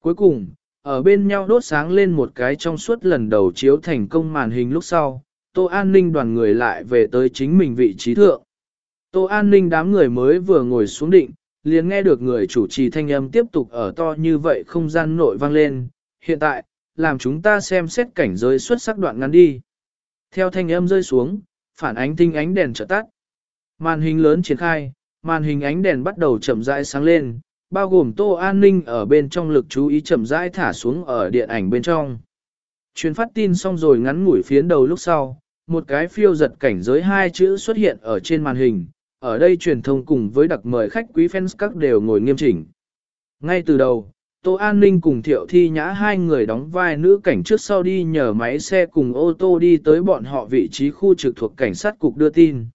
Cuối cùng, ở bên nhau đốt sáng lên một cái trong suốt lần đầu chiếu thành công màn hình lúc sau, Tô An ninh đoàn người lại về tới chính mình vị trí thượng. Tô An ninh đám người mới vừa ngồi xuống định, liền nghe được người chủ trì thanh âm tiếp tục ở to như vậy không gian nội vang lên. Hiện tại, làm chúng ta xem xét cảnh giới xuất sắc đoạn ngắn đi. Theo thanh âm rơi xuống, phản ánh tinh ánh đèn trợ tắt. Màn hình lớn triển khai, màn hình ánh đèn bắt đầu chậm rãi sáng lên, bao gồm tô an ninh ở bên trong lực chú ý chậm rãi thả xuống ở điện ảnh bên trong. chuyến phát tin xong rồi ngắn ngủi phiến đầu lúc sau, một cái phiêu giật cảnh giới hai chữ xuất hiện ở trên màn hình, ở đây truyền thông cùng với đặc mời khách quý fans các đều ngồi nghiêm chỉnh. Ngay từ đầu, Tô An Ninh cùng Thiệu Thi Nhã hai người đóng vai nữ cảnh trước sau đi nhờ máy xe cùng ô tô đi tới bọn họ vị trí khu trực thuộc cảnh sát cục đưa tin.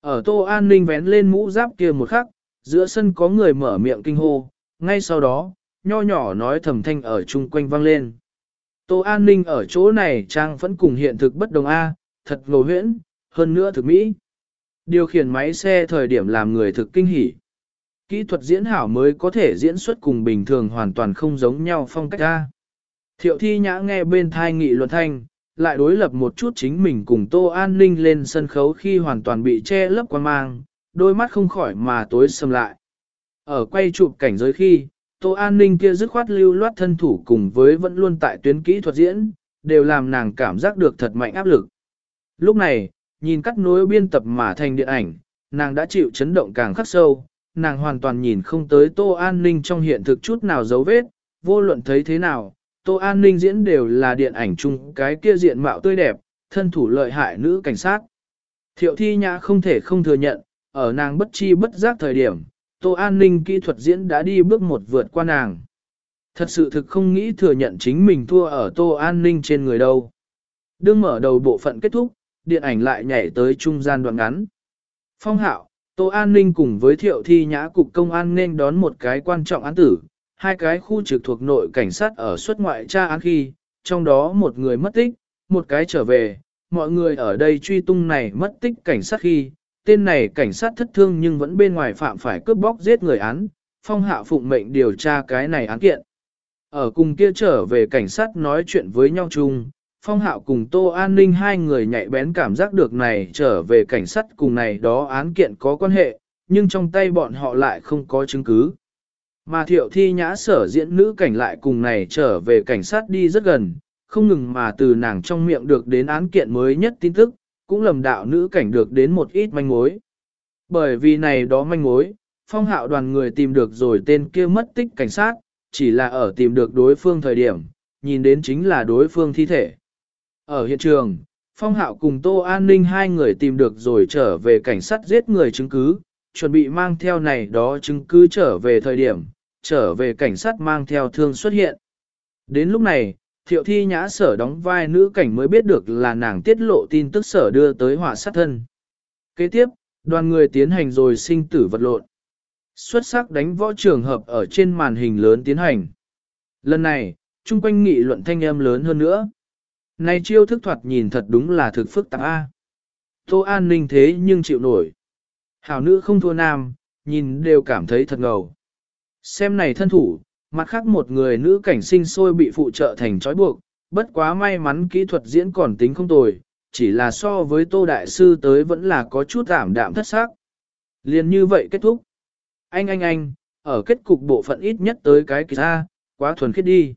Ở Tô An Ninh vén lên mũ giáp kia một khắc, giữa sân có người mở miệng kinh hô, ngay sau đó, nho nhỏ nói thầm thanh ở chung quanh vang lên. Tô An Ninh ở chỗ này trang vẫn cùng hiện thực bất đồng A, thật ngầu huyễn, hơn nữa thực mỹ. Điều khiển máy xe thời điểm làm người thực kinh hỉ. Kỹ thuật diễn hảo mới có thể diễn xuất cùng bình thường hoàn toàn không giống nhau phong cách A. Thiệu thi nhã nghe bên thai nghị luận thanh, lại đối lập một chút chính mình cùng Tô An Ninh lên sân khấu khi hoàn toàn bị che lấp quan mang, đôi mắt không khỏi mà tối sầm lại. Ở quay chụp cảnh giới khi, Tô An Ninh kia dứt khoát lưu loát thân thủ cùng với vẫn luôn tại tuyến kỹ thuật diễn, đều làm nàng cảm giác được thật mạnh áp lực. Lúc này, nhìn cắt nối biên tập mà thành điện ảnh, nàng đã chịu chấn động càng khắc sâu, nàng hoàn toàn nhìn không tới Tô An Ninh trong hiện thực chút nào dấu vết, vô luận thấy thế nào, Tô An Ninh diễn đều là điện ảnh chung cái kia diện mạo tươi đẹp, thân thủ lợi hại nữ cảnh sát. Thiệu thi nhã không thể không thừa nhận, ở nàng bất chi bất giác thời điểm, Tô An Ninh kỹ thuật diễn đã đi bước một vượt qua nàng. Thật sự thực không nghĩ thừa nhận chính mình thua ở Tô An Ninh trên người đâu. Đương mở đầu bộ phận kết thúc, điện ảnh lại nhảy tới trung gian đoạn ngắn. Phong hạo, Tô An Ninh cùng với thiệu thi nhã cục công an nên đón một cái quan trọng án tử, hai cái khu trực thuộc nội cảnh sát ở xuất ngoại tra án khi, trong đó một người mất tích, một cái trở về, mọi người ở đây truy tung này mất tích cảnh sát khi, tên này cảnh sát thất thương nhưng vẫn bên ngoài phạm phải cướp bóc giết người án, phong hạ phụng mệnh điều tra cái này án kiện. Ở cùng kia trở về cảnh sát nói chuyện với nhau chung, phong hạo cùng tô an ninh hai người nhạy bén cảm giác được này trở về cảnh sát cùng này đó án kiện có quan hệ, nhưng trong tay bọn họ lại không có chứng cứ. Mà thiệu thi nhã sở diễn nữ cảnh lại cùng này trở về cảnh sát đi rất gần, không ngừng mà từ nàng trong miệng được đến án kiện mới nhất tin tức, cũng lầm đạo nữ cảnh được đến một ít manh mối. Bởi vì này đó manh mối, phong hạo đoàn người tìm được rồi tên kia mất tích cảnh sát, chỉ là ở tìm được đối phương thời điểm, nhìn đến chính là đối phương thi thể. Ở hiện trường, phong hạo cùng Tô An Ninh hai người tìm được rồi trở về cảnh sát giết người chứng cứ, chuẩn bị mang theo này đó chứng cứ trở về thời điểm, trở về cảnh sát mang theo thương xuất hiện. Đến lúc này, thiệu thi nhã sở đóng vai nữ cảnh mới biết được là nàng tiết lộ tin tức sở đưa tới họa sát thân. Kế tiếp, đoàn người tiến hành rồi sinh tử vật lộn. Xuất sắc đánh võ trường hợp ở trên màn hình lớn tiến hành. Lần này, chung quanh nghị luận thanh âm lớn hơn nữa. Này chiêu thức thoạt nhìn thật đúng là thực phức tạp A. Tô an ninh thế nhưng chịu nổi. Hảo nữ không thua nam, nhìn đều cảm thấy thật ngầu. Xem này thân thủ, mặt khác một người nữ cảnh sinh sôi bị phụ trợ thành trói buộc, bất quá may mắn kỹ thuật diễn còn tính không tồi, chỉ là so với tô đại sư tới vẫn là có chút giảm đạm thất xác. Liền như vậy kết thúc. Anh anh anh, ở kết cục bộ phận ít nhất tới cái kỳ ra, quá thuần khiết đi.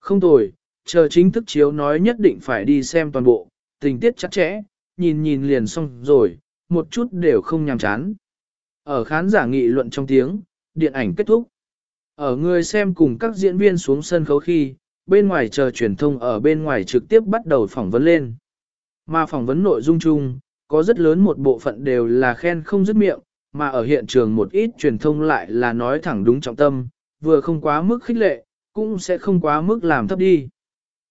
Không tồi, chờ chính thức chiếu nói nhất định phải đi xem toàn bộ, tình tiết chắc chẽ, nhìn nhìn liền xong rồi, một chút đều không nhàm chán. Ở khán giả nghị luận trong tiếng, điện ảnh kết thúc. Ở người xem cùng các diễn viên xuống sân khấu khi, bên ngoài chờ truyền thông ở bên ngoài trực tiếp bắt đầu phỏng vấn lên. Mà phỏng vấn nội dung chung, có rất lớn một bộ phận đều là khen không dứt miệng, mà ở hiện trường một ít truyền thông lại là nói thẳng đúng trọng tâm, vừa không quá mức khích lệ, cũng sẽ không quá mức làm thấp đi.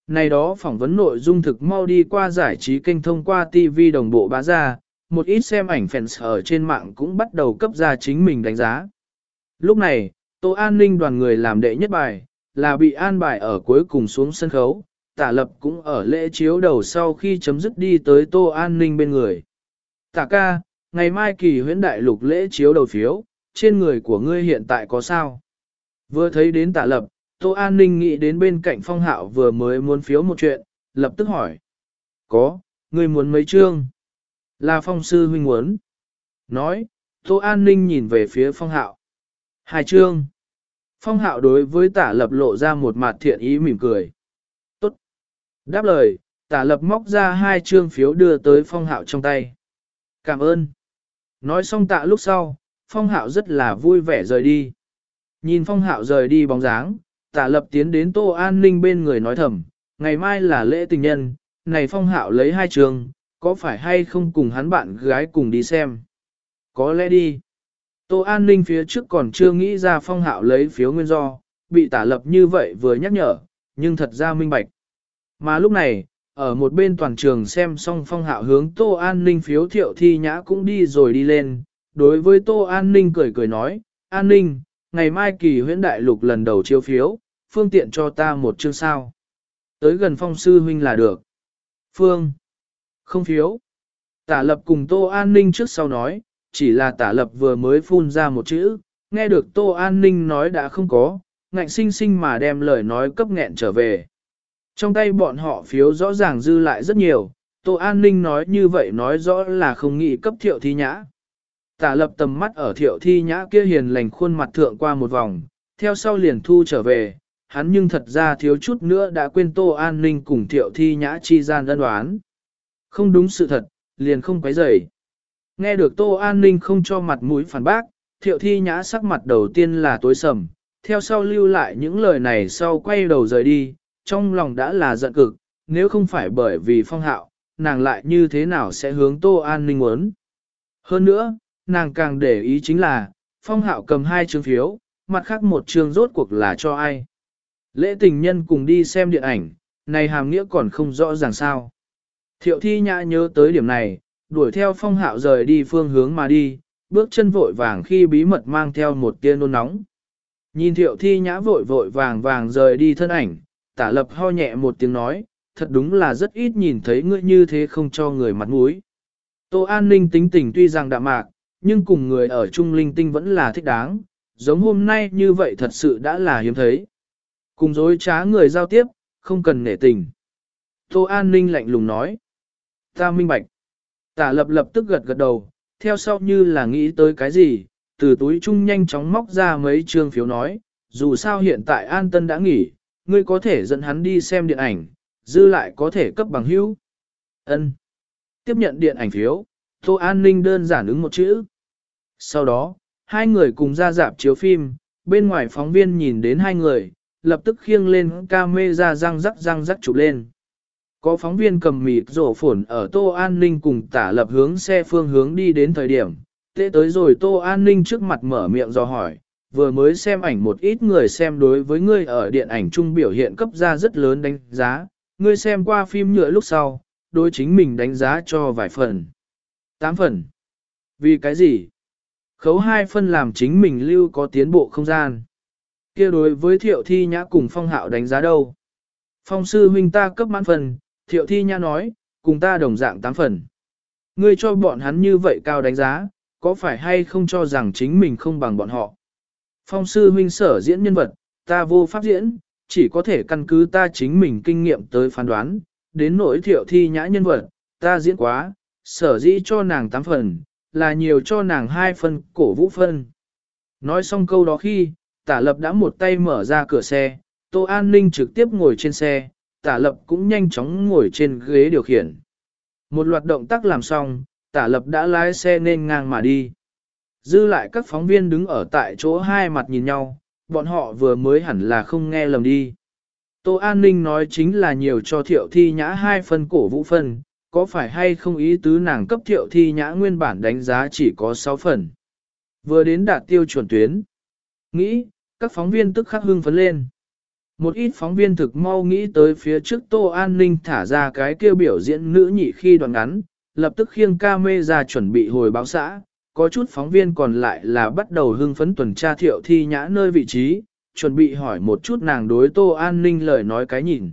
Này đó phỏng vấn nội dung thực mau đi qua giải trí kênh thông qua TV đồng bộ bá ra, một ít xem ảnh fans ở trên mạng cũng bắt đầu cấp ra chính mình đánh giá. Lúc này, Tô An ninh đoàn người làm đệ nhất bài, là bị an bài ở cuối cùng xuống sân khấu, tả lập cũng ở lễ chiếu đầu sau khi chấm dứt đi tới Tô An ninh bên người. Tả ca, ngày mai kỳ huyễn đại lục lễ chiếu đầu phiếu, trên người của ngươi hiện tại có sao? Vừa thấy đến tả lập, Tô An Ninh nghĩ đến bên cạnh phong hạo vừa mới muốn phiếu một chuyện, lập tức hỏi. Có, ngươi muốn mấy chương? Là phong sư huynh muốn. Nói, Tô An Ninh nhìn về phía phong hạo. Hai chương. Phong hạo đối với tả lập lộ ra một mặt thiện ý mỉm cười. Tốt. Đáp lời, tả lập móc ra hai trương phiếu đưa tới phong hạo trong tay. Cảm ơn. Nói xong tạ lúc sau, phong hạo rất là vui vẻ rời đi. Nhìn phong hạo rời đi bóng dáng, tả lập tiến đến tô an ninh bên người nói thầm, ngày mai là lễ tình nhân, này phong hạo lấy hai trường, có phải hay không cùng hắn bạn gái cùng đi xem? Có lẽ đi. Tô an ninh phía trước còn chưa nghĩ ra phong hạo lấy phiếu nguyên do, bị tả lập như vậy vừa nhắc nhở, nhưng thật ra minh bạch. Mà lúc này, ở một bên toàn trường xem xong phong hạo hướng Tô An Ninh phiếu thiệu thi nhã cũng đi rồi đi lên, đối với Tô An Ninh cười cười nói, An Ninh, ngày mai kỳ huyễn đại lục lần đầu chiếu phiếu, phương tiện cho ta một chương sao. Tới gần phong sư huynh là được. Phương. Không phiếu. Tả lập cùng Tô An Ninh trước sau nói, chỉ là tả lập vừa mới phun ra một chữ, nghe được Tô An Ninh nói đã không có, ngạnh sinh sinh mà đem lời nói cấp nghẹn trở về. Trong tay bọn họ phiếu rõ ràng dư lại rất nhiều, Tô An Ninh nói như vậy nói rõ là không nghĩ cấp thiệu thi nhã. Tả lập tầm mắt ở thiệu thi nhã kia hiền lành khuôn mặt thượng qua một vòng, theo sau liền thu trở về, hắn nhưng thật ra thiếu chút nữa đã quên Tô An Ninh cùng thiệu thi nhã chi gian đơn đoán. Không đúng sự thật, liền không quấy rầy. Nghe được Tô An Ninh không cho mặt mũi phản bác, thiệu thi nhã sắc mặt đầu tiên là tối sầm, theo sau lưu lại những lời này sau quay đầu rời đi, trong lòng đã là giận cực, nếu không phải bởi vì phong hạo, nàng lại như thế nào sẽ hướng Tô An Ninh muốn. Hơn nữa, nàng càng để ý chính là, phong hạo cầm hai chương phiếu, mặt khác một chương rốt cuộc là cho ai. Lễ tình nhân cùng đi xem điện ảnh, này hàm nghĩa còn không rõ ràng sao. Thiệu thi nhã nhớ tới điểm này, đuổi theo phong hạo rời đi phương hướng mà đi, bước chân vội vàng khi bí mật mang theo một tia nôn nóng. Nhìn thiệu thi nhã vội vội vàng vàng rời đi thân ảnh, tả lập ho nhẹ một tiếng nói, thật đúng là rất ít nhìn thấy ngươi như thế không cho người mặt mũi. Tô An Ninh tính tình tuy rằng đạm mạc, nhưng cùng người ở Trung Linh Tinh vẫn là thích đáng, giống hôm nay như vậy thật sự đã là hiếm thấy. Cùng dối trá người giao tiếp, không cần nể tình. Tô An Ninh lạnh lùng nói. Ta minh bạch. Tả lập lập tức gật gật đầu, theo sau như là nghĩ tới cái gì, từ túi chung nhanh chóng móc ra mấy trương phiếu nói, dù sao hiện tại An Tân đã nghỉ, ngươi có thể dẫn hắn đi xem điện ảnh, dư lại có thể cấp bằng hữu. Ân. Tiếp nhận điện ảnh phiếu, Tô An Ninh đơn giản ứng một chữ. Sau đó, hai người cùng ra dạp chiếu phim, bên ngoài phóng viên nhìn đến hai người, lập tức khiêng lên ca mê ra răng rắc răng rắc chụp lên. Có phóng viên cầm mịt rổ phổn ở Tô An Ninh cùng tả lập hướng xe phương hướng đi đến thời điểm. Tệ tới rồi Tô An Ninh trước mặt mở miệng do hỏi, vừa mới xem ảnh một ít người xem đối với ngươi ở điện ảnh trung biểu hiện cấp ra rất lớn đánh giá, ngươi xem qua phim nhựa lúc sau, đối chính mình đánh giá cho vài phần. 8 phần. Vì cái gì? Khấu 2 phân làm chính mình lưu có tiến bộ không gian. kia đối với thiệu thi nhã cùng phong hạo đánh giá đâu? Phong sư huynh ta cấp mãn phần, thiệu thi nha nói, cùng ta đồng dạng tám phần. Ngươi cho bọn hắn như vậy cao đánh giá, có phải hay không cho rằng chính mình không bằng bọn họ? Phong sư huynh sở diễn nhân vật, ta vô pháp diễn, chỉ có thể căn cứ ta chính mình kinh nghiệm tới phán đoán, đến nỗi thiệu thi nhã nhân vật, ta diễn quá, sở dĩ cho nàng 8 phần, là nhiều cho nàng 2 phần cổ vũ phân. Nói xong câu đó khi, tả lập đã một tay mở ra cửa xe, Tô An Ninh trực tiếp ngồi trên xe, tả lập cũng nhanh chóng ngồi trên ghế điều khiển. Một loạt động tác làm xong, tả lập đã lái xe nên ngang mà đi. Dư lại các phóng viên đứng ở tại chỗ hai mặt nhìn nhau, bọn họ vừa mới hẳn là không nghe lầm đi. Tô An Ninh nói chính là nhiều cho thiệu thi nhã hai phân cổ vũ phân, có phải hay không ý tứ nàng cấp thiệu thi nhã nguyên bản đánh giá chỉ có 6 phần. Vừa đến đạt tiêu chuẩn tuyến. Nghĩ, các phóng viên tức khắc hưng phấn lên. Một ít phóng viên thực mau nghĩ tới phía trước Tô An Ninh thả ra cái kêu biểu diễn nữ nhị khi đoạn ngắn, lập tức khiêng ca mê ra chuẩn bị hồi báo xã, có chút phóng viên còn lại là bắt đầu hưng phấn tuần tra thiệu thi nhã nơi vị trí, chuẩn bị hỏi một chút nàng đối tô an ninh lời nói cái nhìn.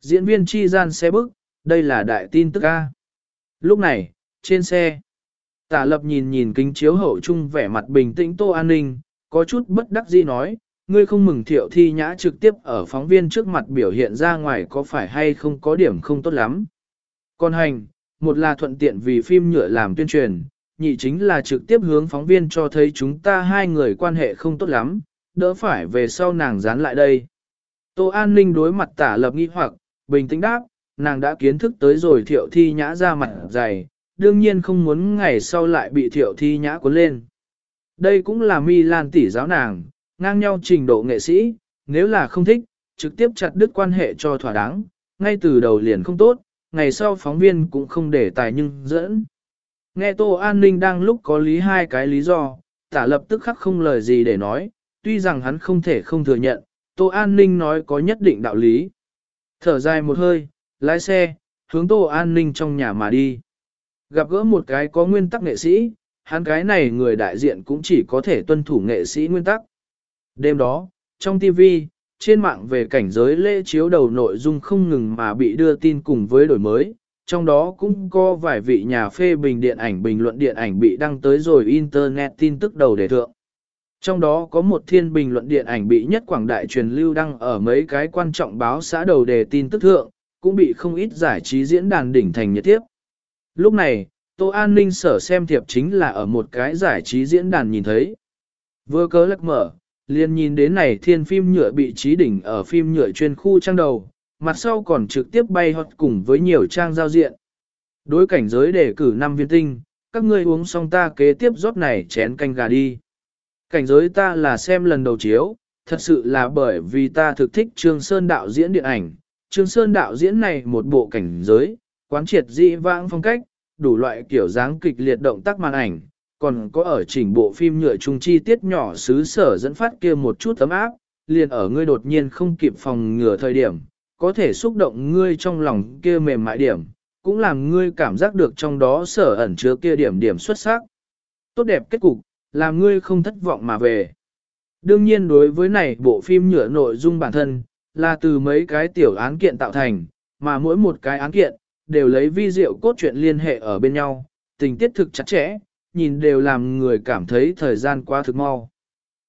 Diễn viên chi gian xe bức, đây là đại tin tức A. Lúc này, trên xe, tả lập nhìn nhìn kính chiếu hậu chung vẻ mặt bình tĩnh tô an ninh, có chút bất đắc dĩ nói, Ngươi không mừng thiệu thi nhã trực tiếp ở phóng viên trước mặt biểu hiện ra ngoài có phải hay không có điểm không tốt lắm. Còn hành, một là thuận tiện vì phim nhựa làm tuyên truyền, nhị chính là trực tiếp hướng phóng viên cho thấy chúng ta hai người quan hệ không tốt lắm, đỡ phải về sau nàng dán lại đây. Tô An Ninh đối mặt tả lập nghi hoặc, bình tĩnh đáp, nàng đã kiến thức tới rồi thiệu thi nhã ra mặt dày, đương nhiên không muốn ngày sau lại bị thiệu thi nhã cuốn lên. Đây cũng là mi lan tỷ giáo nàng, ngang nhau trình độ nghệ sĩ, nếu là không thích, trực tiếp chặt đứt quan hệ cho thỏa đáng, ngay từ đầu liền không tốt, ngày sau phóng viên cũng không để tài nhưng dẫn. Nghe Tô An Ninh đang lúc có lý hai cái lý do, tả lập tức khắc không lời gì để nói, tuy rằng hắn không thể không thừa nhận, Tô An Ninh nói có nhất định đạo lý. Thở dài một hơi, lái xe, hướng Tô An Ninh trong nhà mà đi. Gặp gỡ một cái có nguyên tắc nghệ sĩ, hắn cái này người đại diện cũng chỉ có thể tuân thủ nghệ sĩ nguyên tắc. Đêm đó, trong TV, trên mạng về cảnh giới lễ chiếu đầu nội dung không ngừng mà bị đưa tin cùng với đổi mới, trong đó cũng có vài vị nhà phê bình điện ảnh bình luận điện ảnh bị đăng tới rồi Internet tin tức đầu đề thượng. Trong đó có một thiên bình luận điện ảnh bị nhất quảng đại truyền lưu đăng ở mấy cái quan trọng báo xã đầu đề tin tức thượng, cũng bị không ít giải trí diễn đàn đỉnh thành nhiệt tiếp. Lúc này, Tô An Ninh sở xem thiệp chính là ở một cái giải trí diễn đàn nhìn thấy. Vừa cớ lắc mở, liền nhìn đến này thiên phim nhựa bị trí đỉnh ở phim nhựa chuyên khu trang đầu, mặt sau còn trực tiếp bay hot cùng với nhiều trang giao diện. Đối cảnh giới để cử năm viên tinh, các ngươi uống xong ta kế tiếp rót này chén canh gà đi. Cảnh giới ta là xem lần đầu chiếu, thật sự là bởi vì ta thực thích Trương Sơn đạo diễn điện ảnh. Trương Sơn đạo diễn này một bộ cảnh giới, quán triệt dị vãng phong cách, đủ loại kiểu dáng kịch liệt động tác màn ảnh, còn có ở chỉnh bộ phim nhựa trung chi tiết nhỏ xứ sở dẫn phát kia một chút tấm áp, liền ở ngươi đột nhiên không kịp phòng ngừa thời điểm, có thể xúc động ngươi trong lòng kia mềm mại điểm, cũng làm ngươi cảm giác được trong đó sở ẩn chứa kia điểm điểm xuất sắc. Tốt đẹp kết cục, làm ngươi không thất vọng mà về. Đương nhiên đối với này bộ phim nhựa nội dung bản thân, là từ mấy cái tiểu án kiện tạo thành, mà mỗi một cái án kiện, đều lấy vi diệu cốt truyện liên hệ ở bên nhau, tình tiết thực chặt chẽ, nhìn đều làm người cảm thấy thời gian qua thực mau.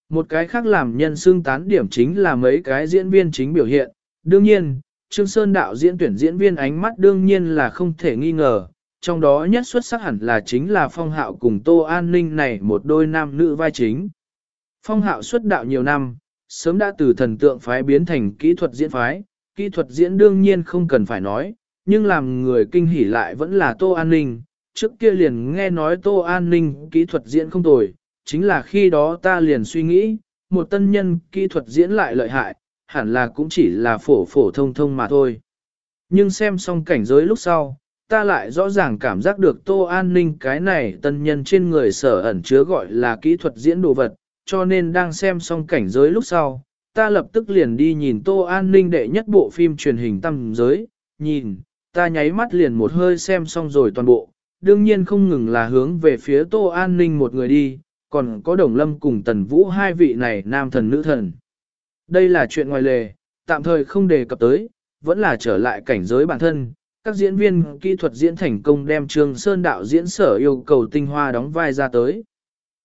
Một cái khác làm nhân xương tán điểm chính là mấy cái diễn viên chính biểu hiện, đương nhiên, Trương Sơn đạo diễn tuyển diễn viên ánh mắt đương nhiên là không thể nghi ngờ, trong đó nhất xuất sắc hẳn là chính là Phong Hạo cùng Tô An Ninh này một đôi nam nữ vai chính. Phong Hạo xuất đạo nhiều năm, sớm đã từ thần tượng phái biến thành kỹ thuật diễn phái, kỹ thuật diễn đương nhiên không cần phải nói, nhưng làm người kinh hỉ lại vẫn là Tô An Ninh. Trước kia liền nghe nói Tô An Ninh kỹ thuật diễn không tồi, chính là khi đó ta liền suy nghĩ, một tân nhân kỹ thuật diễn lại lợi hại, hẳn là cũng chỉ là phổ phổ thông thông mà thôi. Nhưng xem xong cảnh giới lúc sau, ta lại rõ ràng cảm giác được Tô An Ninh cái này tân nhân trên người sở ẩn chứa gọi là kỹ thuật diễn đồ vật, cho nên đang xem xong cảnh giới lúc sau, ta lập tức liền đi nhìn Tô An Ninh đệ nhất bộ phim truyền hình tâm giới, nhìn, ta nháy mắt liền một hơi xem xong rồi toàn bộ, đương nhiên không ngừng là hướng về phía Tô An Ninh một người đi, còn có Đồng Lâm cùng Tần Vũ hai vị này nam thần nữ thần. Đây là chuyện ngoài lề, tạm thời không đề cập tới, vẫn là trở lại cảnh giới bản thân. Các diễn viên kỹ thuật diễn thành công đem Trương Sơn đạo diễn sở yêu cầu tinh hoa đóng vai ra tới.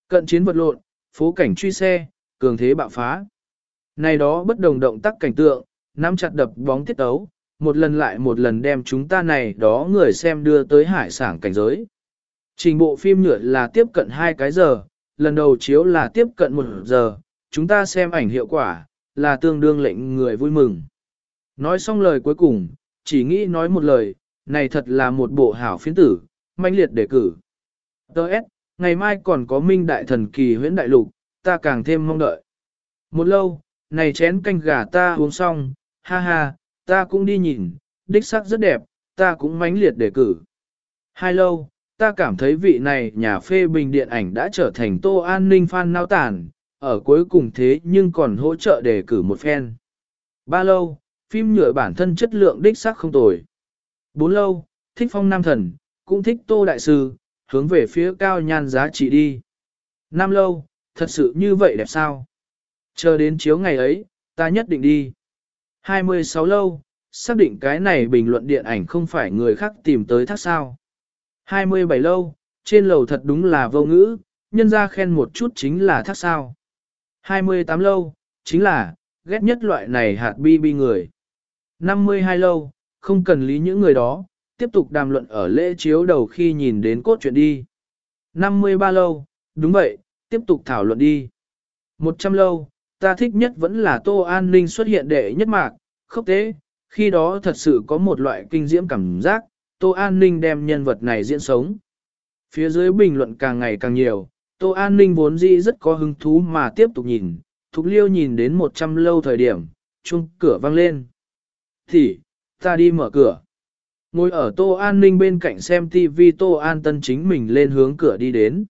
Cận chiến vật lộn, phố cảnh truy xe, cường thế bạo phá. Này đó bất đồng động tác cảnh tượng, nắm chặt đập bóng tiết tấu, một lần lại một lần đem chúng ta này đó người xem đưa tới hải sản cảnh giới. Trình bộ phim nhựa là tiếp cận hai cái giờ, lần đầu chiếu là tiếp cận một giờ, chúng ta xem ảnh hiệu quả, là tương đương lệnh người vui mừng. Nói xong lời cuối cùng, chỉ nghĩ nói một lời, này thật là một bộ hảo phiến tử, manh liệt đề cử. Đợt, ngày mai còn có minh đại thần kỳ huyễn đại lục, ta càng thêm mong đợi. Một lâu, này chén canh gà ta uống xong, ha ha, ta cũng đi nhìn, đích sắc rất đẹp, ta cũng mãnh liệt đề cử. Hai lâu, ta cảm thấy vị này nhà phê bình điện ảnh đã trở thành tô an ninh fan nao tản, ở cuối cùng thế nhưng còn hỗ trợ đề cử một phen. Ba lâu, phim nhựa bản thân chất lượng đích sắc không tồi. Bốn lâu, thích phong nam thần, cũng thích tô đại sư, hướng về phía cao nhan giá trị đi. Năm lâu, thật sự như vậy đẹp sao? Chờ đến chiếu ngày ấy, ta nhất định đi. 26 lâu, xác định cái này bình luận điện ảnh không phải người khác tìm tới thác sao. 27 lâu, trên lầu thật đúng là vô ngữ, nhân ra khen một chút chính là thác sao. 28 lâu, chính là, ghét nhất loại này hạt bi bi người. 52 lâu, không cần lý những người đó, tiếp tục đàm luận ở lễ chiếu đầu khi nhìn đến cốt truyện đi. 53 lâu, đúng vậy, tiếp tục thảo luận đi. 100 lâu, ta thích nhất vẫn là Tô An Ninh xuất hiện đệ nhất mạc, khốc tế, khi đó thật sự có một loại kinh diễm cảm giác, Tô An Ninh đem nhân vật này diễn sống. Phía dưới bình luận càng ngày càng nhiều, Tô An Ninh vốn dĩ rất có hứng thú mà tiếp tục nhìn, Thục Liêu nhìn đến 100 lâu thời điểm, chuông cửa vang lên. Thì, ta đi mở cửa. Ngồi ở Tô An Ninh bên cạnh xem TV Tô An Tân chính mình lên hướng cửa đi đến.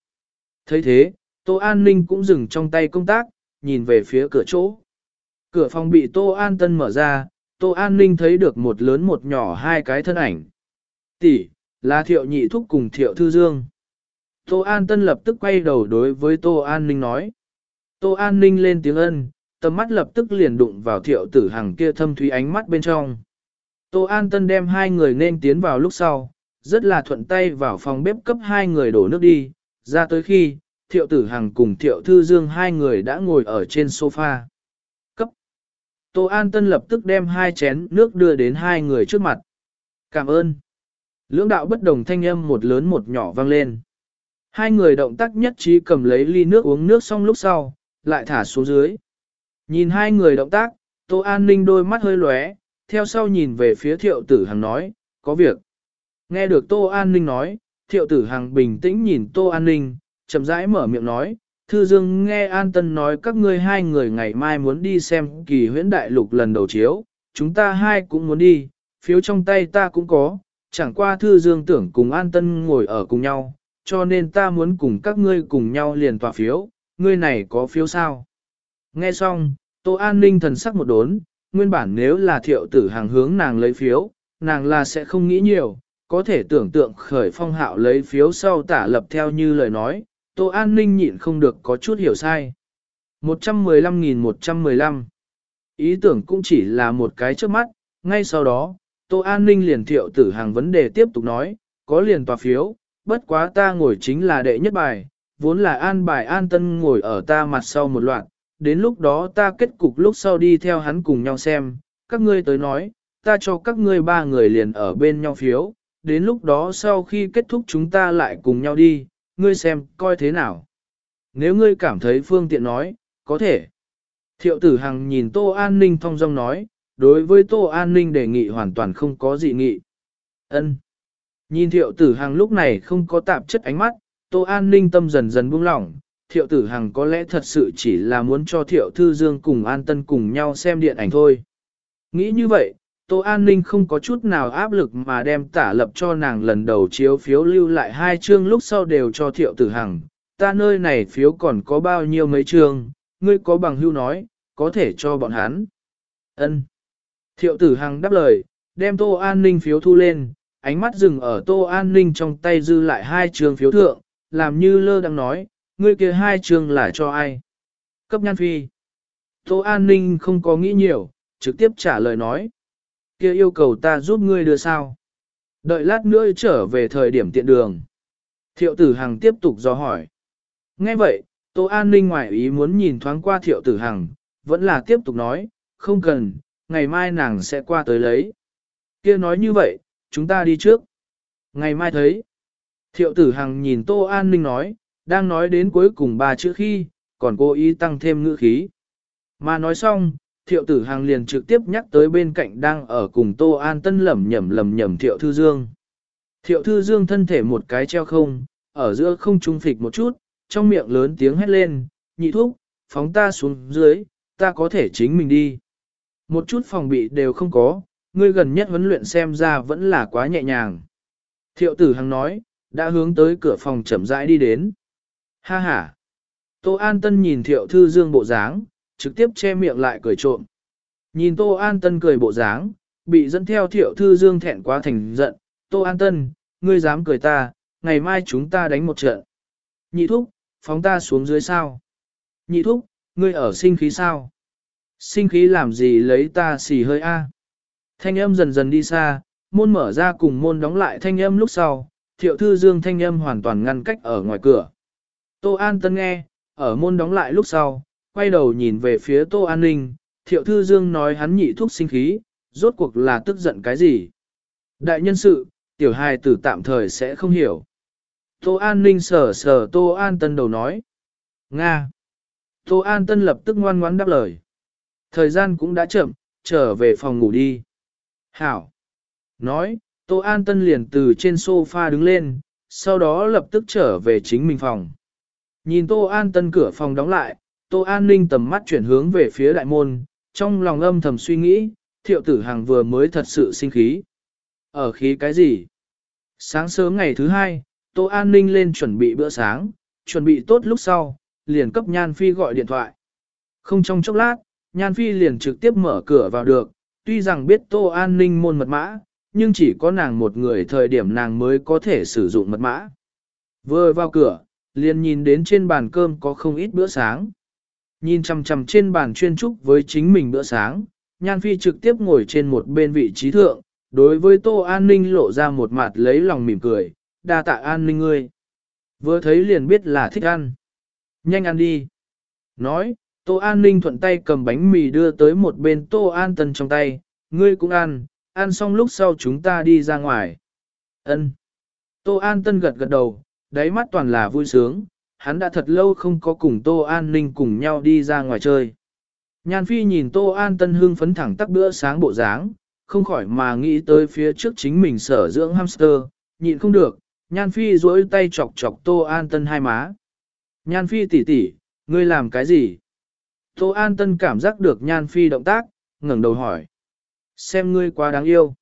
thấy thế, Tô An Ninh cũng dừng trong tay công tác, nhìn về phía cửa chỗ. Cửa phòng bị Tô An Tân mở ra, Tô An Ninh thấy được một lớn một nhỏ hai cái thân ảnh. Tỷ, là thiệu nhị thúc cùng thiệu thư dương. Tô An Tân lập tức quay đầu đối với Tô An Ninh nói. Tô An Ninh lên tiếng ân, tầm mắt lập tức liền đụng vào thiệu tử hằng kia thâm thúy ánh mắt bên trong. Tô An Tân đem hai người nên tiến vào lúc sau, rất là thuận tay vào phòng bếp cấp hai người đổ nước đi, ra tới khi, thiệu tử hằng cùng thiệu thư dương hai người đã ngồi ở trên sofa. Cấp. Tô An Tân lập tức đem hai chén nước đưa đến hai người trước mặt. Cảm ơn. Lưỡng đạo bất đồng thanh âm một lớn một nhỏ vang lên. Hai người động tác nhất trí cầm lấy ly nước uống nước xong lúc sau, lại thả xuống dưới. Nhìn hai người động tác, Tô An Ninh đôi mắt hơi lóe, theo sau nhìn về phía thiệu tử hằng nói, có việc. Nghe được Tô An Ninh nói, thiệu tử hằng bình tĩnh nhìn Tô An Ninh, chậm rãi mở miệng nói, Thư Dương nghe An Tân nói các ngươi hai người ngày mai muốn đi xem kỳ huyễn đại lục lần đầu chiếu, chúng ta hai cũng muốn đi, phiếu trong tay ta cũng có, chẳng qua Thư Dương tưởng cùng An Tân ngồi ở cùng nhau, cho nên ta muốn cùng các ngươi cùng nhau liền tòa phiếu, ngươi này có phiếu sao? Nghe xong, Tô An Ninh thần sắc một đốn, nguyên bản nếu là thiệu tử hàng hướng nàng lấy phiếu, nàng là sẽ không nghĩ nhiều, có thể tưởng tượng khởi phong hạo lấy phiếu sau tả lập theo như lời nói, Tô An Ninh nhịn không được có chút hiểu sai. 115.115 Ý tưởng cũng chỉ là một cái trước mắt, ngay sau đó, Tô An Ninh liền thiệu tử hàng vấn đề tiếp tục nói, có liền tòa phiếu, bất quá ta ngồi chính là đệ nhất bài, vốn là an bài an tân ngồi ở ta mặt sau một loạt, đến lúc đó ta kết cục lúc sau đi theo hắn cùng nhau xem, các ngươi tới nói, ta cho các ngươi ba người liền ở bên nhau phiếu, đến lúc đó sau khi kết thúc chúng ta lại cùng nhau đi, ngươi xem, coi thế nào. Nếu ngươi cảm thấy phương tiện nói, có thể. Thiệu tử hằng nhìn Tô An Ninh thong dong nói, đối với Tô An Ninh đề nghị hoàn toàn không có dị nghị. ân Nhìn thiệu tử hằng lúc này không có tạp chất ánh mắt, Tô An Ninh tâm dần dần buông lỏng, thiệu tử hằng có lẽ thật sự chỉ là muốn cho thiệu thư dương cùng an tân cùng nhau xem điện ảnh thôi. Nghĩ như vậy, Tô An Ninh không có chút nào áp lực mà đem tả lập cho nàng lần đầu chiếu phiếu lưu lại hai chương lúc sau đều cho thiệu tử hằng. Ta nơi này phiếu còn có bao nhiêu mấy chương, ngươi có bằng hưu nói, có thể cho bọn hắn. ân Thiệu tử hằng đáp lời, đem Tô An Ninh phiếu thu lên, ánh mắt dừng ở Tô An Ninh trong tay dư lại hai chương phiếu thượng, làm như lơ đang nói, ngươi kia hai chương là cho ai? Cấp nhan phi. Tô An Ninh không có nghĩ nhiều, trực tiếp trả lời nói kia yêu cầu ta giúp ngươi đưa sao? Đợi lát nữa trở về thời điểm tiện đường. Thiệu tử Hằng tiếp tục do hỏi. Nghe vậy, Tô An Ninh ngoài ý muốn nhìn thoáng qua thiệu tử Hằng, vẫn là tiếp tục nói, không cần, ngày mai nàng sẽ qua tới lấy. kia nói như vậy, chúng ta đi trước. Ngày mai thấy. Thiệu tử Hằng nhìn Tô An Ninh nói, đang nói đến cuối cùng ba chữ khi, còn cố ý tăng thêm ngữ khí. Mà nói xong, thiệu tử Hằng liền trực tiếp nhắc tới bên cạnh đang ở cùng Tô An Tân lẩm nhẩm lẩm nhẩm thiệu thư dương. Thiệu thư dương thân thể một cái treo không, ở giữa không trung phịch một chút, trong miệng lớn tiếng hét lên, nhị thúc, phóng ta xuống dưới, ta có thể chính mình đi. Một chút phòng bị đều không có, ngươi gần nhất huấn luyện xem ra vẫn là quá nhẹ nhàng. Thiệu tử Hằng nói, đã hướng tới cửa phòng chậm rãi đi đến. Ha ha! Tô An Tân nhìn Thiệu Thư Dương bộ dáng, trực tiếp che miệng lại cười trộm. Nhìn Tô An Tân cười bộ dáng, bị dẫn theo Thiệu Thư Dương thẹn quá thành giận. Tô An Tân, ngươi dám cười ta, ngày mai chúng ta đánh một trận. Nhị thúc, phóng ta xuống dưới sao? Nhị thúc, ngươi ở sinh khí sao? Sinh khí làm gì lấy ta xì hơi a? Thanh âm dần dần đi xa, môn mở ra cùng môn đóng lại thanh âm lúc sau, thiệu thư dương thanh âm hoàn toàn ngăn cách ở ngoài cửa. Tô An Tân nghe, ở môn đóng lại lúc sau, quay đầu nhìn về phía Tô An Ninh, Thiệu Thư Dương nói hắn nhị thuốc sinh khí, rốt cuộc là tức giận cái gì. Đại nhân sự, tiểu hài tử tạm thời sẽ không hiểu. Tô An Ninh sờ sờ Tô An Tân đầu nói. Nga. Tô An Tân lập tức ngoan ngoãn đáp lời. Thời gian cũng đã chậm, trở về phòng ngủ đi. Hảo. Nói, Tô An Tân liền từ trên sofa đứng lên, sau đó lập tức trở về chính mình phòng. Nhìn Tô An Tân cửa phòng đóng lại, Tô An Ninh tầm mắt chuyển hướng về phía đại môn, trong lòng âm thầm suy nghĩ, thiệu tử hàng vừa mới thật sự sinh khí. Ở khí cái gì? Sáng sớm ngày thứ hai, Tô An Ninh lên chuẩn bị bữa sáng, chuẩn bị tốt lúc sau, liền cấp Nhan Phi gọi điện thoại. Không trong chốc lát, Nhan Phi liền trực tiếp mở cửa vào được, tuy rằng biết Tô An Ninh môn mật mã, nhưng chỉ có nàng một người thời điểm nàng mới có thể sử dụng mật mã. Vừa vào cửa, liền nhìn đến trên bàn cơm có không ít bữa sáng. Nhìn chằm chằm trên bàn chuyên trúc với chính mình bữa sáng, Nhan Phi trực tiếp ngồi trên một bên vị trí thượng, đối với Tô An Ninh lộ ra một mặt lấy lòng mỉm cười, đa tạ An Ninh ngươi. Vừa thấy liền biết là thích ăn. Nhanh ăn đi. Nói, Tô An Ninh thuận tay cầm bánh mì đưa tới một bên Tô An Tân trong tay, ngươi cũng ăn, ăn xong lúc sau chúng ta đi ra ngoài. Ân. Tô An Tân gật gật đầu, đáy mắt toàn là vui sướng, hắn đã thật lâu không có cùng Tô An Ninh cùng nhau đi ra ngoài chơi. Nhan Phi nhìn Tô An Tân hưng phấn thẳng tắc bữa sáng bộ dáng, không khỏi mà nghĩ tới phía trước chính mình sở dưỡng hamster, nhịn không được, Nhan Phi duỗi tay chọc chọc Tô An Tân hai má. Nhan Phi tỷ tỷ, ngươi làm cái gì? Tô An Tân cảm giác được Nhan Phi động tác, ngẩng đầu hỏi. Xem ngươi quá đáng yêu.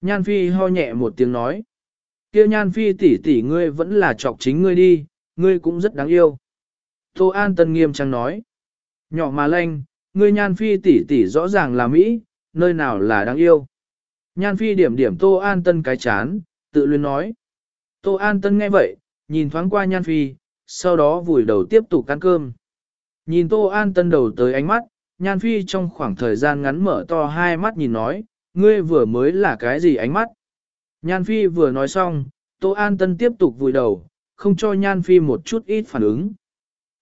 Nhan Phi ho nhẹ một tiếng nói. kia Nhan Phi tỷ tỷ ngươi vẫn là chọc chính ngươi đi, ngươi cũng rất đáng yêu. Tô An Tân nghiêm trang nói. Nhỏ mà lanh, ngươi Nhan Phi tỷ tỷ rõ ràng là Mỹ, nơi nào là đáng yêu. Nhan Phi điểm điểm Tô An Tân cái chán, tự luyến nói. Tô An Tân nghe vậy, nhìn thoáng qua Nhan Phi, sau đó vùi đầu tiếp tục ăn cơm. Nhìn Tô An Tân đầu tới ánh mắt, Nhan Phi trong khoảng thời gian ngắn mở to hai mắt nhìn nói, ngươi vừa mới là cái gì ánh mắt? Nhan Phi vừa nói xong, Tô An Tân tiếp tục vùi đầu, không cho Nhan Phi một chút ít phản ứng.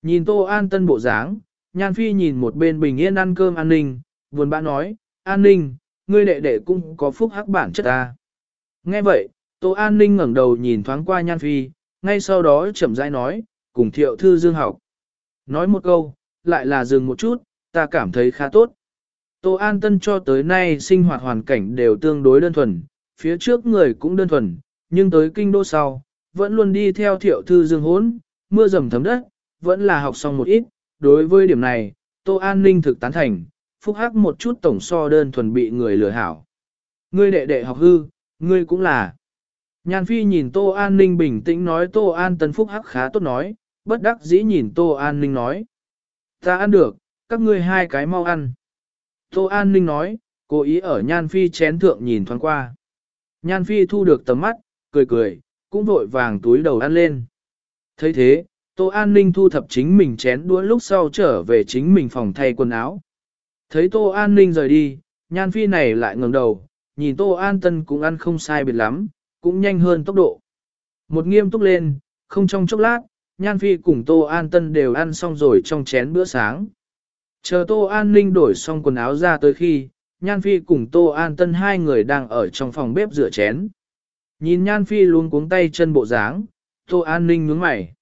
Nhìn Tô An Tân bộ dáng, Nhan Phi nhìn một bên bình yên ăn cơm an ninh, buồn bã nói, an ninh, ngươi đệ đệ cũng có phúc hắc bản chất ta. Nghe vậy, Tô An ninh ngẩng đầu nhìn thoáng qua Nhan Phi, ngay sau đó chậm rãi nói, cùng thiệu thư dương học. Nói một câu, lại là dừng một chút, ta cảm thấy khá tốt. Tô An Tân cho tới nay sinh hoạt hoàn cảnh đều tương đối đơn thuần, phía trước người cũng đơn thuần, nhưng tới kinh đô sau, vẫn luôn đi theo thiệu thư dương hốn, mưa dầm thấm đất, vẫn là học xong một ít. Đối với điểm này, Tô An Ninh thực tán thành, phúc hắc một chút tổng so đơn thuần bị người lừa hảo. Ngươi đệ đệ học hư, ngươi cũng là. Nhan Phi nhìn Tô An Ninh bình tĩnh nói Tô An Tân phúc hắc khá tốt nói, bất đắc dĩ nhìn Tô An Ninh nói. Ta ăn được, các ngươi hai cái mau ăn. Tô An Ninh nói, cố ý ở Nhan Phi chén thượng nhìn thoáng qua. Nhan Phi thu được tầm mắt, cười cười, cũng vội vàng túi đầu ăn lên. thấy thế, Tô An Ninh thu thập chính mình chén đũa lúc sau trở về chính mình phòng thay quần áo. Thấy Tô An Ninh rời đi, Nhan Phi này lại ngẩng đầu, nhìn Tô An Tân cũng ăn không sai biệt lắm, cũng nhanh hơn tốc độ. Một nghiêm túc lên, không trong chốc lát, Nhan Phi cùng Tô An Tân đều ăn xong rồi trong chén bữa sáng. Chờ Tô An Ninh đổi xong quần áo ra tới khi, Nhan Phi cùng Tô An Tân hai người đang ở trong phòng bếp rửa chén. Nhìn Nhan Phi luôn cuống tay chân bộ dáng, Tô An Ninh nhướng mày.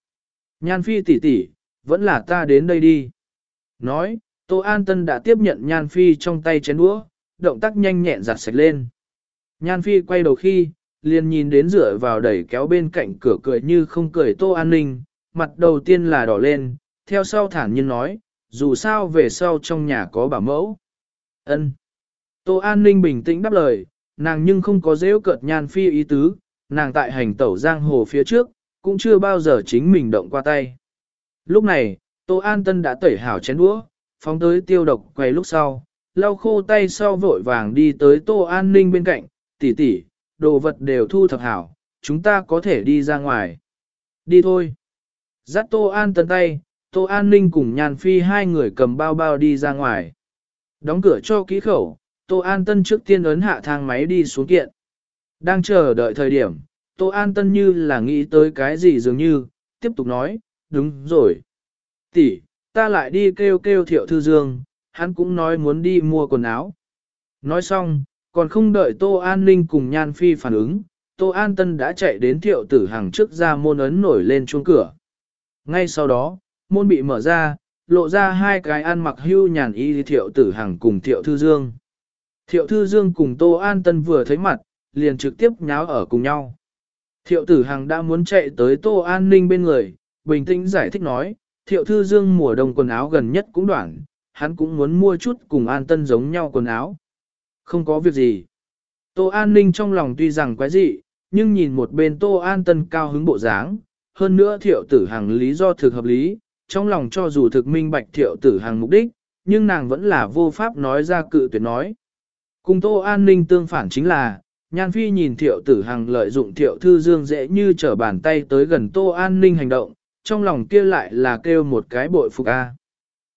Nhan Phi tỷ tỷ, vẫn là ta đến đây đi. Nói, Tô An Tân đã tiếp nhận Nhan Phi trong tay chén đũa, động tác nhanh nhẹn giặt sạch lên. Nhan Phi quay đầu khi, liền nhìn đến rửa vào đẩy kéo bên cạnh cửa cười như không cười Tô An Ninh, mặt đầu tiên là đỏ lên, theo sau thản nhiên nói, dù sao về sau trong nhà có bảo mẫu. ân Tô An Ninh bình tĩnh đáp lời, nàng nhưng không có dễ cợt nhan phi ý tứ, nàng tại hành tẩu giang hồ phía trước, cũng chưa bao giờ chính mình động qua tay. Lúc này, Tô An Tân đã tẩy hảo chén đũa, phóng tới tiêu độc quay lúc sau, lau khô tay sau vội vàng đi tới Tô An Ninh bên cạnh, tỷ tỷ, đồ vật đều thu thập hảo, chúng ta có thể đi ra ngoài. Đi thôi. Dắt Tô An Tân tay, Tô An Ninh cùng Nhan Phi hai người cầm bao bao đi ra ngoài. Đóng cửa cho kỹ khẩu, Tô An Tân trước tiên ấn hạ thang máy đi xuống kiện. Đang chờ đợi thời điểm, Tô An Tân như là nghĩ tới cái gì dường như, tiếp tục nói, đúng rồi. Tỷ, ta lại đi kêu kêu thiệu thư dương, hắn cũng nói muốn đi mua quần áo. Nói xong, còn không đợi Tô An Ninh cùng Nhan Phi phản ứng, Tô An Tân đã chạy đến thiệu tử hàng trước ra môn ấn nổi lên chuông cửa. Ngay sau đó, môn bị mở ra, lộ ra hai cái ăn mặc hưu nhàn y thiệu tử hàng cùng thiệu thư dương. Thiệu thư dương cùng Tô An Tân vừa thấy mặt, liền trực tiếp nháo ở cùng nhau. Thiệu tử Hằng đã muốn chạy tới Tô An Ninh bên người, bình tĩnh giải thích nói, thiệu thư dương mùa đông quần áo gần nhất cũng đoạn, hắn cũng muốn mua chút cùng An Tân giống nhau quần áo. Không có việc gì. Tô An Ninh trong lòng tuy rằng quái dị, nhưng nhìn một bên Tô An Tân cao hứng bộ dáng, hơn nữa thiệu tử Hằng lý do thực hợp lý, trong lòng cho dù thực minh bạch thiệu tử Hằng mục đích, nhưng nàng vẫn là vô pháp nói ra cự tuyệt nói. Cùng Tô An Ninh tương phản chính là, Nhan Phi nhìn thiệu tử hằng lợi dụng thiệu thư dương dễ như trở bàn tay tới gần Tô An Ninh hành động, trong lòng kia lại là kêu một cái bội phục A.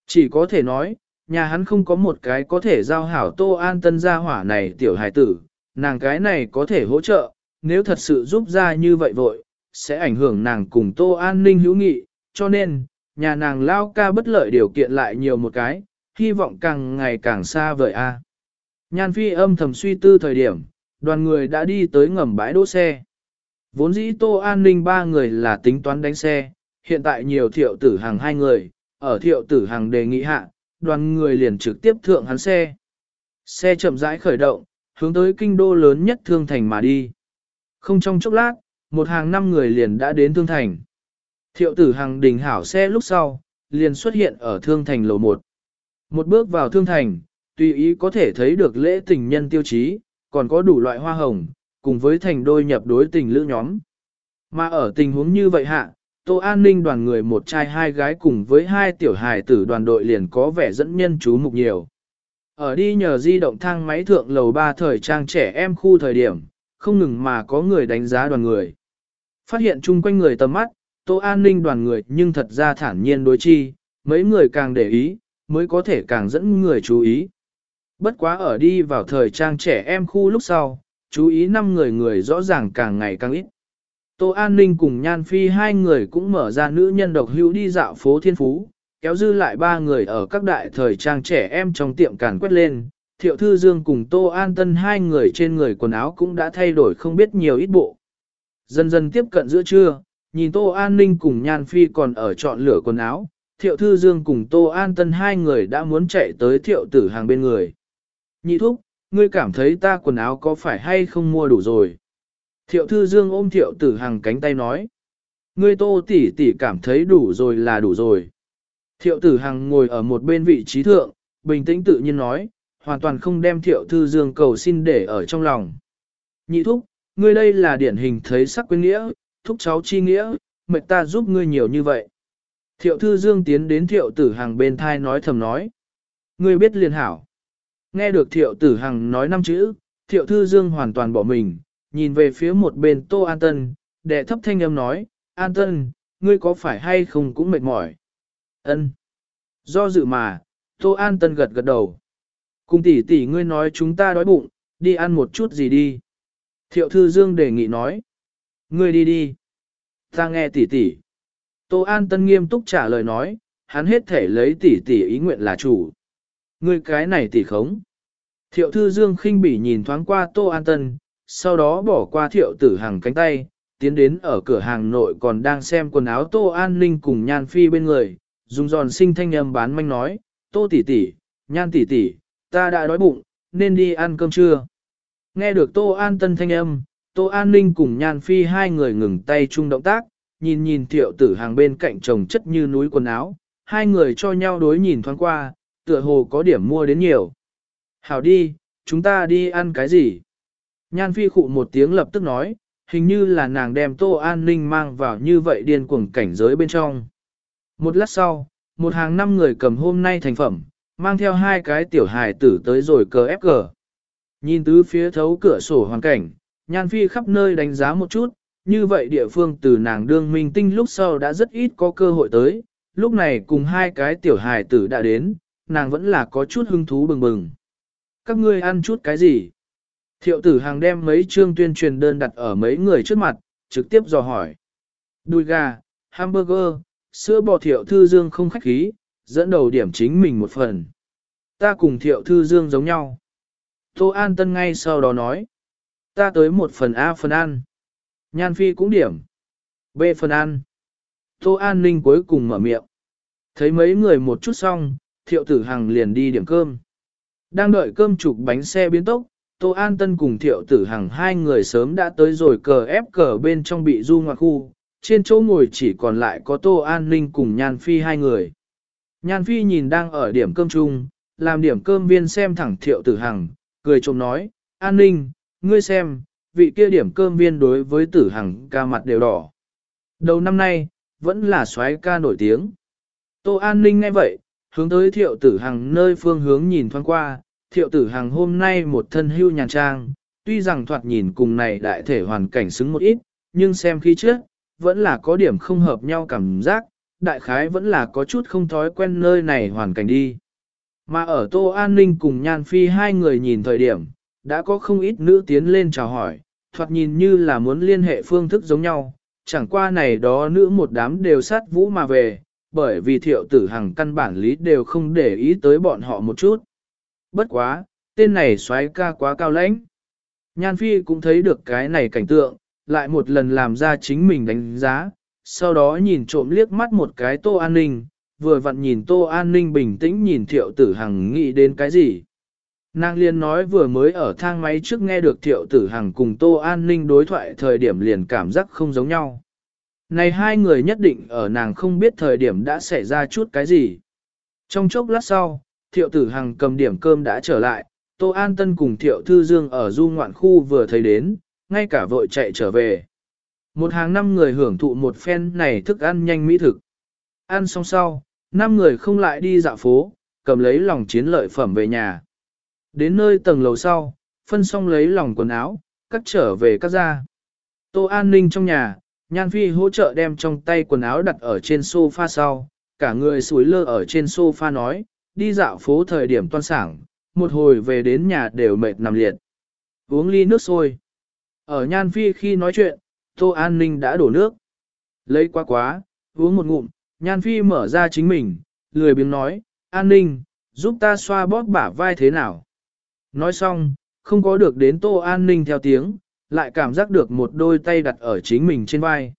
Chỉ có thể nói, nhà hắn không có một cái có thể giao hảo Tô An Tân gia hỏa này tiểu hài tử, nàng cái này có thể hỗ trợ, nếu thật sự giúp ra như vậy vội, sẽ ảnh hưởng nàng cùng Tô An Ninh hữu nghị, cho nên, nhà nàng lao ca bất lợi điều kiện lại nhiều một cái, hy vọng càng ngày càng xa vời a. Nhan Phi âm thầm suy tư thời điểm, đoàn người đã đi tới ngầm bãi đỗ xe. Vốn dĩ Tô An Ninh ba người là tính toán đánh xe, hiện tại nhiều thiệu tử hàng hai người, ở thiệu tử hàng đề nghị hạ, đoàn người liền trực tiếp thượng hắn xe. Xe chậm rãi khởi động, hướng tới kinh đô lớn nhất Thương Thành mà đi. Không trong chốc lát, một hàng năm người liền đã đến Thương Thành. Thiệu tử hàng đỉnh hảo xe lúc sau, liền xuất hiện ở Thương Thành lầu 1. Một bước vào Thương Thành, tùy ý có thể thấy được lễ tình nhân tiêu chí, còn có đủ loại hoa hồng, cùng với thành đôi nhập đối tình lữ nhóm. Mà ở tình huống như vậy hạ, Tô An ninh đoàn người một trai hai gái cùng với hai tiểu hài tử đoàn đội liền có vẻ dẫn nhân chú mục nhiều. Ở đi nhờ di động thang máy thượng lầu ba thời trang trẻ em khu thời điểm, không ngừng mà có người đánh giá đoàn người. Phát hiện chung quanh người tầm mắt, Tô An ninh đoàn người nhưng thật ra thản nhiên đối chi, mấy người càng để ý, mới có thể càng dẫn người chú ý. Bất quá ở đi vào thời trang trẻ em khu lúc sau, chú ý năm người người rõ ràng càng ngày càng ít. Tô An Ninh cùng Nhan Phi hai người cũng mở ra nữ nhân độc hữu đi dạo phố Thiên Phú, kéo dư lại ba người ở các đại thời trang trẻ em trong tiệm càn quét lên. Thiệu Thư Dương cùng Tô An Tân hai người trên người quần áo cũng đã thay đổi không biết nhiều ít bộ. Dần dần tiếp cận giữa trưa, nhìn Tô An Ninh cùng Nhan Phi còn ở chọn lửa quần áo, Thiệu Thư Dương cùng Tô An Tân hai người đã muốn chạy tới Thiệu Tử Hàng bên người. Nhị thúc, ngươi cảm thấy ta quần áo có phải hay không mua đủ rồi? Thiệu Thư Dương ôm Thiệu Tử Hằng cánh tay nói. Ngươi tô tỷ tỷ cảm thấy đủ rồi là đủ rồi. Thiệu Tử Hằng ngồi ở một bên vị trí thượng, bình tĩnh tự nhiên nói, hoàn toàn không đem Thiệu Thư Dương cầu xin để ở trong lòng. Nhị thúc, ngươi đây là điển hình thấy sắc quyến nghĩa, thúc cháu chi nghĩa, mệt ta giúp ngươi nhiều như vậy. Thiệu Thư Dương tiến đến Thiệu Tử Hằng bên thai nói thầm nói. Ngươi biết liền hảo. Nghe được Thiệu Tử Hằng nói năm chữ, Thiệu Thư Dương hoàn toàn bỏ mình, nhìn về phía một bên Tô An Tân, đệ thấp thanh âm nói, An Tân, ngươi có phải hay không cũng mệt mỏi? Ân. Do dự mà, Tô An Tân gật gật đầu. Cùng tỷ tỷ ngươi nói chúng ta đói bụng, đi ăn một chút gì đi. Thiệu Thư Dương đề nghị nói. Ngươi đi đi. Ta nghe tỷ tỷ. Tô An Tân nghiêm túc trả lời nói, hắn hết thể lấy tỷ tỷ ý nguyện là chủ. Ngươi cái này tỉ khống. Thiệu Thư Dương khinh bỉ nhìn thoáng qua Tô An Tân, sau đó bỏ qua thiệu tử hàng cánh tay, tiến đến ở cửa hàng nội còn đang xem quần áo Tô An Ninh cùng Nhan Phi bên người, dùng giòn sinh thanh âm bán manh nói, Tô tỷ tỷ, Nhan tỷ tỷ, ta đã đói bụng, nên đi ăn cơm trưa. Nghe được Tô An Tân thanh âm, Tô An Ninh cùng Nhan Phi hai người ngừng tay chung động tác, nhìn nhìn thiệu tử hàng bên cạnh chồng chất như núi quần áo, hai người cho nhau đối nhìn thoáng qua, tựa hồ có điểm mua đến nhiều. Hảo đi, chúng ta đi ăn cái gì? Nhan phi khụ một tiếng lập tức nói, hình như là nàng đem tô an ninh mang vào như vậy điên cuồng cảnh giới bên trong. Một lát sau, một hàng năm người cầm hôm nay thành phẩm, mang theo hai cái tiểu hài tử tới rồi cờ ép cờ. Nhìn tứ phía thấu cửa sổ hoàn cảnh, nhan phi khắp nơi đánh giá một chút, như vậy địa phương từ nàng đương minh tinh lúc sau đã rất ít có cơ hội tới, lúc này cùng hai cái tiểu hài tử đã đến, nàng vẫn là có chút hứng thú bừng bừng. Các ngươi ăn chút cái gì? Thiệu tử hàng đem mấy chương tuyên truyền đơn đặt ở mấy người trước mặt, trực tiếp dò hỏi. Đùi gà, hamburger, sữa bò thiệu thư dương không khách khí, dẫn đầu điểm chính mình một phần. Ta cùng thiệu thư dương giống nhau. Tô An Tân ngay sau đó nói. Ta tới một phần A phần ăn. Nhan Phi cũng điểm. B phần ăn. Tô An Ninh cuối cùng mở miệng. Thấy mấy người một chút xong, thiệu tử hằng liền đi điểm cơm. Đang đợi cơm chụp bánh xe biến tốc, Tô An Tân cùng thiệu tử hằng hai người sớm đã tới rồi cờ ép cờ bên trong bị du ngoạc khu, trên chỗ ngồi chỉ còn lại có Tô An Ninh cùng Nhan Phi hai người. Nhan Phi nhìn đang ở điểm cơm chung, làm điểm cơm viên xem thẳng thiệu tử hằng, cười trông nói, An Ninh, ngươi xem, vị kia điểm cơm viên đối với tử hằng ca mặt đều đỏ. Đầu năm nay, vẫn là soái ca nổi tiếng. Tô An Ninh nghe vậy, hướng tới thiệu tử hằng nơi phương hướng nhìn thoáng qua, thiệu tử hằng hôm nay một thân hưu nhàn trang, tuy rằng thoạt nhìn cùng này đại thể hoàn cảnh xứng một ít, nhưng xem khi trước, vẫn là có điểm không hợp nhau cảm giác, đại khái vẫn là có chút không thói quen nơi này hoàn cảnh đi. Mà ở Tô An Ninh cùng Nhan Phi hai người nhìn thời điểm, đã có không ít nữ tiến lên chào hỏi, thoạt nhìn như là muốn liên hệ phương thức giống nhau, chẳng qua này đó nữ một đám đều sát vũ mà về, bởi vì thiệu tử hằng căn bản lý đều không để ý tới bọn họ một chút. Bất quá, tên này xoáy ca quá cao lãnh. Nhan Phi cũng thấy được cái này cảnh tượng, lại một lần làm ra chính mình đánh giá, sau đó nhìn trộm liếc mắt một cái tô an ninh, vừa vặn nhìn tô an ninh bình tĩnh nhìn thiệu tử hằng nghĩ đến cái gì. Nàng liên nói vừa mới ở thang máy trước nghe được thiệu tử hằng cùng tô an ninh đối thoại thời điểm liền cảm giác không giống nhau. Này hai người nhất định ở nàng không biết thời điểm đã xảy ra chút cái gì. Trong chốc lát sau, thiệu tử hằng cầm điểm cơm đã trở lại, tô an tân cùng thiệu thư dương ở du ngoạn khu vừa thấy đến, ngay cả vội chạy trở về. Một hàng năm người hưởng thụ một phen này thức ăn nhanh mỹ thực. Ăn xong sau, năm người không lại đi dạo phố, cầm lấy lòng chiến lợi phẩm về nhà. Đến nơi tầng lầu sau, phân xong lấy lòng quần áo, cắt trở về các gia. Tô an ninh trong nhà, Nhan Phi hỗ trợ đem trong tay quần áo đặt ở trên sofa sau, cả người suối lơ ở trên sofa nói, đi dạo phố thời điểm toan sảng, một hồi về đến nhà đều mệt nằm liệt. Uống ly nước sôi. Ở Nhan Phi khi nói chuyện, Tô An Ninh đã đổ nước. Lấy quá quá, uống một ngụm, Nhan Phi mở ra chính mình, lười biếng nói, An Ninh, giúp ta xoa bóp bả vai thế nào. Nói xong, không có được đến Tô An Ninh theo tiếng, lại cảm giác được một đôi tay đặt ở chính mình trên vai.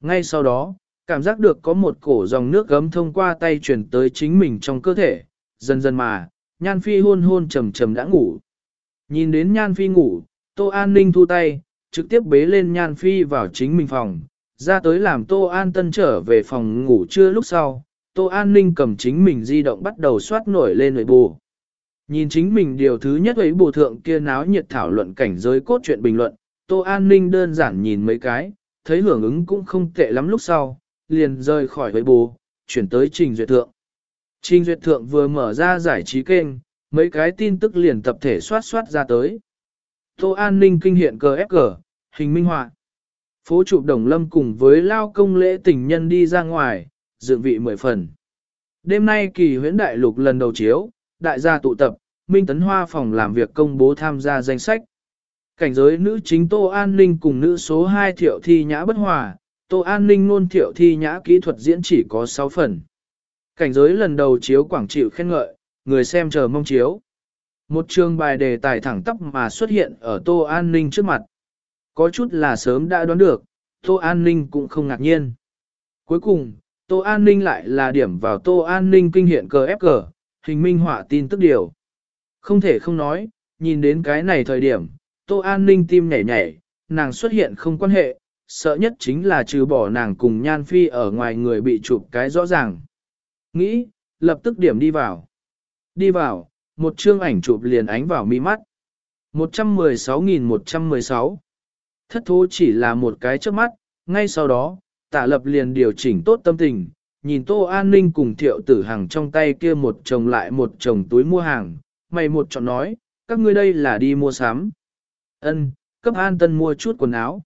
Ngay sau đó, cảm giác được có một cổ dòng nước gấm thông qua tay chuyển tới chính mình trong cơ thể, dần dần mà, Nhan Phi hôn hôn trầm trầm đã ngủ. Nhìn đến Nhan Phi ngủ, Tô An Ninh thu tay, trực tiếp bế lên Nhan Phi vào chính mình phòng, ra tới làm Tô An Tân trở về phòng ngủ trưa lúc sau. Tô An Ninh cầm chính mình di động bắt đầu soát nổi lên nội bù. Nhìn chính mình điều thứ nhất ấy bù thượng kia náo nhiệt thảo luận cảnh giới cốt truyện bình luận, Tô An Ninh đơn giản nhìn mấy cái, thấy hưởng ứng cũng không tệ lắm lúc sau, liền rời khỏi với bù, chuyển tới trình duyệt thượng. Trình duyệt thượng vừa mở ra giải trí kênh, mấy cái tin tức liền tập thể soát soát ra tới. Tô An Ninh kinh hiện cờ ép cờ, hình minh họa. Phố chụp đồng lâm cùng với lao công lễ tình nhân đi ra ngoài, dựng vị mười phần. Đêm nay kỳ huyễn đại lục lần đầu chiếu, đại gia tụ tập, Minh Tấn Hoa phòng làm việc công bố tham gia danh sách. Cảnh giới nữ chính Tô An Ninh cùng nữ số 2 thiệu thi nhã bất hòa, Tô An Ninh ngôn thiệu thi nhã kỹ thuật diễn chỉ có 6 phần. Cảnh giới lần đầu chiếu quảng chịu khen ngợi, người xem chờ mong chiếu. Một trường bài đề tài thẳng tắp mà xuất hiện ở Tô An Ninh trước mặt. Có chút là sớm đã đoán được, Tô An Ninh cũng không ngạc nhiên. Cuối cùng, Tô An Ninh lại là điểm vào Tô An Ninh kinh hiện cờ ép cờ, hình minh họa tin tức điều. Không thể không nói, nhìn đến cái này thời điểm, Tô An Ninh tim nhảy nhảy, nàng xuất hiện không quan hệ, sợ nhất chính là trừ bỏ nàng cùng Nhan Phi ở ngoài người bị chụp cái rõ ràng. Nghĩ, lập tức điểm đi vào. Đi vào, một chương ảnh chụp liền ánh vào mi mắt. 116.116 Thất thố chỉ là một cái trước mắt, ngay sau đó, tả lập liền điều chỉnh tốt tâm tình, nhìn Tô An Ninh cùng thiệu tử hàng trong tay kia một chồng lại một chồng túi mua hàng, mày một chọn nói, các ngươi đây là đi mua sắm. Ân, cấp an tân mua chút quần áo.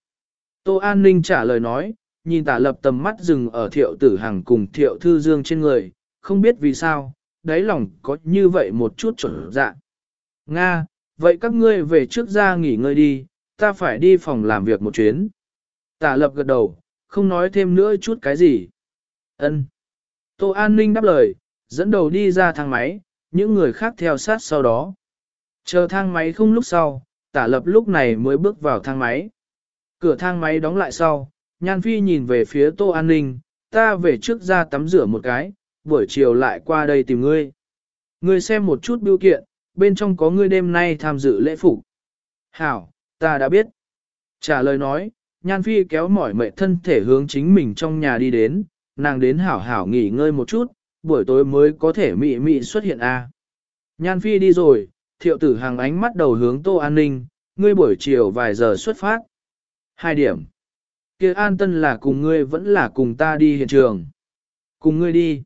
Tô An Ninh trả lời nói, nhìn tả lập tầm mắt dừng ở thiệu tử hàng cùng thiệu thư dương trên người, không biết vì sao, đáy lòng có như vậy một chút trở dạ. Nga, vậy các ngươi về trước ra nghỉ ngơi đi, ta phải đi phòng làm việc một chuyến. Tả lập gật đầu, không nói thêm nữa chút cái gì. Ân. Tô An Ninh đáp lời, dẫn đầu đi ra thang máy, những người khác theo sát sau đó. Chờ thang máy không lúc sau, tả lập lúc này mới bước vào thang máy. Cửa thang máy đóng lại sau, Nhan Phi nhìn về phía Tô An Ninh, ta về trước ra tắm rửa một cái, buổi chiều lại qua đây tìm ngươi. Ngươi xem một chút biểu kiện, bên trong có ngươi đêm nay tham dự lễ phục. Hảo, ta đã biết. Trả lời nói, Nhan Phi kéo mỏi mệt thân thể hướng chính mình trong nhà đi đến, nàng đến hảo hảo nghỉ ngơi một chút, buổi tối mới có thể mị mị xuất hiện a. Nhan Phi đi rồi, thiệu tử hàng ánh mắt đầu hướng Tô An Ninh, ngươi buổi chiều vài giờ xuất phát. Hai điểm. kia An Tân là cùng ngươi vẫn là cùng ta đi hiện trường. Cùng ngươi đi.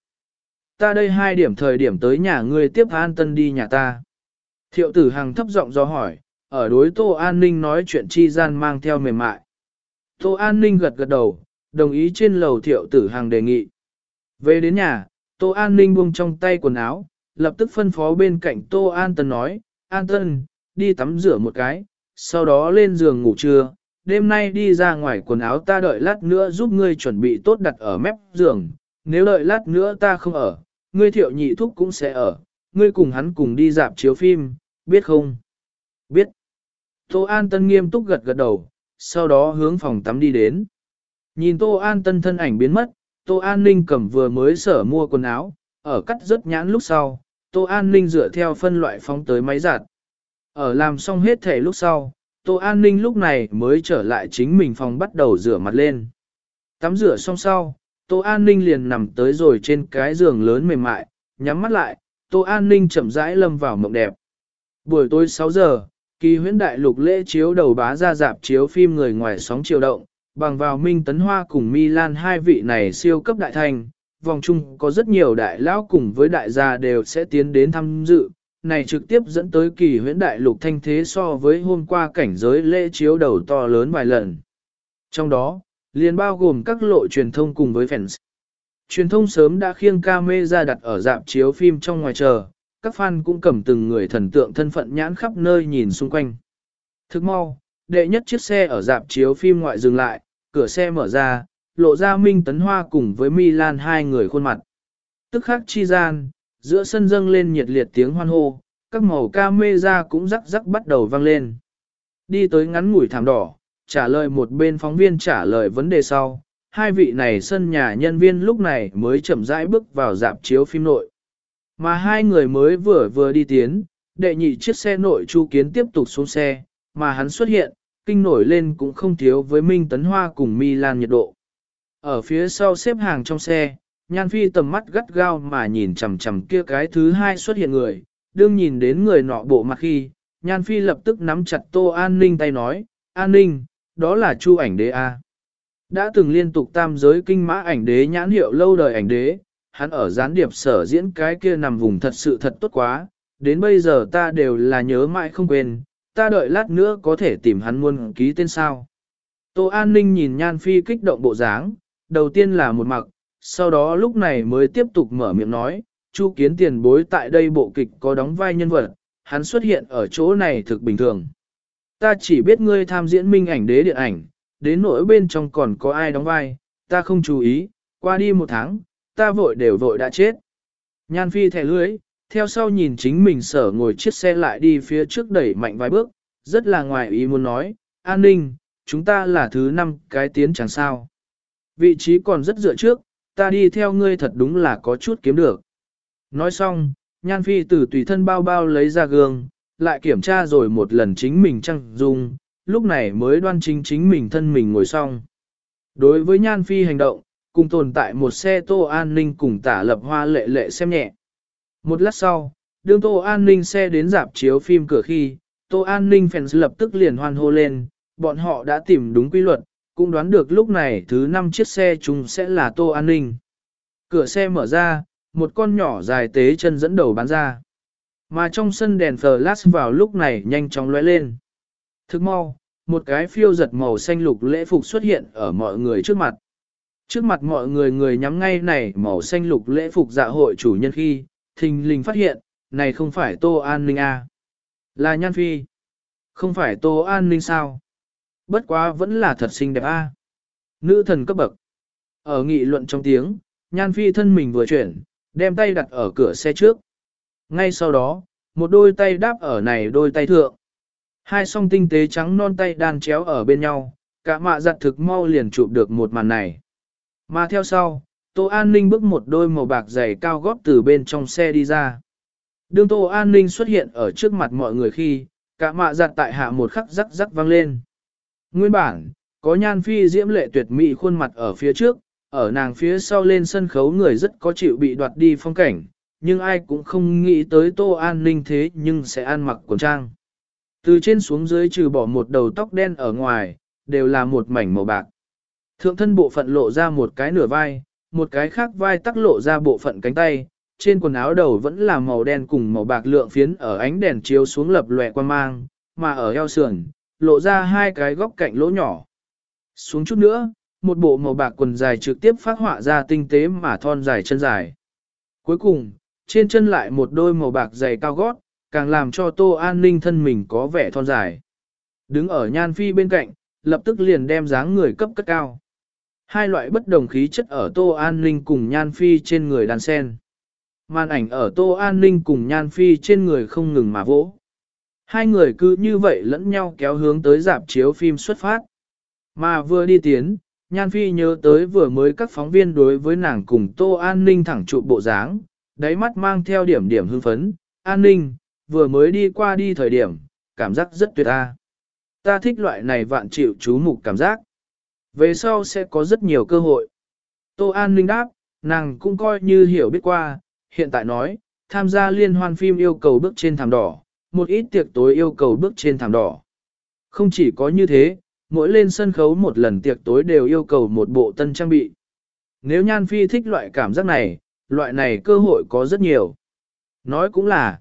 Ta đây hai điểm thời điểm tới nhà ngươi tiếp An Tân đi nhà ta. Thiệu tử hàng thấp giọng do hỏi, ở đối Tô An Ninh nói chuyện chi gian mang theo mềm mại. Tô An Ninh gật gật đầu, đồng ý trên lầu thiệu tử hàng đề nghị. Về đến nhà, Tô An Ninh buông trong tay quần áo, lập tức phân phó bên cạnh Tô An Tân nói, An Tân, đi tắm rửa một cái, sau đó lên giường ngủ trưa, đêm nay đi ra ngoài quần áo ta đợi lát nữa giúp ngươi chuẩn bị tốt đặt ở mép giường, nếu đợi lát nữa ta không ở, ngươi thiệu nhị thúc cũng sẽ ở, ngươi cùng hắn cùng đi dạp chiếu phim, biết không? Biết. Tô An Tân nghiêm túc gật gật đầu, sau đó hướng phòng tắm đi đến. Nhìn Tô An Tân thân ảnh biến mất, Tô An Ninh cầm vừa mới sở mua quần áo, ở cắt rất nhãn lúc sau, Tô An Ninh dựa theo phân loại phóng tới máy giặt. Ở làm xong hết thể lúc sau, Tô An Ninh lúc này mới trở lại chính mình phòng bắt đầu rửa mặt lên. Tắm rửa xong sau, Tô An Ninh liền nằm tới rồi trên cái giường lớn mềm mại, nhắm mắt lại, Tô An Ninh chậm rãi lâm vào mộng đẹp. Buổi tối 6 giờ, kỳ huyễn đại lục lễ chiếu đầu bá ra dạp chiếu phim người ngoài sóng chiều động, bằng vào Minh Tấn Hoa cùng Milan hai vị này siêu cấp đại thành, vòng chung có rất nhiều đại lão cùng với đại gia đều sẽ tiến đến tham dự, này trực tiếp dẫn tới kỳ huyễn đại lục thanh thế so với hôm qua cảnh giới lễ chiếu đầu to lớn vài lần. Trong đó, liền bao gồm các lộ truyền thông cùng với fans. Truyền thông sớm đã khiêng camera đặt ở dạp chiếu phim trong ngoài chờ, các fan cũng cầm từng người thần tượng thân phận nhãn khắp nơi nhìn xung quanh. Thức mau, đệ nhất chiếc xe ở dạp chiếu phim ngoại dừng lại, cửa xe mở ra, lộ ra Minh Tấn Hoa cùng với Milan hai người khuôn mặt. Tức khắc chi gian, giữa sân dâng lên nhiệt liệt tiếng hoan hô, các màu ca mê ra cũng rắc rắc bắt đầu vang lên. Đi tới ngắn ngủi thảm đỏ, trả lời một bên phóng viên trả lời vấn đề sau, hai vị này sân nhà nhân viên lúc này mới chậm rãi bước vào dạp chiếu phim nội. Mà hai người mới vừa vừa đi tiến, đệ nhị chiếc xe nội chu kiến tiếp tục xuống xe, mà hắn xuất hiện, kinh nổi lên cũng không thiếu với Minh Tấn Hoa cùng Milan nhiệt độ. Ở phía sau xếp hàng trong xe, Nhan Phi tầm mắt gắt gao mà nhìn chằm chằm kia cái thứ hai xuất hiện người, đương nhìn đến người nọ bộ mặt khi, Nhan Phi lập tức nắm chặt Tô An Ninh tay nói, An Ninh, đó là Chu ảnh đế A. Đã từng liên tục tam giới kinh mã ảnh đế nhãn hiệu lâu đời ảnh đế, hắn ở gián điệp sở diễn cái kia nằm vùng thật sự thật tốt quá, đến bây giờ ta đều là nhớ mãi không quên, ta đợi lát nữa có thể tìm hắn muôn ký tên sao. Tô An Ninh nhìn Nhan Phi kích động bộ dáng, đầu tiên là một mặc, sau đó lúc này mới tiếp tục mở miệng nói, Chu Kiến tiền bối tại đây bộ kịch có đóng vai nhân vật, hắn xuất hiện ở chỗ này thực bình thường. Ta chỉ biết ngươi tham diễn minh ảnh đế điện ảnh, đến nỗi bên trong còn có ai đóng vai, ta không chú ý, qua đi một tháng, ta vội đều vội đã chết. Nhan Phi thẻ lưới, theo sau nhìn chính mình sở ngồi chiếc xe lại đi phía trước đẩy mạnh vài bước, rất là ngoài ý muốn nói, an ninh, chúng ta là thứ năm cái tiến chẳng sao. Vị trí còn rất dựa trước, ta đi theo ngươi thật đúng là có chút kiếm được. Nói xong, Nhan Phi từ tùy thân bao bao lấy ra gương, lại kiểm tra rồi một lần chính mình trăng dung, lúc này mới đoan chính chính mình thân mình ngồi xong. Đối với Nhan Phi hành động, cùng tồn tại một xe tô an ninh cùng tả lập hoa lệ lệ xem nhẹ. Một lát sau, đương tô an ninh xe đến dạp chiếu phim cửa khi, tô an ninh fans lập tức liền hoan hô lên, bọn họ đã tìm đúng quy luật, cũng đoán được lúc này thứ năm chiếc xe chúng sẽ là tô an ninh. Cửa xe mở ra, một con nhỏ dài tế chân dẫn đầu bán ra. Mà trong sân đèn flash vào lúc này nhanh chóng lóe lên. Thức mau, một cái phiêu giật màu xanh lục lễ phục xuất hiện ở mọi người trước mặt. Trước mặt mọi người người nhắm ngay này màu xanh lục lễ phục dạ hội chủ nhân khi, thình lình phát hiện, này không phải Tô An Ninh A. Là Nhan Phi. Không phải Tô An Ninh sao? Bất quá vẫn là thật xinh đẹp A. Nữ thần cấp bậc. Ở nghị luận trong tiếng, Nhan Phi thân mình vừa chuyển, đem tay đặt ở cửa xe trước. Ngay sau đó, một đôi tay đáp ở này đôi tay thượng. Hai song tinh tế trắng non tay đan chéo ở bên nhau, cả mạ giặt thực mau liền chụp được một màn này. Mà theo sau, Tô An Ninh bước một đôi màu bạc dày cao gót từ bên trong xe đi ra. đường Tô An Ninh xuất hiện ở trước mặt mọi người khi, cả mạ giặt tại hạ một khắc rắc rắc vang lên. Nguyên bản, có nhan phi diễm lệ tuyệt mỹ khuôn mặt ở phía trước, ở nàng phía sau lên sân khấu người rất có chịu bị đoạt đi phong cảnh, nhưng ai cũng không nghĩ tới Tô An Ninh thế nhưng sẽ ăn mặc quần trang. Từ trên xuống dưới trừ bỏ một đầu tóc đen ở ngoài, đều là một mảnh màu bạc. Thượng thân bộ phận lộ ra một cái nửa vai, một cái khác vai tắc lộ ra bộ phận cánh tay, trên quần áo đầu vẫn là màu đen cùng màu bạc lượng phiến ở ánh đèn chiếu xuống lập lòe quan mang, mà ở eo sườn, lộ ra hai cái góc cạnh lỗ nhỏ. Xuống chút nữa, một bộ màu bạc quần dài trực tiếp phát họa ra tinh tế mà thon dài chân dài. Cuối cùng, trên chân lại một đôi màu bạc dày cao gót, càng làm cho Tô An Ninh thân mình có vẻ thon dài. Đứng ở Nhan Phi bên cạnh, lập tức liền đem dáng người cấp cất cao. Hai loại bất đồng khí chất ở Tô An Ninh cùng Nhan Phi trên người đàn sen. Màn ảnh ở Tô An Ninh cùng Nhan Phi trên người không ngừng mà vỗ. Hai người cứ như vậy lẫn nhau kéo hướng tới dạp chiếu phim xuất phát. Mà vừa đi tiến, Nhan Phi nhớ tới vừa mới các phóng viên đối với nàng cùng Tô An Ninh thẳng trụ bộ dáng, đáy mắt mang theo điểm điểm hưng phấn, An Ninh, vừa mới đi qua đi thời điểm, cảm giác rất tuyệt ta. Ta thích loại này vạn chịu chú mục cảm giác. Về sau sẽ có rất nhiều cơ hội. Tô An Ninh đáp, nàng cũng coi như hiểu biết qua, hiện tại nói, tham gia liên hoan phim yêu cầu bước trên thảm đỏ, một ít tiệc tối yêu cầu bước trên thảm đỏ. Không chỉ có như thế, mỗi lên sân khấu một lần tiệc tối đều yêu cầu một bộ tân trang bị. Nếu Nhan Phi thích loại cảm giác này, loại này cơ hội có rất nhiều. Nói cũng là,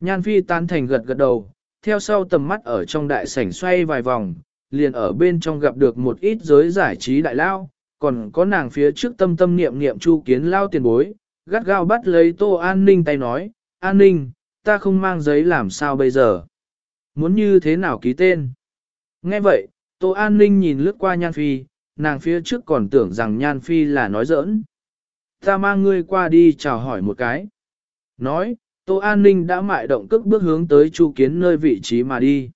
Nhan Phi tan thành gật gật đầu, theo sau tầm mắt ở trong đại sảnh xoay vài vòng, liền ở bên trong gặp được một ít giới giải trí đại lao, còn có nàng phía trước tâm tâm niệm niệm chu kiến lao tiền bối, gắt gao bắt lấy tô an ninh tay nói, an ninh, ta không mang giấy làm sao bây giờ? Muốn như thế nào ký tên? Nghe vậy, tô an ninh nhìn lướt qua nhan phi, nàng phía trước còn tưởng rằng nhan phi là nói giỡn. Ta mang ngươi qua đi chào hỏi một cái. Nói, Tô An Ninh đã mại động cước bước hướng tới Chu Kiến nơi vị trí mà đi.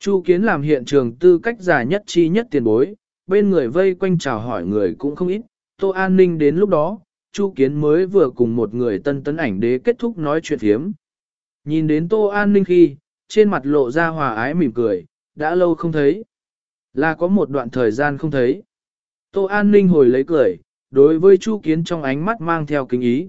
Chu Kiến làm hiện trường tư cách giả nhất chi nhất tiền bối, bên người vây quanh chào hỏi người cũng không ít. Tô An Ninh đến lúc đó, Chu Kiến mới vừa cùng một người tân tấn ảnh đế kết thúc nói chuyện thiếm. Nhìn đến Tô An Ninh khi, trên mặt lộ ra hòa ái mỉm cười, đã lâu không thấy. Là có một đoạn thời gian không thấy. Tô An Ninh hồi lấy cười, đối với Chu Kiến trong ánh mắt mang theo kính ý.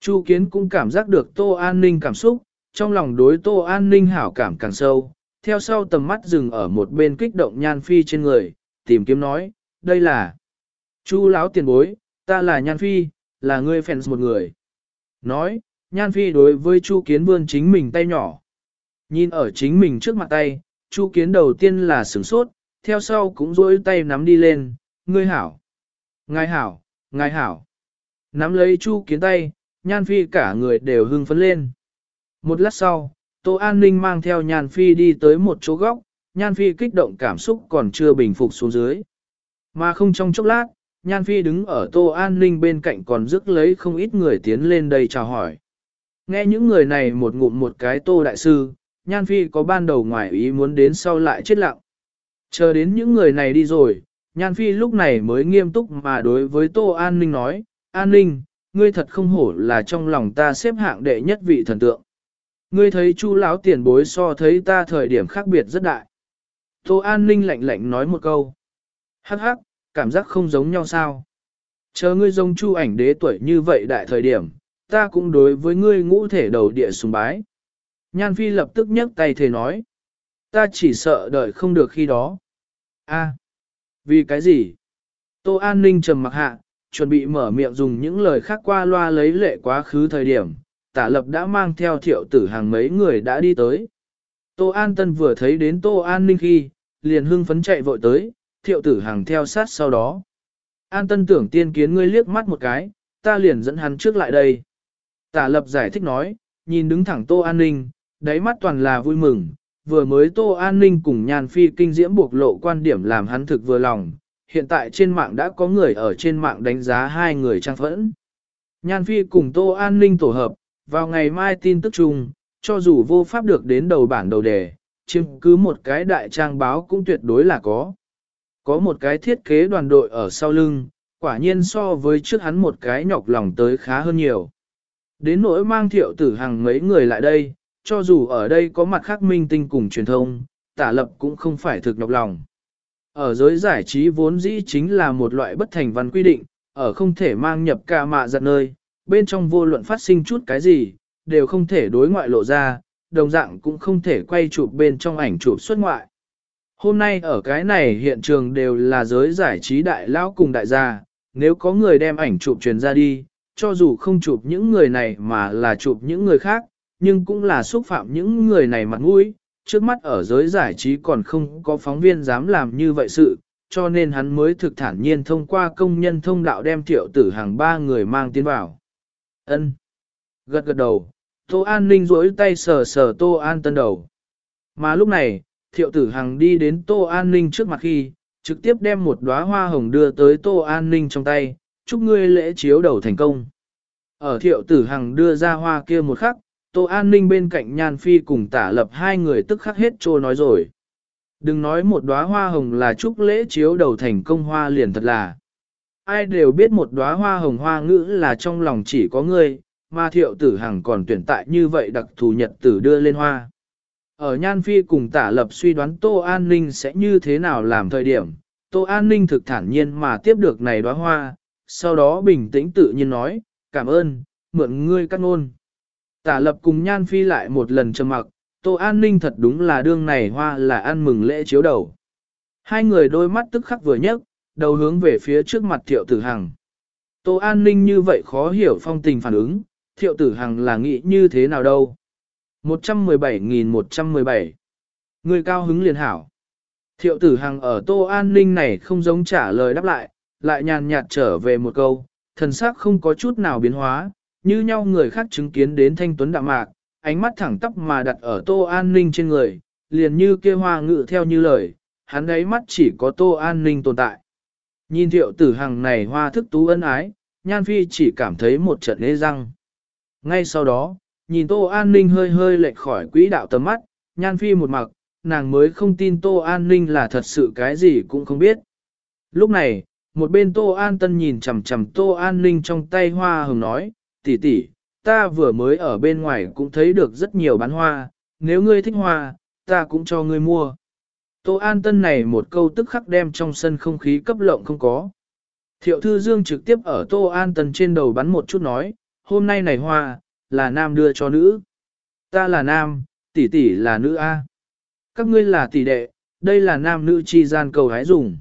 Chu Kiến cũng cảm giác được Tô An Ninh cảm xúc, trong lòng đối Tô An Ninh hảo cảm càng sâu, theo sau tầm mắt dừng ở một bên kích động Nhan Phi trên người, tìm kiếm nói, đây là Chu lão tiền bối, ta là Nhan Phi, là người fans một người. Nói, Nhan Phi đối với Chu Kiến vươn chính mình tay nhỏ. Nhìn ở chính mình trước mặt tay, Chu Kiến đầu tiên là sửng sốt, theo sau cũng duỗi tay nắm đi lên, ngươi hảo. Ngài hảo, ngài hảo. Nắm lấy Chu Kiến tay, Nhan Phi cả người đều hưng phấn lên. Một lát sau, Tô An Ninh mang theo Nhan Phi đi tới một chỗ góc, Nhan Phi kích động cảm xúc còn chưa bình phục xuống dưới. Mà không trong chốc lát, Nhan Phi đứng ở Tô An Ninh bên cạnh còn rước lấy không ít người tiến lên đây chào hỏi. Nghe những người này một ngụm một cái Tô Đại Sư, Nhan Phi có ban đầu ngoài ý muốn đến sau lại chết lặng. Chờ đến những người này đi rồi, Nhan Phi lúc này mới nghiêm túc mà đối với Tô An Ninh nói, An Ninh, ngươi thật không hổ là trong lòng ta xếp hạng đệ nhất vị thần tượng. Ngươi thấy chu lão tiền bối so thấy ta thời điểm khác biệt rất đại. Tô An Ninh lạnh lạnh nói một câu. Hắc hắc, cảm giác không giống nhau sao. Chờ ngươi giống chu ảnh đế tuổi như vậy đại thời điểm, ta cũng đối với ngươi ngũ thể đầu địa sùng bái. Nhan Phi lập tức nhấc tay thề nói. Ta chỉ sợ đợi không được khi đó. A, vì cái gì? Tô An Ninh trầm mặc hạ, chuẩn bị mở miệng dùng những lời khác qua loa lấy lệ quá khứ thời điểm, tả lập đã mang theo thiệu tử hàng mấy người đã đi tới. Tô An Tân vừa thấy đến Tô An Ninh khi, liền hưng phấn chạy vội tới, thiệu tử hàng theo sát sau đó. An Tân tưởng tiên kiến ngươi liếc mắt một cái, ta liền dẫn hắn trước lại đây. Tả lập giải thích nói, nhìn đứng thẳng Tô An Ninh, đáy mắt toàn là vui mừng, vừa mới Tô An Ninh cùng nhàn phi kinh diễm buộc lộ quan điểm làm hắn thực vừa lòng, hiện tại trên mạng đã có người ở trên mạng đánh giá hai người trang phẫn. Nhan Phi cùng Tô An ninh tổ hợp, vào ngày mai tin tức chung, cho dù vô pháp được đến đầu bản đầu đề, chứng cứ một cái đại trang báo cũng tuyệt đối là có. Có một cái thiết kế đoàn đội ở sau lưng, quả nhiên so với trước hắn một cái nhọc lòng tới khá hơn nhiều. Đến nỗi mang thiệu tử hàng mấy người lại đây, cho dù ở đây có mặt khác minh tinh cùng truyền thông, tả lập cũng không phải thực nhọc lòng. Ở giới giải trí vốn dĩ chính là một loại bất thành văn quy định, ở không thể mang nhập ca mạ giật nơi, bên trong vô luận phát sinh chút cái gì, đều không thể đối ngoại lộ ra, đồng dạng cũng không thể quay chụp bên trong ảnh chụp xuất ngoại. Hôm nay ở cái này hiện trường đều là giới giải trí đại lão cùng đại gia, nếu có người đem ảnh chụp truyền ra đi, cho dù không chụp những người này mà là chụp những người khác, nhưng cũng là xúc phạm những người này mặt mũi. Trước mắt ở giới giải trí còn không có phóng viên dám làm như vậy sự, cho nên hắn mới thực thản nhiên thông qua công nhân thông đạo đem thiệu tử hàng ba người mang tiến vào. ân Gật gật đầu, Tô An Ninh rỗi tay sờ sờ Tô An Tân đầu. Mà lúc này, thiệu tử hàng đi đến Tô An Ninh trước mặt khi, trực tiếp đem một đóa hoa hồng đưa tới Tô An Ninh trong tay, chúc ngươi lễ chiếu đầu thành công. Ở thiệu tử hằng đưa ra hoa kia một khắc, Tô An Ninh bên cạnh Nhan Phi cùng tả lập hai người tức khắc hết trô nói rồi. Đừng nói một đóa hoa hồng là chúc lễ chiếu đầu thành công hoa liền thật là. Ai đều biết một đóa hoa hồng hoa ngữ là trong lòng chỉ có ngươi, mà thiệu tử hằng còn tuyển tại như vậy đặc thù nhật tử đưa lên hoa. Ở Nhan Phi cùng tả lập suy đoán Tô An Ninh sẽ như thế nào làm thời điểm, Tô An Ninh thực thản nhiên mà tiếp được này đóa hoa, sau đó bình tĩnh tự nhiên nói, cảm ơn, mượn ngươi cắt ngôn. Tả lập cùng Nhan Phi lại một lần trầm mặc, Tô An Ninh thật đúng là đương này hoa là ăn mừng lễ chiếu đầu. Hai người đôi mắt tức khắc vừa nhấc, đầu hướng về phía trước mặt thiệu tử hằng. Tô An Ninh như vậy khó hiểu phong tình phản ứng, thiệu tử hằng là nghĩ như thế nào đâu. 117.117 Người cao hứng liền hảo. Thiệu tử hằng ở Tô An Ninh này không giống trả lời đáp lại, lại nhàn nhạt trở về một câu, thần sắc không có chút nào biến hóa, như nhau người khác chứng kiến đến thanh tuấn đạm mạc, ánh mắt thẳng tắp mà đặt ở Tô An Ninh trên người, liền như kia hoa ngự theo như lời, hắn ấy mắt chỉ có Tô An Ninh tồn tại. Nhìn thiệu tử hằng này hoa thức tú ân ái, Nhan Phi chỉ cảm thấy một trận lê răng. Ngay sau đó, nhìn Tô An Ninh hơi hơi lệch khỏi quỹ đạo tầm mắt, Nhan Phi một mặc, nàng mới không tin Tô An Ninh là thật sự cái gì cũng không biết. Lúc này, một bên Tô An Tân nhìn chằm chằm Tô An Ninh trong tay hoa hồng nói, tỷ tỷ, ta vừa mới ở bên ngoài cũng thấy được rất nhiều bán hoa, nếu ngươi thích hoa, ta cũng cho ngươi mua. Tô An Tân này một câu tức khắc đem trong sân không khí cấp lộng không có. Thiệu Thư Dương trực tiếp ở Tô An Tân trên đầu bắn một chút nói, hôm nay này hoa, là nam đưa cho nữ. Ta là nam, tỷ tỷ là nữ A. Các ngươi là tỷ đệ, đây là nam nữ chi gian cầu hái dùng.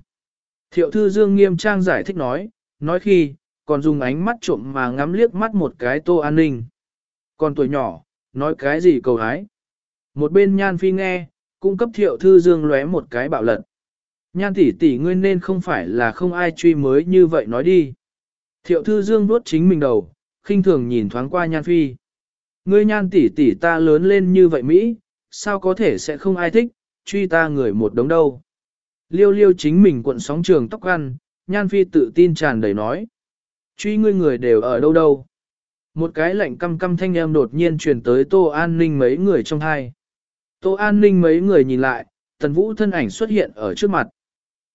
Thiệu Thư Dương nghiêm trang giải thích nói, nói khi, còn dùng ánh mắt trộm mà ngắm liếc mắt một cái tô an ninh. Còn tuổi nhỏ, nói cái gì cầu hái. Một bên nhan phi nghe, cung cấp thiệu thư dương lóe một cái bạo lật. Nhan tỷ tỷ ngươi nên không phải là không ai truy mới như vậy nói đi. Thiệu thư dương nuốt chính mình đầu, khinh thường nhìn thoáng qua nhan phi. Ngươi nhan tỷ tỷ ta lớn lên như vậy Mỹ, sao có thể sẽ không ai thích, truy ta người một đống đâu. Liêu liêu chính mình cuộn sóng trường tóc ăn, nhan phi tự tin tràn đầy nói truy ngươi người đều ở đâu đâu. Một cái lạnh căm căm thanh em đột nhiên truyền tới Tô An Ninh mấy người trong hai. Tô An Ninh mấy người nhìn lại, Tần Vũ thân ảnh xuất hiện ở trước mặt.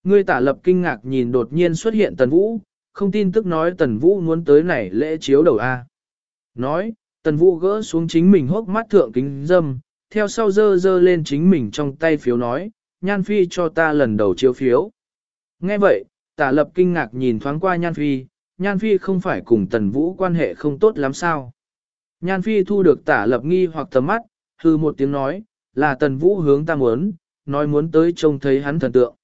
Ngươi tả lập kinh ngạc nhìn đột nhiên xuất hiện Tần Vũ, không tin tức nói Tần Vũ muốn tới này lễ chiếu đầu A. Nói, Tần Vũ gỡ xuống chính mình hốc mắt thượng kính dâm, theo sau dơ dơ lên chính mình trong tay phiếu nói, Nhan Phi cho ta lần đầu chiếu phiếu. Nghe vậy, tả lập kinh ngạc nhìn thoáng qua Nhan Phi, Nhan Phi không phải cùng Tần Vũ quan hệ không tốt lắm sao. Nhan Phi thu được tả lập nghi hoặc tầm mắt, hư một tiếng nói, là Tần Vũ hướng ta muốn, nói muốn tới trông thấy hắn thần tượng.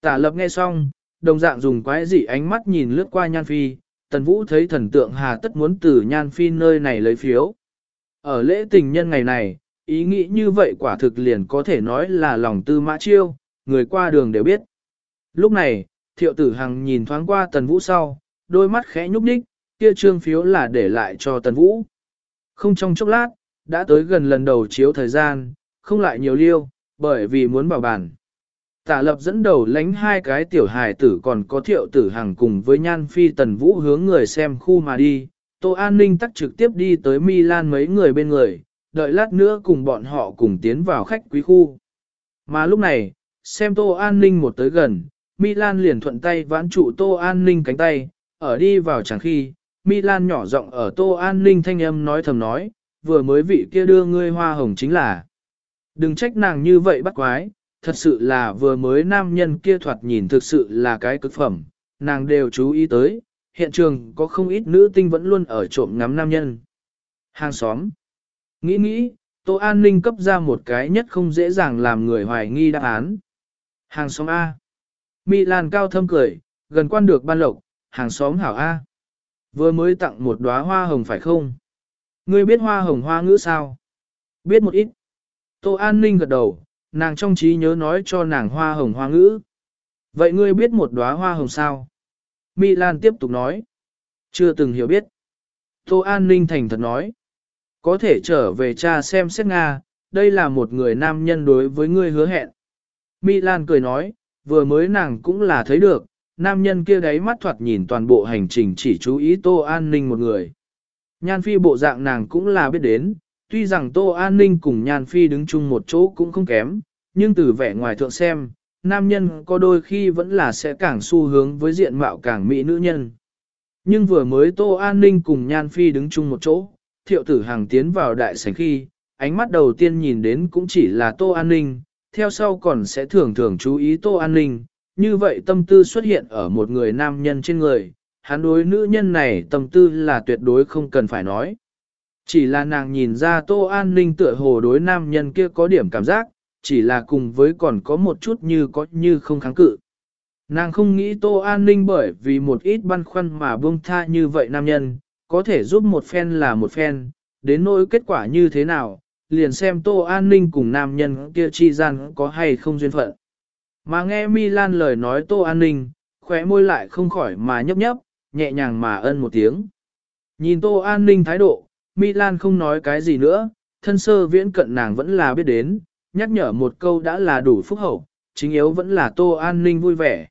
Tả lập nghe xong, đồng dạng dùng quái dị ánh mắt nhìn lướt qua Nhan Phi, Tần Vũ thấy thần tượng hà tất muốn từ Nhan Phi nơi này lấy phiếu. Ở lễ tình nhân ngày này, ý nghĩ như vậy quả thực liền có thể nói là lòng tư mã chiêu, người qua đường đều biết. Lúc này, thiệu tử hằng nhìn thoáng qua Tần Vũ sau, đôi mắt khẽ nhúc nhích, kia trương phiếu là để lại cho Tần Vũ. Không trong chốc lát, đã tới gần lần đầu chiếu thời gian, không lại nhiều liêu, bởi vì muốn bảo bản. Tả lập dẫn đầu lánh hai cái tiểu hài tử còn có thiệu tử hằng cùng với nhan phi tần vũ hướng người xem khu mà đi, Tô An Ninh tắc trực tiếp đi tới Milan mấy người bên người, đợi lát nữa cùng bọn họ cùng tiến vào khách quý khu. Mà lúc này, xem Tô An Ninh một tới gần, Milan liền thuận tay vãn trụ Tô An Ninh cánh tay, ở đi vào chẳng khi, Milan nhỏ giọng ở Tô An Ninh thanh âm nói thầm nói, vừa mới vị kia đưa ngươi hoa hồng chính là. Đừng trách nàng như vậy bắt quái, thật sự là vừa mới nam nhân kia thoạt nhìn thực sự là cái cực phẩm, nàng đều chú ý tới, hiện trường có không ít nữ tinh vẫn luôn ở trộm ngắm nam nhân. Hàng xóm. Nghĩ nghĩ, Tô An Ninh cấp ra một cái nhất không dễ dàng làm người hoài nghi đáp án. Hàng xóm A. Mỹ Lan cao thâm cười, gần quan được ban lộc, hàng xóm hảo A. Vừa mới tặng một đóa hoa hồng phải không? Ngươi biết hoa hồng hoa ngữ sao? Biết một ít. Tô An Ninh gật đầu, nàng trong trí nhớ nói cho nàng hoa hồng hoa ngữ. Vậy ngươi biết một đóa hoa hồng sao? Mỹ Lan tiếp tục nói. Chưa từng hiểu biết. Tô An Ninh thành thật nói. Có thể trở về cha xem xét Nga, đây là một người nam nhân đối với ngươi hứa hẹn. Mỹ Lan cười nói, vừa mới nàng cũng là thấy được, nam nhân kia đáy mắt thoạt nhìn toàn bộ hành trình chỉ chú ý Tô An Ninh một người. Nhan Phi bộ dạng nàng cũng là biết đến, tuy rằng Tô An Ninh cùng Nhan Phi đứng chung một chỗ cũng không kém, nhưng từ vẻ ngoài thượng xem, nam nhân có đôi khi vẫn là sẽ càng xu hướng với diện mạo càng mỹ nữ nhân. Nhưng vừa mới Tô An Ninh cùng Nhan Phi đứng chung một chỗ, thiệu tử hàng tiến vào đại sảnh khi, ánh mắt đầu tiên nhìn đến cũng chỉ là Tô An Ninh, theo sau còn sẽ thường thường chú ý Tô An Ninh, như vậy tâm tư xuất hiện ở một người nam nhân trên người, hắn đối nữ nhân này tâm tư là tuyệt đối không cần phải nói. Chỉ là nàng nhìn ra Tô An Ninh tựa hồ đối nam nhân kia có điểm cảm giác, chỉ là cùng với còn có một chút như có như không kháng cự. Nàng không nghĩ Tô An Ninh bởi vì một ít băn khoăn mà buông tha như vậy nam nhân, có thể giúp một phen là một phen, đến nỗi kết quả như thế nào, liền xem Tô An Ninh cùng nam nhân kia chi gian có hay không duyên phận. Mà nghe Milan lời nói Tô An Ninh, khóe môi lại không khỏi mà nhấp nhấp, nhẹ nhàng mà ân một tiếng. Nhìn Tô An Ninh thái độ, Milan không nói cái gì nữa, thân sơ viễn cận nàng vẫn là biết đến, nhắc nhở một câu đã là đủ phúc hậu, chính yếu vẫn là Tô An Ninh vui vẻ.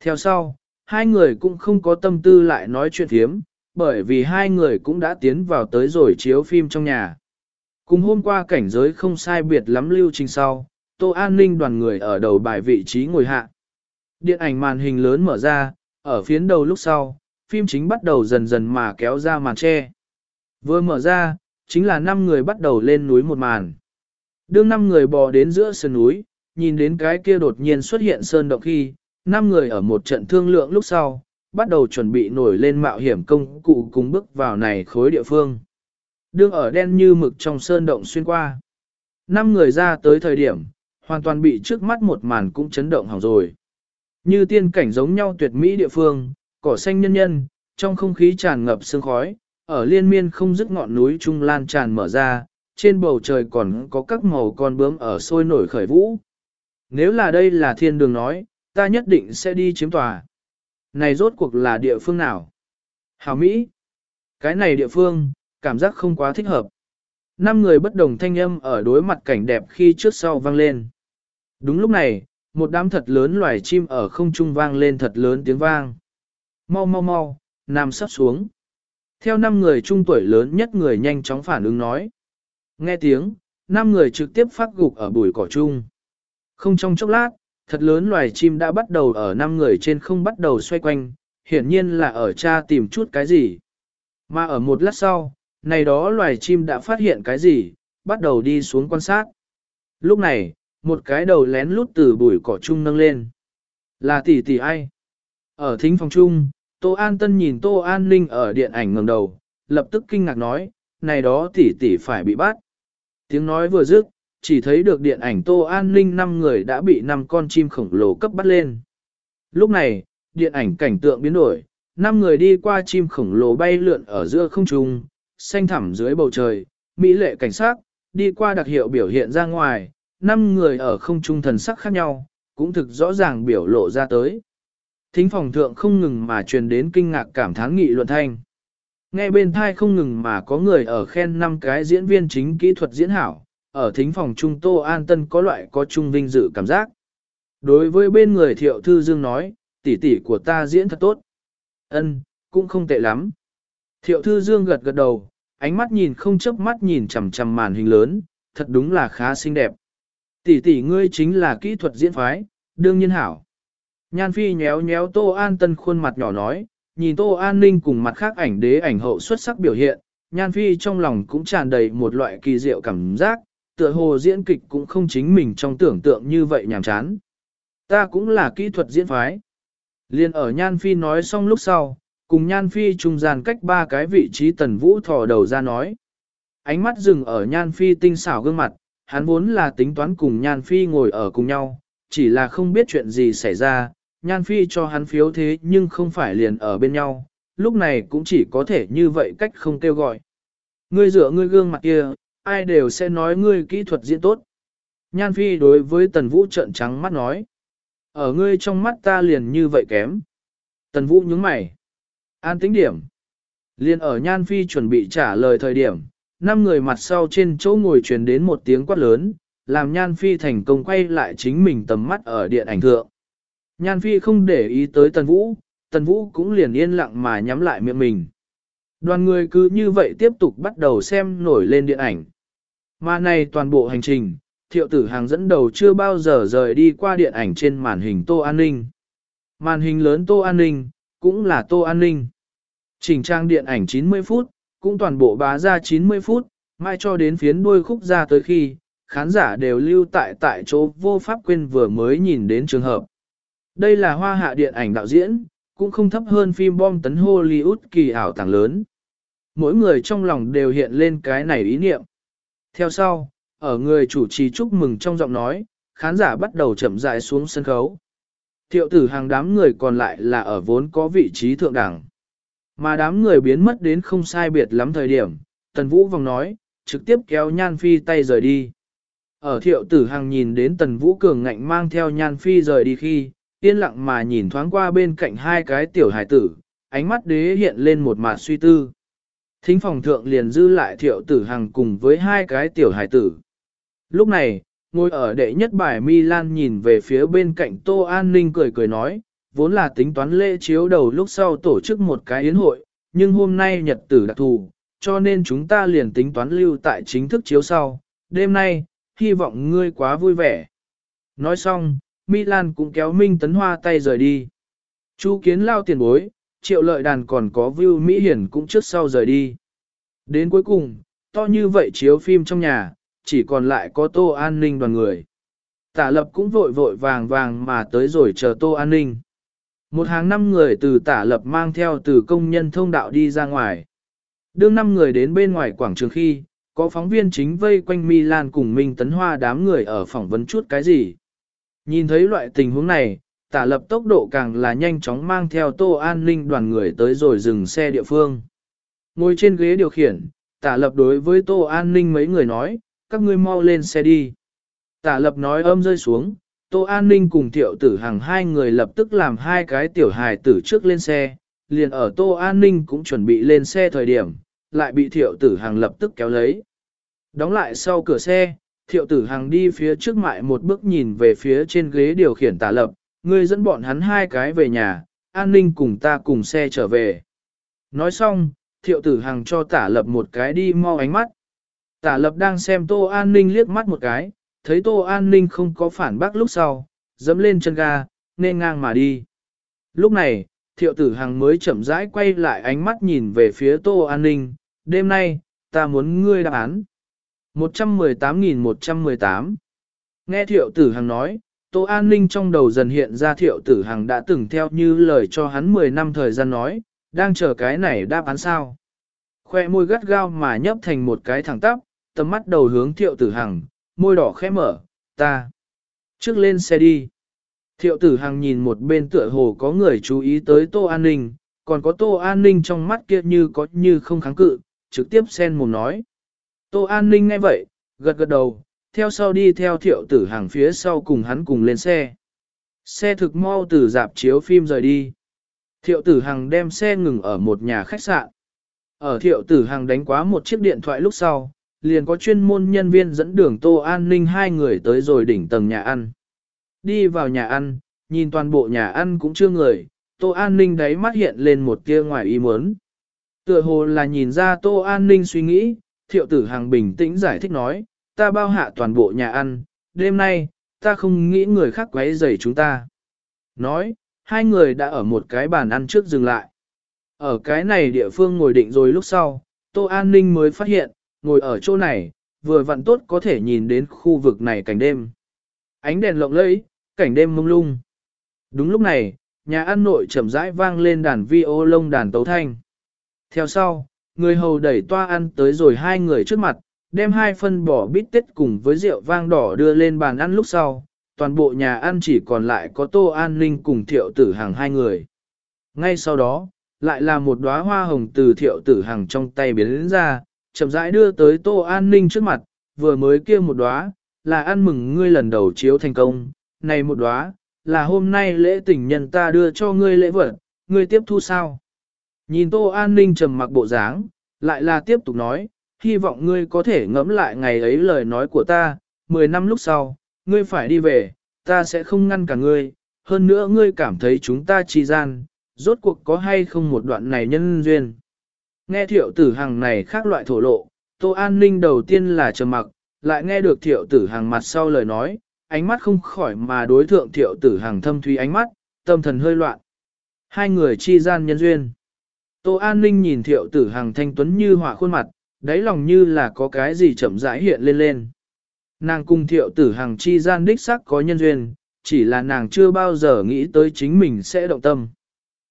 Theo sau, hai người cũng không có tâm tư lại nói chuyện thiếm, bởi vì hai người cũng đã tiến vào tới rồi chiếu phim trong nhà. Cùng hôm qua cảnh giới không sai biệt lắm lưu trình sau, Tô An Ninh đoàn người ở đầu bài vị trí ngồi hạ. Điện ảnh màn hình lớn mở ra, ở phiến đầu lúc sau, phim chính bắt đầu dần dần mà kéo ra màn che. Vừa mở ra, chính là năm người bắt đầu lên núi một màn. Đương năm người bò đến giữa sườn núi, nhìn đến cái kia đột nhiên xuất hiện sơn động khi, năm người ở một trận thương lượng lúc sau, bắt đầu chuẩn bị nổi lên mạo hiểm công cụ cùng bước vào này khối địa phương. Đương ở đen như mực trong sơn động xuyên qua. Năm người ra tới thời điểm, hoàn toàn bị trước mắt một màn cũng chấn động hỏng rồi. Như tiên cảnh giống nhau tuyệt mỹ địa phương, cỏ xanh nhân nhân, trong không khí tràn ngập sương khói, ở liên miên không dứt ngọn núi trung lan tràn mở ra, trên bầu trời còn có các màu con bướm ở sôi nổi khởi vũ. Nếu là đây là thiên đường nói, ta nhất định sẽ đi chiếm tòa. Này rốt cuộc là địa phương nào? Hảo Mỹ. Cái này địa phương, cảm giác không quá thích hợp. Năm người bất đồng thanh âm ở đối mặt cảnh đẹp khi trước sau vang lên. Đúng lúc này, một đám thật lớn loài chim ở không trung vang lên thật lớn tiếng vang. Mau mau mau, nằm sắp xuống. Theo năm người trung tuổi lớn nhất người nhanh chóng phản ứng nói. Nghe tiếng, năm người trực tiếp phát gục ở bụi cỏ chung. Không trong chốc lát, thật lớn loài chim đã bắt đầu ở năm người trên không bắt đầu xoay quanh, hiển nhiên là ở cha tìm chút cái gì. Mà ở một lát sau, này đó loài chim đã phát hiện cái gì, bắt đầu đi xuống quan sát. Lúc này, một cái đầu lén lút từ bụi cỏ chung nâng lên. Là tỷ tỷ ai? Ở thính phòng chung, Tô An Tân nhìn Tô An Ninh ở điện ảnh ngẩng đầu, lập tức kinh ngạc nói, này đó tỷ tỷ phải bị bắt. Tiếng nói vừa dứt, chỉ thấy được điện ảnh Tô An Ninh năm người đã bị năm con chim khổng lồ cấp bắt lên. Lúc này, điện ảnh cảnh tượng biến đổi, năm người đi qua chim khổng lồ bay lượn ở giữa không trung, xanh thẳm dưới bầu trời, mỹ lệ cảnh sát, đi qua đặc hiệu biểu hiện ra ngoài, năm người ở không trung thần sắc khác nhau, cũng thực rõ ràng biểu lộ ra tới. Thính phòng thượng không ngừng mà truyền đến kinh ngạc cảm thán nghị luận thanh. Nghe bên thai không ngừng mà có người ở khen năm cái diễn viên chính kỹ thuật diễn hảo, ở thính phòng trung Tô An Tân có loại có trung vinh dự cảm giác. Đối với bên người thiệu thư dương nói, tỷ tỷ của ta diễn thật tốt. ân cũng không tệ lắm. Thiệu thư dương gật gật đầu, ánh mắt nhìn không chớp mắt nhìn chằm chằm màn hình lớn, thật đúng là khá xinh đẹp. Tỷ tỷ ngươi chính là kỹ thuật diễn phái, đương nhiên hảo. Nhan Phi nhéo nhéo Tô An Tân khuôn mặt nhỏ nói, nhìn Tô An Ninh cùng mặt khác ảnh đế ảnh hậu xuất sắc biểu hiện, Nhan Phi trong lòng cũng tràn đầy một loại kỳ diệu cảm giác, tựa hồ diễn kịch cũng không chính mình trong tưởng tượng như vậy nhàm chán. Ta cũng là kỹ thuật diễn phái. Liên ở Nhan Phi nói xong lúc sau, cùng Nhan Phi trung gian cách ba cái vị trí tần vũ thò đầu ra nói. Ánh mắt dừng ở Nhan Phi tinh xảo gương mặt, hắn vốn là tính toán cùng Nhan Phi ngồi ở cùng nhau, chỉ là không biết chuyện gì xảy ra, Nhan Phi cho hắn phiếu thế nhưng không phải liền ở bên nhau, lúc này cũng chỉ có thể như vậy cách không kêu gọi. Ngươi dựa ngươi gương mặt kia, ai đều sẽ nói ngươi kỹ thuật diễn tốt. Nhan Phi đối với Tần Vũ trợn trắng mắt nói. Ở ngươi trong mắt ta liền như vậy kém. Tần Vũ nhướng mày. An tính điểm. Liên ở Nhan Phi chuẩn bị trả lời thời điểm, năm người mặt sau trên chỗ ngồi truyền đến một tiếng quát lớn, làm Nhan Phi thành công quay lại chính mình tầm mắt ở điện ảnh thượng. Nhan Phi không để ý tới Tần Vũ, Tần Vũ cũng liền yên lặng mà nhắm lại miệng mình. Đoàn người cứ như vậy tiếp tục bắt đầu xem nổi lên điện ảnh. Mà này toàn bộ hành trình, thiệu tử hàng dẫn đầu chưa bao giờ rời đi qua điện ảnh trên màn hình Tô An Ninh. Màn hình lớn Tô An Ninh, cũng là Tô An Ninh. Trình trang điện ảnh 90 phút, cũng toàn bộ bá ra 90 phút, mai cho đến phiến đuôi khúc ra tới khi, khán giả đều lưu tại tại chỗ vô pháp quên vừa mới nhìn đến trường hợp. Đây là hoa hạ điện ảnh đạo diễn, cũng không thấp hơn phim bom tấn Hollywood kỳ ảo tàng lớn. Mỗi người trong lòng đều hiện lên cái này ý niệm. Theo sau, ở người chủ trì chúc mừng trong giọng nói, khán giả bắt đầu chậm rãi xuống sân khấu. Thiệu tử hàng đám người còn lại là ở vốn có vị trí thượng đẳng. Mà đám người biến mất đến không sai biệt lắm thời điểm, Tần Vũ vòng nói, trực tiếp kéo Nhan Phi tay rời đi. Ở thiệu tử hàng nhìn đến Tần Vũ cường ngạnh mang theo Nhan Phi rời đi khi, yên lặng mà nhìn thoáng qua bên cạnh hai cái tiểu hải tử, ánh mắt đế hiện lên một mặt suy tư. Thính phòng thượng liền dư lại thiệu tử hằng cùng với hai cái tiểu hải tử. Lúc này, ngồi ở đệ nhất bài Milan nhìn về phía bên cạnh Tô An Ninh cười cười nói, vốn là tính toán lễ chiếu đầu lúc sau tổ chức một cái yến hội, nhưng hôm nay nhật tử đặc thù, cho nên chúng ta liền tính toán lưu tại chính thức chiếu sau. Đêm nay, hy vọng ngươi quá vui vẻ. Nói xong, Milan cũng kéo Minh Tấn Hoa tay rời đi. Chu kiến lao tiền bối, triệu lợi đàn còn có view Mỹ Hiển cũng trước sau rời đi. Đến cuối cùng, to như vậy chiếu phim trong nhà, chỉ còn lại có tô an ninh đoàn người. Tả lập cũng vội vội vàng vàng mà tới rồi chờ tô an ninh. Một hàng năm người từ tả lập mang theo từ công nhân thông đạo đi ra ngoài. Đương năm người đến bên ngoài quảng trường khi, có phóng viên chính vây quanh Milan cùng Minh Tấn Hoa đám người ở phỏng vấn chút cái gì. Nhìn thấy loại tình huống này, tả lập tốc độ càng là nhanh chóng mang theo tô an ninh đoàn người tới rồi dừng xe địa phương. Ngồi trên ghế điều khiển, tả lập đối với tô an ninh mấy người nói, các ngươi mau lên xe đi. Tả lập nói âm rơi xuống, tô an ninh cùng thiệu tử hàng hai người lập tức làm hai cái tiểu hài tử trước lên xe, liền ở tô an ninh cũng chuẩn bị lên xe thời điểm, lại bị thiệu tử hàng lập tức kéo lấy. Đóng lại sau cửa xe, thiệu tử hàng đi phía trước mại một bước nhìn về phía trên ghế điều khiển tả lập, ngươi dẫn bọn hắn hai cái về nhà, an ninh cùng ta cùng xe trở về. Nói xong, thiệu tử Hằng cho tả lập một cái đi mau ánh mắt. Tả lập đang xem tô an ninh liếc mắt một cái, thấy tô an ninh không có phản bác lúc sau, dẫm lên chân ga, nên ngang mà đi. Lúc này, thiệu tử Hằng mới chậm rãi quay lại ánh mắt nhìn về phía tô an ninh, đêm nay, ta muốn ngươi đáp án. 118.118 Nghe thiệu tử hằng nói, Tô An Ninh trong đầu dần hiện ra thiệu tử hằng đã từng theo như lời cho hắn 10 năm thời gian nói, đang chờ cái này đáp án sao. Khoe môi gắt gao mà nhấp thành một cái thẳng tắp, tầm mắt đầu hướng thiệu tử hằng, môi đỏ khẽ mở, ta. Trước lên xe đi. Thiệu tử hằng nhìn một bên tựa hồ có người chú ý tới Tô An Ninh, còn có Tô An Ninh trong mắt kia như có như không kháng cự, trực tiếp sen mồm nói. Tô An Ninh ngay vậy, gật gật đầu, theo sau đi theo thiệu tử hàng phía sau cùng hắn cùng lên xe. Xe thực mau từ dạp chiếu phim rời đi. Thiệu tử Hằng đem xe ngừng ở một nhà khách sạn. Ở thiệu tử Hằng đánh quá một chiếc điện thoại lúc sau, liền có chuyên môn nhân viên dẫn đường Tô An Ninh hai người tới rồi đỉnh tầng nhà ăn. Đi vào nhà ăn, nhìn toàn bộ nhà ăn cũng chưa người, Tô An Ninh đáy mắt hiện lên một tia ngoài ý muốn. Tựa hồ là nhìn ra Tô An Ninh suy nghĩ, thiệu tử hàng bình tĩnh giải thích nói, ta bao hạ toàn bộ nhà ăn, đêm nay, ta không nghĩ người khác quấy rầy chúng ta. Nói, hai người đã ở một cái bàn ăn trước dừng lại. Ở cái này địa phương ngồi định rồi lúc sau, Tô An Ninh mới phát hiện, ngồi ở chỗ này, vừa vặn tốt có thể nhìn đến khu vực này cảnh đêm. Ánh đèn lộng lẫy, cảnh đêm mông lung. Đúng lúc này, nhà ăn nội chậm rãi vang lên đàn vi ô lông đàn tấu thanh. Theo sau, người hầu đẩy toa ăn tới rồi hai người trước mặt, đem hai phân bò bít tết cùng với rượu vang đỏ đưa lên bàn ăn lúc sau, toàn bộ nhà ăn chỉ còn lại có tô an ninh cùng thiệu tử hàng hai người. Ngay sau đó, lại là một đóa hoa hồng từ thiệu tử hàng trong tay biến ra, chậm rãi đưa tới tô an ninh trước mặt, vừa mới kia một đóa, là ăn mừng ngươi lần đầu chiếu thành công, này một đóa, là hôm nay lễ tình nhân ta đưa cho ngươi lễ vật, ngươi tiếp thu sao? Nhìn tô an ninh trầm mặc bộ dáng, lại là tiếp tục nói, hy vọng ngươi có thể ngẫm lại ngày ấy lời nói của ta, 10 năm lúc sau, ngươi phải đi về, ta sẽ không ngăn cả ngươi, hơn nữa ngươi cảm thấy chúng ta chi gian, rốt cuộc có hay không một đoạn này nhân duyên. Nghe thiệu tử hàng này khác loại thổ lộ, Tô An Ninh đầu tiên là trầm mặc, lại nghe được thiệu tử hàng mặt sau lời nói, ánh mắt không khỏi mà đối thượng thiệu tử hàng thâm thúy ánh mắt, tâm thần hơi loạn. Hai người chi gian nhân duyên. Tô An Ninh nhìn thiệu tử hàng thanh tuấn như họa khuôn mặt, đáy lòng như là có cái gì chậm rãi hiện lên lên. Nàng cùng thiệu tử hàng chi gian đích sắc có nhân duyên, chỉ là nàng chưa bao giờ nghĩ tới chính mình sẽ động tâm.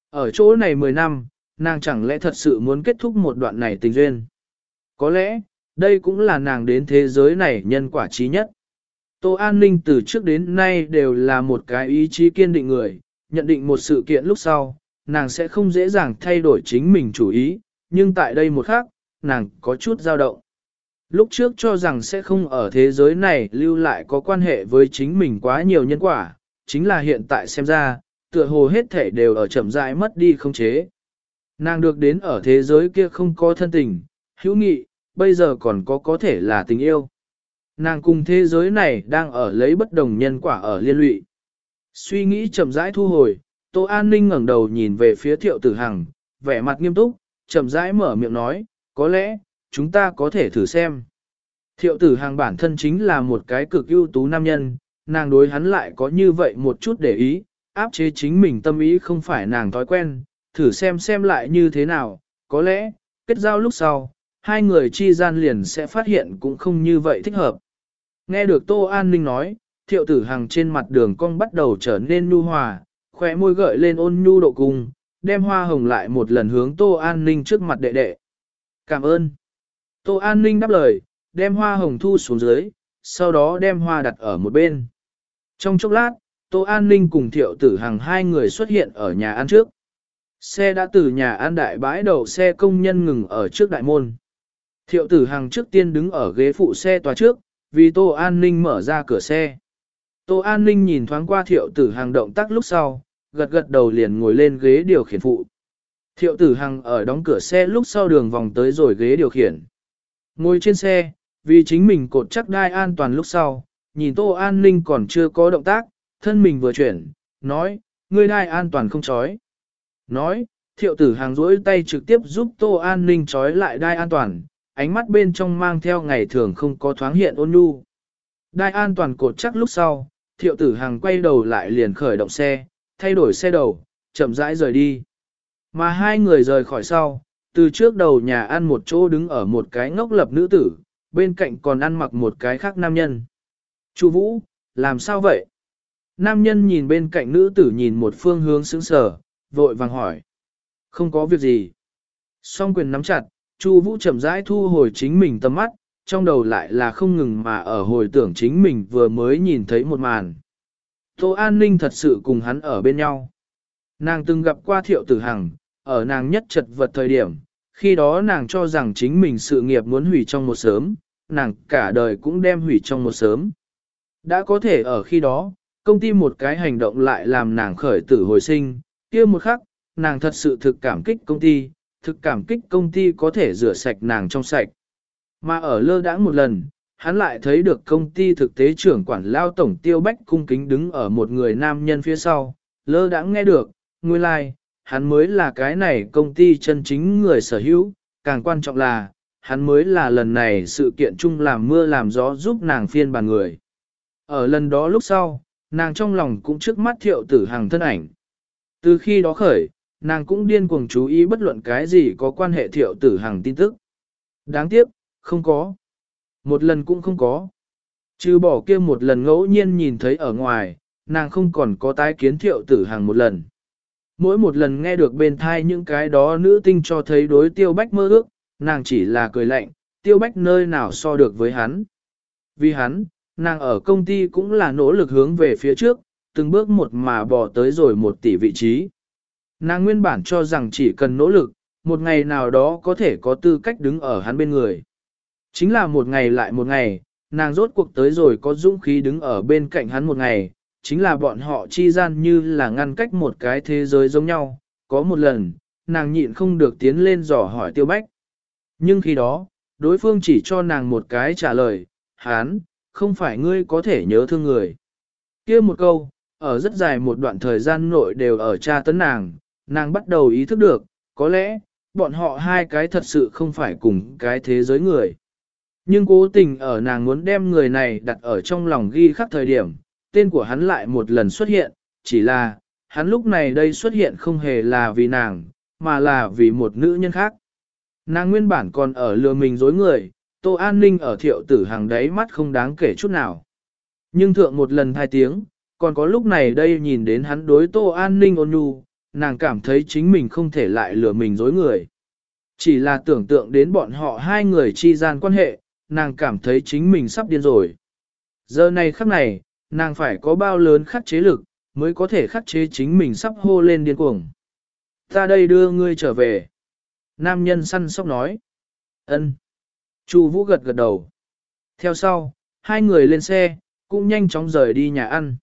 Ở chỗ này 10 năm, nàng chẳng lẽ thật sự muốn kết thúc một đoạn này tình duyên. Có lẽ, đây cũng là nàng đến thế giới này nhân quả trí nhất. Tô An Ninh từ trước đến nay đều là một cái ý chí kiên định người, nhận định một sự kiện lúc sau, nàng sẽ không dễ dàng thay đổi chính mình chủ ý, nhưng tại đây một khác, nàng có chút dao động. Lúc trước cho rằng sẽ không ở thế giới này lưu lại có quan hệ với chính mình quá nhiều nhân quả, chính là hiện tại xem ra, tựa hồ hết thể đều ở chậm rãi mất đi không chế. Nàng được đến ở thế giới kia không có thân tình, hữu nghị, bây giờ còn có có thể là tình yêu. Nàng cùng thế giới này đang ở lấy bất đồng nhân quả ở liên lụy. Suy nghĩ chậm rãi thu hồi, Tô An Ninh ngẩng đầu nhìn về phía Thiệu Tử Hằng, vẻ mặt nghiêm túc, chậm rãi mở miệng nói, có lẽ, chúng ta có thể thử xem. Thiệu Tử Hằng bản thân chính là một cái cực ưu tú nam nhân, nàng đối hắn lại có như vậy một chút để ý, áp chế chính mình tâm ý không phải nàng thói quen, thử xem xem lại như thế nào, có lẽ, kết giao lúc sau, hai người chi gian liền sẽ phát hiện cũng không như vậy thích hợp. Nghe được Tô An Ninh nói, thiệu tử hằng trên mặt đường cong bắt đầu trở nên nu hòa, khỏe môi gợi lên ôn nhu độ cung, đem hoa hồng lại một lần hướng Tô An Ninh trước mặt đệ đệ. Cảm ơn. Tô An Ninh đáp lời, đem hoa hồng thu xuống dưới, sau đó đem hoa đặt ở một bên. Trong chốc lát, Tô An Ninh cùng thiệu tử hằng hai người xuất hiện ở nhà ăn trước. Xe đã từ nhà ăn đại bãi đầu xe công nhân ngừng ở trước đại môn. Thiệu tử hằng trước tiên đứng ở ghế phụ xe tòa trước, vì Tô An Ninh mở ra cửa xe. Tô An Ninh nhìn thoáng qua thiệu tử hằng động tác lúc sau, gật gật đầu liền ngồi lên ghế điều khiển phụ. Thiệu tử hằng ở đóng cửa xe lúc sau đường vòng tới rồi ghế điều khiển. Ngồi trên xe, vì chính mình cột chắc đai an toàn lúc sau, nhìn Tô An Ninh còn chưa có động tác, thân mình vừa chuyển, nói, ngươi đai an toàn không chói. Nói, thiệu tử hàng rỗi tay trực tiếp giúp Tô An Ninh trói lại đai an toàn, ánh mắt bên trong mang theo ngày thường không có thoáng hiện ôn nhu. Đai an toàn cột chắc lúc sau, thiệu tử hàng quay đầu lại liền khởi động xe, thay đổi xe đầu, chậm rãi rời đi. Mà hai người rời khỏi sau, từ trước đầu nhà ăn một chỗ đứng ở một cái ngốc lập nữ tử, bên cạnh còn ăn mặc một cái khác nam nhân. Chu Vũ, làm sao vậy? Nam nhân nhìn bên cạnh nữ tử nhìn một phương hướng sững sờ, vội vàng hỏi. Không có việc gì. Song quyền nắm chặt, Chu Vũ chậm rãi thu hồi chính mình tầm mắt, trong đầu lại là không ngừng mà ở hồi tưởng chính mình vừa mới nhìn thấy một màn. Tô An Ninh thật sự cùng hắn ở bên nhau. Nàng từng gặp qua thiệu tử hằng, ở nàng nhất chật vật thời điểm, khi đó nàng cho rằng chính mình sự nghiệp muốn hủy trong một sớm, nàng cả đời cũng đem hủy trong một sớm. Đã có thể ở khi đó, công ty một cái hành động lại làm nàng khởi tử hồi sinh, kia một khắc, nàng thật sự thực cảm kích công ty, thực cảm kích công ty có thể rửa sạch nàng trong sạch. Mà ở lơ đãng một lần, hắn lại thấy được công ty thực tế trưởng quản lao tổng tiêu bách cung kính đứng ở một người nam nhân phía sau, lơ đãng nghe được, nguyên lai, like, hắn mới là cái này công ty chân chính người sở hữu, càng quan trọng là, hắn mới là lần này sự kiện chung làm mưa làm gió giúp nàng phiên bàn người. Ở lần đó lúc sau, nàng trong lòng cũng trước mắt thiệu tử hàng thân ảnh. Từ khi đó khởi, nàng cũng điên cuồng chú ý bất luận cái gì có quan hệ thiệu tử hàng tin tức. Đáng tiếc, không có. Một lần cũng không có. Trừ bỏ kia một lần ngẫu nhiên nhìn thấy ở ngoài, nàng không còn có tái kiến thiệu tử hàng một lần. Mỗi một lần nghe được bên thai những cái đó nữ tinh cho thấy đối tiêu bách mơ ước, nàng chỉ là cười lạnh, tiêu bách nơi nào so được với hắn. Vì hắn, nàng ở công ty cũng là nỗ lực hướng về phía trước, từng bước một mà bỏ tới rồi một tỷ vị trí. Nàng nguyên bản cho rằng chỉ cần nỗ lực, một ngày nào đó có thể có tư cách đứng ở hắn bên người. Chính là một ngày lại một ngày, nàng rốt cuộc tới rồi có dũng khí đứng ở bên cạnh hắn một ngày, chính là bọn họ chi gian như là ngăn cách một cái thế giới giống nhau. Có một lần, nàng nhịn không được tiến lên dò hỏi tiêu bách. Nhưng khi đó, đối phương chỉ cho nàng một cái trả lời, hán, không phải ngươi có thể nhớ thương người. kia một câu, ở rất dài một đoạn thời gian nội đều ở tra tấn nàng, nàng bắt đầu ý thức được, có lẽ, bọn họ hai cái thật sự không phải cùng cái thế giới người. Nhưng cố tình ở nàng muốn đem người này đặt ở trong lòng ghi khắc thời điểm, tên của hắn lại một lần xuất hiện, chỉ là, hắn lúc này đây xuất hiện không hề là vì nàng, mà là vì một nữ nhân khác. Nàng nguyên bản còn ở lừa mình dối người, Tô An Ninh ở thiệu tử hàng đáy mắt không đáng kể chút nào. Nhưng thượng một lần hai tiếng, còn có lúc này đây nhìn đến hắn đối Tô An Ninh ôn nhu, nàng cảm thấy chính mình không thể lại lừa mình dối người. Chỉ là tưởng tượng đến bọn họ hai người chi gian quan hệ, nàng cảm thấy chính mình sắp điên rồi. Giờ này khắc này, nàng phải có bao lớn khắc chế lực, mới có thể khắc chế chính mình sắp hô lên điên cuồng. Ta đây đưa ngươi trở về. Nam nhân săn sóc nói. ân. Chu Vũ gật gật đầu. Theo sau, hai người lên xe, cũng nhanh chóng rời đi nhà ăn.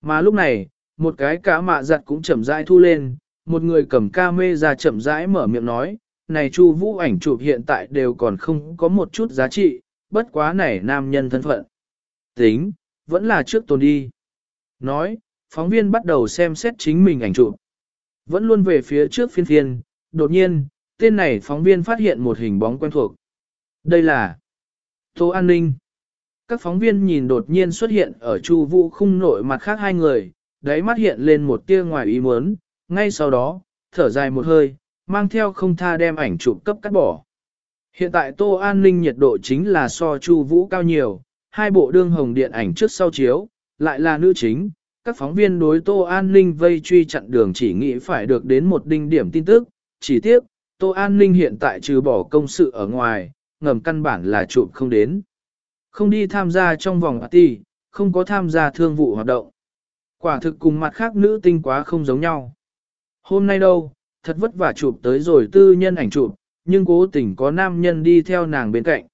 Mà lúc này, một cái cá mạ giặt cũng chậm rãi thu lên, một người cầm ca mê ra chậm rãi mở miệng nói, này Chu Vũ ảnh chụp hiện tại đều còn không có một chút giá trị, bất quá này nam nhân thân phận. Tính, vẫn là trước tồn đi. Nói, phóng viên bắt đầu xem xét chính mình ảnh chụp. Vẫn luôn về phía trước phiên phiên, đột nhiên, tên này phóng viên phát hiện một hình bóng quen thuộc. Đây là Tô An Ninh. Các phóng viên nhìn đột nhiên xuất hiện ở Chu Vũ khung nội mặt khác hai người, đáy mắt hiện lên một tia ngoài ý muốn, ngay sau đó, thở dài một hơi, mang theo không tha đem ảnh chụp cấp cắt bỏ. Hiện tại Tô An Ninh nhiệt độ chính là so Chu Vũ cao nhiều, hai bộ đương hồng điện ảnh trước sau chiếu, lại là nữ chính. Các phóng viên đối Tô An Ninh vây truy chặn đường chỉ nghĩ phải được đến một đinh điểm tin tức, chỉ tiếc, Tô An Ninh hiện tại trừ bỏ công sự ở ngoài, ngầm căn bản là chụp không đến. Không đi tham gia trong vòng party, không có tham gia thương vụ hoạt động. Quả thực cùng mặt khác nữ tinh quá không giống nhau. Hôm nay đâu, thật vất vả chụp tới rồi tư nhân ảnh chụp, nhưng cố tình có nam nhân đi theo nàng bên cạnh.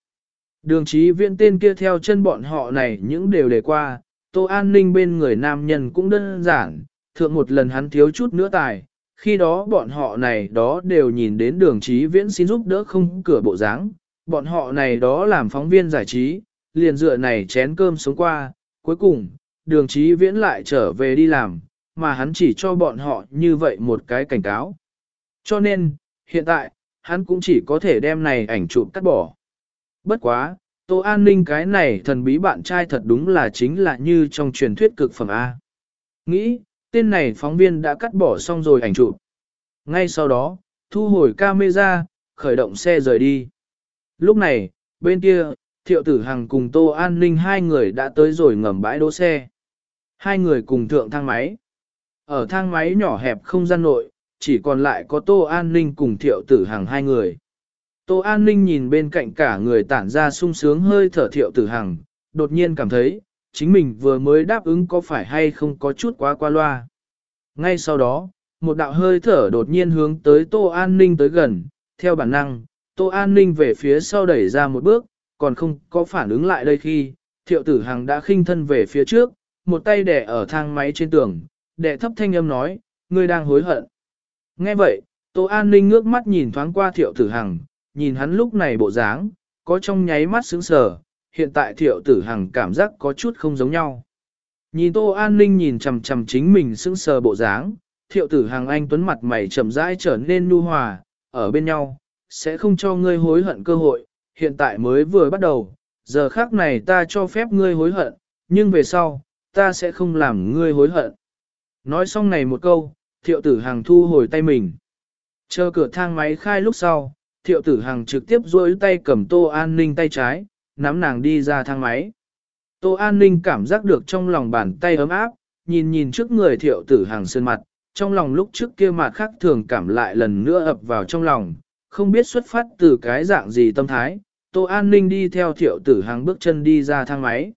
Đường trí viện tên kia theo chân bọn họ này những đều để qua, tô an ninh bên người nam nhân cũng đơn giản, thượng một lần hắn thiếu chút nữa tài, khi đó bọn họ này đó đều nhìn đến đường trí viễn xin giúp đỡ không cửa bộ dáng bọn họ này đó làm phóng viên giải trí, liền dựa này chén cơm sống qua, cuối cùng, đường trí viễn lại trở về đi làm, mà hắn chỉ cho bọn họ như vậy một cái cảnh cáo. Cho nên, hiện tại, hắn cũng chỉ có thể đem này ảnh chụp cắt bỏ. Bất quá, Tô An Ninh cái này thần bí bạn trai thật đúng là chính là như trong truyền thuyết cực phẩm A. Nghĩ, tên này phóng viên đã cắt bỏ xong rồi ảnh chụp. Ngay sau đó, thu hồi camera, khởi động xe rời đi. Lúc này, bên kia, Thiệu Tử Hằng cùng Tô An Ninh hai người đã tới rồi ngầm bãi đỗ xe. Hai người cùng thượng thang máy. Ở thang máy nhỏ hẹp không gian nội, chỉ còn lại có Tô An Ninh cùng Thiệu Tử Hằng hai người. Tô An Ninh nhìn bên cạnh cả người tản ra sung sướng hơi thở Thiệu Tử Hằng, đột nhiên cảm thấy, chính mình vừa mới đáp ứng có phải hay không có chút quá qua loa. Ngay sau đó, một đạo hơi thở đột nhiên hướng tới Tô An Ninh tới gần, theo bản năng, Tô An Ninh về phía sau đẩy ra một bước, còn không có phản ứng lại đây khi, thiệu tử hằng đã khinh thân về phía trước, một tay đẻ ở thang máy trên tường, đẻ thấp thanh âm nói, ngươi đang hối hận. Nghe vậy, Tô An Ninh ngước mắt nhìn thoáng qua thiệu tử hằng, nhìn hắn lúc này bộ dáng, có trong nháy mắt sững sờ, hiện tại thiệu tử hằng cảm giác có chút không giống nhau. Nhìn Tô An Ninh nhìn chầm chầm chính mình sững sờ bộ dáng, thiệu tử hằng anh tuấn mặt mày chậm rãi trở nên nu hòa, ở bên nhau, sẽ không cho ngươi hối hận cơ hội, hiện tại mới vừa bắt đầu, giờ khác này ta cho phép ngươi hối hận, nhưng về sau, ta sẽ không làm ngươi hối hận. Nói xong này một câu, thiệu tử hàng thu hồi tay mình. Chờ cửa thang máy khai lúc sau, thiệu tử hằng trực tiếp duỗi tay cầm tô an ninh tay trái, nắm nàng đi ra thang máy. Tô an ninh cảm giác được trong lòng bàn tay ấm áp, nhìn nhìn trước người thiệu tử hằng sơn mặt, trong lòng lúc trước kia mặt khác thường cảm lại lần nữa ập vào trong lòng, không biết xuất phát từ cái dạng gì tâm thái, Tô An Ninh đi theo thiệu tử hàng bước chân đi ra thang máy.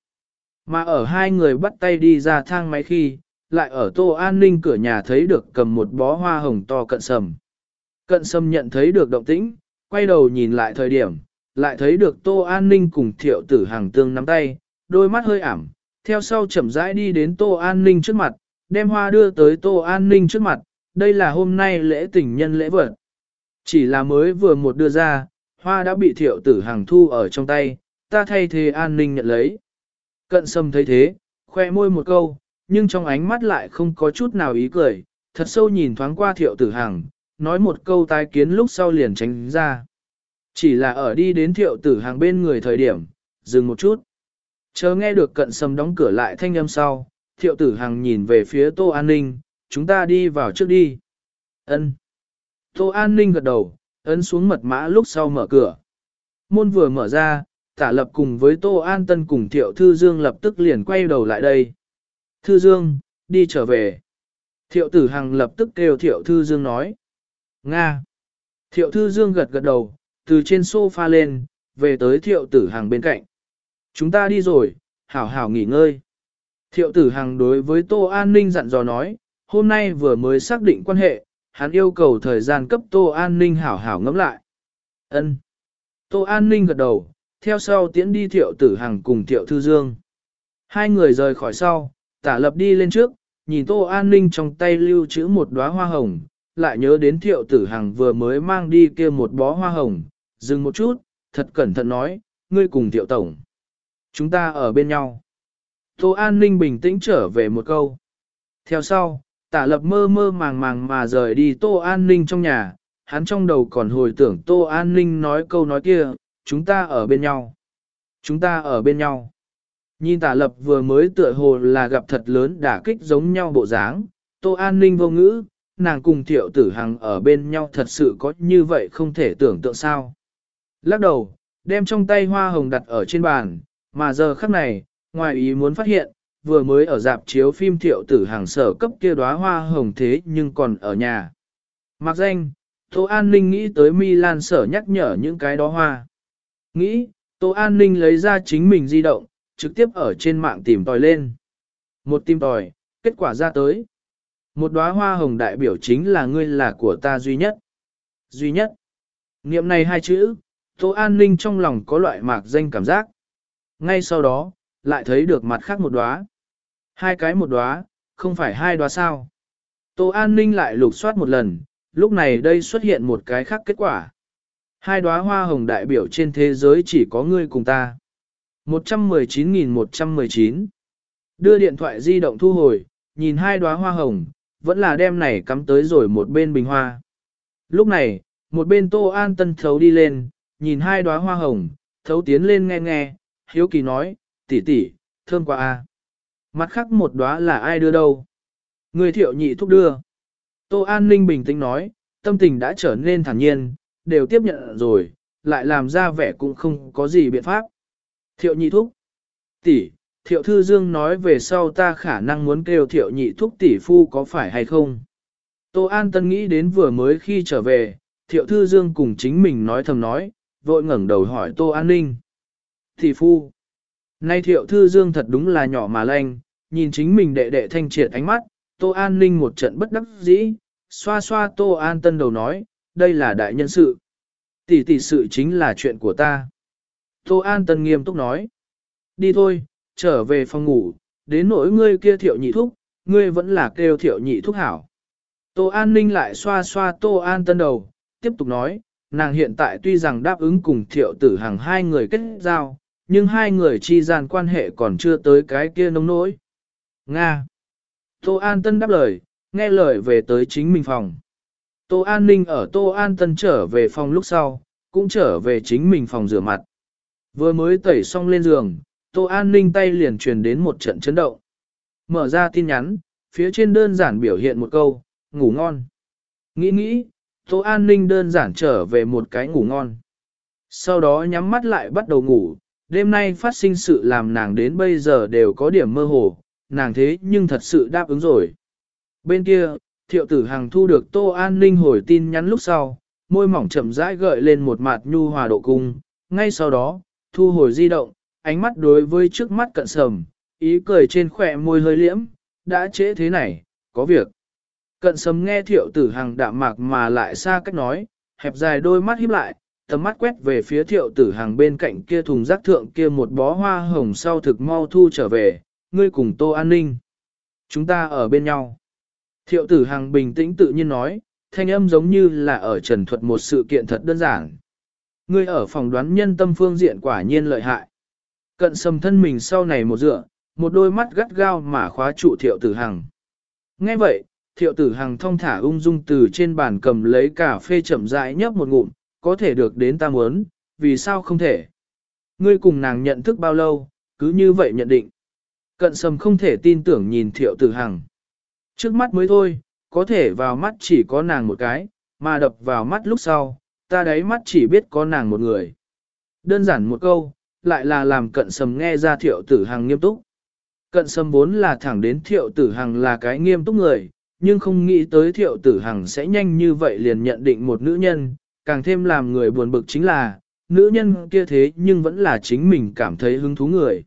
Mà ở hai người bắt tay đi ra thang máy khi, lại ở Tô An Ninh cửa nhà thấy được cầm một bó hoa hồng to cận sầm. Cận sầm nhận thấy được động tĩnh, quay đầu nhìn lại thời điểm, lại thấy được Tô An Ninh cùng thiệu tử hàng tương nắm tay, đôi mắt hơi ảm, theo sau chậm rãi đi đến Tô An Ninh trước mặt, đem hoa đưa tới Tô An Ninh trước mặt, đây là hôm nay lễ tình nhân lễ vật. Chỉ là mới vừa một đưa ra, hoa đã bị thiệu tử hàng thu ở trong tay, ta thay thế An Ninh nhận lấy. Cận sâm thấy thế, khoe môi một câu, nhưng trong ánh mắt lại không có chút nào ý cười, thật sâu nhìn thoáng qua thiệu tử hàng, nói một câu tái kiến lúc sau liền tránh ra. Chỉ là ở đi đến thiệu tử hàng bên người thời điểm, dừng một chút. Chờ nghe được cận sầm đóng cửa lại thanh âm sau, thiệu tử hàng nhìn về phía tô an ninh, chúng ta đi vào trước đi. ân Tô an ninh gật đầu, ấn xuống mật mã lúc sau mở cửa. Môn vừa mở ra, tả lập cùng với Tô An Tân cùng Thiệu Thư Dương lập tức liền quay đầu lại đây. Thư Dương, đi trở về. Thiệu Tử Hằng lập tức kêu Thiệu Thư Dương nói. Nga. Thiệu Thư Dương gật gật đầu, từ trên sofa lên, về tới Thiệu Tử Hằng bên cạnh. Chúng ta đi rồi, hảo hảo nghỉ ngơi. Thiệu Tử Hằng đối với Tô An Ninh dặn dò nói, hôm nay vừa mới xác định quan hệ, hắn yêu cầu thời gian cấp Tô An Ninh hảo hảo ngẫm lại. Ân. Tô An Ninh gật đầu, theo sau tiễn đi Thiệu Tử Hằng cùng Thiệu Thư Dương. Hai người rời khỏi sau, tả lập đi lên trước, nhìn Tô An Ninh trong tay lưu trữ một đóa hoa hồng, lại nhớ đến Thiệu Tử Hằng vừa mới mang đi kia một bó hoa hồng, dừng một chút, thật cẩn thận nói, ngươi cùng Thiệu Tổng. Chúng ta ở bên nhau. Tô An Ninh bình tĩnh trở về một câu. Theo sau, tả lập mơ mơ màng màng mà rời đi Tô An Ninh trong nhà, hắn trong đầu còn hồi tưởng Tô An Ninh nói câu nói kia, chúng ta ở bên nhau. Chúng ta ở bên nhau. Nhìn tả lập vừa mới tựa hồ là gặp thật lớn đả kích giống nhau bộ dáng, Tô An Ninh vô ngữ, nàng cùng thiệu tử hằng ở bên nhau thật sự có như vậy không thể tưởng tượng sao. Lắc đầu, đem trong tay hoa hồng đặt ở trên bàn, mà giờ khắc này, ngoài ý muốn phát hiện, vừa mới ở dạp chiếu phim thiệu tử hàng sở cấp kia đóa hoa hồng thế nhưng còn ở nhà. Mặc danh, Tô An Ninh nghĩ tới Milan sở nhắc nhở những cái đó hoa. Nghĩ, Tô An Ninh lấy ra chính mình di động, trực tiếp ở trên mạng tìm tòi lên. Một tìm tòi, kết quả ra tới. Một đóa hoa hồng đại biểu chính là ngươi là của ta duy nhất. Duy nhất. Niệm này hai chữ, Tô An Ninh trong lòng có loại mạc danh cảm giác. Ngay sau đó, lại thấy được mặt khác một đóa. Hai cái một đóa, không phải hai đóa sao. Tô An Ninh lại lục soát một lần, lúc này đây xuất hiện một cái khác kết quả. Hai đóa hoa hồng đại biểu trên thế giới chỉ có ngươi cùng ta. 119.119 Đưa điện thoại di động thu hồi, nhìn hai đóa hoa hồng, vẫn là đem này cắm tới rồi một bên bình hoa. Lúc này, một bên Tô An Tân thấu đi lên, nhìn hai đóa hoa hồng, thấu tiến lên nghe nghe, hiếu kỳ nói, tỷ tỷ, thơm quá a. Mặt khác một đóa là ai đưa đâu? Người thiệu nhị thúc đưa. Tô An Ninh bình tĩnh nói, tâm tình đã trở nên thản nhiên, đều tiếp nhận rồi, lại làm ra vẻ cũng không có gì biện pháp. Thiệu nhị thúc. Tỷ, thiệu thư dương nói về sau ta khả năng muốn kêu thiệu nhị thúc tỷ phu có phải hay không. Tô An Tân nghĩ đến vừa mới khi trở về, thiệu thư dương cùng chính mình nói thầm nói, vội ngẩng đầu hỏi Tô An Ninh. Tỷ phu. Nay thiệu thư dương thật đúng là nhỏ mà lanh, nhìn chính mình đệ đệ thanh triệt ánh mắt, Tô An Ninh một trận bất đắc dĩ, xoa xoa Tô An Tân đầu nói, đây là đại nhân sự. Tỷ tỷ sự chính là chuyện của ta. Tô An Tân nghiêm túc nói. Đi thôi, trở về phòng ngủ, đến nỗi ngươi kia thiệu nhị thúc, ngươi vẫn là kêu thiệu nhị thúc hảo. Tô An Ninh lại xoa xoa Tô An Tân đầu, tiếp tục nói, nàng hiện tại tuy rằng đáp ứng cùng thiệu tử hàng hai người kết giao, nhưng hai người chi gian quan hệ còn chưa tới cái kia nông nỗi. Nga. Tô An Tân đáp lời, nghe lời về tới chính mình phòng. Tô An Ninh ở Tô An Tân trở về phòng lúc sau, cũng trở về chính mình phòng rửa mặt. Vừa mới tẩy xong lên giường, Tô An Ninh tay liền truyền đến một trận chấn động. Mở ra tin nhắn, phía trên đơn giản biểu hiện một câu, ngủ ngon. Nghĩ nghĩ, Tô An Ninh đơn giản trở về một cái ngủ ngon. Sau đó nhắm mắt lại bắt đầu ngủ, đêm nay phát sinh sự làm nàng đến bây giờ đều có điểm mơ hồ, nàng thế nhưng thật sự đáp ứng rồi. Bên kia, thiệu tử Hằng thu được Tô An Ninh hồi tin nhắn lúc sau, môi mỏng chậm rãi gợi lên một mặt nhu hòa độ cung, ngay sau đó, thu hồi di động, ánh mắt đối với trước mắt cận sầm, ý cười trên khỏe môi hơi liễm, đã trễ thế này, có việc. Cận sầm nghe thiệu tử Hằng đạm mạc mà lại xa cách nói, hẹp dài đôi mắt híp lại, tầm mắt quét về phía thiệu tử Hằng bên cạnh kia thùng rác thượng kia một bó hoa hồng sau thực mau thu trở về, ngươi cùng tô an ninh. Chúng ta ở bên nhau. Thiệu tử Hằng bình tĩnh tự nhiên nói, thanh âm giống như là ở trần thuật một sự kiện thật đơn giản. Ngươi ở phòng đoán nhân tâm phương diện quả nhiên lợi hại. Cận sầm thân mình sau này một dựa, một đôi mắt gắt gao mà khóa trụ thiệu tử hằng. Nghe vậy, thiệu tử hằng thong thả ung dung từ trên bàn cầm lấy cà phê chậm rãi nhấp một ngụm, có thể được đến ta muốn, vì sao không thể. Ngươi cùng nàng nhận thức bao lâu, cứ như vậy nhận định. Cận sầm không thể tin tưởng nhìn thiệu tử hằng. Trước mắt mới thôi, có thể vào mắt chỉ có nàng một cái, mà đập vào mắt lúc sau, ta đáy mắt chỉ biết có nàng một người. Đơn giản một câu, lại là làm cận sầm nghe ra thiệu tử hằng nghiêm túc. Cận sầm vốn là thẳng đến thiệu tử hằng là cái nghiêm túc người, nhưng không nghĩ tới thiệu tử hằng sẽ nhanh như vậy liền nhận định một nữ nhân, càng thêm làm người buồn bực chính là, nữ nhân kia thế nhưng vẫn là chính mình cảm thấy hứng thú người.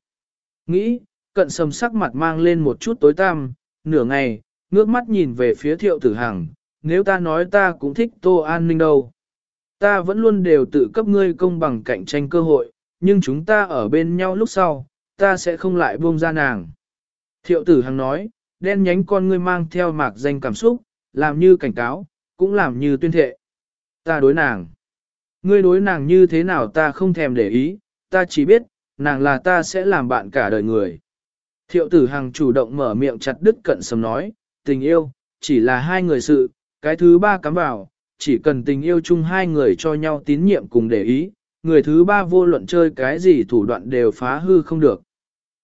Nghĩ, cận sầm sắc mặt mang lên một chút tối tăm, nửa ngày, ngước mắt nhìn về phía thiệu tử hằng, nếu ta nói ta cũng thích tô an ninh đâu. Ta vẫn luôn đều tự cấp ngươi công bằng cạnh tranh cơ hội, nhưng chúng ta ở bên nhau lúc sau, ta sẽ không lại buông ra nàng. Thiệu tử hằng nói, đen nhánh con ngươi mang theo mạc danh cảm xúc, làm như cảnh cáo, cũng làm như tuyên thệ. Ta đối nàng. Ngươi đối nàng như thế nào ta không thèm để ý, ta chỉ biết, nàng là ta sẽ làm bạn cả đời người. Thiệu tử hằng chủ động mở miệng chặt đứt cận sầm nói, tình yêu, chỉ là hai người sự, cái thứ ba cắm vào, chỉ cần tình yêu chung hai người cho nhau tín nhiệm cùng để ý, người thứ ba vô luận chơi cái gì thủ đoạn đều phá hư không được.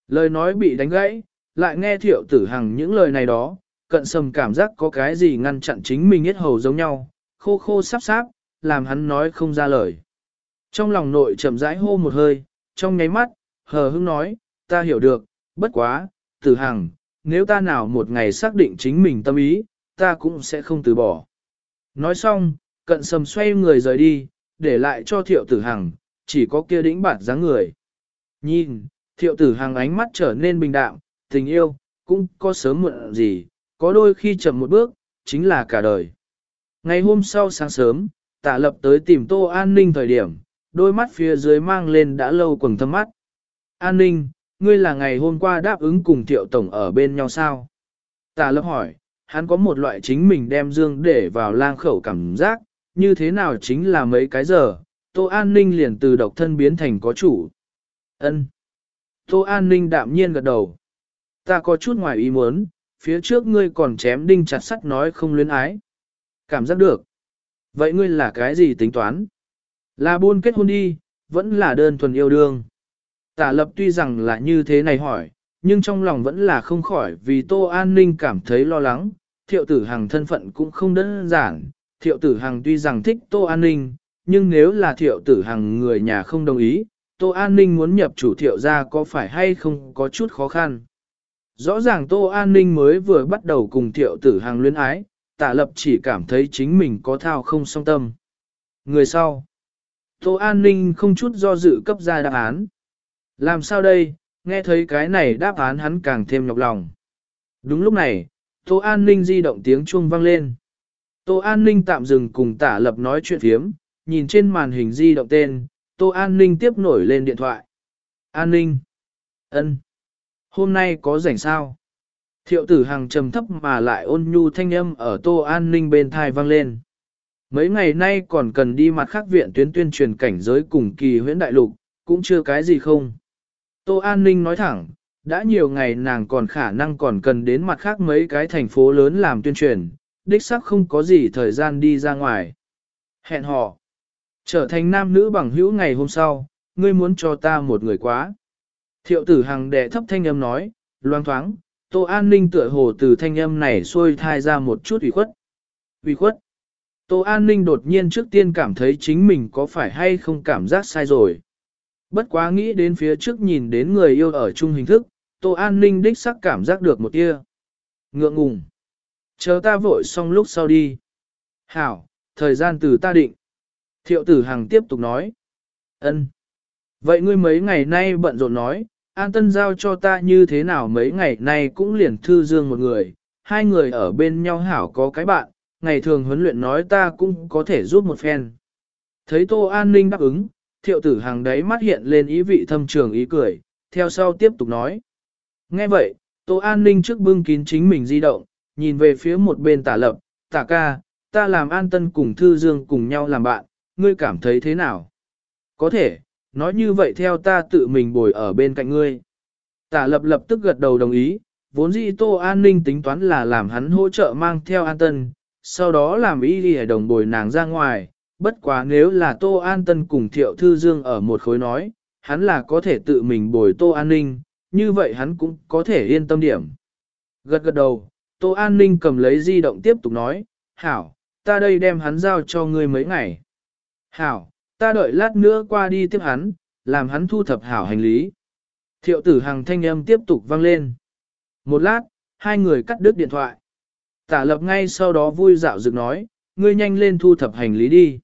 Lời nói bị đánh gãy, lại nghe thiệu tử hằng những lời này đó, cận sầm cảm giác có cái gì ngăn chặn chính mình hết hầu giống nhau, khô khô sắp sáp, làm hắn nói không ra lời. Trong lòng nội chậm rãi hô một hơi, trong nháy mắt, hờ hững nói, ta hiểu được, bất quá, tử hằng, nếu ta nào một ngày xác định chính mình tâm ý, ta cũng sẽ không từ bỏ. Nói xong, cận sầm xoay người rời đi, để lại cho thiệu tử hằng, chỉ có kia đĩnh bản dáng người. Nhìn, thiệu tử hằng ánh mắt trở nên bình đạm, tình yêu, cũng có sớm muộn gì, có đôi khi chậm một bước, chính là cả đời. Ngày hôm sau sáng sớm, tạ lập tới tìm tô an ninh thời điểm, đôi mắt phía dưới mang lên đã lâu quầng thâm mắt. An ninh, ngươi là ngày hôm qua đáp ứng cùng thiệu tổng ở bên nhau sao? Tạ lập hỏi, hắn có một loại chính mình đem dương để vào lang khẩu cảm giác, như thế nào chính là mấy cái giờ, Tô An Ninh liền từ độc thân biến thành có chủ. ân Tô An Ninh đạm nhiên gật đầu. Ta có chút ngoài ý muốn, phía trước ngươi còn chém đinh chặt sắt nói không luyến ái. Cảm giác được. Vậy ngươi là cái gì tính toán? Là buôn kết hôn đi, vẫn là đơn thuần yêu đương. Tả lập tuy rằng là như thế này hỏi, nhưng trong lòng vẫn là không khỏi vì Tô An Ninh cảm thấy lo lắng. Thiệu tử hàng thân phận cũng không đơn giản, thiệu tử Hằng tuy rằng thích Tô An Ninh, nhưng nếu là thiệu tử Hằng người nhà không đồng ý, Tô An Ninh muốn nhập chủ thiệu ra có phải hay không có chút khó khăn. Rõ ràng Tô An Ninh mới vừa bắt đầu cùng thiệu tử Hằng luyến ái, tạ lập chỉ cảm thấy chính mình có thao không song tâm. Người sau, Tô An Ninh không chút do dự cấp ra đáp án. Làm sao đây, nghe thấy cái này đáp án hắn càng thêm nhọc lòng. Đúng lúc này, Tô An Ninh di động tiếng chuông vang lên. Tô An Ninh tạm dừng cùng tả lập nói chuyện phiếm, nhìn trên màn hình di động tên, Tô An Ninh tiếp nổi lên điện thoại. An Ninh. ân, Hôm nay có rảnh sao? Thiệu tử hàng trầm thấp mà lại ôn nhu thanh âm ở Tô An Ninh bên thai vang lên. Mấy ngày nay còn cần đi mặt khác viện tuyến tuyên truyền cảnh giới cùng kỳ huyễn đại lục, cũng chưa cái gì không. Tô An Ninh nói thẳng, Đã nhiều ngày nàng còn khả năng còn cần đến mặt khác mấy cái thành phố lớn làm tuyên truyền, đích xác không có gì thời gian đi ra ngoài. Hẹn hò. Trở thành nam nữ bằng hữu ngày hôm sau, ngươi muốn cho ta một người quá. Thiệu tử hằng đệ thấp thanh âm nói, loang thoáng, tô an ninh tựa hồ từ thanh âm này xuôi thai ra một chút ủy khuất. Ủy khuất. Tô an ninh đột nhiên trước tiên cảm thấy chính mình có phải hay không cảm giác sai rồi. Bất quá nghĩ đến phía trước nhìn đến người yêu ở chung hình thức, Tô An Ninh đích sắc cảm giác được một tia. Ngượng ngùng. Chờ ta vội xong lúc sau đi. Hảo, thời gian từ ta định. Thiệu tử Hằng tiếp tục nói. ân Vậy ngươi mấy ngày nay bận rộn nói, An Tân giao cho ta như thế nào mấy ngày nay cũng liền thư dương một người, hai người ở bên nhau hảo có cái bạn, ngày thường huấn luyện nói ta cũng có thể giúp một phen. Thấy Tô An Ninh đáp ứng, thiệu tử hàng đấy mắt hiện lên ý vị thâm trường ý cười, theo sau tiếp tục nói. Nghe vậy, Tô An Ninh trước bưng kín chính mình di động, nhìn về phía một bên tả lập, tả ca, ta làm an tân cùng Thư Dương cùng nhau làm bạn, ngươi cảm thấy thế nào? Có thể, nói như vậy theo ta tự mình bồi ở bên cạnh ngươi. Tả lập lập tức gật đầu đồng ý, vốn dĩ Tô An Ninh tính toán là làm hắn hỗ trợ mang theo an tân, sau đó làm ý đi đồng bồi nàng ra ngoài, bất quá nếu là Tô An Tân cùng Thiệu Thư Dương ở một khối nói, hắn là có thể tự mình bồi Tô An Ninh, như vậy hắn cũng có thể yên tâm điểm. Gật gật đầu, Tô An Ninh cầm lấy di động tiếp tục nói, Hảo, ta đây đem hắn giao cho ngươi mấy ngày. Hảo, ta đợi lát nữa qua đi tiếp hắn, làm hắn thu thập hảo hành lý. Thiệu tử hàng thanh âm tiếp tục vang lên. Một lát, hai người cắt đứt điện thoại. Tả lập ngay sau đó vui dạo dựng nói, ngươi nhanh lên thu thập hành lý đi.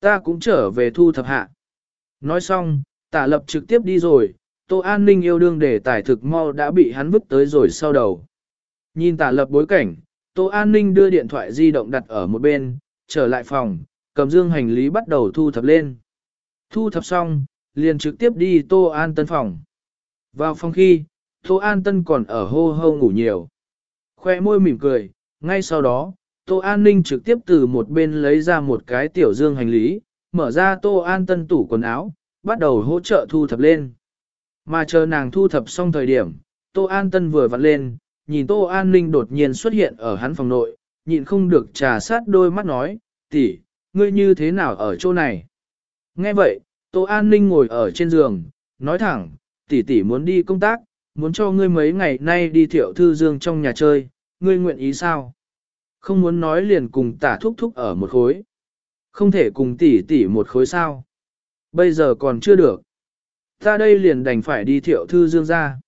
Ta cũng trở về thu thập hạ. Nói xong, tả lập trực tiếp đi rồi, Tô An Ninh yêu đương để tài thực mau đã bị hắn vứt tới rồi sau đầu. Nhìn tả lập bối cảnh, Tô An Ninh đưa điện thoại di động đặt ở một bên, trở lại phòng, cầm dương hành lý bắt đầu thu thập lên. Thu thập xong, liền trực tiếp đi Tô An Tân phòng. Vào phòng khi, Tô An Tân còn ở hô hô ngủ nhiều. Khoe môi mỉm cười, ngay sau đó, Tô An Ninh trực tiếp từ một bên lấy ra một cái tiểu dương hành lý, mở ra Tô An Tân tủ quần áo, bắt đầu hỗ trợ thu thập lên. Mà chờ nàng thu thập xong thời điểm, Tô An Tân vừa vặn lên, nhìn Tô An Ninh đột nhiên xuất hiện ở hắn phòng nội, nhịn không được trà sát đôi mắt nói, tỷ, ngươi như thế nào ở chỗ này? Nghe vậy, Tô An Ninh ngồi ở trên giường, nói thẳng, tỷ tỷ muốn đi công tác, muốn cho ngươi mấy ngày nay đi thiệu thư dương trong nhà chơi, ngươi nguyện ý sao? Không muốn nói liền cùng tả thúc thúc ở một khối. Không thể cùng tỷ tỷ một khối sao? Bây giờ còn chưa được. Ta đây liền đành phải đi thiệu thư dương ra.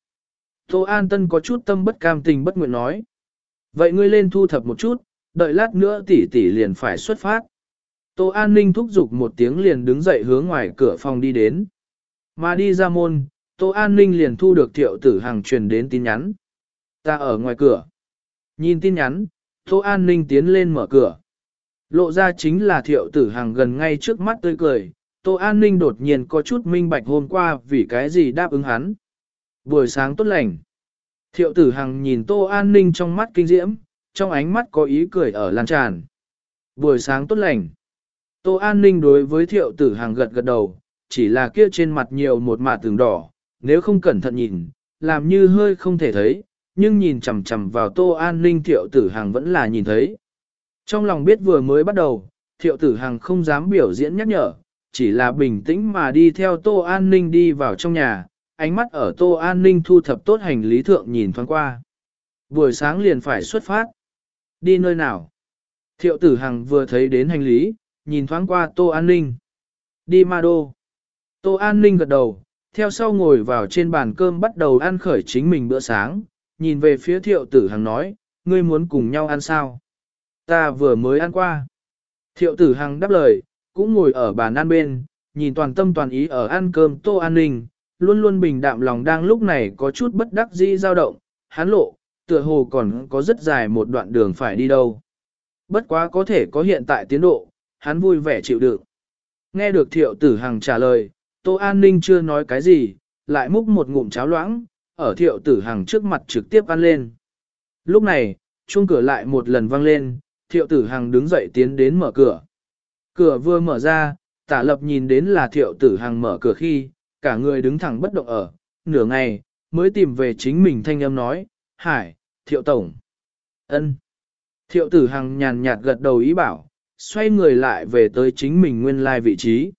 Tô An Tân có chút tâm bất cam tình bất nguyện nói. Vậy ngươi lên thu thập một chút, đợi lát nữa tỷ tỷ liền phải xuất phát. Tô An Ninh thúc giục một tiếng liền đứng dậy hướng ngoài cửa phòng đi đến. Mà đi ra môn, Tô An Ninh liền thu được thiệu tử hàng truyền đến tin nhắn. Ta ở ngoài cửa. Nhìn tin nhắn, Tô An Ninh tiến lên mở cửa. Lộ ra chính là thiệu tử hàng gần ngay trước mắt tươi cười, Tô An Ninh đột nhiên có chút minh bạch hôm qua vì cái gì đáp ứng hắn. Buổi sáng tốt lành. Thiệu tử hằng nhìn Tô An Ninh trong mắt kinh diễm, trong ánh mắt có ý cười ở lan tràn. Buổi sáng tốt lành. Tô An Ninh đối với thiệu tử hằng gật gật đầu, chỉ là kia trên mặt nhiều một mạ tường đỏ, nếu không cẩn thận nhìn, làm như hơi không thể thấy, nhưng nhìn chằm chằm vào Tô An Ninh thiệu tử hằng vẫn là nhìn thấy. Trong lòng biết vừa mới bắt đầu, thiệu tử hằng không dám biểu diễn nhắc nhở, chỉ là bình tĩnh mà đi theo Tô An Ninh đi vào trong nhà, ánh mắt ở Tô An Ninh thu thập tốt hành lý thượng nhìn thoáng qua. Buổi sáng liền phải xuất phát. Đi nơi nào? Thiệu tử Hằng vừa thấy đến hành lý, nhìn thoáng qua Tô An Ninh. Đi ma đô. Tô An Ninh gật đầu, theo sau ngồi vào trên bàn cơm bắt đầu ăn khởi chính mình bữa sáng, nhìn về phía thiệu tử Hằng nói, ngươi muốn cùng nhau ăn sao? Ta vừa mới ăn qua. Thiệu tử Hằng đáp lời, cũng ngồi ở bàn ăn bên, nhìn toàn tâm toàn ý ở ăn cơm tô an ninh, luôn luôn bình đạm lòng đang lúc này có chút bất đắc dĩ dao động, hắn lộ, tựa hồ còn có rất dài một đoạn đường phải đi đâu. Bất quá có thể có hiện tại tiến độ, hắn vui vẻ chịu đựng. Nghe được thiệu tử hằng trả lời, tô an ninh chưa nói cái gì, lại múc một ngụm cháo loãng, ở thiệu tử hằng trước mặt trực tiếp ăn lên. Lúc này, chuông cửa lại một lần vang lên, thiệu tử hằng đứng dậy tiến đến mở cửa. Cửa vừa mở ra, tả lập nhìn đến là thiệu tử hằng mở cửa khi, cả người đứng thẳng bất động ở, nửa ngày, mới tìm về chính mình thanh âm nói, Hải, thiệu tổng. ân. Thiệu tử hằng nhàn nhạt gật đầu ý bảo, xoay người lại về tới chính mình nguyên lai vị trí.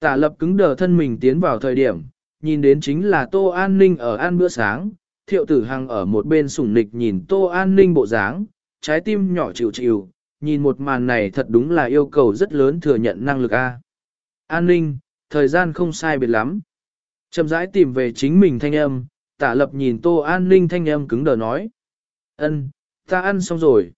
Tả lập cứng đờ thân mình tiến vào thời điểm, nhìn đến chính là Tô An Ninh ở ăn bữa sáng, thiệu tử hằng ở một bên sủng nịch nhìn Tô An Ninh bộ dáng, trái tim nhỏ chịu chịu, nhìn một màn này thật đúng là yêu cầu rất lớn thừa nhận năng lực A. An Ninh, thời gian không sai biệt lắm. Chậm rãi tìm về chính mình thanh âm, tả lập nhìn Tô An Ninh thanh âm cứng đờ nói. ân ta ăn xong rồi.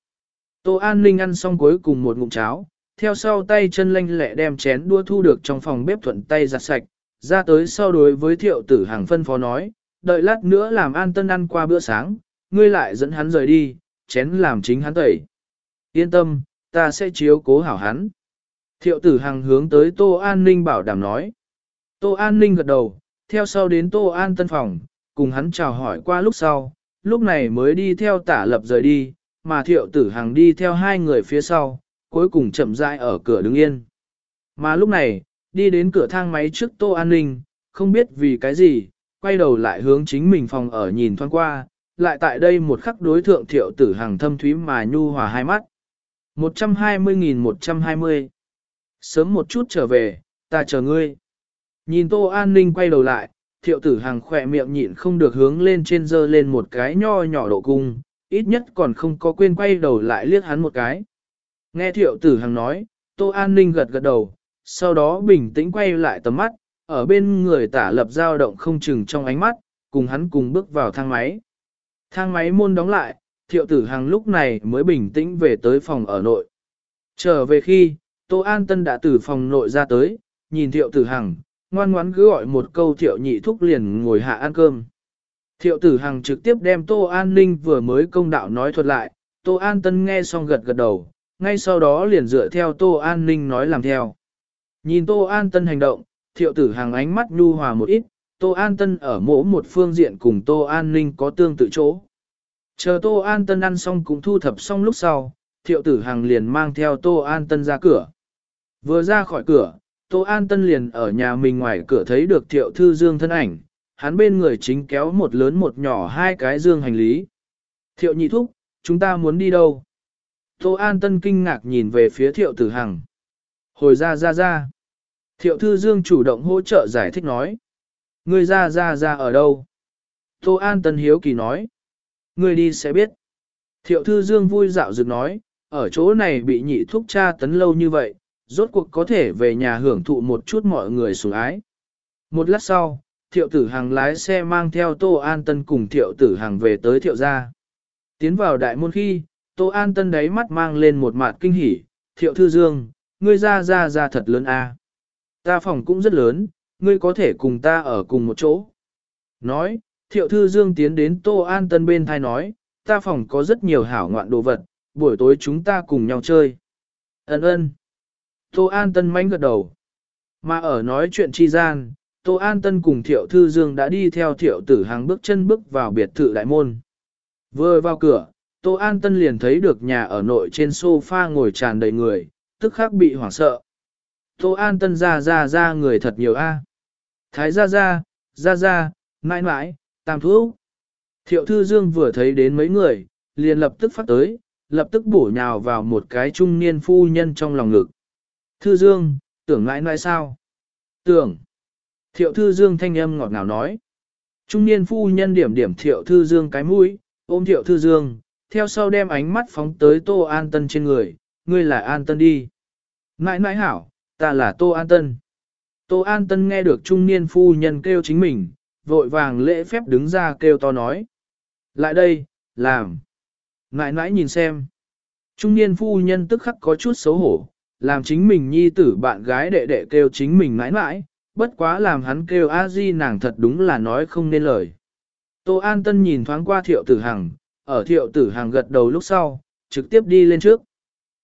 Tô An Ninh ăn xong cuối cùng một ngụm cháo, theo sau tay chân lanh lẹ đem chén đua thu được trong phòng bếp thuận tay giặt sạch, ra tới sau đối với thiệu tử hàng phân phó nói, đợi lát nữa làm an tân ăn qua bữa sáng, ngươi lại dẫn hắn rời đi, chén làm chính hắn tẩy. Yên tâm, ta sẽ chiếu cố hảo hắn. Thiệu tử hàng hướng tới Tô An Ninh bảo đảm nói. Tô An Ninh gật đầu, theo sau đến Tô An tân phòng, cùng hắn chào hỏi qua lúc sau, lúc này mới đi theo tả lập rời đi, mà thiệu tử hàng đi theo hai người phía sau, cuối cùng chậm rãi ở cửa đứng yên. Mà lúc này, đi đến cửa thang máy trước Tô An Ninh, không biết vì cái gì, quay đầu lại hướng chính mình phòng ở nhìn thoáng qua, lại tại đây một khắc đối thượng thiệu tử hàng thâm thúy mà nhu hòa hai mắt. 120.120 Sớm một chút trở về, ta chờ ngươi. Nhìn Tô An Ninh quay đầu lại, thiệu tử hàng khỏe miệng nhịn không được hướng lên trên dơ lên một cái nho nhỏ độ cung, ít nhất còn không có quên quay đầu lại liếc hắn một cái. Nghe thiệu tử hàng nói, Tô An Ninh gật gật đầu, sau đó bình tĩnh quay lại tầm mắt, ở bên người tả lập dao động không chừng trong ánh mắt, cùng hắn cùng bước vào thang máy. Thang máy môn đóng lại, thiệu tử hàng lúc này mới bình tĩnh về tới phòng ở nội. Trở về khi, Tô An Tân đã từ phòng nội ra tới, nhìn thiệu tử hằng, ngoan ngoãn cứ gọi một câu thiệu nhị thúc liền ngồi hạ ăn cơm. Thiệu tử hằng trực tiếp đem Tô An Ninh vừa mới công đạo nói thuật lại, Tô An Tân nghe xong gật gật đầu, ngay sau đó liền dựa theo Tô An Ninh nói làm theo. Nhìn Tô An Tân hành động, thiệu tử hằng ánh mắt nhu hòa một ít, Tô An Tân ở mỗi một phương diện cùng Tô An Ninh có tương tự chỗ. Chờ Tô An Tân ăn xong cũng thu thập xong lúc sau, thiệu tử hằng liền mang theo Tô An Tân ra cửa. Vừa ra khỏi cửa, Tô An Tân liền ở nhà mình ngoài cửa thấy được thiệu thư dương thân ảnh, hắn bên người chính kéo một lớn một nhỏ hai cái dương hành lý. Thiệu nhị thúc, chúng ta muốn đi đâu? Tô An Tân kinh ngạc nhìn về phía thiệu tử hằng. Hồi ra ra ra. Thiệu thư dương chủ động hỗ trợ giải thích nói. Người ra ra ra ở đâu? Tô An Tân hiếu kỳ nói. Người đi sẽ biết. Thiệu thư dương vui dạo dực nói, ở chỗ này bị nhị thúc cha tấn lâu như vậy, rốt cuộc có thể về nhà hưởng thụ một chút mọi người sủng ái. Một lát sau, thiệu tử hàng lái xe mang theo Tô An Tân cùng thiệu tử hàng về tới thiệu gia. Tiến vào đại môn khi, Tô An Tân đáy mắt mang lên một mặt kinh hỉ, thiệu thư dương, ngươi ra ra ra thật lớn a à. Ta phòng cũng rất lớn, ngươi có thể cùng ta ở cùng một chỗ. Nói, thiệu thư dương tiến đến Tô An Tân bên thai nói, ta phòng có rất nhiều hảo ngoạn đồ vật, buổi tối chúng ta cùng nhau chơi. Ấn ơn. Tô An Tân mánh gật đầu. Mà ở nói chuyện chi gian, Tô An Tân cùng Thiệu Thư Dương đã đi theo Thiệu Tử Hàng bước chân bước vào biệt thự đại môn. Vừa vào cửa, Tô An Tân liền thấy được nhà ở nội trên sofa ngồi tràn đầy người, tức khắc bị hoảng sợ. Tô An Tân ra ra ra người thật nhiều a. Thái ra ra, ra ra, mãi mãi, tam thuốc. Thiệu Thư Dương vừa thấy đến mấy người, liền lập tức phát tới, lập tức bổ nhào vào một cái trung niên phu nhân trong lòng ngực. Thư Dương, tưởng ngãi nói sao? Tưởng. Thiệu Thư Dương thanh âm ngọt ngào nói. Trung niên phu nhân điểm điểm Thiệu Thư Dương cái mũi, ôm Thiệu Thư Dương, theo sau đem ánh mắt phóng tới Tô An Tân trên người, ngươi là An Tân đi. Ngãi mãi hảo, ta là Tô An Tân. Tô An Tân nghe được trung niên phu nhân kêu chính mình, vội vàng lễ phép đứng ra kêu to nói. Lại đây, làm. Ngãi nãi nhìn xem. Trung niên phu nhân tức khắc có chút xấu hổ, làm chính mình nhi tử bạn gái đệ đệ kêu chính mình mãi mãi, bất quá làm hắn kêu a di nàng thật đúng là nói không nên lời. Tô An Tân nhìn thoáng qua thiệu tử hằng, ở thiệu tử hằng gật đầu lúc sau, trực tiếp đi lên trước.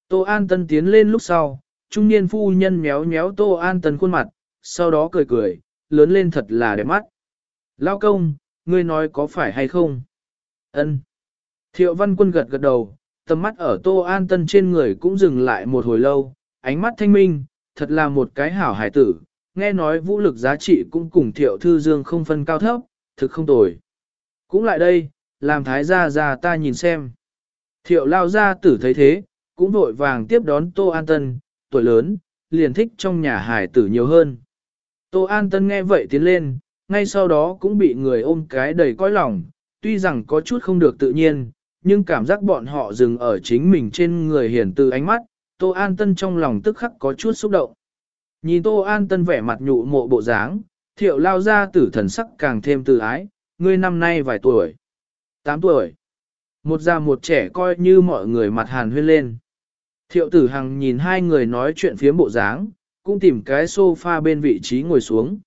Tô An Tân tiến lên lúc sau, trung niên phu nhân méo méo Tô An Tân khuôn mặt, sau đó cười cười, lớn lên thật là đẹp mắt. Lao công, ngươi nói có phải hay không? Ân. Thiệu văn quân gật gật đầu, tầm mắt ở Tô An Tân trên người cũng dừng lại một hồi lâu, ánh mắt thanh minh, thật là một cái hảo hải tử, nghe nói vũ lực giá trị cũng cùng thiệu thư dương không phân cao thấp, thực không tồi. Cũng lại đây, làm thái gia gia ta nhìn xem. Thiệu lao gia tử thấy thế, cũng vội vàng tiếp đón Tô An Tân, tuổi lớn, liền thích trong nhà hải tử nhiều hơn. Tô An Tân nghe vậy tiến lên, ngay sau đó cũng bị người ôm cái đầy cõi lòng, tuy rằng có chút không được tự nhiên, nhưng cảm giác bọn họ dừng ở chính mình trên người hiển từ ánh mắt, Tô An Tân trong lòng tức khắc có chút xúc động. Nhìn Tô An Tân vẻ mặt nhụ mộ bộ dáng, thiệu lao ra tử thần sắc càng thêm từ ái, ngươi năm nay vài tuổi? 8 tuổi. Một già một trẻ coi như mọi người mặt hàn huyên lên. Thiệu tử hằng nhìn hai người nói chuyện phía bộ dáng, cũng tìm cái sofa bên vị trí ngồi xuống.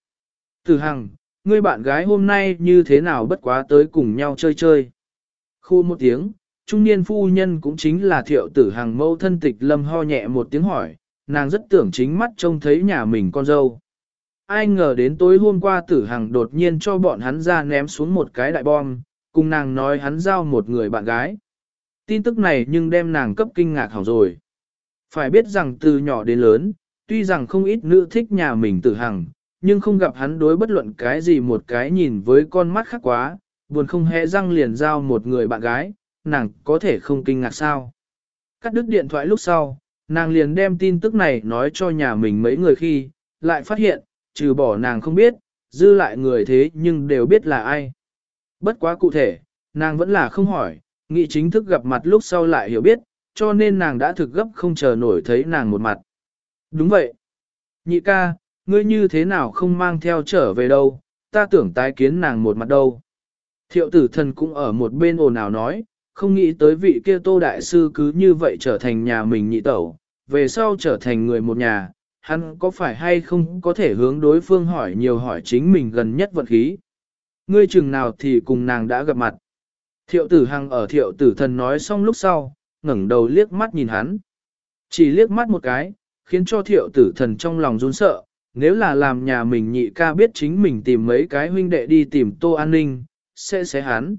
Tử hằng, ngươi bạn gái hôm nay như thế nào bất quá tới cùng nhau chơi chơi. Khu một tiếng, trung niên phu nhân cũng chính là thiệu tử hằng mâu thân tịch lâm ho nhẹ một tiếng hỏi, nàng rất tưởng chính mắt trông thấy nhà mình con dâu. Ai ngờ đến tối hôm qua tử hằng đột nhiên cho bọn hắn ra ném xuống một cái đại bom, cùng nàng nói hắn giao một người bạn gái. Tin tức này nhưng đem nàng cấp kinh ngạc hỏng rồi. Phải biết rằng từ nhỏ đến lớn, tuy rằng không ít nữ thích nhà mình tử hằng, nhưng không gặp hắn đối bất luận cái gì một cái nhìn với con mắt khác quá, buồn không hẽ răng liền giao một người bạn gái, nàng có thể không kinh ngạc sao. Cắt đứt điện thoại lúc sau, nàng liền đem tin tức này nói cho nhà mình mấy người khi, lại phát hiện, trừ bỏ nàng không biết, dư lại người thế nhưng đều biết là ai. Bất quá cụ thể, nàng vẫn là không hỏi, nghị chính thức gặp mặt lúc sau lại hiểu biết, cho nên nàng đã thực gấp không chờ nổi thấy nàng một mặt. Đúng vậy. Nhị ca, ngươi như thế nào không mang theo trở về đâu, ta tưởng tái kiến nàng một mặt đâu. Thiệu tử thần cũng ở một bên ồn ào nói, không nghĩ tới vị kia tô đại sư cứ như vậy trở thành nhà mình nhị tẩu, về sau trở thành người một nhà, hắn có phải hay không có thể hướng đối phương hỏi nhiều hỏi chính mình gần nhất vận khí. Ngươi chừng nào thì cùng nàng đã gặp mặt. Thiệu tử hằng ở thiệu tử thần nói xong lúc sau, ngẩng đầu liếc mắt nhìn hắn. Chỉ liếc mắt một cái, khiến cho thiệu tử thần trong lòng run sợ, nếu là làm nhà mình nhị ca biết chính mình tìm mấy cái huynh đệ đi tìm tô an ninh, sẽ xé hắn.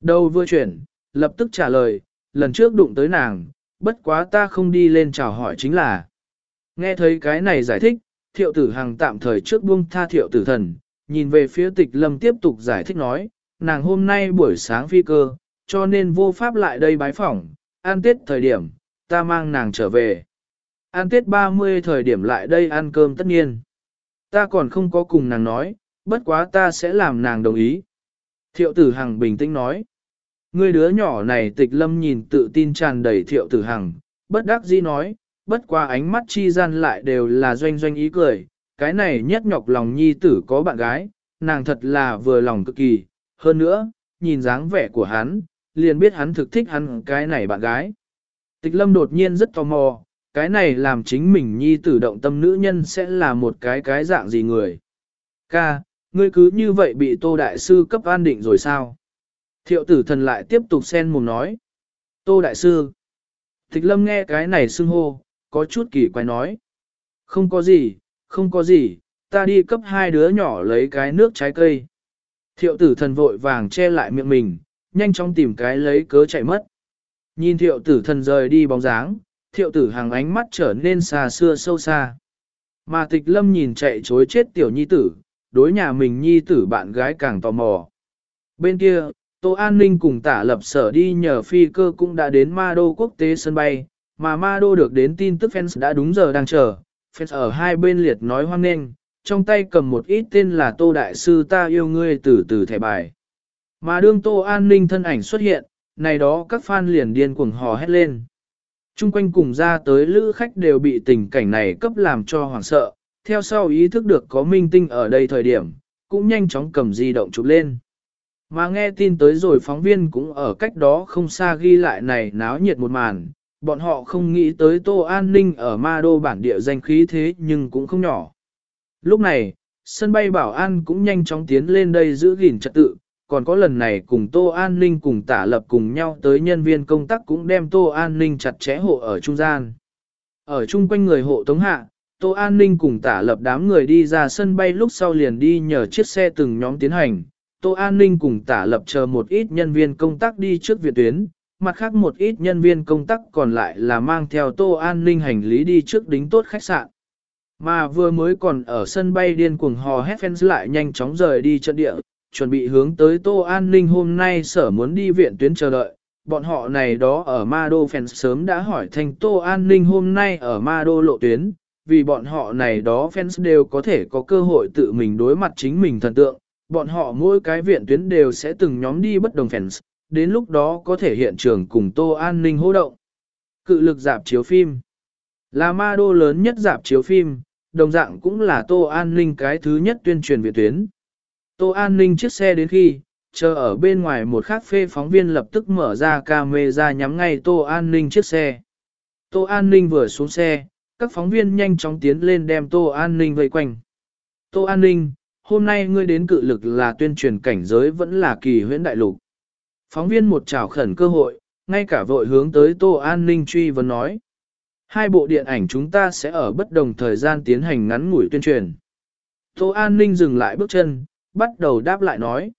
Đâu vừa chuyển, lập tức trả lời, lần trước đụng tới nàng, bất quá ta không đi lên chào hỏi chính là. Nghe thấy cái này giải thích, thiệu tử hằng tạm thời trước buông tha thiệu tử thần, nhìn về phía tịch lâm tiếp tục giải thích nói, nàng hôm nay buổi sáng phi cơ, cho nên vô pháp lại đây bái phỏng, ăn tết thời điểm, ta mang nàng trở về. Ăn tết 30 thời điểm lại đây ăn cơm tất nhiên. Ta còn không có cùng nàng nói, bất quá ta sẽ làm nàng đồng ý. Thiệu tử hằng bình tĩnh nói. Người đứa nhỏ này tịch lâm nhìn tự tin tràn đầy thiệu tử hằng, bất đắc dĩ nói, bất qua ánh mắt chi gian lại đều là doanh doanh ý cười, cái này nhất nhọc lòng nhi tử có bạn gái, nàng thật là vừa lòng cực kỳ, hơn nữa, nhìn dáng vẻ của hắn, liền biết hắn thực thích hắn cái này bạn gái. Tịch lâm đột nhiên rất tò mò, cái này làm chính mình nhi tử động tâm nữ nhân sẽ là một cái cái dạng gì người. Ca, ngươi cứ như vậy bị tô đại sư cấp an định rồi sao? Thiệu tử thần lại tiếp tục xen mồm nói. Tô đại sư. Tịch lâm nghe cái này xưng hô, có chút kỳ quái nói. Không có gì, không có gì, ta đi cấp hai đứa nhỏ lấy cái nước trái cây. Thiệu tử thần vội vàng che lại miệng mình, nhanh chóng tìm cái lấy cớ chạy mất. Nhìn thiệu tử thần rời đi bóng dáng, thiệu tử hàng ánh mắt trở nên xa xưa sâu xa. Mà tịch lâm nhìn chạy chối chết tiểu nhi tử, đối nhà mình nhi tử bạn gái càng tò mò. Bên kia, Tô An Ninh cùng tả lập sở đi nhờ phi cơ cũng đã đến Ma Đô quốc tế sân bay, mà Ma Đô được đến tin tức fans đã đúng giờ đang chờ, fans ở hai bên liệt nói hoang nghênh, trong tay cầm một ít tên là Tô Đại Sư ta yêu ngươi từ từ thẻ bài. Mà đương Tô An Ninh thân ảnh xuất hiện, này đó các fan liền điên cuồng hò hét lên. Trung quanh cùng ra tới lữ khách đều bị tình cảnh này cấp làm cho hoảng sợ, theo sau ý thức được có minh tinh ở đây thời điểm, cũng nhanh chóng cầm di động chụp lên. Mà nghe tin tới rồi phóng viên cũng ở cách đó không xa ghi lại này náo nhiệt một màn, bọn họ không nghĩ tới Tô An Ninh ở ma đô bản địa danh khí thế nhưng cũng không nhỏ. Lúc này, sân bay bảo an cũng nhanh chóng tiến lên đây giữ gìn trật tự, còn có lần này cùng Tô An Ninh cùng tả lập cùng nhau tới nhân viên công tác cũng đem Tô An Ninh chặt chẽ hộ ở trung gian. Ở chung quanh người hộ tống hạ, Tô An Ninh cùng tả lập đám người đi ra sân bay lúc sau liền đi nhờ chiếc xe từng nhóm tiến hành. Tô An Ninh cùng tả lập chờ một ít nhân viên công tác đi trước viện tuyến, mặt khác một ít nhân viên công tác còn lại là mang theo Tô An Ninh hành lý đi trước đính tốt khách sạn. Mà vừa mới còn ở sân bay điên cuồng hò hét fans lại nhanh chóng rời đi trận địa, chuẩn bị hướng tới Tô An Ninh hôm nay sở muốn đi viện tuyến chờ đợi. Bọn họ này đó ở Ma Đô sớm đã hỏi thành Tô An Ninh hôm nay ở Ma Đô lộ tuyến, vì bọn họ này đó fans đều có thể có cơ hội tự mình đối mặt chính mình thần tượng, bọn họ mỗi cái viện tuyến đều sẽ từng nhóm đi bất đồng fans, đến lúc đó có thể hiện trường cùng Tô An Ninh hô động. Cự lực dạp chiếu phim là ma đô lớn nhất dạp chiếu phim, đồng dạng cũng là Tô An Ninh cái thứ nhất tuyên truyền viện tuyến. Tô An Ninh chiếc xe đến khi, chờ ở bên ngoài một khác phê phóng viên lập tức mở ra camera nhắm ngay Tô An Ninh chiếc xe. Tô An Ninh vừa xuống xe, các phóng viên nhanh chóng tiến lên đem Tô An Ninh vây quanh. Tô An Ninh, hôm nay ngươi đến cự lực là tuyên truyền cảnh giới vẫn là kỳ huyễn đại lục. Phóng viên một trào khẩn cơ hội, ngay cả vội hướng tới Tô An Ninh truy vấn nói. Hai bộ điện ảnh chúng ta sẽ ở bất đồng thời gian tiến hành ngắn ngủi tuyên truyền. Tô An Ninh dừng lại bước chân, bắt đầu đáp lại nói.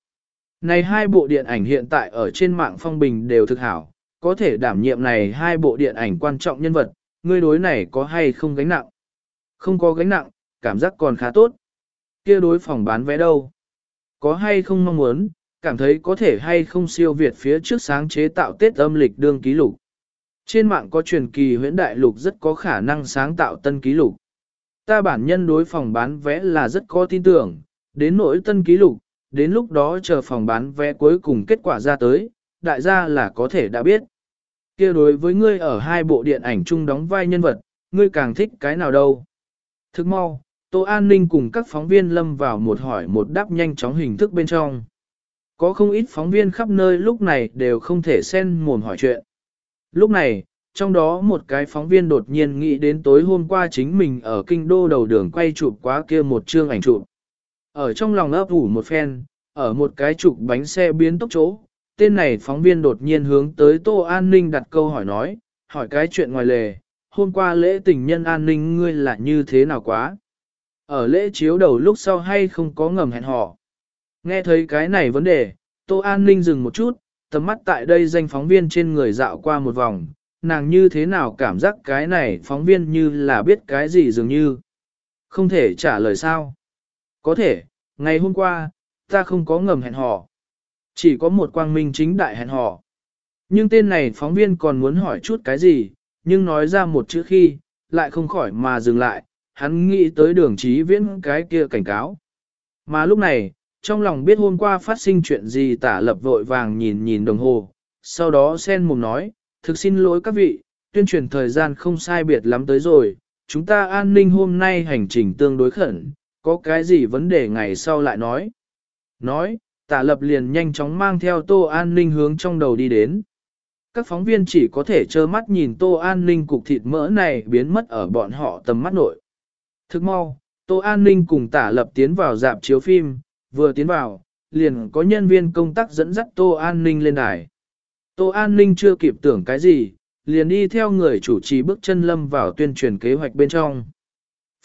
Này hai bộ điện ảnh hiện tại ở trên mạng phong bình đều thực hảo, có thể đảm nhiệm này hai bộ điện ảnh quan trọng nhân vật, ngươi đối này có hay không gánh nặng? Không có gánh nặng, cảm giác còn khá tốt. Kia đối phòng bán vé đâu? Có hay không mong muốn, cảm thấy có thể hay không siêu việt phía trước sáng chế tạo Tết âm lịch đương ký lục. Trên mạng có truyền kỳ huyễn đại lục rất có khả năng sáng tạo tân ký lục. Ta bản nhân đối phòng bán vé là rất có tin tưởng, đến nỗi tân ký lục, đến lúc đó chờ phòng bán vé cuối cùng kết quả ra tới, đại gia là có thể đã biết kia đối với ngươi ở hai bộ điện ảnh chung đóng vai nhân vật, ngươi càng thích cái nào đâu. Thức mau, Tô An Ninh cùng các phóng viên lâm vào một hỏi một đáp nhanh chóng hình thức bên trong. Có không ít phóng viên khắp nơi lúc này đều không thể xen mồm hỏi chuyện. Lúc này, trong đó một cái phóng viên đột nhiên nghĩ đến tối hôm qua chính mình ở kinh đô đầu đường quay chụp quá kia một chương ảnh chụp. Ở trong lòng ấp ủ một phen, ở một cái chụp bánh xe biến tốc chỗ, tên này phóng viên đột nhiên hướng tới Tô An Ninh đặt câu hỏi nói, hỏi cái chuyện ngoài lề, hôm qua lễ tình nhân an ninh ngươi là như thế nào quá? Ở lễ chiếu đầu lúc sau hay không có ngầm hẹn hò? Nghe thấy cái này vấn đề, Tô An Ninh dừng một chút, tầm mắt tại đây danh phóng viên trên người dạo qua một vòng, nàng như thế nào cảm giác cái này phóng viên như là biết cái gì dường như. Không thể trả lời sao? Có thể, ngày hôm qua, ta không có ngầm hẹn hò. Chỉ có một quang minh chính đại hẹn hò. Nhưng tên này phóng viên còn muốn hỏi chút cái gì, nhưng nói ra một chữ khi, lại không khỏi mà dừng lại, hắn nghĩ tới đường trí viễn cái kia cảnh cáo. Mà lúc này, trong lòng biết hôm qua phát sinh chuyện gì tả lập vội vàng nhìn nhìn đồng hồ, sau đó sen mồm nói, thực xin lỗi các vị, tuyên truyền thời gian không sai biệt lắm tới rồi, chúng ta an ninh hôm nay hành trình tương đối khẩn, có cái gì vấn đề ngày sau lại nói. Nói, tả lập liền nhanh chóng mang theo tô an ninh hướng trong đầu đi đến. Các phóng viên chỉ có thể trơ mắt nhìn tô an ninh cục thịt mỡ này biến mất ở bọn họ tầm mắt nội. Thức mau, tô an ninh cùng tả lập tiến vào dạp chiếu phim, vừa tiến vào, liền có nhân viên công tác dẫn dắt tô an ninh lên đài. Tô an ninh chưa kịp tưởng cái gì, liền đi theo người chủ trì bước chân lâm vào tuyên truyền kế hoạch bên trong.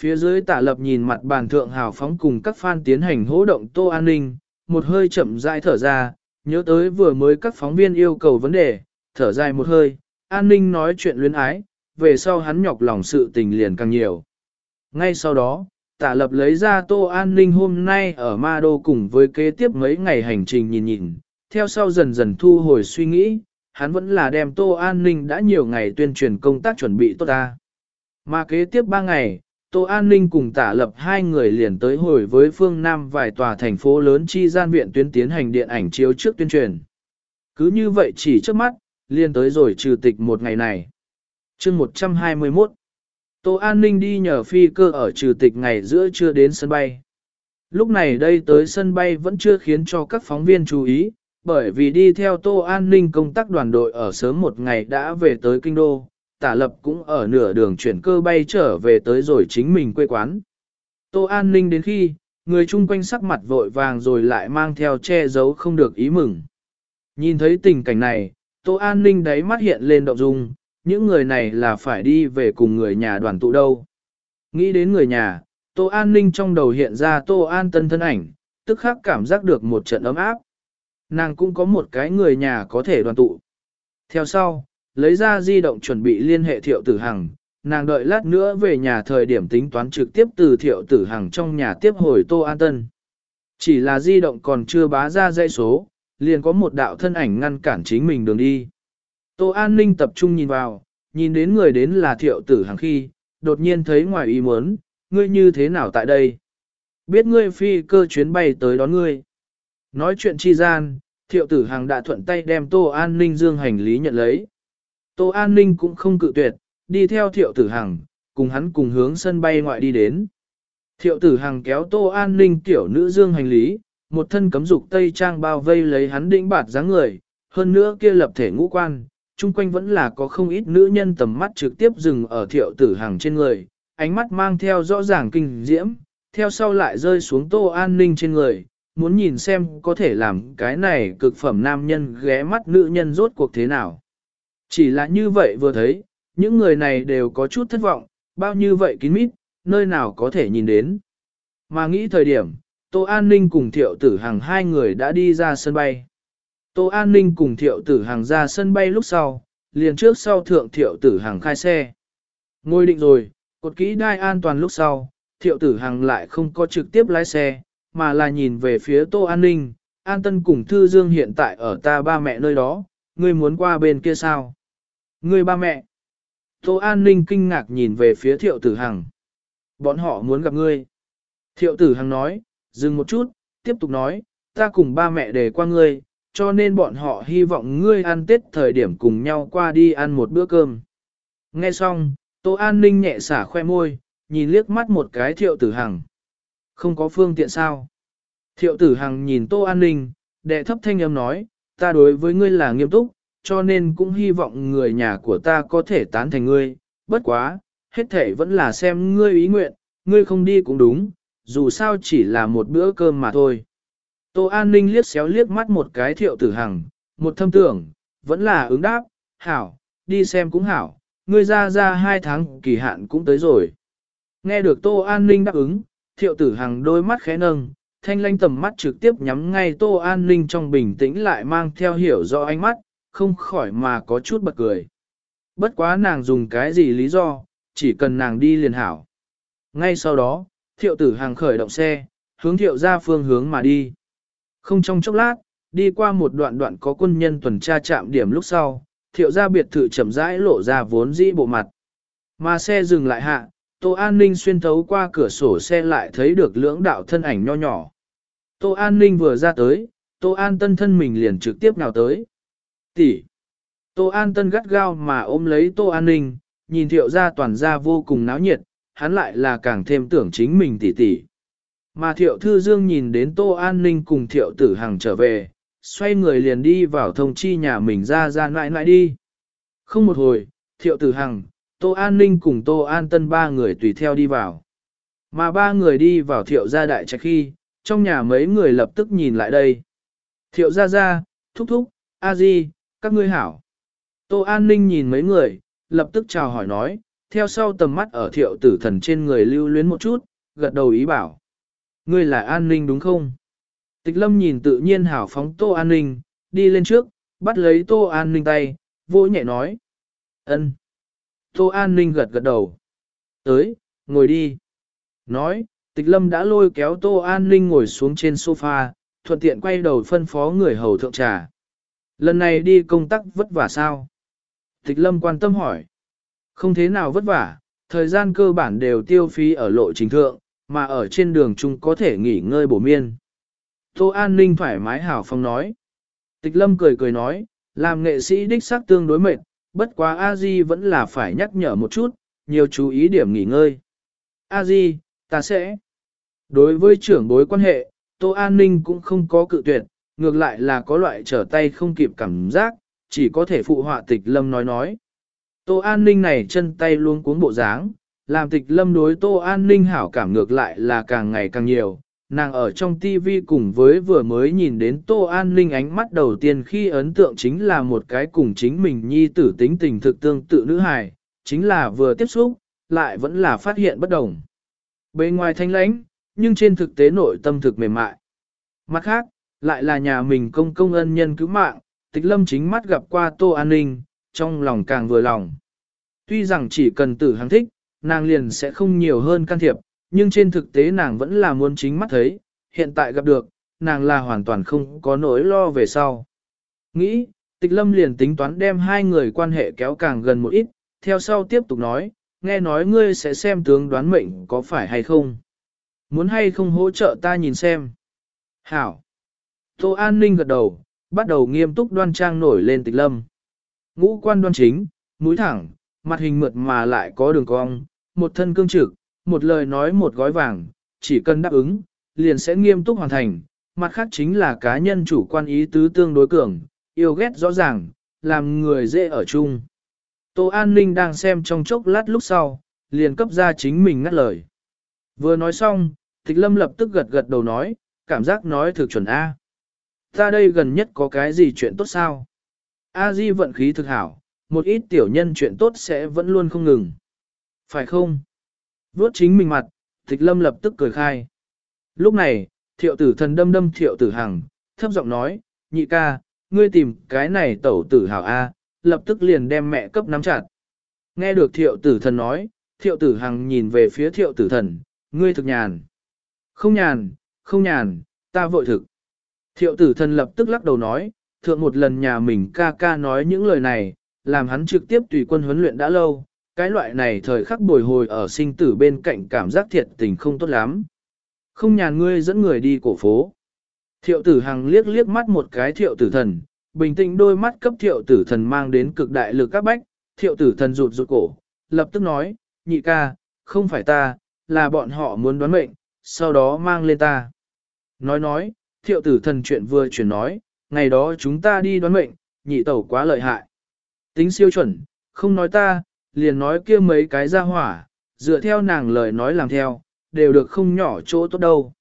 Phía dưới tả lập nhìn mặt bàn thượng hào phóng cùng các fan tiến hành hỗ động tô an ninh, một hơi chậm rãi thở ra, nhớ tới vừa mới các phóng viên yêu cầu vấn đề, thở dài một hơi, an ninh nói chuyện luyến ái, về sau hắn nhọc lòng sự tình liền càng nhiều. Ngay sau đó, tả lập lấy ra tô an ninh hôm nay ở ma đô cùng với kế tiếp mấy ngày hành trình nhìn nhìn, theo sau dần dần thu hồi suy nghĩ, hắn vẫn là đem tô an ninh đã nhiều ngày tuyên truyền công tác chuẩn bị tốt ta. Mà kế tiếp ba ngày, Tô An Ninh cùng tả lập hai người liền tới hồi với phương Nam vài tòa thành phố lớn chi gian viện tuyến tiến hành điện ảnh chiếu trước tuyên truyền. Cứ như vậy chỉ trước mắt, liền tới rồi trừ tịch một ngày này. chương 121 Tô An Ninh đi nhờ phi cơ ở trừ tịch ngày giữa chưa đến sân bay. Lúc này đây tới sân bay vẫn chưa khiến cho các phóng viên chú ý, bởi vì đi theo Tô An Ninh công tác đoàn đội ở sớm một ngày đã về tới Kinh Đô, tả lập cũng ở nửa đường chuyển cơ bay trở về tới rồi chính mình quê quán. Tô An Ninh đến khi, người chung quanh sắc mặt vội vàng rồi lại mang theo che giấu không được ý mừng. Nhìn thấy tình cảnh này, Tô An Ninh đáy mắt hiện lên động dung, những người này là phải đi về cùng người nhà đoàn tụ đâu. Nghĩ đến người nhà, Tô An Ninh trong đầu hiện ra Tô An Tân thân ảnh, tức khắc cảm giác được một trận ấm áp. Nàng cũng có một cái người nhà có thể đoàn tụ. Theo sau, lấy ra di động chuẩn bị liên hệ thiệu tử hằng, nàng đợi lát nữa về nhà thời điểm tính toán trực tiếp từ thiệu tử hằng trong nhà tiếp hồi Tô An Tân. Chỉ là di động còn chưa bá ra dây số, liền có một đạo thân ảnh ngăn cản chính mình đường đi. Tô An Ninh tập trung nhìn vào, nhìn đến người đến là thiệu tử hàng khi, đột nhiên thấy ngoài ý muốn, ngươi như thế nào tại đây? Biết ngươi phi cơ chuyến bay tới đón ngươi. Nói chuyện chi gian, thiệu tử hàng đã thuận tay đem Tô An Ninh dương hành lý nhận lấy. Tô An Ninh cũng không cự tuyệt, đi theo thiệu tử hàng, cùng hắn cùng hướng sân bay ngoại đi đến. Thiệu tử hàng kéo Tô An Ninh tiểu nữ dương hành lý, một thân cấm dục tây trang bao vây lấy hắn đĩnh bạt dáng người, hơn nữa kia lập thể ngũ quan, chung quanh vẫn là có không ít nữ nhân tầm mắt trực tiếp dừng ở thiệu tử hàng trên người, ánh mắt mang theo rõ ràng kinh diễm, theo sau lại rơi xuống tô an ninh trên người, muốn nhìn xem có thể làm cái này cực phẩm nam nhân ghé mắt nữ nhân rốt cuộc thế nào. Chỉ là như vậy vừa thấy, những người này đều có chút thất vọng, bao như vậy kín mít, nơi nào có thể nhìn đến. Mà nghĩ thời điểm, Tô An Ninh cùng Thiệu Tử Hằng hai người đã đi ra sân bay. Tô An Ninh cùng Thiệu Tử Hằng ra sân bay lúc sau, liền trước sau thượng Thiệu Tử Hằng khai xe. Ngồi định rồi, cột kỹ đai an toàn lúc sau, Thiệu Tử Hằng lại không có trực tiếp lái xe, mà là nhìn về phía Tô An Ninh, An Tân cùng Thư Dương hiện tại ở ta ba mẹ nơi đó, ngươi muốn qua bên kia sao? Ngươi ba mẹ. Tô An Ninh kinh ngạc nhìn về phía Thiệu Tử Hằng. Bọn họ muốn gặp ngươi. Thiệu Tử Hằng nói, dừng một chút, tiếp tục nói, ta cùng ba mẹ để qua ngươi, cho nên bọn họ hy vọng ngươi ăn tết thời điểm cùng nhau qua đi ăn một bữa cơm. Nghe xong, Tô An Ninh nhẹ xả khoe môi, nhìn liếc mắt một cái thiệu tử hằng. Không có phương tiện sao? Thiệu tử hằng nhìn Tô An Ninh, đệ thấp thanh âm nói, ta đối với ngươi là nghiêm túc, cho nên cũng hy vọng người nhà của ta có thể tán thành ngươi, bất quá, hết thể vẫn là xem ngươi ý nguyện, ngươi không đi cũng đúng, dù sao chỉ là một bữa cơm mà thôi. Tô An Ninh liếc xéo liếc mắt một cái thiệu tử hằng, một thâm tưởng, vẫn là ứng đáp, hảo, đi xem cũng hảo, ngươi ra ra hai tháng kỳ hạn cũng tới rồi. Nghe được Tô An Ninh đáp ứng, thiệu tử hằng đôi mắt khẽ nâng, thanh lanh tầm mắt trực tiếp nhắm ngay Tô An Ninh trong bình tĩnh lại mang theo hiểu rõ ánh mắt, không khỏi mà có chút bật cười. Bất quá nàng dùng cái gì lý do, chỉ cần nàng đi liền hảo. Ngay sau đó, thiệu tử hàng khởi động xe, hướng thiệu ra phương hướng mà đi. Không trong chốc lát, đi qua một đoạn đoạn có quân nhân tuần tra chạm điểm lúc sau, thiệu gia biệt thự chậm rãi lộ ra vốn dĩ bộ mặt. Mà xe dừng lại hạ, Tô An Ninh xuyên thấu qua cửa sổ xe lại thấy được lưỡng đạo thân ảnh nho nhỏ. Tô An Ninh vừa ra tới, Tô An Tân thân mình liền trực tiếp nào tới. Tỷ. Tô An Tân gắt gao mà ôm lấy Tô An Ninh, nhìn thiệu ra toàn ra vô cùng náo nhiệt, hắn lại là càng thêm tưởng chính mình tỷ tỷ. Mà thiệu thư dương nhìn đến Tô An Ninh cùng thiệu tử Hằng trở về, xoay người liền đi vào thông chi nhà mình ra ra nãi nãi đi. Không một hồi, thiệu tử hằng, Tô An Ninh cùng Tô An Tân ba người tùy theo đi vào. Mà ba người đi vào thiệu gia đại trạch khi, trong nhà mấy người lập tức nhìn lại đây. Thiệu gia gia, thúc thúc, a di, các ngươi hảo. Tô An Ninh nhìn mấy người, lập tức chào hỏi nói, theo sau tầm mắt ở thiệu tử thần trên người lưu luyến một chút, gật đầu ý bảo. Ngươi là An Ninh đúng không? Tịch lâm nhìn tự nhiên hảo phóng tô an ninh, đi lên trước, bắt lấy tô an ninh tay, vô nhẹ nói. ân. Tô an ninh gật gật đầu. Tới, ngồi đi. Nói, tịch lâm đã lôi kéo tô an ninh ngồi xuống trên sofa, thuận tiện quay đầu phân phó người hầu thượng trà. Lần này đi công tác vất vả sao? Tịch lâm quan tâm hỏi. Không thế nào vất vả, thời gian cơ bản đều tiêu phí ở lộ trình thượng, mà ở trên đường chung có thể nghỉ ngơi bổ miên. Tô An Ninh thoải mái hào phong nói. Tịch lâm cười cười nói, làm nghệ sĩ đích xác tương đối mệt, bất quá a di vẫn là phải nhắc nhở một chút, nhiều chú ý điểm nghỉ ngơi. a di, ta sẽ. Đối với trưởng bối quan hệ, Tô An Ninh cũng không có cự tuyệt, ngược lại là có loại trở tay không kịp cảm giác, chỉ có thể phụ họa tịch lâm nói nói. Tô An Ninh này chân tay luôn cuốn bộ dáng, làm tịch lâm đối Tô An Ninh hảo cảm ngược lại là càng ngày càng nhiều, nàng ở trong TV cùng với vừa mới nhìn đến Tô An Ninh ánh mắt đầu tiên khi ấn tượng chính là một cái cùng chính mình nhi tử tính tình thực tương tự nữ hài, chính là vừa tiếp xúc, lại vẫn là phát hiện bất đồng. bề ngoài thanh lãnh, nhưng trên thực tế nội tâm thực mềm mại. Mặt khác, lại là nhà mình công công ân nhân cứu mạng, tịch lâm chính mắt gặp qua Tô An Ninh, trong lòng càng vừa lòng. Tuy rằng chỉ cần tử hàng thích, nàng liền sẽ không nhiều hơn can thiệp, nhưng trên thực tế nàng vẫn là muốn chính mắt thấy, hiện tại gặp được, nàng là hoàn toàn không có nỗi lo về sau. Nghĩ, tịch lâm liền tính toán đem hai người quan hệ kéo càng gần một ít, theo sau tiếp tục nói, nghe nói ngươi sẽ xem tướng đoán mệnh có phải hay không. Muốn hay không hỗ trợ ta nhìn xem. Hảo. Tô An Ninh gật đầu, bắt đầu nghiêm túc đoan trang nổi lên tịch lâm. Ngũ quan đoan chính, mũi thẳng, mặt hình mượt mà lại có đường cong, một thân cương trực, một lời nói một gói vàng, chỉ cần đáp ứng, liền sẽ nghiêm túc hoàn thành. Mặt khác chính là cá nhân chủ quan ý tứ tương đối cường, yêu ghét rõ ràng, làm người dễ ở chung. Tô An Ninh đang xem trong chốc lát lúc sau, liền cấp ra chính mình ngắt lời. Vừa nói xong, Tịch Lâm lập tức gật gật đầu nói, cảm giác nói thực chuẩn A. Ta đây gần nhất có cái gì chuyện tốt sao? A Di vận khí thực hảo, một ít tiểu nhân chuyện tốt sẽ vẫn luôn không ngừng. Phải không? Vốt chính mình mặt, Tịch Lâm lập tức cười khai. Lúc này, thiệu tử thần đâm đâm thiệu tử hằng, thấp giọng nói, nhị ca, ngươi tìm cái này tẩu tử hảo A, lập tức liền đem mẹ cấp nắm chặt. Nghe được thiệu tử thần nói, thiệu tử hằng nhìn về phía thiệu tử thần, ngươi thực nhàn. Không nhàn, không nhàn, ta vội thực. Thiệu tử thần lập tức lắc đầu nói, thượng một lần nhà mình ca ca nói những lời này, làm hắn trực tiếp tùy quân huấn luyện đã lâu, cái loại này thời khắc bồi hồi ở sinh tử bên cạnh cảm giác thiệt tình không tốt lắm. Không nhàn ngươi dẫn người đi cổ phố. Thiệu tử hằng liếc liếc mắt một cái thiệu tử thần, bình tĩnh đôi mắt cấp thiệu tử thần mang đến cực đại lực các bách, thiệu tử thần rụt rụt cổ, lập tức nói, nhị ca, không phải ta, là bọn họ muốn đoán mệnh, sau đó mang lên ta. Nói nói, thiệu tử thần chuyện vừa chuyển nói, ngày đó chúng ta đi đoán mệnh, nhị tẩu quá lợi hại. Tính siêu chuẩn, không nói ta, liền nói kia mấy cái ra hỏa, dựa theo nàng lời nói làm theo, đều được không nhỏ chỗ tốt đâu.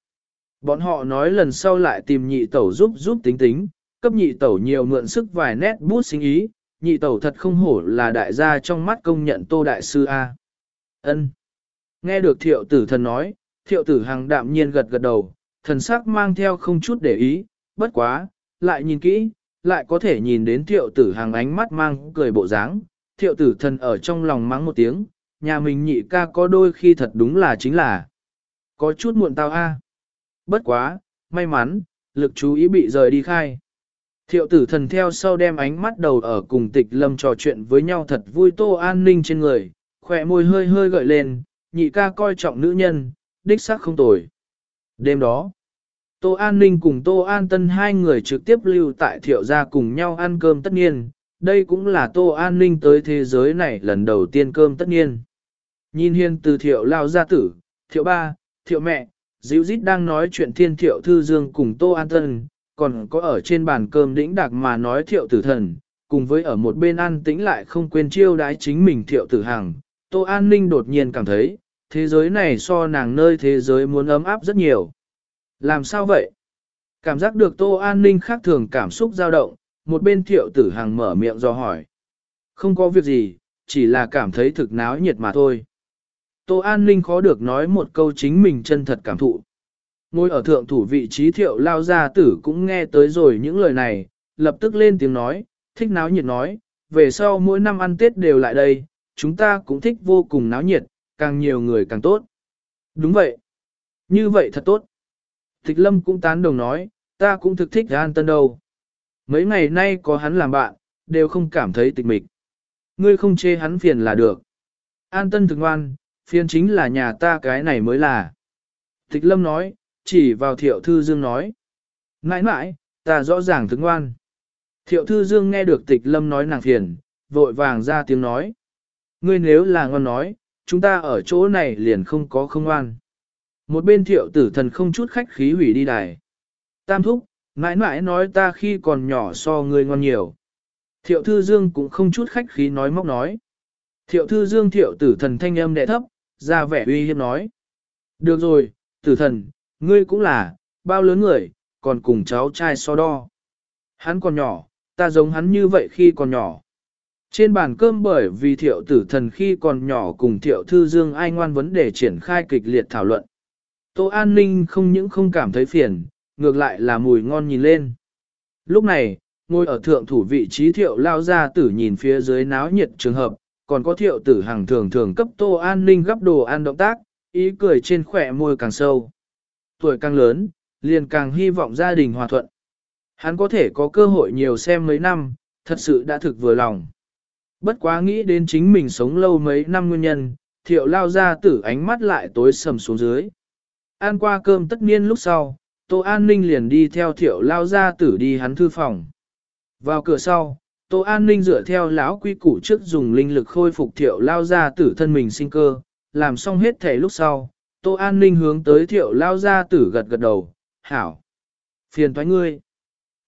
Bọn họ nói lần sau lại tìm nhị tẩu giúp giúp tính tính, cấp nhị tẩu nhiều mượn sức vài nét bút sinh ý, nhị tẩu thật không hổ là đại gia trong mắt công nhận tô đại sư A. ân Nghe được thiệu tử thần nói, thiệu tử hàng đạm nhiên gật gật đầu, thần sắc mang theo không chút để ý, bất quá, lại nhìn kỹ, lại có thể nhìn đến thiệu tử hàng ánh mắt mang cười bộ dáng. thiệu tử thần ở trong lòng mắng một tiếng, nhà mình nhị ca có đôi khi thật đúng là chính là, có chút muộn tao a. Bất quá, may mắn, lực chú ý bị rời đi khai. Thiệu tử thần theo sau đem ánh mắt đầu ở cùng tịch lâm trò chuyện với nhau thật vui tô an ninh trên người, khỏe môi hơi hơi gợi lên, nhị ca coi trọng nữ nhân, đích xác không tồi. Đêm đó, Tô An Ninh cùng Tô An Tân hai người trực tiếp lưu tại thiệu gia cùng nhau ăn cơm tất nhiên, đây cũng là Tô An Ninh tới thế giới này lần đầu tiên cơm tất nhiên. Nhìn hiên từ thiệu lao gia tử, thiệu ba, thiệu mẹ, dịu dít đang nói chuyện thiên thiệu thư dương cùng Tô An Tân, còn có ở trên bàn cơm đĩnh đặc mà nói thiệu tử thần, cùng với ở một bên ăn tĩnh lại không quên chiêu đái chính mình thiệu tử hàng. Tô An Ninh đột nhiên cảm thấy, thế giới này so nàng nơi thế giới muốn ấm áp rất nhiều. Làm sao vậy? Cảm giác được Tô An Ninh khác thường cảm xúc dao động, một bên thiệu tử hàng mở miệng do hỏi. Không có việc gì, chỉ là cảm thấy thực náo nhiệt mà thôi. Tô An Ninh khó được nói một câu chính mình chân thật cảm thụ. Ngồi ở thượng thủ vị trí thiệu lao gia tử cũng nghe tới rồi những lời này, lập tức lên tiếng nói, thích náo nhiệt nói, về sau mỗi năm ăn Tết đều lại đây, chúng ta cũng thích vô cùng náo nhiệt, càng nhiều người càng tốt. Đúng vậy. Như vậy thật tốt. Tịch lâm cũng tán đồng nói, ta cũng thực thích an tân đâu. Mấy ngày nay có hắn làm bạn, đều không cảm thấy tịch mịch. Ngươi không chê hắn phiền là được. An tân thực ngoan, phiền chính là nhà ta cái này mới là. Tịch lâm nói, chỉ vào thiệu thư dương nói. Nãi nãi, ta rõ ràng thực ngoan. Thiệu thư dương nghe được tịch lâm nói nàng phiền, vội vàng ra tiếng nói. Ngươi nếu là ngon nói, chúng ta ở chỗ này liền không có không ngoan. Một bên thiệu tử thần không chút khách khí hủy đi đài. Tam thúc, mãi mãi nói ta khi còn nhỏ so ngươi ngon nhiều. Thiệu thư dương cũng không chút khách khí nói móc nói. Thiệu thư dương thiệu tử thần thanh âm đẹ thấp, ra vẻ uy hiếp nói. Được rồi, tử thần, ngươi cũng là, bao lớn người, còn cùng cháu trai so đo. Hắn còn nhỏ, ta giống hắn như vậy khi còn nhỏ. Trên bàn cơm bởi vì thiệu tử thần khi còn nhỏ cùng thiệu thư dương ai ngoan vấn đề triển khai kịch liệt thảo luận. Tô An Ninh không những không cảm thấy phiền, ngược lại là mùi ngon nhìn lên. Lúc này, ngồi ở thượng thủ vị trí thiệu lao ra tử nhìn phía dưới náo nhiệt trường hợp, còn có thiệu tử hàng thường thường cấp Tô An Ninh gấp đồ ăn động tác, ý cười trên khỏe môi càng sâu. Tuổi càng lớn, liền càng hy vọng gia đình hòa thuận. Hắn có thể có cơ hội nhiều xem mấy năm, thật sự đã thực vừa lòng. Bất quá nghĩ đến chính mình sống lâu mấy năm nguyên nhân, thiệu lao ra tử ánh mắt lại tối sầm xuống dưới. Ăn qua cơm tất niên lúc sau, Tô An Ninh liền đi theo thiệu lao ra tử đi hắn thư phòng. Vào cửa sau, Tô An Ninh dựa theo lão quy củ trước dùng linh lực khôi phục thiệu lao ra tử thân mình sinh cơ, làm xong hết thể lúc sau, Tô An Ninh hướng tới thiệu lao ra tử gật gật đầu, hảo. Phiền thoái ngươi.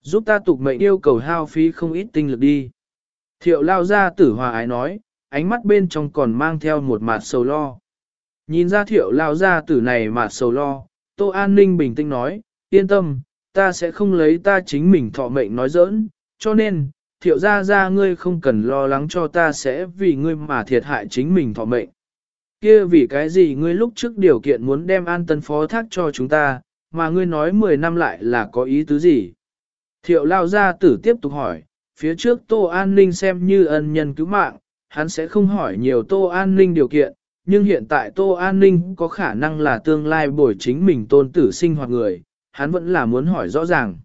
Giúp ta tục mệnh yêu cầu hao phí không ít tinh lực đi. Thiệu lao ra tử hòa ái nói, ánh mắt bên trong còn mang theo một mặt sầu lo. Nhìn ra thiệu lao ra tử này mà sầu lo, Tô An Ninh bình tĩnh nói, yên tâm, ta sẽ không lấy ta chính mình thọ mệnh nói giỡn, cho nên, thiệu ra ra ngươi không cần lo lắng cho ta sẽ vì ngươi mà thiệt hại chính mình thọ mệnh. Kia vì cái gì ngươi lúc trước điều kiện muốn đem an tân phó thác cho chúng ta, mà ngươi nói 10 năm lại là có ý tứ gì? Thiệu lao gia tử tiếp tục hỏi, phía trước Tô An Ninh xem như ân nhân cứu mạng, hắn sẽ không hỏi nhiều Tô An Ninh điều kiện, nhưng hiện tại Tô An Ninh có khả năng là tương lai bồi chính mình tôn tử sinh hoạt người, hắn vẫn là muốn hỏi rõ ràng.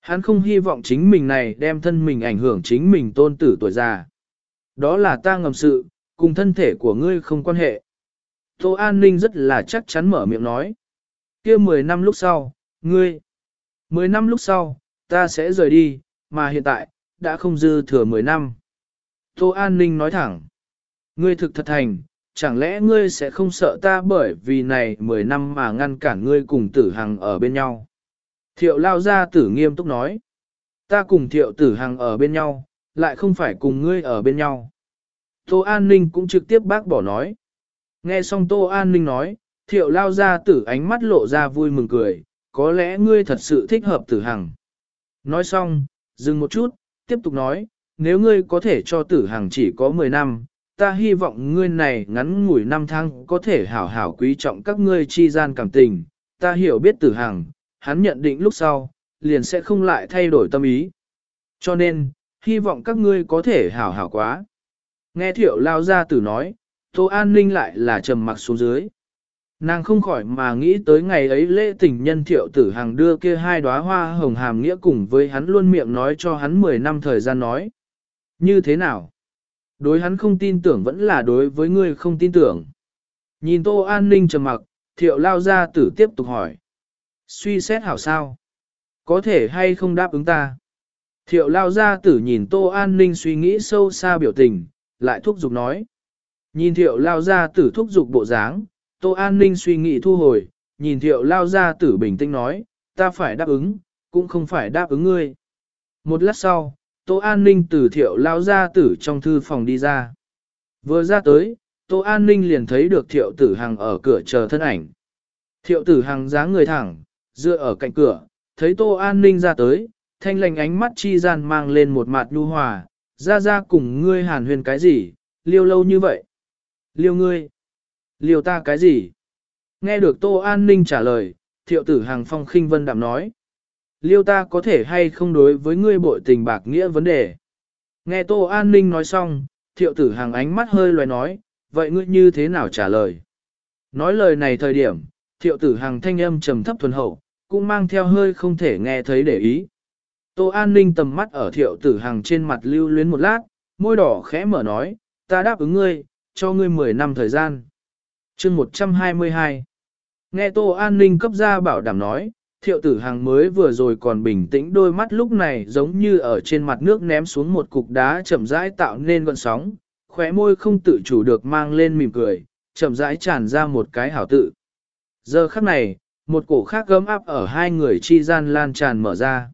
Hắn không hy vọng chính mình này đem thân mình ảnh hưởng chính mình tôn tử tuổi già. Đó là ta ngầm sự, cùng thân thể của ngươi không quan hệ. Tô An Ninh rất là chắc chắn mở miệng nói. kia 10 năm lúc sau, ngươi, 10 năm lúc sau, ta sẽ rời đi, mà hiện tại, đã không dư thừa 10 năm. Tô An Ninh nói thẳng, ngươi thực thật thành, chẳng lẽ ngươi sẽ không sợ ta bởi vì này 10 năm mà ngăn cản ngươi cùng tử hằng ở bên nhau. Thiệu lao ra tử nghiêm túc nói, ta cùng thiệu tử hằng ở bên nhau, lại không phải cùng ngươi ở bên nhau. Tô An Ninh cũng trực tiếp bác bỏ nói. Nghe xong Tô An Ninh nói, thiệu lao ra tử ánh mắt lộ ra vui mừng cười, có lẽ ngươi thật sự thích hợp tử hằng. Nói xong, dừng một chút, tiếp tục nói, nếu ngươi có thể cho tử hằng chỉ có 10 năm, ta hy vọng ngươi này ngắn ngủi năm tháng có thể hảo hảo quý trọng các ngươi chi gian cảm tình, ta hiểu biết tử hằng, hắn nhận định lúc sau, liền sẽ không lại thay đổi tâm ý. Cho nên, hy vọng các ngươi có thể hảo hảo quá. Nghe thiệu lao ra tử nói, Tô An Ninh lại là trầm mặc xuống dưới. Nàng không khỏi mà nghĩ tới ngày ấy lễ tình nhân thiệu tử hàng đưa kia hai đóa hoa hồng hàm nghĩa cùng với hắn luôn miệng nói cho hắn 10 năm thời gian nói. Như thế nào? Đối hắn không tin tưởng vẫn là đối với ngươi không tin tưởng. Nhìn Tô An Ninh trầm mặc, thiệu lao ra tử tiếp tục hỏi. Suy xét hảo sao? Có thể hay không đáp ứng ta? Thiệu lao ra tử nhìn Tô An Ninh suy nghĩ sâu xa biểu tình, lại thúc giục nói. Nhìn thiệu lao ra tử thúc giục bộ dáng, Tô An Ninh suy nghĩ thu hồi, nhìn thiệu lao ra tử bình tĩnh nói, ta phải đáp ứng, cũng không phải đáp ứng ngươi. Một lát sau, Tô An Ninh từ thiệu lao ra tử trong thư phòng đi ra. Vừa ra tới, Tô An Ninh liền thấy được thiệu tử hằng ở cửa chờ thân ảnh. Thiệu tử hằng dáng người thẳng, dựa ở cạnh cửa, thấy Tô An Ninh ra tới, thanh lành ánh mắt chi gian mang lên một mặt nhu hòa, ra ra cùng ngươi hàn huyền cái gì, liêu lâu như vậy. Liêu ngươi. Liêu ta cái gì? Nghe được Tô An Ninh trả lời, thiệu tử hằng phong khinh vân đạm nói. Liêu ta có thể hay không đối với ngươi bội tình bạc nghĩa vấn đề. Nghe Tô An Ninh nói xong, thiệu tử hàng ánh mắt hơi loài nói, vậy ngươi như thế nào trả lời? Nói lời này thời điểm, thiệu tử hàng thanh âm trầm thấp thuần hậu, cũng mang theo hơi không thể nghe thấy để ý. Tô An Ninh tầm mắt ở thiệu tử hàng trên mặt lưu luyến một lát, môi đỏ khẽ mở nói, ta đáp ứng ngươi, cho ngươi 10 năm thời gian chương 122 Nghe Tô An Ninh cấp ra bảo đảm nói, thiệu tử hàng mới vừa rồi còn bình tĩnh đôi mắt lúc này giống như ở trên mặt nước ném xuống một cục đá chậm rãi tạo nên gọn sóng, khóe môi không tự chủ được mang lên mỉm cười, chậm rãi tràn ra một cái hảo tự. Giờ khắc này, một cổ khác gấm áp ở hai người chi gian lan tràn mở ra.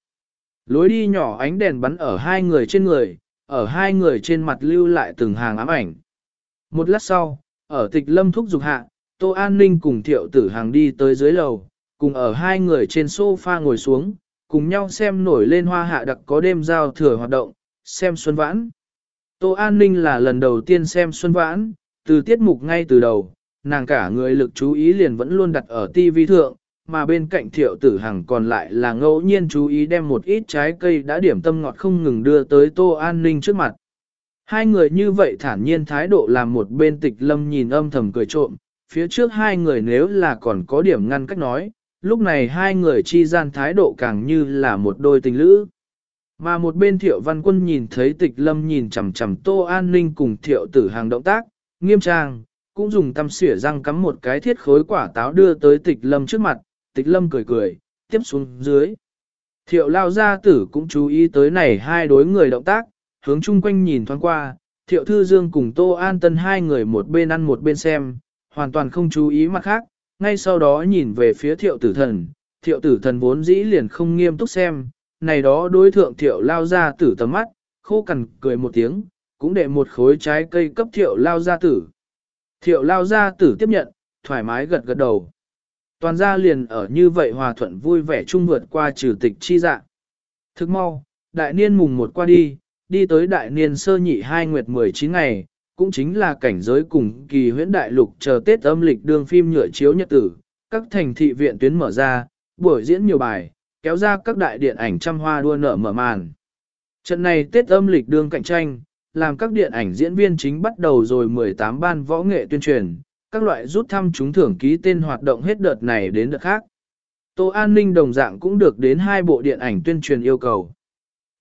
Lối đi nhỏ ánh đèn bắn ở hai người trên người, ở hai người trên mặt lưu lại từng hàng ám ảnh. Một lát sau, ở tịch lâm thúc dục hạ, Tô An Ninh cùng thiệu tử hàng đi tới dưới lầu, cùng ở hai người trên sofa ngồi xuống, cùng nhau xem nổi lên hoa hạ đặc có đêm giao thừa hoạt động, xem xuân vãn. Tô An Ninh là lần đầu tiên xem xuân vãn, từ tiết mục ngay từ đầu, nàng cả người lực chú ý liền vẫn luôn đặt ở TV thượng, mà bên cạnh thiệu tử hằng còn lại là ngẫu nhiên chú ý đem một ít trái cây đã điểm tâm ngọt không ngừng đưa tới Tô An Ninh trước mặt. Hai người như vậy thản nhiên thái độ làm một bên tịch lâm nhìn âm thầm cười trộm, phía trước hai người nếu là còn có điểm ngăn cách nói, lúc này hai người chi gian thái độ càng như là một đôi tình lữ. Mà một bên thiệu văn quân nhìn thấy tịch lâm nhìn chằm chằm tô an ninh cùng thiệu tử hàng động tác, nghiêm trang, cũng dùng tăm xỉa răng cắm một cái thiết khối quả táo đưa tới tịch lâm trước mặt, tịch lâm cười cười, tiếp xuống dưới. Thiệu lao gia tử cũng chú ý tới này hai đối người động tác, hướng chung quanh nhìn thoáng qua, thiệu thư dương cùng tô an tân hai người một bên ăn một bên xem, hoàn toàn không chú ý mặt khác, ngay sau đó nhìn về phía thiệu tử thần, thiệu tử thần vốn dĩ liền không nghiêm túc xem, này đó đối thượng thiệu lao ra tử tầm mắt, khô cằn cười một tiếng, cũng để một khối trái cây cấp thiệu lao ra tử. Thiệu lao ra tử tiếp nhận, thoải mái gật gật đầu. Toàn gia liền ở như vậy hòa thuận vui vẻ chung vượt qua trừ tịch chi dạ. Thức mau, đại niên mùng một qua đi, đi tới đại niên sơ nhị hai nguyệt 19 ngày, cũng chính là cảnh giới cùng kỳ huyễn đại lục chờ Tết âm lịch đường phim nhựa chiếu nhật tử, các thành thị viện tuyến mở ra, buổi diễn nhiều bài, kéo ra các đại điện ảnh trăm hoa đua nở mở màn. Trận này Tết âm lịch Đường cạnh tranh, làm các điện ảnh diễn viên chính bắt đầu rồi 18 ban võ nghệ tuyên truyền, các loại rút thăm trúng thưởng ký tên hoạt động hết đợt này đến đợt khác. Tô An ninh đồng dạng cũng được đến hai bộ điện ảnh tuyên truyền yêu cầu.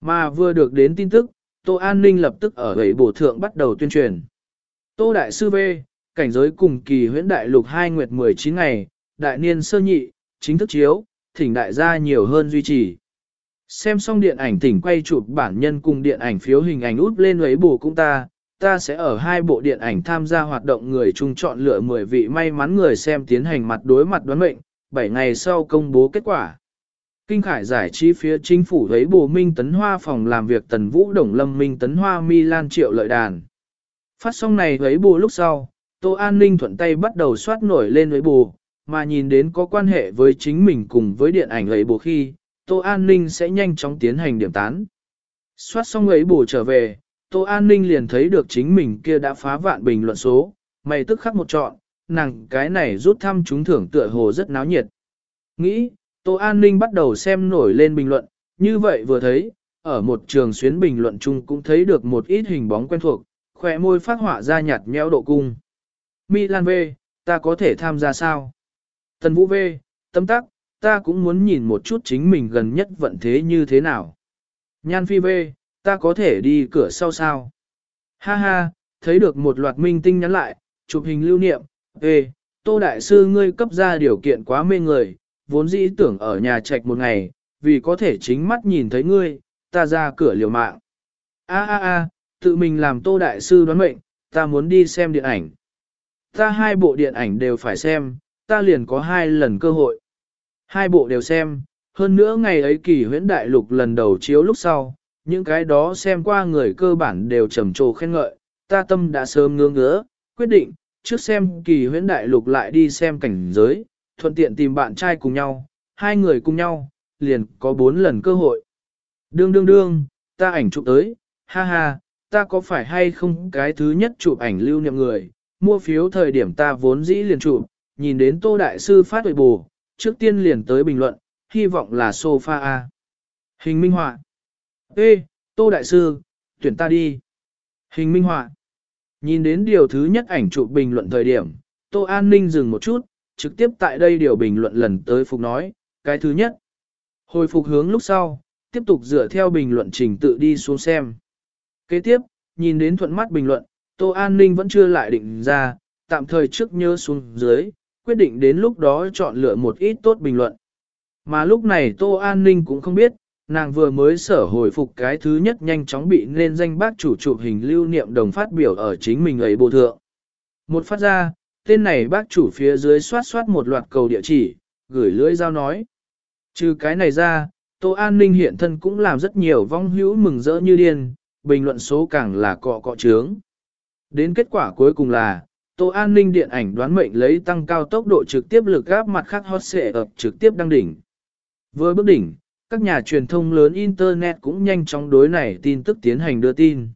Mà vừa được đến tin tức, Tô An ninh lập tức ở gầy bổ thượng bắt đầu tuyên truyền. Tô Đại Sư V, cảnh giới cùng kỳ huyễn đại lục 2 nguyệt 19 ngày, đại niên sơ nhị, chính thức chiếu, thỉnh đại gia nhiều hơn duy trì. Xem xong điện ảnh thỉnh quay chụp bản nhân cùng điện ảnh phiếu hình ảnh út lên ấy bù cũng ta, ta sẽ ở hai bộ điện ảnh tham gia hoạt động người chung chọn lựa 10 vị may mắn người xem tiến hành mặt đối mặt đoán mệnh, 7 ngày sau công bố kết quả. Kinh Khải giải trí phía chính phủ thấy bồ Minh Tấn Hoa phòng làm việc Tần Vũ Đồng Lâm Minh Tấn Hoa mi lan triệu lợi đàn. Phát xong này thấy bồ lúc sau, Tô An Ninh thuận tay bắt đầu soát nổi lên với bồ, mà nhìn đến có quan hệ với chính mình cùng với điện ảnh ấy bồ khi, Tô An Ninh sẽ nhanh chóng tiến hành điểm tán. Soát xong ấy bồ trở về, Tô An Ninh liền thấy được chính mình kia đã phá vạn bình luận số, mày tức khắc một chọn, nàng cái này rút thăm trúng thưởng tựa hồ rất náo nhiệt. Nghĩ, Tô An Ninh bắt đầu xem nổi lên bình luận, như vậy vừa thấy, ở một trường xuyến bình luận chung cũng thấy được một ít hình bóng quen thuộc, khỏe môi phát họa ra nhạt nhẽo độ cung. Milan V, ta có thể tham gia sao? Tần Vũ V, tâm tắc, ta cũng muốn nhìn một chút chính mình gần nhất vận thế như thế nào. Nhan Phi V, ta có thể đi cửa sau sao? Ha ha, thấy được một loạt minh tinh nhắn lại, chụp hình lưu niệm, Ê, Tô Đại Sư ngươi cấp ra điều kiện quá mê người, vốn dĩ tưởng ở nhà trạch một ngày, vì có thể chính mắt nhìn thấy ngươi, ta ra cửa liều mạng. A a a, tự mình làm Tô Đại Sư đoán mệnh, ta muốn đi xem điện ảnh. Ta hai bộ điện ảnh đều phải xem, ta liền có hai lần cơ hội. Hai bộ đều xem, hơn nữa ngày ấy kỳ huyễn đại lục lần đầu chiếu lúc sau, những cái đó xem qua người cơ bản đều trầm trồ khen ngợi, ta tâm đã sớm ngưỡng ngứa, quyết định, trước xem kỳ huyễn đại lục lại đi xem cảnh giới, thuận tiện tìm bạn trai cùng nhau, hai người cùng nhau, liền có bốn lần cơ hội. Đương đương đương, ta ảnh chụp tới, ha ha, ta có phải hay không cái thứ nhất chụp ảnh lưu niệm người, mua phiếu thời điểm ta vốn dĩ liền chụp, nhìn đến tô đại sư phát huệ bù, trước tiên liền tới bình luận, hy vọng là sofa A. Hình minh họa Ê, Tô Đại Sư, tuyển ta đi. Hình minh họa. Nhìn đến điều thứ nhất ảnh chụp bình luận thời điểm, Tô An Ninh dừng một chút, trực tiếp tại đây điều bình luận lần tới Phục nói, cái thứ nhất. Hồi phục hướng lúc sau, tiếp tục dựa theo bình luận trình tự đi xuống xem. Kế tiếp, nhìn đến thuận mắt bình luận, Tô An Ninh vẫn chưa lại định ra, tạm thời trước nhớ xuống dưới, quyết định đến lúc đó chọn lựa một ít tốt bình luận. Mà lúc này Tô An Ninh cũng không biết, nàng vừa mới sở hồi phục cái thứ nhất nhanh chóng bị nên danh bác chủ chụp hình lưu niệm đồng phát biểu ở chính mình ấy bộ thượng. Một phát ra, tên này bác chủ phía dưới soát soát một loạt cầu địa chỉ, gửi lưỡi giao nói. Trừ cái này ra, Tô An Ninh hiện thân cũng làm rất nhiều vong hữu mừng rỡ như điên, bình luận số càng là cọ cọ trướng. Đến kết quả cuối cùng là, Tô An Ninh điện ảnh đoán mệnh lấy tăng cao tốc độ trực tiếp lực gáp mặt khác hot xệ ập trực tiếp đăng đỉnh. Với bước đỉnh, các nhà truyền thông lớn Internet cũng nhanh chóng đối này tin tức tiến hành đưa tin.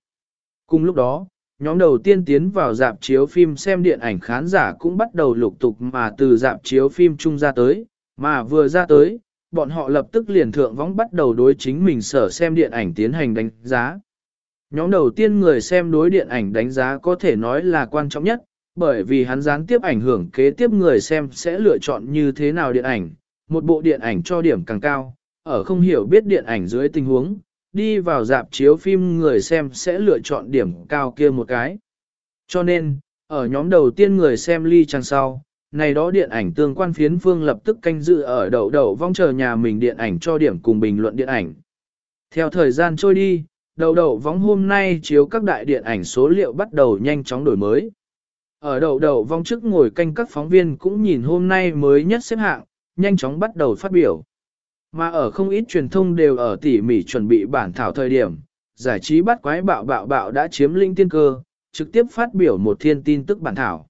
Cùng lúc đó, nhóm đầu tiên tiến vào dạp chiếu phim xem điện ảnh khán giả cũng bắt đầu lục tục mà từ dạp chiếu phim chung ra tới, mà vừa ra tới, bọn họ lập tức liền thượng võng bắt đầu đối chính mình sở xem điện ảnh tiến hành đánh giá. Nhóm đầu tiên người xem đối điện ảnh đánh giá có thể nói là quan trọng nhất, bởi vì hắn gián tiếp ảnh hưởng kế tiếp người xem sẽ lựa chọn như thế nào điện ảnh, một bộ điện ảnh cho điểm càng cao, ở không hiểu biết điện ảnh dưới tình huống, đi vào dạp chiếu phim người xem sẽ lựa chọn điểm cao kia một cái. Cho nên, ở nhóm đầu tiên người xem ly trang sau, này đó điện ảnh tương quan phiến phương lập tức canh dự ở đầu đầu vong chờ nhà mình điện ảnh cho điểm cùng bình luận điện ảnh. Theo thời gian trôi đi, đầu đầu vong hôm nay chiếu các đại điện ảnh số liệu bắt đầu nhanh chóng đổi mới. Ở đầu đầu vong trước ngồi canh các phóng viên cũng nhìn hôm nay mới nhất xếp hạng, nhanh chóng bắt đầu phát biểu. Mà ở không ít truyền thông đều ở tỉ mỉ chuẩn bị bản thảo thời điểm, giải trí bắt quái bạo bạo bạo đã chiếm linh tiên cơ, trực tiếp phát biểu một thiên tin tức bản thảo.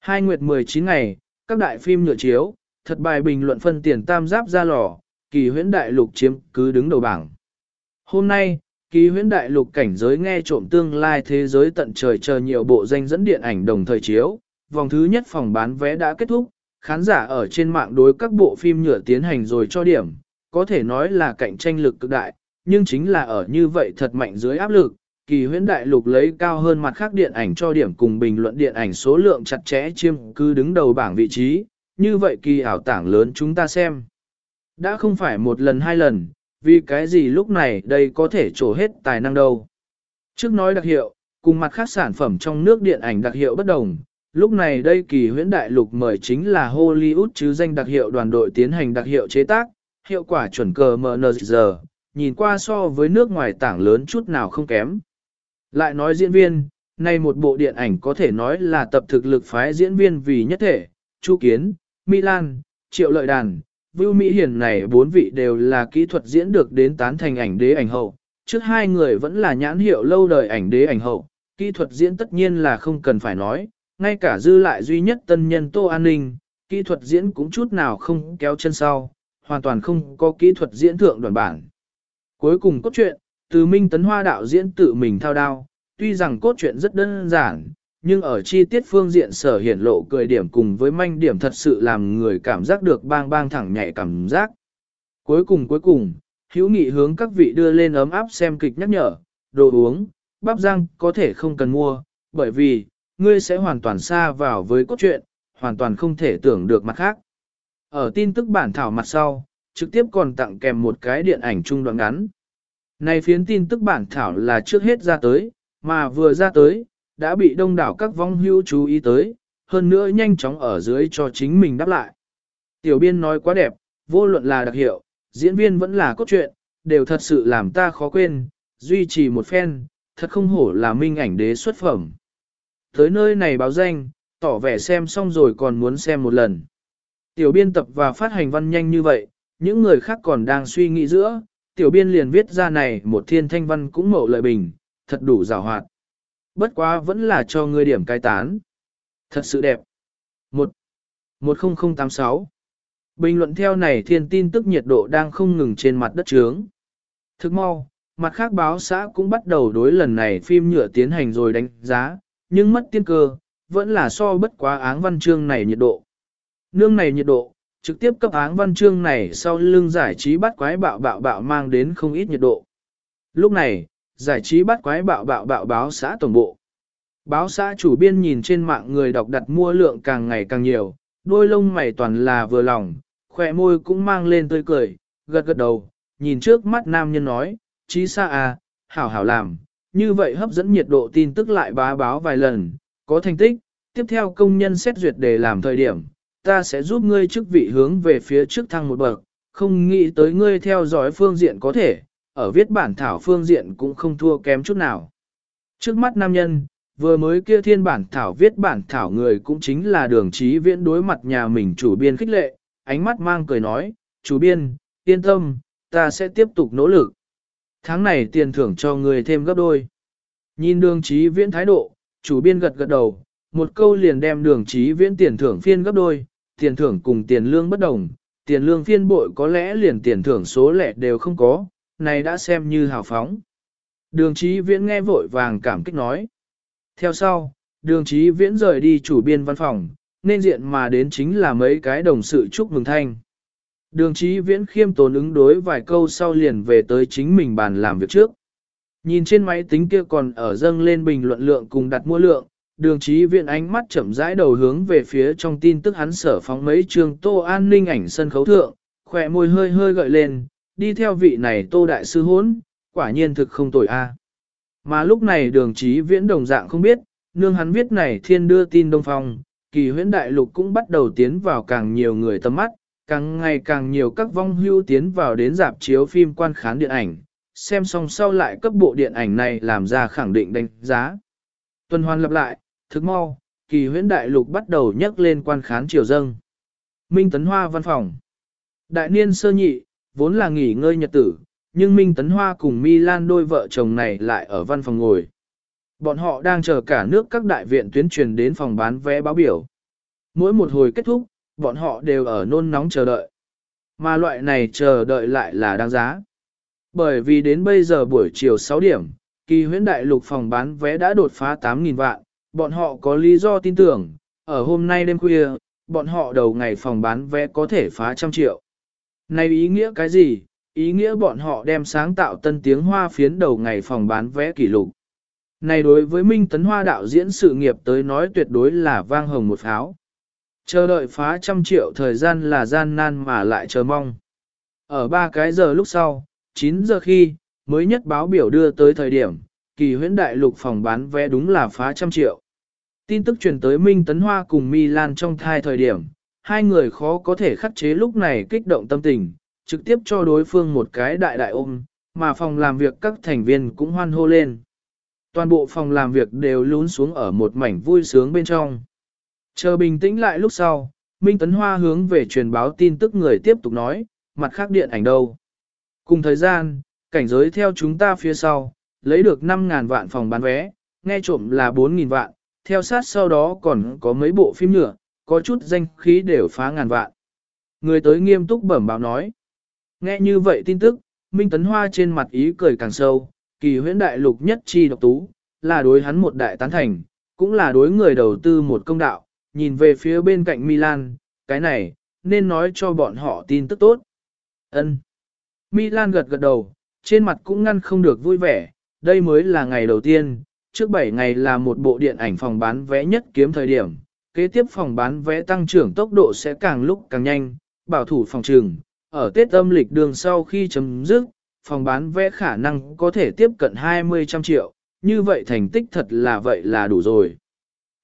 Hai nguyệt 19 ngày, các đại phim nhựa chiếu, thật bài bình luận phân tiền tam giáp ra lò, kỳ huyễn đại lục chiếm cứ đứng đầu bảng. Hôm nay, kỳ huyễn đại lục cảnh giới nghe trộm tương lai thế giới tận trời chờ nhiều bộ danh dẫn điện ảnh đồng thời chiếu, vòng thứ nhất phòng bán vé đã kết thúc, khán giả ở trên mạng đối các bộ phim nhựa tiến hành rồi cho điểm, có thể nói là cạnh tranh lực cực đại, nhưng chính là ở như vậy thật mạnh dưới áp lực, kỳ huyễn đại lục lấy cao hơn mặt khác điện ảnh cho điểm cùng bình luận điện ảnh số lượng chặt chẽ chiêm cứ đứng đầu bảng vị trí, như vậy kỳ ảo tảng lớn chúng ta xem. Đã không phải một lần hai lần, vì cái gì lúc này đây có thể trổ hết tài năng đâu. Trước nói đặc hiệu, cùng mặt khác sản phẩm trong nước điện ảnh đặc hiệu bất đồng, lúc này đây kỳ huyễn đại lục mời chính là Hollywood chứ danh đặc hiệu đoàn đội tiến hành đặc hiệu chế tác, hiệu quả chuẩn cờ MNZ, nhìn qua so với nước ngoài tảng lớn chút nào không kém. Lại nói diễn viên, nay một bộ điện ảnh có thể nói là tập thực lực phái diễn viên vì nhất thể, Chu Kiến, Milan, Triệu Lợi Đàn, Vưu Mỹ Hiền này bốn vị đều là kỹ thuật diễn được đến tán thành ảnh đế ảnh hậu. Trước hai người vẫn là nhãn hiệu lâu đời ảnh đế ảnh hậu, kỹ thuật diễn tất nhiên là không cần phải nói, ngay cả dư lại duy nhất tân nhân Tô An Ninh, kỹ thuật diễn cũng chút nào không kéo chân sau, hoàn toàn không có kỹ thuật diễn thượng đoàn bản. Cuối cùng cốt truyện, từ Minh Tấn Hoa đạo diễn tự mình thao đao, tuy rằng cốt truyện rất đơn giản, nhưng ở chi tiết phương diện sở hiển lộ cười điểm cùng với manh điểm thật sự làm người cảm giác được bang bang thẳng nhạy cảm giác. Cuối cùng cuối cùng, hữu nghị hướng các vị đưa lên ấm áp xem kịch nhắc nhở, đồ uống, bắp rang có thể không cần mua, bởi vì, ngươi sẽ hoàn toàn xa vào với cốt truyện, hoàn toàn không thể tưởng được mặt khác. Ở tin tức bản thảo mặt sau, trực tiếp còn tặng kèm một cái điện ảnh trung đoạn ngắn. Này phiến tin tức bản thảo là trước hết ra tới, mà vừa ra tới, đã bị đông đảo các vong hưu chú ý tới, hơn nữa nhanh chóng ở dưới cho chính mình đáp lại. Tiểu biên nói quá đẹp, vô luận là đặc hiệu, diễn viên vẫn là cốt truyện, đều thật sự làm ta khó quên, duy trì một phen, thật không hổ là minh ảnh đế xuất phẩm. Tới nơi này báo danh, tỏ vẻ xem xong rồi còn muốn xem một lần. Tiểu biên tập và phát hành văn nhanh như vậy, những người khác còn đang suy nghĩ giữa, tiểu biên liền viết ra này một thiên thanh văn cũng mậu lợi bình, thật đủ rào hoạt. Bất quá vẫn là cho ngươi điểm cai tán. Thật sự đẹp. 1. 10086 Bình luận theo này thiên tin tức nhiệt độ đang không ngừng trên mặt đất trướng. Thức mau, mặt khác báo xã cũng bắt đầu đối lần này phim nhựa tiến hành rồi đánh giá, nhưng mất tiên cơ, vẫn là so bất quá áng văn chương này nhiệt độ. Nương này nhiệt độ, trực tiếp cấp áng văn chương này sau lưng giải trí bắt quái bạo bạo bạo mang đến không ít nhiệt độ. Lúc này, giải trí bắt quái bạo bạo bạo báo xã tổng bộ. Báo xã chủ biên nhìn trên mạng người đọc đặt mua lượng càng ngày càng nhiều, đôi lông mày toàn là vừa lòng, khỏe môi cũng mang lên tươi cười, gật gật đầu, nhìn trước mắt nam nhân nói, chí xa à, hảo hảo làm, như vậy hấp dẫn nhiệt độ tin tức lại bá báo vài lần, có thành tích, tiếp theo công nhân xét duyệt để làm thời điểm, ta sẽ giúp ngươi chức vị hướng về phía trước thăng một bậc, không nghĩ tới ngươi theo dõi phương diện có thể, ở viết bản thảo phương diện cũng không thua kém chút nào. Trước mắt nam nhân, vừa mới kia thiên bản thảo viết bản thảo người cũng chính là đường trí viễn đối mặt nhà mình chủ biên khích lệ, ánh mắt mang cười nói, chủ biên, yên tâm, ta sẽ tiếp tục nỗ lực. Tháng này tiền thưởng cho người thêm gấp đôi. Nhìn đường trí viễn thái độ, chủ biên gật gật đầu, một câu liền đem đường trí viễn tiền thưởng phiên gấp đôi, tiền thưởng cùng tiền lương bất đồng, tiền lương phiên bội có lẽ liền tiền thưởng số lẻ đều không có, này đã xem như hào phóng. Đường trí viễn nghe vội vàng cảm kích nói. Theo sau, đường trí viễn rời đi chủ biên văn phòng, nên diện mà đến chính là mấy cái đồng sự chúc mừng thanh. Đường trí viễn khiêm tốn ứng đối vài câu sau liền về tới chính mình bàn làm việc trước. Nhìn trên máy tính kia còn ở dâng lên bình luận lượng cùng đặt mua lượng, đường trí viện ánh mắt chậm rãi đầu hướng về phía trong tin tức hắn sở phóng mấy trường tô an ninh ảnh sân khấu thượng, khỏe môi hơi hơi gợi lên, đi theo vị này tô đại sư hốn, quả nhiên thực không tồi a. Mà lúc này đường trí viễn đồng dạng không biết, nương hắn viết này thiên đưa tin đông phong, kỳ huyễn đại lục cũng bắt đầu tiến vào càng nhiều người tầm mắt, càng ngày càng nhiều các vong hưu tiến vào đến dạp chiếu phim quan khán điện ảnh, xem xong sau lại cấp bộ điện ảnh này làm ra khẳng định đánh giá. Tuần hoàn lặp lại, thức mau, kỳ huyễn đại lục bắt đầu nhắc lên quan khán triều dâng. Minh Tấn Hoa văn phòng. Đại niên sơ nhị, vốn là nghỉ ngơi nhật tử, nhưng Minh Tấn Hoa cùng Milan đôi vợ chồng này lại ở văn phòng ngồi. Bọn họ đang chờ cả nước các đại viện tuyến truyền đến phòng bán vé báo biểu. Mỗi một hồi kết thúc, bọn họ đều ở nôn nóng chờ đợi. Mà loại này chờ đợi lại là đáng giá. Bởi vì đến bây giờ buổi chiều 6 điểm, kỳ huyễn đại lục phòng bán vé đã đột phá 8.000 vạn, bọn họ có lý do tin tưởng, ở hôm nay đêm khuya, bọn họ đầu ngày phòng bán vé có thể phá trăm triệu. Này ý nghĩa cái gì? Ý nghĩa bọn họ đem sáng tạo tân tiếng hoa phiến đầu ngày phòng bán vé kỷ lục. Này đối với Minh Tấn Hoa đạo diễn sự nghiệp tới nói tuyệt đối là vang hồng một pháo. Chờ đợi phá trăm triệu thời gian là gian nan mà lại chờ mong. Ở ba cái giờ lúc sau, 9 giờ khi, mới nhất báo biểu đưa tới thời điểm, kỳ huyễn đại lục phòng bán vé đúng là phá trăm triệu. Tin tức truyền tới Minh Tấn Hoa cùng Milan trong thai thời điểm, hai người khó có thể khắc chế lúc này kích động tâm tình, trực tiếp cho đối phương một cái đại đại ôm, mà phòng làm việc các thành viên cũng hoan hô lên. Toàn bộ phòng làm việc đều lún xuống ở một mảnh vui sướng bên trong. Chờ bình tĩnh lại lúc sau, Minh Tấn Hoa hướng về truyền báo tin tức người tiếp tục nói, mặt khác điện ảnh đâu. Cùng thời gian, cảnh giới theo chúng ta phía sau, lấy được 5.000 vạn phòng bán vé, nghe trộm là 4.000 vạn, theo sát sau đó còn có mấy bộ phim nhựa, có chút danh khí đều phá ngàn vạn. Người tới nghiêm túc bẩm báo nói. Nghe như vậy tin tức, Minh Tấn Hoa trên mặt ý cười càng sâu, kỳ huyễn đại lục nhất chi độc tú, là đối hắn một đại tán thành, cũng là đối người đầu tư một công đạo, nhìn về phía bên cạnh Milan, cái này, nên nói cho bọn họ tin tức tốt. Ân. Milan gật gật đầu, trên mặt cũng ngăn không được vui vẻ, đây mới là ngày đầu tiên, trước 7 ngày là một bộ điện ảnh phòng bán vé nhất kiếm thời điểm, kế tiếp phòng bán vé tăng trưởng tốc độ sẽ càng lúc càng nhanh, bảo thủ phòng trường, ở Tết âm lịch đường sau khi chấm dứt, phòng bán vé khả năng có thể tiếp cận 20 trăm triệu, như vậy thành tích thật là vậy là đủ rồi.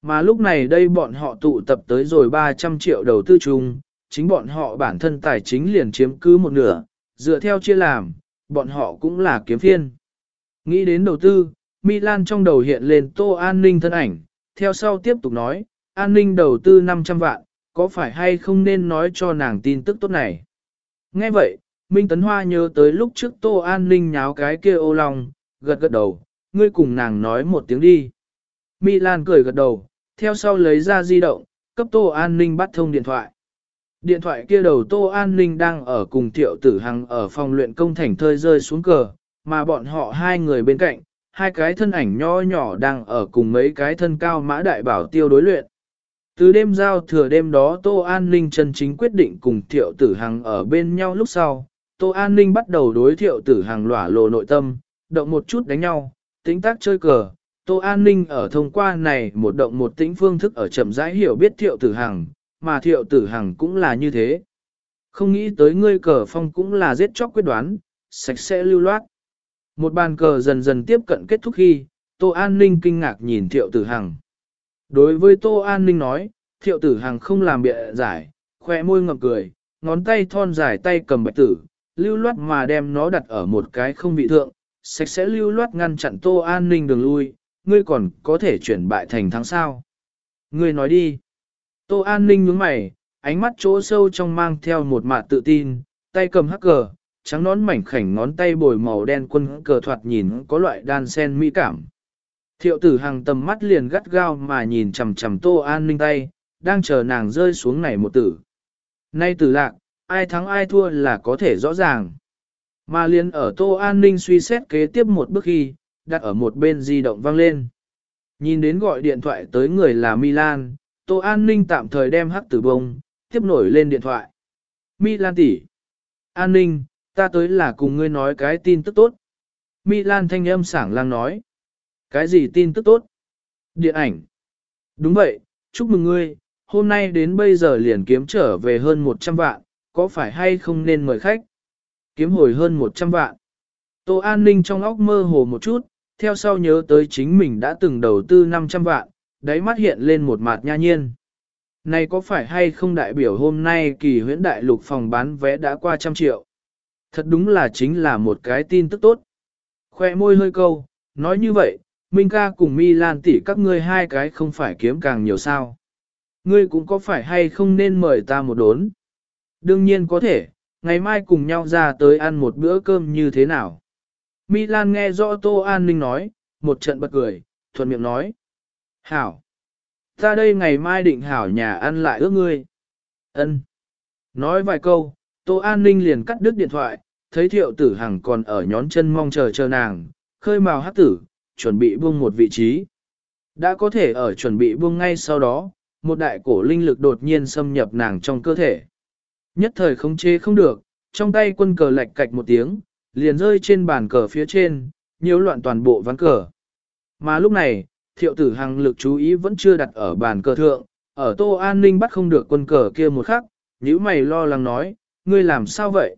Mà lúc này đây bọn họ tụ tập tới rồi 300 triệu đầu tư chung, chính bọn họ bản thân tài chính liền chiếm cứ một nửa, dựa theo chia làm, bọn họ cũng là kiếm phiên. Nghĩ đến đầu tư, Milan trong đầu hiện lên tô an ninh thân ảnh, theo sau tiếp tục nói, an ninh đầu tư 500 vạn, có phải hay không nên nói cho nàng tin tức tốt này. Nghe vậy, Minh Tấn Hoa nhớ tới lúc trước tô an ninh nháo cái kia ô lòng, gật gật đầu, ngươi cùng nàng nói một tiếng đi. Milan cười gật đầu, theo sau lấy ra di động, cấp tô an ninh bắt thông điện thoại. Điện thoại kia đầu tô an ninh đang ở cùng thiệu tử hằng ở phòng luyện công thành thơi rơi xuống cờ, mà bọn họ hai người bên cạnh, hai cái thân ảnh nho nhỏ đang ở cùng mấy cái thân cao mã đại bảo tiêu đối luyện. Từ đêm giao thừa đêm đó Tô An Ninh chân chính quyết định cùng Thiệu Tử Hằng ở bên nhau lúc sau, Tô An Ninh bắt đầu đối Thiệu Tử Hằng lỏa lộ nội tâm, động một chút đánh nhau, tính tác chơi cờ. Tô An Ninh ở thông qua này một động một tĩnh phương thức ở chậm rãi hiểu biết Thiệu Tử Hằng, mà Thiệu Tử Hằng cũng là như thế. Không nghĩ tới ngươi cờ phong cũng là giết chóc quyết đoán, sạch sẽ lưu loát. Một bàn cờ dần dần tiếp cận kết thúc khi, Tô An Ninh kinh ngạc nhìn Thiệu Tử Hằng. Đối với Tô An Ninh nói, Thiệu Tử Hằng không làm bịa giải, khoe môi ngập cười, ngón tay thon dài tay cầm bạch tử, lưu loát mà đem nó đặt ở một cái không vị thượng, sạch sẽ lưu loát ngăn chặn Tô An Ninh đường lui, ngươi còn có thể chuyển bại thành thắng sao. Ngươi nói đi. Tô An Ninh nhướng mày, ánh mắt chỗ sâu trong mang theo một mạt tự tin, tay cầm hắc cờ, trắng nón mảnh khảnh ngón tay bồi màu đen quân cờ thoạt nhìn có loại đan sen mỹ cảm. Thiệu tử hàng tầm mắt liền gắt gao mà nhìn chầm chầm tô an ninh tay, đang chờ nàng rơi xuống này một tử. Nay tử lạc, ai thắng ai thua là có thể rõ ràng. Mà liền ở tô an ninh suy xét kế tiếp một bước khi, đặt ở một bên di động vang lên. Nhìn đến gọi điện thoại tới người là Milan, tô an ninh tạm thời đem hắc tử bông, tiếp nổi lên điện thoại. Milan tỷ, An ninh, ta tới là cùng ngươi nói cái tin tức tốt. Milan thanh âm sảng lang nói. Cái gì tin tức tốt? Điện ảnh. Đúng vậy, chúc mừng ngươi, hôm nay đến bây giờ liền kiếm trở về hơn 100 vạn, có phải hay không nên mời khách? Kiếm hồi hơn 100 vạn. Tô An Ninh trong óc mơ hồ một chút, theo sau nhớ tới chính mình đã từng đầu tư 500 vạn, đáy mắt hiện lên một mặt nha nhiên. Này có phải hay không đại biểu hôm nay kỳ huyễn đại lục phòng bán vé đã qua trăm triệu? Thật đúng là chính là một cái tin tức tốt. Khoe môi hơi câu, nói như vậy, Minh ca cùng Milan tỷ các ngươi hai cái không phải kiếm càng nhiều sao. Ngươi cũng có phải hay không nên mời ta một đốn? Đương nhiên có thể, ngày mai cùng nhau ra tới ăn một bữa cơm như thế nào? Milan nghe rõ Tô An Ninh nói, một trận bật cười, thuận miệng nói. Hảo! Ta đây ngày mai định hảo nhà ăn lại ước ngươi. ân Nói vài câu, Tô An Ninh liền cắt đứt điện thoại, thấy thiệu tử hằng còn ở nhón chân mong chờ chờ nàng, khơi màu hát tử, chuẩn bị buông một vị trí. Đã có thể ở chuẩn bị buông ngay sau đó, một đại cổ linh lực đột nhiên xâm nhập nàng trong cơ thể. Nhất thời khống chế không được, trong tay quân cờ lạch cạch một tiếng, liền rơi trên bàn cờ phía trên, nhiễu loạn toàn bộ ván cờ. Mà lúc này, thiệu tử hằng lực chú ý vẫn chưa đặt ở bàn cờ thượng, ở tô an ninh bắt không được quân cờ kia một khắc, nữ mày lo lắng nói, ngươi làm sao vậy?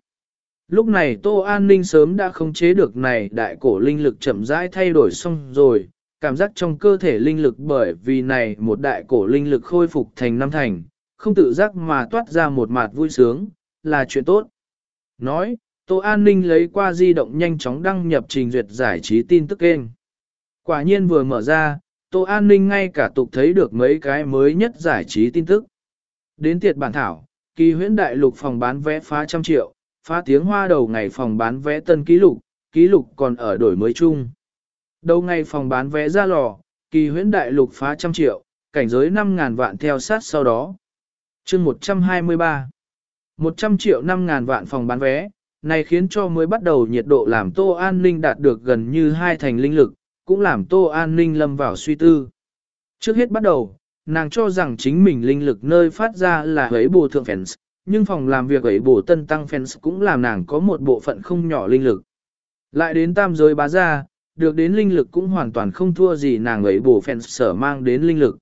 Lúc này Tô An Ninh sớm đã không chế được này đại cổ linh lực chậm rãi thay đổi xong rồi, cảm giác trong cơ thể linh lực bởi vì này một đại cổ linh lực khôi phục thành năm thành, không tự giác mà toát ra một mặt vui sướng, là chuyện tốt. Nói, Tô An Ninh lấy qua di động nhanh chóng đăng nhập trình duyệt giải trí tin tức kênh. Quả nhiên vừa mở ra, Tô An Ninh ngay cả tục thấy được mấy cái mới nhất giải trí tin tức. Đến tiệt bản thảo, kỳ huyễn đại lục phòng bán vé phá trăm triệu, phá tiếng hoa đầu ngày phòng bán vé tân ký lục, ký lục còn ở đổi mới chung. Đầu ngày phòng bán vé ra lò, kỳ huyễn đại lục phá trăm triệu, cảnh giới 5.000 vạn theo sát sau đó. chương 123 100 triệu 5.000 vạn phòng bán vé, này khiến cho mới bắt đầu nhiệt độ làm Tô An Ninh đạt được gần như hai thành linh lực, cũng làm Tô An Ninh lâm vào suy tư. Trước hết bắt đầu, nàng cho rằng chính mình linh lực nơi phát ra là ấy bồ thượng fans, nhưng phòng làm việc ấy bổ tân tăng fans cũng làm nàng có một bộ phận không nhỏ linh lực. Lại đến tam giới bá ra, được đến linh lực cũng hoàn toàn không thua gì nàng ấy bổ fans sở mang đến linh lực.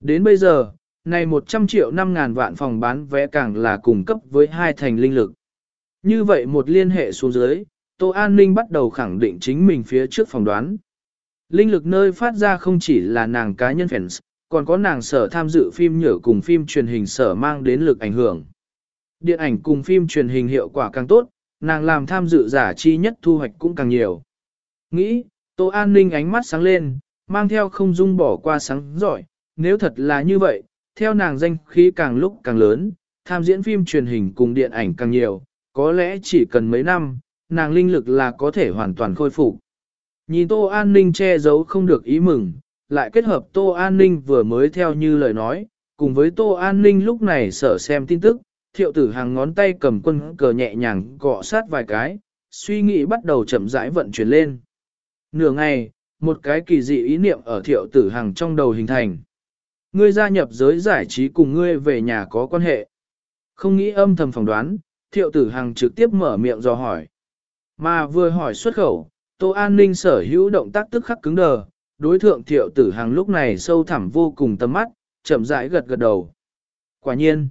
Đến bây giờ, này 100 triệu 5 ngàn vạn phòng bán vé càng là cung cấp với hai thành linh lực. Như vậy một liên hệ xuống dưới, Tô An Ninh bắt đầu khẳng định chính mình phía trước phòng đoán. Linh lực nơi phát ra không chỉ là nàng cá nhân fans, còn có nàng sở tham dự phim nhở cùng phim truyền hình sở mang đến lực ảnh hưởng. Điện ảnh cùng phim truyền hình hiệu quả càng tốt, nàng làm tham dự giả chi nhất thu hoạch cũng càng nhiều. Nghĩ, Tô An Ninh ánh mắt sáng lên, mang theo không dung bỏ qua sáng giỏi, nếu thật là như vậy, theo nàng danh khí càng lúc càng lớn, tham diễn phim truyền hình cùng điện ảnh càng nhiều, có lẽ chỉ cần mấy năm, nàng linh lực là có thể hoàn toàn khôi phục. Nhìn Tô An Ninh che giấu không được ý mừng, lại kết hợp Tô An Ninh vừa mới theo như lời nói, cùng với Tô An Ninh lúc này sở xem tin tức, thiệu tử hàng ngón tay cầm quân cờ nhẹ nhàng cọ sát vài cái, suy nghĩ bắt đầu chậm rãi vận chuyển lên. Nửa ngày, một cái kỳ dị ý niệm ở thiệu tử hàng trong đầu hình thành. Ngươi gia nhập giới giải trí cùng ngươi về nhà có quan hệ. Không nghĩ âm thầm phỏng đoán, thiệu tử hàng trực tiếp mở miệng dò hỏi. Mà vừa hỏi xuất khẩu, Tô An ninh sở hữu động tác tức khắc cứng đờ, đối thượng thiệu tử hàng lúc này sâu thẳm vô cùng tâm mắt, chậm rãi gật gật đầu. Quả nhiên,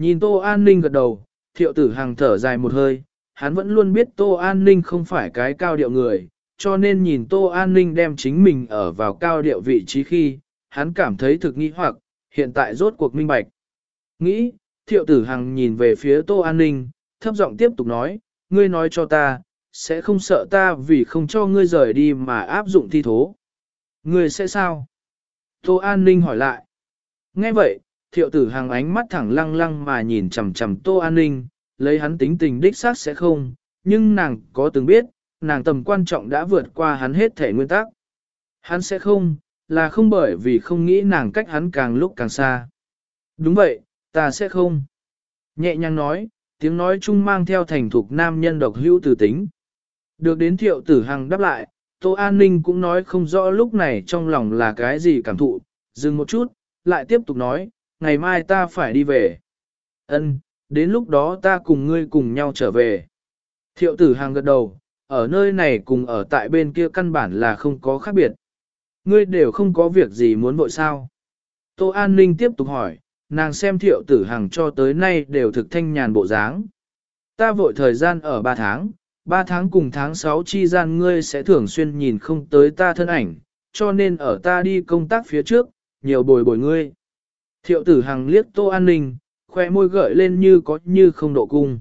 Nhìn Tô An Ninh gật đầu, thiệu tử hàng thở dài một hơi, hắn vẫn luôn biết Tô An Ninh không phải cái cao điệu người, cho nên nhìn Tô An Ninh đem chính mình ở vào cao điệu vị trí khi, hắn cảm thấy thực nghi hoặc, hiện tại rốt cuộc minh bạch. Nghĩ, thiệu tử hằng nhìn về phía Tô An Ninh, thấp giọng tiếp tục nói, ngươi nói cho ta, sẽ không sợ ta vì không cho ngươi rời đi mà áp dụng thi thố người sẽ sao? Tô An Ninh hỏi lại. Nghe vậy, thiệu tử hàng ánh mắt thẳng lăng lăng mà nhìn chầm chầm tô an ninh, lấy hắn tính tình đích xác sẽ không, nhưng nàng có từng biết, nàng tầm quan trọng đã vượt qua hắn hết thể nguyên tắc. Hắn sẽ không, là không bởi vì không nghĩ nàng cách hắn càng lúc càng xa. Đúng vậy, ta sẽ không. Nhẹ nhàng nói, tiếng nói chung mang theo thành thục nam nhân độc hữu tử tính. Được đến thiệu tử hằng đáp lại, Tô An Ninh cũng nói không rõ lúc này trong lòng là cái gì cảm thụ, dừng một chút, lại tiếp tục nói, ngày mai ta phải đi về. Ân, đến lúc đó ta cùng ngươi cùng nhau trở về. Thiệu tử hàng gật đầu, ở nơi này cùng ở tại bên kia căn bản là không có khác biệt. Ngươi đều không có việc gì muốn vội sao. Tô An Ninh tiếp tục hỏi, nàng xem thiệu tử hằng cho tới nay đều thực thanh nhàn bộ dáng. Ta vội thời gian ở 3 tháng, Ba tháng cùng tháng sáu chi gian ngươi sẽ thường xuyên nhìn không tới ta thân ảnh, cho nên ở ta đi công tác phía trước, nhiều bồi bồi ngươi. Thiệu tử hằng liếc tô an ninh, khoe môi gợi lên như có như không độ cung.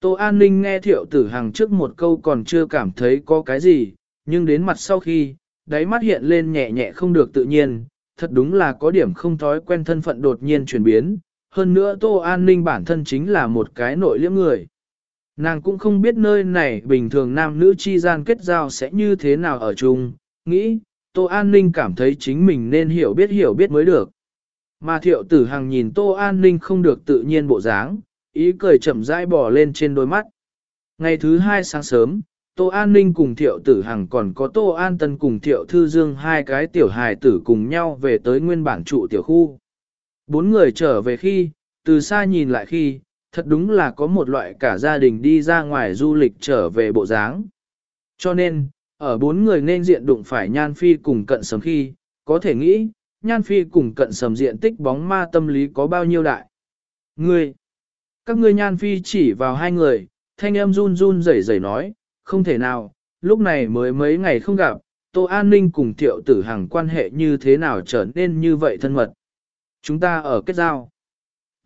Tô an ninh nghe thiệu tử hằng trước một câu còn chưa cảm thấy có cái gì, nhưng đến mặt sau khi, đáy mắt hiện lên nhẹ nhẹ không được tự nhiên, thật đúng là có điểm không thói quen thân phận đột nhiên chuyển biến. Hơn nữa Tô An Ninh bản thân chính là một cái nội liễm người. Nàng cũng không biết nơi này bình thường nam nữ chi gian kết giao sẽ như thế nào ở chung, nghĩ, Tô An Ninh cảm thấy chính mình nên hiểu biết hiểu biết mới được. Mà thiệu tử hằng nhìn Tô An Ninh không được tự nhiên bộ dáng, ý cười chậm rãi bỏ lên trên đôi mắt. Ngày thứ hai sáng sớm, Tô An Ninh cùng Thiệu Tử Hằng còn có Tô An Tân cùng Thiệu Thư Dương hai cái tiểu hài tử cùng nhau về tới nguyên bản trụ tiểu khu. Bốn người trở về khi, từ xa nhìn lại khi, thật đúng là có một loại cả gia đình đi ra ngoài du lịch trở về bộ dáng. Cho nên, ở bốn người nên diện đụng phải Nhan Phi cùng cận sầm khi, có thể nghĩ, Nhan Phi cùng cận sầm diện tích bóng ma tâm lý có bao nhiêu đại. Ngươi, các ngươi Nhan Phi chỉ vào hai người, thanh em run run rẩy rẩy nói, không thể nào, lúc này mới mấy ngày không gặp, Tô An Ninh cùng Thiệu Tử Hằng quan hệ như thế nào trở nên như vậy thân mật. Chúng ta ở kết giao.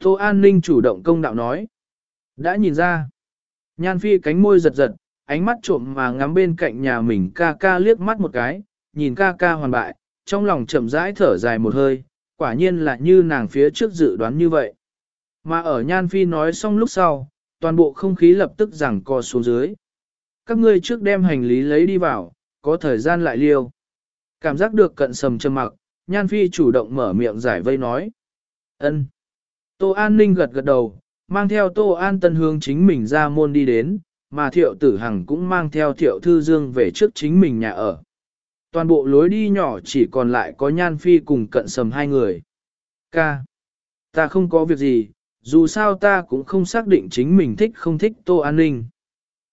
Tô An Ninh chủ động công đạo nói. Đã nhìn ra. Nhan Phi cánh môi giật giật, ánh mắt trộm mà ngắm bên cạnh nhà mình ca ca liếc mắt một cái, nhìn ca ca hoàn bại, trong lòng chậm rãi thở dài một hơi, quả nhiên là như nàng phía trước dự đoán như vậy. Mà ở Nhan Phi nói xong lúc sau, toàn bộ không khí lập tức rằng co xuống dưới. Các ngươi trước đem hành lý lấy đi vào, có thời gian lại liêu. Cảm giác được cận sầm châm mặc, Nhan Phi chủ động mở miệng giải vây nói. ân. Tô An Ninh gật gật đầu, mang theo Tô An Tân hướng chính mình ra môn đi đến, mà Thiệu Tử Hằng cũng mang theo Thiệu Thư Dương về trước chính mình nhà ở. Toàn bộ lối đi nhỏ chỉ còn lại có Nhan Phi cùng cận sầm hai người. Ca. Ta không có việc gì, dù sao ta cũng không xác định chính mình thích không thích Tô An Ninh.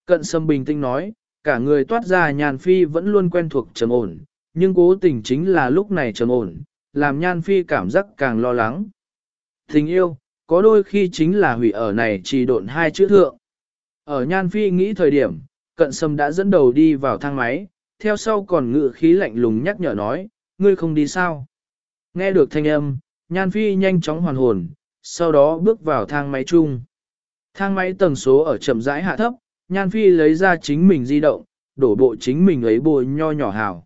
Cận sầm bình tĩnh nói, cả người toát ra Nhan phi vẫn luôn quen thuộc trầm ổn, nhưng cố tình chính là lúc này trầm ổn, làm nhan phi cảm giác càng lo lắng. Tình yêu, có đôi khi chính là hủy ở này chỉ độn hai chữ thượng. Ở nhan phi nghĩ thời điểm, cận sâm đã dẫn đầu đi vào thang máy, theo sau còn ngự khí lạnh lùng nhắc nhở nói, ngươi không đi sao. Nghe được thanh âm, nhan phi nhanh chóng hoàn hồn, sau đó bước vào thang máy chung. Thang máy tầng số ở chậm rãi hạ thấp, Nhan Phi lấy ra chính mình di động, đổ bộ chính mình ấy bồi nho nhỏ hào.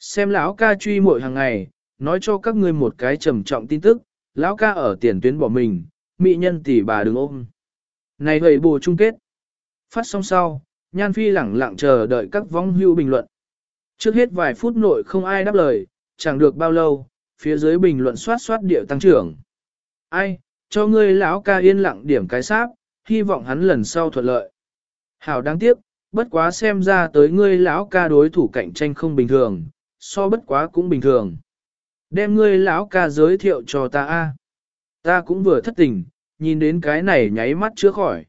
Xem lão ca truy mỗi hàng ngày, nói cho các ngươi một cái trầm trọng tin tức, lão ca ở tiền tuyến bỏ mình, mỹ nhân tỷ bà đừng ôm. Này vậy bù chung kết. Phát xong sau, Nhan Phi lẳng lặng chờ đợi các vong hưu bình luận. Trước hết vài phút nội không ai đáp lời, chẳng được bao lâu, phía dưới bình luận soát soát điệu tăng trưởng. Ai, cho ngươi lão ca yên lặng điểm cái sáp, hy vọng hắn lần sau thuận lợi. Hảo đáng tiếc, bất quá xem ra tới ngươi lão ca đối thủ cạnh tranh không bình thường, so bất quá cũng bình thường. Đem ngươi lão ca giới thiệu cho ta a. Ta cũng vừa thất tình, nhìn đến cái này nháy mắt chưa khỏi.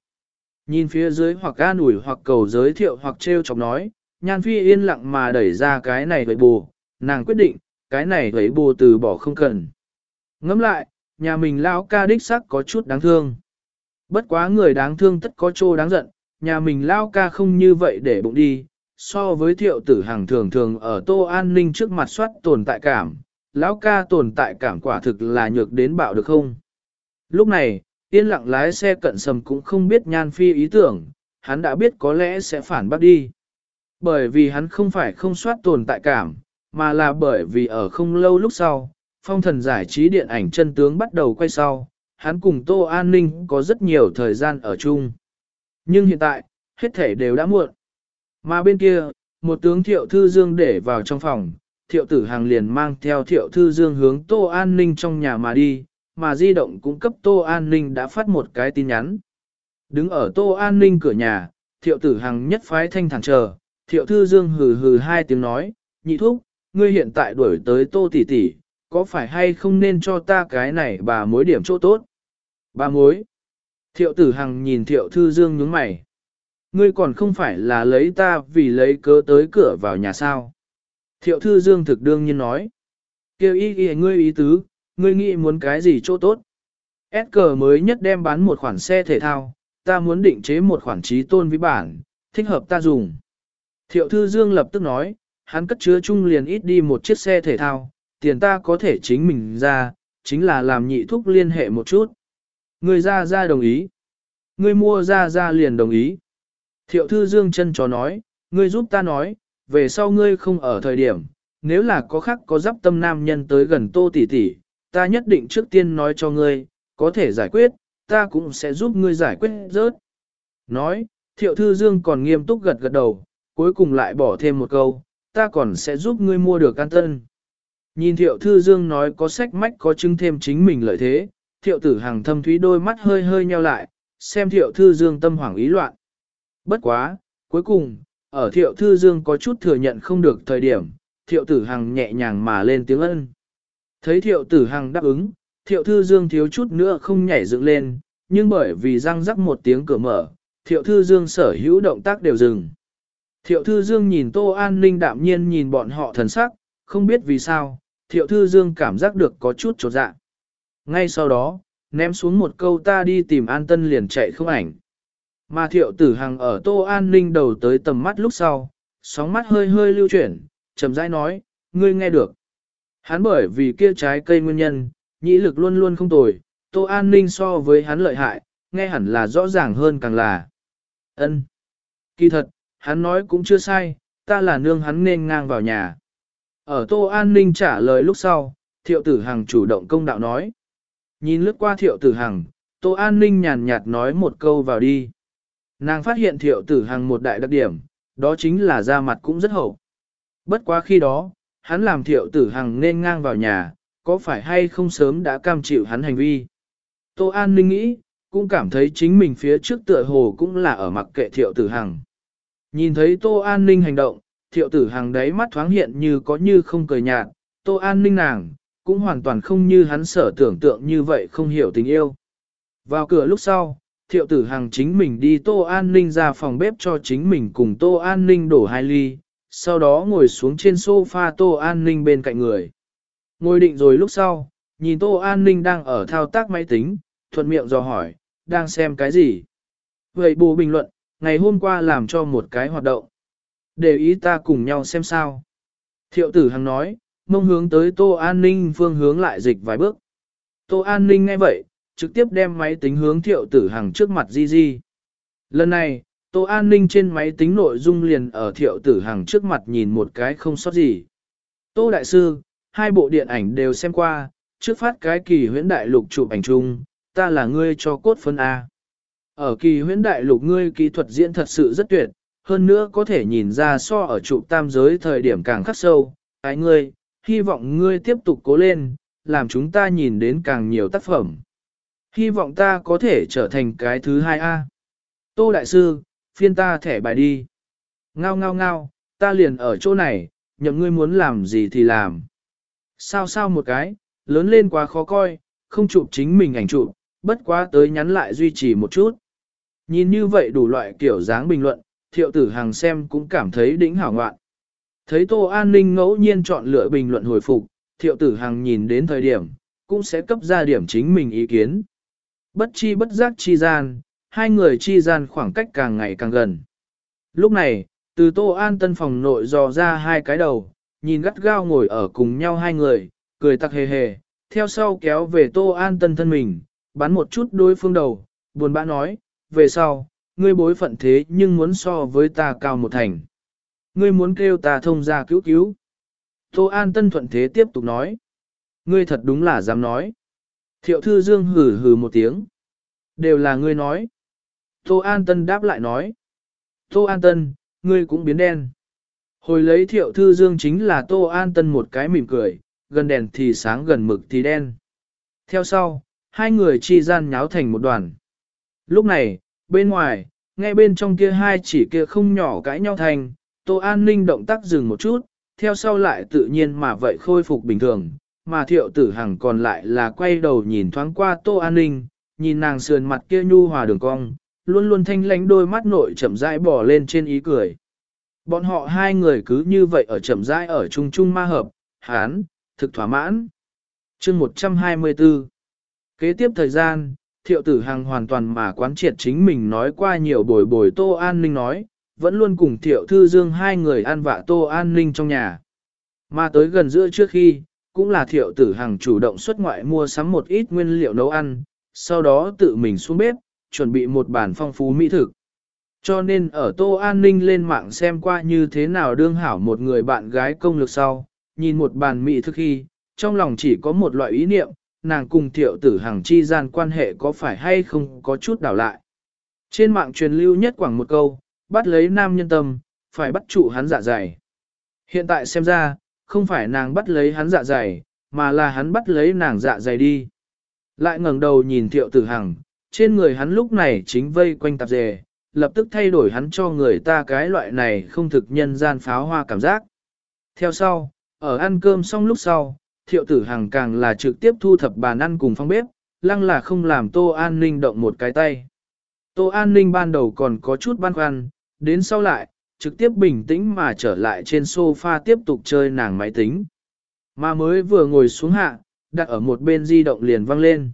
Nhìn phía dưới hoặc ca ủi hoặc cầu giới thiệu hoặc treo chọc nói, nhan phi yên lặng mà đẩy ra cái này với bù, nàng quyết định, cái này với bù từ bỏ không cần. Ngẫm lại, nhà mình lão ca đích sắc có chút đáng thương. Bất quá người đáng thương tất có chỗ đáng giận, nhà mình lão ca không như vậy để bụng đi, so với thiệu tử hàng thường thường ở tô an ninh trước mặt soát tồn tại cảm, lão ca tồn tại cảm quả thực là nhược đến bạo được không. Lúc này, yên lặng lái xe cận sầm cũng không biết nhan phi ý tưởng, hắn đã biết có lẽ sẽ phản bác đi. Bởi vì hắn không phải không soát tồn tại cảm, mà là bởi vì ở không lâu lúc sau, phong thần giải trí điện ảnh chân tướng bắt đầu quay sau, hắn cùng Tô An Ninh có rất nhiều thời gian ở chung. Nhưng hiện tại, hết thể đều đã muộn. Mà bên kia, một tướng thiệu thư dương để vào trong phòng, thiệu tử hàng liền mang theo thiệu thư dương hướng tô an ninh trong nhà mà đi, mà di động cũng cấp tô an ninh đã phát một cái tin nhắn. Đứng ở tô an ninh cửa nhà, thiệu tử hàng nhất phái thanh thản chờ, thiệu thư dương hừ hừ hai tiếng nói, nhị thúc, ngươi hiện tại đuổi tới tô tỷ tỷ, có phải hay không nên cho ta cái này bà mối điểm chỗ tốt? Bà mối. Thiệu tử hằng nhìn thiệu thư dương nhướng mày. Ngươi còn không phải là lấy ta vì lấy cớ tới cửa vào nhà sao. Thiệu thư dương thực đương nhiên nói. Kêu ý ý ngươi ý tứ, ngươi nghĩ muốn cái gì chỗ tốt. SK mới nhất đem bán một khoản xe thể thao, ta muốn định chế một khoản trí tôn với bản, thích hợp ta dùng. Thiệu Thư Dương lập tức nói, hắn cất chứa chung liền ít đi một chiếc xe thể thao, tiền ta có thể chính mình ra, chính là làm nhị thúc liên hệ một chút. Người ra ra đồng ý. Người mua ra ra liền đồng ý. Thiệu Thư Dương chân chó nói, ngươi giúp ta nói, về sau ngươi không ở thời điểm, nếu là có khác có giáp tâm nam nhân tới gần tô tỷ tỷ, ta nhất định trước tiên nói cho ngươi, có thể giải quyết, ta cũng sẽ giúp ngươi giải quyết rớt. Nói, thiệu thư dương còn nghiêm túc gật gật đầu, cuối cùng lại bỏ thêm một câu, ta còn sẽ giúp ngươi mua được an tân. Nhìn thiệu thư dương nói có sách mách có chứng thêm chính mình lợi thế, thiệu tử hàng thâm thúy đôi mắt hơi hơi nheo lại, xem thiệu thư dương tâm hoảng ý loạn. Bất quá, cuối cùng, ở thiệu thư dương có chút thừa nhận không được thời điểm, thiệu tử hằng nhẹ nhàng mà lên tiếng ân. Thấy thiệu tử hằng đáp ứng, thiệu thư dương thiếu chút nữa không nhảy dựng lên, nhưng bởi vì răng rắc một tiếng cửa mở, thiệu thư dương sở hữu động tác đều dừng. Thiệu thư dương nhìn tô an ninh đạm nhiên nhìn bọn họ thần sắc, không biết vì sao, thiệu thư dương cảm giác được có chút trột dạ. Ngay sau đó, ném xuống một câu ta đi tìm an tân liền chạy không ảnh. Mà thiệu tử hằng ở tô an ninh đầu tới tầm mắt lúc sau, sóng mắt hơi hơi lưu chuyển, chậm rãi nói, ngươi nghe được. Hắn bởi vì kia trái cây nguyên nhân, nhĩ lực luôn luôn không tồi, tô an ninh so với hắn lợi hại, nghe hẳn là rõ ràng hơn càng là. ân Kỳ thật, hắn nói cũng chưa sai, ta là nương hắn nên ngang vào nhà. Ở tô an ninh trả lời lúc sau, thiệu tử hằng chủ động công đạo nói. Nhìn lướt qua thiệu tử hằng, tô an ninh nhàn nhạt nói một câu vào đi. Nàng phát hiện thiệu tử hằng một đại đặc điểm, đó chính là da mặt cũng rất hậu. Bất quá khi đó, hắn làm thiệu tử hằng nên ngang vào nhà, có phải hay không sớm đã cam chịu hắn hành vi. Tô An Ninh nghĩ, cũng cảm thấy chính mình phía trước tựa hồ cũng là ở mặc kệ thiệu tử hằng. Nhìn thấy Tô An Ninh hành động, thiệu tử hằng đấy mắt thoáng hiện như có như không cười nhạt, Tô An Ninh nàng, cũng hoàn toàn không như hắn sở tưởng tượng như vậy không hiểu tình yêu. Vào cửa lúc sau, thiệu tử hằng chính mình đi tô an ninh ra phòng bếp cho chính mình cùng tô an ninh đổ hai ly, sau đó ngồi xuống trên sofa tô an ninh bên cạnh người. Ngồi định rồi lúc sau, nhìn tô an ninh đang ở thao tác máy tính, thuận miệng dò hỏi, đang xem cái gì? Vậy bù bình luận, ngày hôm qua làm cho một cái hoạt động. Để ý ta cùng nhau xem sao. Thiệu tử hằng nói, mông hướng tới tô an ninh phương hướng lại dịch vài bước. Tô an ninh nghe vậy, trực tiếp đem máy tính hướng thiệu tử hằng trước mặt Di Di. Lần này, Tô An ninh trên máy tính nội dung liền ở thiệu tử hằng trước mặt nhìn một cái không sót gì. Tô Đại Sư, hai bộ điện ảnh đều xem qua, trước phát cái kỳ huyễn đại lục chụp ảnh chung, ta là ngươi cho cốt phân A. Ở kỳ huyễn đại lục ngươi kỹ thuật diễn thật sự rất tuyệt, hơn nữa có thể nhìn ra so ở chụp tam giới thời điểm càng khắc sâu. Ái ngươi, hy vọng ngươi tiếp tục cố lên, làm chúng ta nhìn đến càng nhiều tác phẩm. Hy vọng ta có thể trở thành cái thứ hai A. Tô Đại Sư, phiên ta thẻ bài đi. Ngao ngao ngao, ta liền ở chỗ này, nhậm ngươi muốn làm gì thì làm. Sao sao một cái, lớn lên quá khó coi, không chụp chính mình ảnh chụp, bất quá tới nhắn lại duy trì một chút. Nhìn như vậy đủ loại kiểu dáng bình luận, thiệu tử hàng xem cũng cảm thấy đỉnh hảo ngoạn. Thấy Tô An Ninh ngẫu nhiên chọn lựa bình luận hồi phục, thiệu tử hàng nhìn đến thời điểm, cũng sẽ cấp ra điểm chính mình ý kiến bất chi bất giác chi gian, hai người chi gian khoảng cách càng ngày càng gần. Lúc này, từ Tô An tân phòng nội dò ra hai cái đầu, nhìn gắt gao ngồi ở cùng nhau hai người, cười tặc hề hề, theo sau kéo về Tô An tân thân mình, bắn một chút đối phương đầu, buồn bã nói, về sau, ngươi bối phận thế nhưng muốn so với ta cao một thành. Ngươi muốn kêu ta thông ra cứu cứu. Tô An tân thuận thế tiếp tục nói, ngươi thật đúng là dám nói. Thiệu thư dương hừ hừ một tiếng. Đều là ngươi nói. Tô An Tân đáp lại nói. Tô An Tân, ngươi cũng biến đen. Hồi lấy thiệu thư dương chính là Tô An Tân một cái mỉm cười, gần đèn thì sáng gần mực thì đen. Theo sau, hai người chi gian nháo thành một đoàn. Lúc này, bên ngoài, nghe bên trong kia hai chỉ kia không nhỏ cãi nhau thành, Tô An Ninh động tác dừng một chút, theo sau lại tự nhiên mà vậy khôi phục bình thường, mà thiệu tử hằng còn lại là quay đầu nhìn thoáng qua tô an ninh, nhìn nàng sườn mặt kia nhu hòa đường cong, luôn luôn thanh lánh đôi mắt nội chậm rãi bỏ lên trên ý cười. Bọn họ hai người cứ như vậy ở chậm rãi ở chung chung ma hợp, hán, thực thỏa mãn. chương 124 Kế tiếp thời gian, thiệu tử hằng hoàn toàn mà quán triệt chính mình nói qua nhiều bồi bồi tô an ninh nói, vẫn luôn cùng thiệu thư dương hai người ăn vạ tô an ninh trong nhà. Mà tới gần giữa trước khi, cũng là thiệu tử hằng chủ động xuất ngoại mua sắm một ít nguyên liệu nấu ăn, sau đó tự mình xuống bếp, chuẩn bị một bàn phong phú mỹ thực. Cho nên ở Tô An Ninh lên mạng xem qua như thế nào đương hảo một người bạn gái công lực sau, nhìn một bàn mỹ thực khi, trong lòng chỉ có một loại ý niệm, nàng cùng thiệu tử hàng chi gian quan hệ có phải hay không có chút đảo lại. Trên mạng truyền lưu nhất quảng một câu, bắt lấy nam nhân tâm, phải bắt trụ hắn dạ dày. Hiện tại xem ra, không phải nàng bắt lấy hắn dạ dày, mà là hắn bắt lấy nàng dạ dày đi. Lại ngẩng đầu nhìn thiệu tử hằng, trên người hắn lúc này chính vây quanh tạp dề, lập tức thay đổi hắn cho người ta cái loại này không thực nhân gian pháo hoa cảm giác. Theo sau, ở ăn cơm xong lúc sau, thiệu tử hằng càng là trực tiếp thu thập bàn ăn cùng phong bếp, lăng là không làm tô an ninh động một cái tay. Tô an ninh ban đầu còn có chút băn khoăn, đến sau lại, trực tiếp bình tĩnh mà trở lại trên sofa tiếp tục chơi nàng máy tính. Mà mới vừa ngồi xuống hạ, đặt ở một bên di động liền văng lên.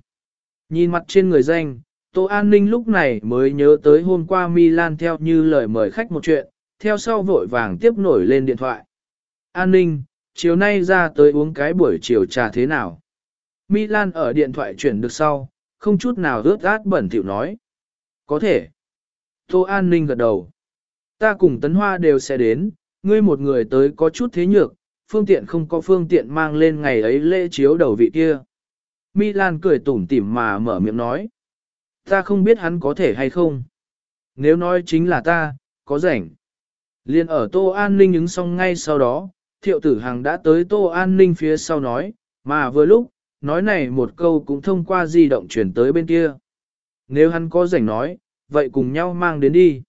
Nhìn mặt trên người danh, Tô An Ninh lúc này mới nhớ tới hôm qua Milan theo như lời mời khách một chuyện, theo sau vội vàng tiếp nổi lên điện thoại. An Ninh, chiều nay ra tới uống cái buổi chiều trà thế nào? Milan ở điện thoại chuyển được sau, không chút nào rớt át bẩn thỉu nói. Có thể. Tô An Ninh gật đầu. Ta cùng Tấn Hoa đều sẽ đến, ngươi một người tới có chút thế nhược, phương tiện không có phương tiện mang lên ngày ấy lễ chiếu đầu vị kia. Milan cười tủm tỉm mà mở miệng nói. Ta không biết hắn có thể hay không. Nếu nói chính là ta, có rảnh. Liên ở Tô An Ninh ứng xong ngay sau đó, thiệu tử Hằng đã tới Tô An Ninh phía sau nói, mà vừa lúc, nói này một câu cũng thông qua di động chuyển tới bên kia. Nếu hắn có rảnh nói, vậy cùng nhau mang đến đi.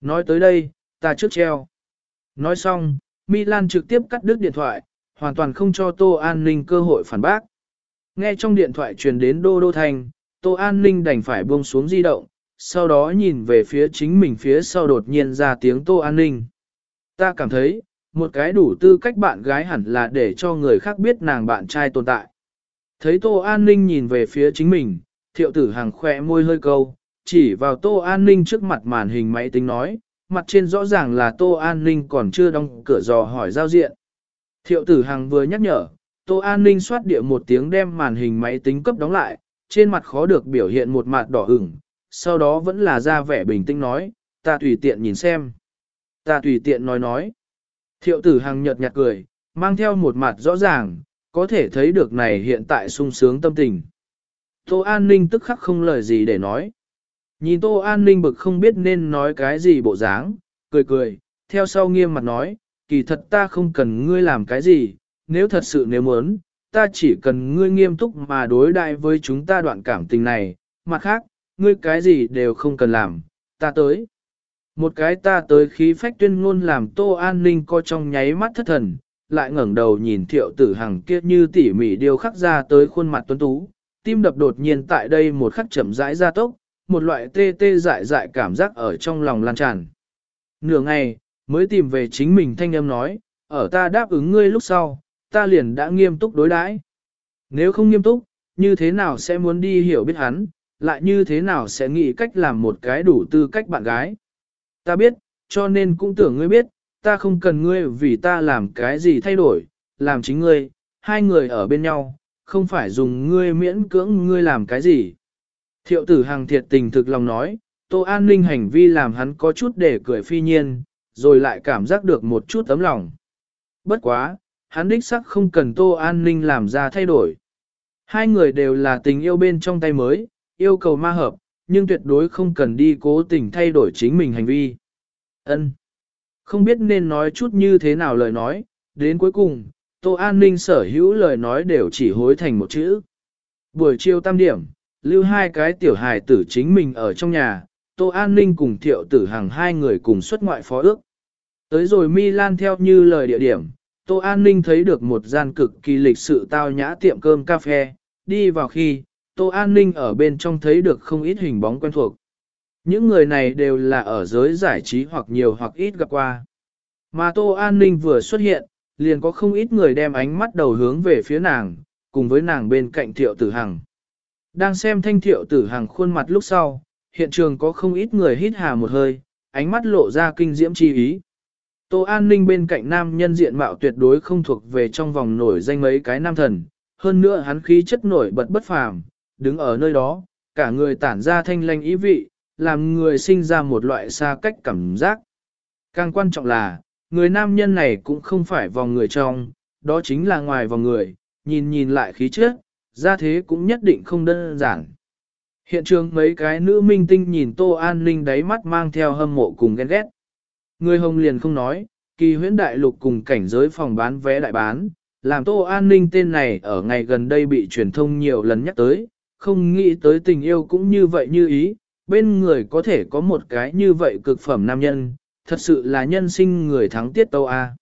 Nói tới đây, ta trước treo. Nói xong, Milan trực tiếp cắt đứt điện thoại, hoàn toàn không cho Tô An Ninh cơ hội phản bác. Nghe trong điện thoại truyền đến Đô Đô Thành, Tô An Ninh đành phải buông xuống di động, sau đó nhìn về phía chính mình phía sau đột nhiên ra tiếng Tô An Ninh. Ta cảm thấy, một cái đủ tư cách bạn gái hẳn là để cho người khác biết nàng bạn trai tồn tại. Thấy Tô An Ninh nhìn về phía chính mình, thiệu tử hàng khỏe môi hơi câu, chỉ vào Tô An Ninh trước mặt màn hình máy tính nói, mặt trên rõ ràng là Tô An Ninh còn chưa đóng cửa dò hỏi giao diện. Thiệu tử hàng vừa nhắc nhở, Tô An Ninh xoát địa một tiếng đem màn hình máy tính cấp đóng lại, trên mặt khó được biểu hiện một mặt đỏ ửng, sau đó vẫn là ra vẻ bình tĩnh nói, ta tùy tiện nhìn xem. Ta tùy tiện nói nói. Thiệu tử hàng nhợt nhạt cười, mang theo một mặt rõ ràng, có thể thấy được này hiện tại sung sướng tâm tình. Tô An Ninh tức khắc không lời gì để nói. Nhìn Tô An Ninh bực không biết nên nói cái gì bộ dáng, cười cười, theo sau nghiêm mặt nói, kỳ thật ta không cần ngươi làm cái gì, nếu thật sự nếu muốn, ta chỉ cần ngươi nghiêm túc mà đối đại với chúng ta đoạn cảm tình này, mặt khác, ngươi cái gì đều không cần làm, ta tới. Một cái ta tới khí phách tuyên ngôn làm tô an ninh co trong nháy mắt thất thần, lại ngẩng đầu nhìn thiệu tử hằng kia như tỉ mỉ điều khắc ra tới khuôn mặt tuấn tú, tim đập đột nhiên tại đây một khắc chậm rãi ra tốc, một loại tê tê dại dại cảm giác ở trong lòng lan tràn. Nửa ngày, mới tìm về chính mình thanh âm nói, ở ta đáp ứng ngươi lúc sau, ta liền đã nghiêm túc đối đãi. Nếu không nghiêm túc, như thế nào sẽ muốn đi hiểu biết hắn, lại như thế nào sẽ nghĩ cách làm một cái đủ tư cách bạn gái. Ta biết, cho nên cũng tưởng ngươi biết, ta không cần ngươi vì ta làm cái gì thay đổi, làm chính ngươi, hai người ở bên nhau, không phải dùng ngươi miễn cưỡng ngươi làm cái gì. Thiệu tử hàng thiệt tình thực lòng nói, Tô An Ninh hành vi làm hắn có chút để cười phi nhiên, rồi lại cảm giác được một chút tấm lòng. Bất quá, hắn đích sắc không cần Tô An Ninh làm ra thay đổi. Hai người đều là tình yêu bên trong tay mới, yêu cầu ma hợp, nhưng tuyệt đối không cần đi cố tình thay đổi chính mình hành vi. Ân, Không biết nên nói chút như thế nào lời nói, đến cuối cùng, Tô An Ninh sở hữu lời nói đều chỉ hối thành một chữ. Buổi chiều tam điểm, lưu hai cái tiểu hài tử chính mình ở trong nhà, Tô An Ninh cùng thiệu tử hàng hai người cùng xuất ngoại phó ước. Tới rồi Milan theo như lời địa điểm, Tô An Ninh thấy được một gian cực kỳ lịch sự tao nhã tiệm cơm cà phê, đi vào khi, Tô An Ninh ở bên trong thấy được không ít hình bóng quen thuộc. Những người này đều là ở giới giải trí hoặc nhiều hoặc ít gặp qua. Mà Tô An Ninh vừa xuất hiện, liền có không ít người đem ánh mắt đầu hướng về phía nàng, cùng với nàng bên cạnh thiệu tử hằng. Đang xem thanh thiệu tử hàng khuôn mặt lúc sau, hiện trường có không ít người hít hà một hơi, ánh mắt lộ ra kinh diễm chi ý. Tô An Ninh bên cạnh nam nhân diện mạo tuyệt đối không thuộc về trong vòng nổi danh mấy cái nam thần, hơn nữa hắn khí chất nổi bật bất phàm, đứng ở nơi đó, cả người tản ra thanh lanh ý vị, làm người sinh ra một loại xa cách cảm giác. Càng quan trọng là, người nam nhân này cũng không phải vòng người trong, đó chính là ngoài vòng người, nhìn nhìn lại khí chất, ra thế cũng nhất định không đơn giản. Hiện trường mấy cái nữ minh tinh nhìn Tô An Ninh đáy mắt mang theo hâm mộ cùng ghen ghét. Người hồng liền không nói, kỳ huyễn đại lục cùng cảnh giới phòng bán vé đại bán, làm Tô An Ninh tên này ở ngày gần đây bị truyền thông nhiều lần nhắc tới, không nghĩ tới tình yêu cũng như vậy như ý, bên người có thể có một cái như vậy cực phẩm nam nhân, thật sự là nhân sinh người thắng tiết tô A.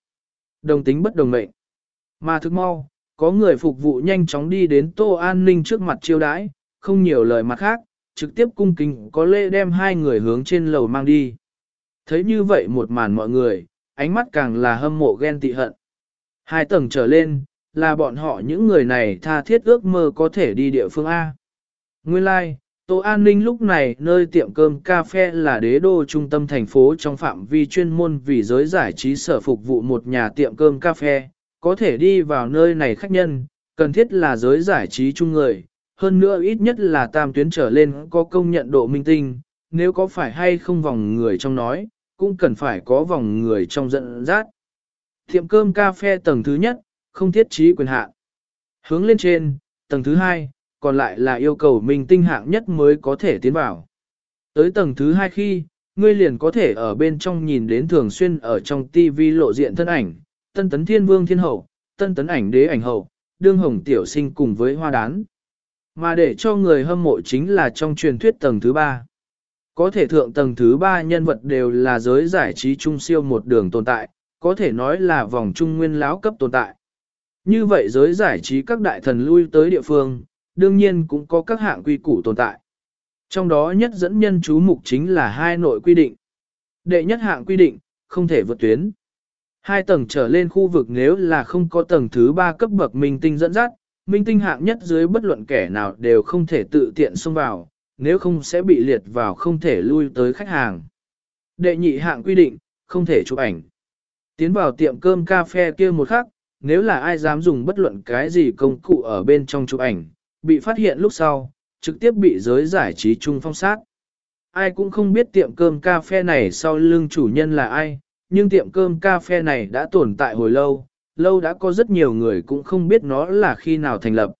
Đồng tính bất đồng mệnh. Mà thức mau, có người phục vụ nhanh chóng đi đến Tô An Ninh trước mặt chiêu đãi, không nhiều lời mặt khác, trực tiếp cung kính có lễ đem hai người hướng trên lầu mang đi. Thấy như vậy một màn mọi người, ánh mắt càng là hâm mộ ghen tị hận. Hai tầng trở lên, là bọn họ những người này tha thiết ước mơ có thể đi địa phương A. Nguyên lai, like, Tô An Ninh lúc này nơi tiệm cơm cà phê là đế đô trung tâm thành phố trong phạm vi chuyên môn vì giới giải trí sở phục vụ một nhà tiệm cơm cà phê, có thể đi vào nơi này khách nhân, cần thiết là giới giải trí chung người, hơn nữa ít nhất là tam tuyến trở lên có công nhận độ minh tinh, nếu có phải hay không vòng người trong nói, cũng cần phải có vòng người trong dẫn dắt. Tiệm cơm cà phê tầng thứ nhất, không thiết trí quyền hạn. Hướng lên trên, tầng thứ hai, còn lại là yêu cầu minh tinh hạng nhất mới có thể tiến vào. Tới tầng thứ hai khi, ngươi liền có thể ở bên trong nhìn đến thường xuyên ở trong TV lộ diện thân ảnh, tân tấn thiên vương thiên hậu, tân tấn ảnh đế ảnh hậu, đương hồng tiểu sinh cùng với hoa đán. Mà để cho người hâm mộ chính là trong truyền thuyết tầng thứ ba. Có thể thượng tầng thứ ba nhân vật đều là giới giải trí trung siêu một đường tồn tại, có thể nói là vòng trung nguyên lão cấp tồn tại. Như vậy giới giải trí các đại thần lui tới địa phương, đương nhiên cũng có các hạng quy củ tồn tại. Trong đó nhất dẫn nhân chú mục chính là hai nội quy định. Đệ nhất hạng quy định, không thể vượt tuyến. Hai tầng trở lên khu vực nếu là không có tầng thứ ba cấp bậc minh tinh dẫn dắt, minh tinh hạng nhất dưới bất luận kẻ nào đều không thể tự tiện xông vào, nếu không sẽ bị liệt vào không thể lui tới khách hàng. Đệ nhị hạng quy định, không thể chụp ảnh. Tiến vào tiệm cơm cà phê kia một khắc, nếu là ai dám dùng bất luận cái gì công cụ ở bên trong chụp ảnh, bị phát hiện lúc sau, trực tiếp bị giới giải trí chung phong sát. Ai cũng không biết tiệm cơm cà phê này sau lưng chủ nhân là ai, nhưng tiệm cơm cà phê này đã tồn tại hồi lâu, lâu đã có rất nhiều người cũng không biết nó là khi nào thành lập.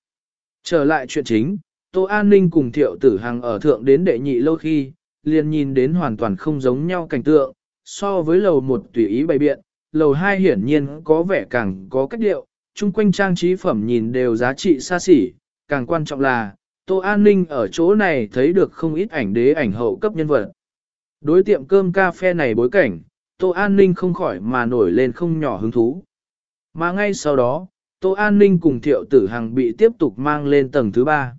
Trở lại chuyện chính, Tô An Ninh cùng Thiệu Tử Hằng ở thượng đến đệ nhị lâu khi, liền nhìn đến hoàn toàn không giống nhau cảnh tượng, so với lầu một tùy ý bày biện, lầu hai hiển nhiên có vẻ càng có cách điệu, chung quanh trang trí phẩm nhìn đều giá trị xa xỉ, càng quan trọng là, Tô An Ninh ở chỗ này thấy được không ít ảnh đế ảnh hậu cấp nhân vật. Đối tiệm cơm cà phê này bối cảnh, Tô An Ninh không khỏi mà nổi lên không nhỏ hứng thú. Mà ngay sau đó, Tô An Ninh cùng Thiệu Tử Hằng bị tiếp tục mang lên tầng thứ ba.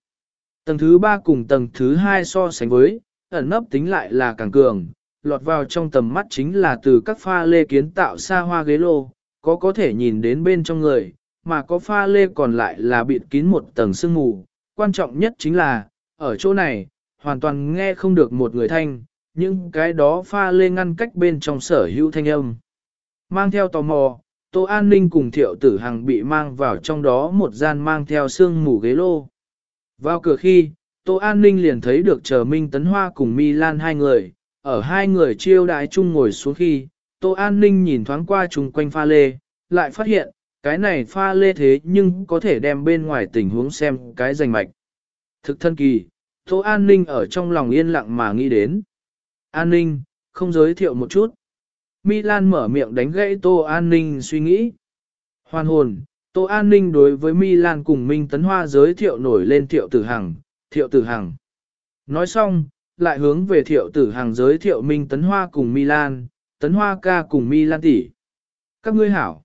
Tầng thứ ba cùng tầng thứ hai so sánh với, ẩn nấp tính lại là càng cường, lọt vào trong tầm mắt chính là từ các pha lê kiến tạo xa hoa ghế lô, có có thể nhìn đến bên trong người, mà có pha lê còn lại là bịt kín một tầng sương mù. Quan trọng nhất chính là, ở chỗ này, hoàn toàn nghe không được một người thanh, những cái đó pha lê ngăn cách bên trong sở hữu thanh âm. Mang theo tò mò, Tô An Ninh cùng Thiệu Tử Hằng bị mang vào trong đó một gian mang theo sương mù ghế lô. Vào cửa khi, Tô An Ninh liền thấy được chờ Minh Tấn Hoa cùng Mi Lan hai người, ở hai người chiêu đại chung ngồi xuống khi, Tô An Ninh nhìn thoáng qua chung quanh pha lê, lại phát hiện, cái này pha lê thế nhưng có thể đem bên ngoài tình huống xem cái rành mạch. Thực thân kỳ, Tô An Ninh ở trong lòng yên lặng mà nghĩ đến. An Ninh, không giới thiệu một chút. Milan mở miệng đánh gãy Tô An Ninh suy nghĩ. Hoàn hồn, Tô An Ninh đối với Milan cùng Minh Tấn Hoa giới thiệu nổi lên thiệu tử hằng, thiệu tử hằng. Nói xong, lại hướng về thiệu tử hằng giới thiệu Minh Tấn Hoa cùng Milan, Tấn Hoa ca cùng Milan tỷ. Các ngươi hảo.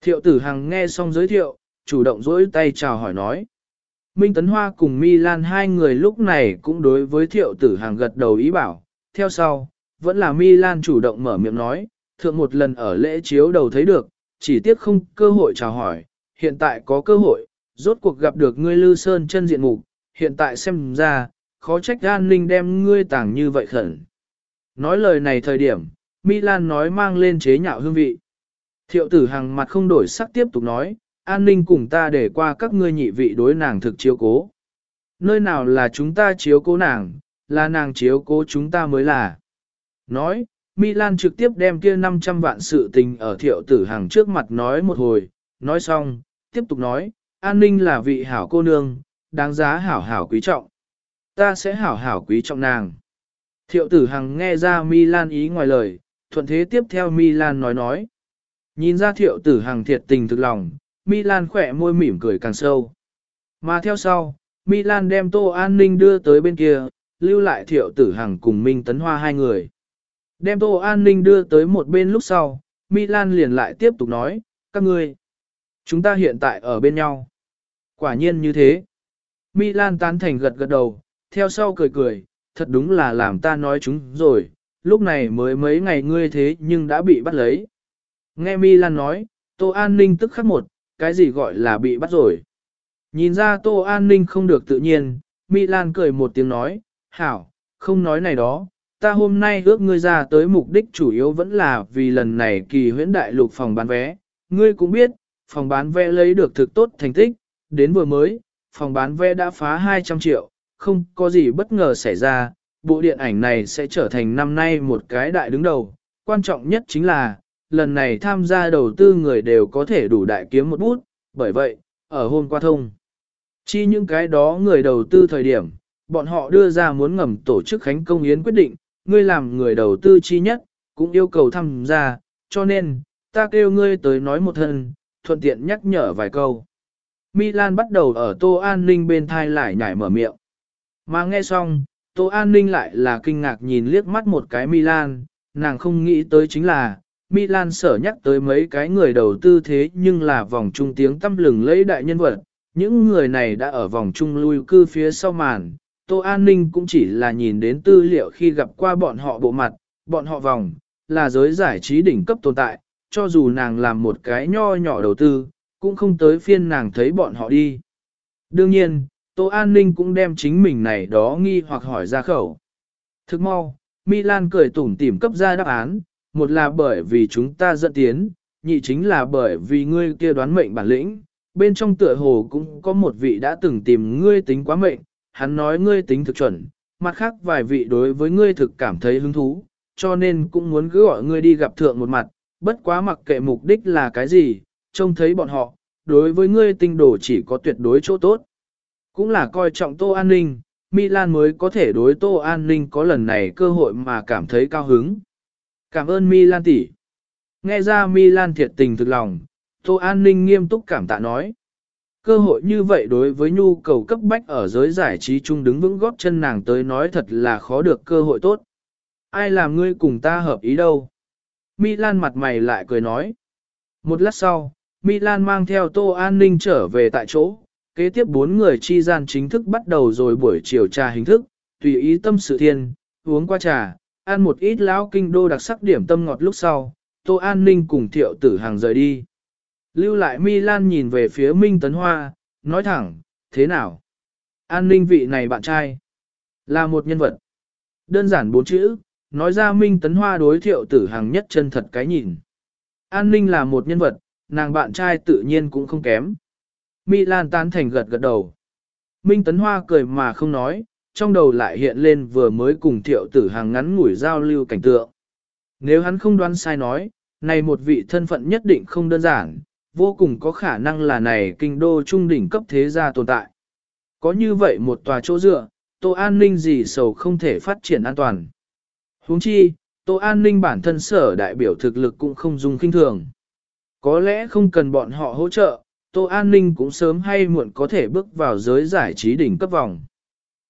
Thiệu tử hằng nghe xong giới thiệu, chủ động dỗi tay chào hỏi nói. Minh Tấn Hoa cùng Milan hai người lúc này cũng đối với thiệu tử hằng gật đầu ý bảo. Theo sau, vẫn là Milan chủ động mở miệng nói, thượng một lần ở lễ chiếu đầu thấy được, chỉ tiếc không cơ hội chào hỏi, hiện tại có cơ hội, rốt cuộc gặp được ngươi Lư Sơn chân diện mục, hiện tại xem ra, khó trách an ninh đem ngươi tàng như vậy khẩn. Nói lời này thời điểm, Milan nói mang lên chế nhạo hương vị. Thiệu tử hằng mặt không đổi sắc tiếp tục nói, an ninh cùng ta để qua các ngươi nhị vị đối nàng thực chiếu cố. Nơi nào là chúng ta chiếu cố nàng, là nàng chiếu cố chúng ta mới là. Nói, Milan trực tiếp đem kia 500 vạn sự tình ở thiệu tử hằng trước mặt nói một hồi, nói xong, tiếp tục nói, an ninh là vị hảo cô nương, đáng giá hảo hảo quý trọng. Ta sẽ hảo hảo quý trọng nàng. Thiệu tử hằng nghe ra Milan ý ngoài lời, thuận thế tiếp theo Milan nói nói. Nhìn ra thiệu tử hằng thiệt tình thực lòng, Milan khỏe môi mỉm cười càng sâu. Mà theo sau, Milan đem tô an ninh đưa tới bên kia, lưu lại thiệu tử hằng cùng Minh Tấn Hoa hai người. Đem tô an ninh đưa tới một bên lúc sau, Milan liền lại tiếp tục nói, các ngươi, chúng ta hiện tại ở bên nhau. Quả nhiên như thế. Milan tán thành gật gật đầu, theo sau cười cười, thật đúng là làm ta nói chúng rồi, lúc này mới mấy ngày ngươi thế nhưng đã bị bắt lấy. Nghe Milan nói, Tô An Ninh tức khắc một, cái gì gọi là bị bắt rồi. Nhìn ra Tô An Ninh không được tự nhiên, Milan cười một tiếng nói, hảo, không nói này đó, ta hôm nay ước ngươi ra tới mục đích chủ yếu vẫn là vì lần này kỳ huyễn đại lục phòng bán vé. Ngươi cũng biết, phòng bán vé lấy được thực tốt thành tích, đến vừa mới, phòng bán vé đã phá 200 triệu, không có gì bất ngờ xảy ra, bộ điện ảnh này sẽ trở thành năm nay một cái đại đứng đầu. Quan trọng nhất chính là, lần này tham gia đầu tư người đều có thể đủ đại kiếm một bút, bởi vậy, ở hôm qua thông. Chi những cái đó người đầu tư thời điểm, bọn họ đưa ra muốn ngầm tổ chức khánh công yến quyết định, ngươi làm người đầu tư chi nhất, cũng yêu cầu tham gia, cho nên, ta kêu ngươi tới nói một thân, thuận tiện nhắc nhở vài câu. Milan bắt đầu ở Tô An Ninh bên thai lại nhảy mở miệng. Mà nghe xong, Tô An Ninh lại là kinh ngạc nhìn liếc mắt một cái Milan, nàng không nghĩ tới chính là, Milan sở nhắc tới mấy cái người đầu tư thế nhưng là vòng trung tiếng tâm lừng lấy đại nhân vật. Những người này đã ở vòng trung lui cư phía sau màn, Tô An Ninh cũng chỉ là nhìn đến tư liệu khi gặp qua bọn họ bộ mặt, bọn họ vòng, là giới giải trí đỉnh cấp tồn tại, cho dù nàng làm một cái nho nhỏ đầu tư, cũng không tới phiên nàng thấy bọn họ đi. Đương nhiên, Tô An Ninh cũng đem chính mình này đó nghi hoặc hỏi ra khẩu. Thức mau, Milan cười tủm tỉm cấp ra đáp án, một là bởi vì chúng ta dẫn tiến, nhị chính là bởi vì ngươi kia đoán mệnh bản lĩnh, bên trong tựa hồ cũng có một vị đã từng tìm ngươi tính quá mệnh, hắn nói ngươi tính thực chuẩn, mặt khác vài vị đối với ngươi thực cảm thấy hứng thú, cho nên cũng muốn cứ gọi ngươi đi gặp thượng một mặt, bất quá mặc kệ mục đích là cái gì, trông thấy bọn họ, đối với ngươi tinh đồ chỉ có tuyệt đối chỗ tốt. Cũng là coi trọng Tô An Ninh, Milan mới có thể đối Tô An Ninh có lần này cơ hội mà cảm thấy cao hứng. Cảm ơn Milan tỷ. Nghe ra Milan thiệt tình thực lòng, Tô An Ninh nghiêm túc cảm tạ nói. Cơ hội như vậy đối với nhu cầu cấp bách ở giới giải trí chung đứng vững góp chân nàng tới nói thật là khó được cơ hội tốt. Ai làm ngươi cùng ta hợp ý đâu? Milan mặt mày lại cười nói. Một lát sau, Milan mang theo Tô An Ninh trở về tại chỗ, kế tiếp bốn người chi gian chính thức bắt đầu rồi buổi chiều trà hình thức, tùy ý tâm sự thiên, uống qua trà, ăn một ít lão kinh đô đặc sắc điểm tâm ngọt lúc sau, Tô An Ninh cùng thiệu tử hàng rời đi. Lưu lại Milan nhìn về phía Minh Tấn Hoa, nói thẳng, thế nào? An ninh vị này bạn trai, là một nhân vật. Đơn giản bốn chữ, nói ra Minh Tấn Hoa đối thiệu tử hàng nhất chân thật cái nhìn. An ninh là một nhân vật, nàng bạn trai tự nhiên cũng không kém. Milan tán thành gật gật đầu. Minh Tấn Hoa cười mà không nói, trong đầu lại hiện lên vừa mới cùng thiệu tử hàng ngắn ngủi giao lưu cảnh tượng. Nếu hắn không đoán sai nói, này một vị thân phận nhất định không đơn giản, vô cùng có khả năng là này kinh đô trung đỉnh cấp thế gia tồn tại. Có như vậy một tòa chỗ dựa, Tô An Ninh gì sầu không thể phát triển an toàn. huống chi, Tô An Ninh bản thân sở đại biểu thực lực cũng không dùng kinh thường. Có lẽ không cần bọn họ hỗ trợ, Tô An Ninh cũng sớm hay muộn có thể bước vào giới giải trí đỉnh cấp vòng.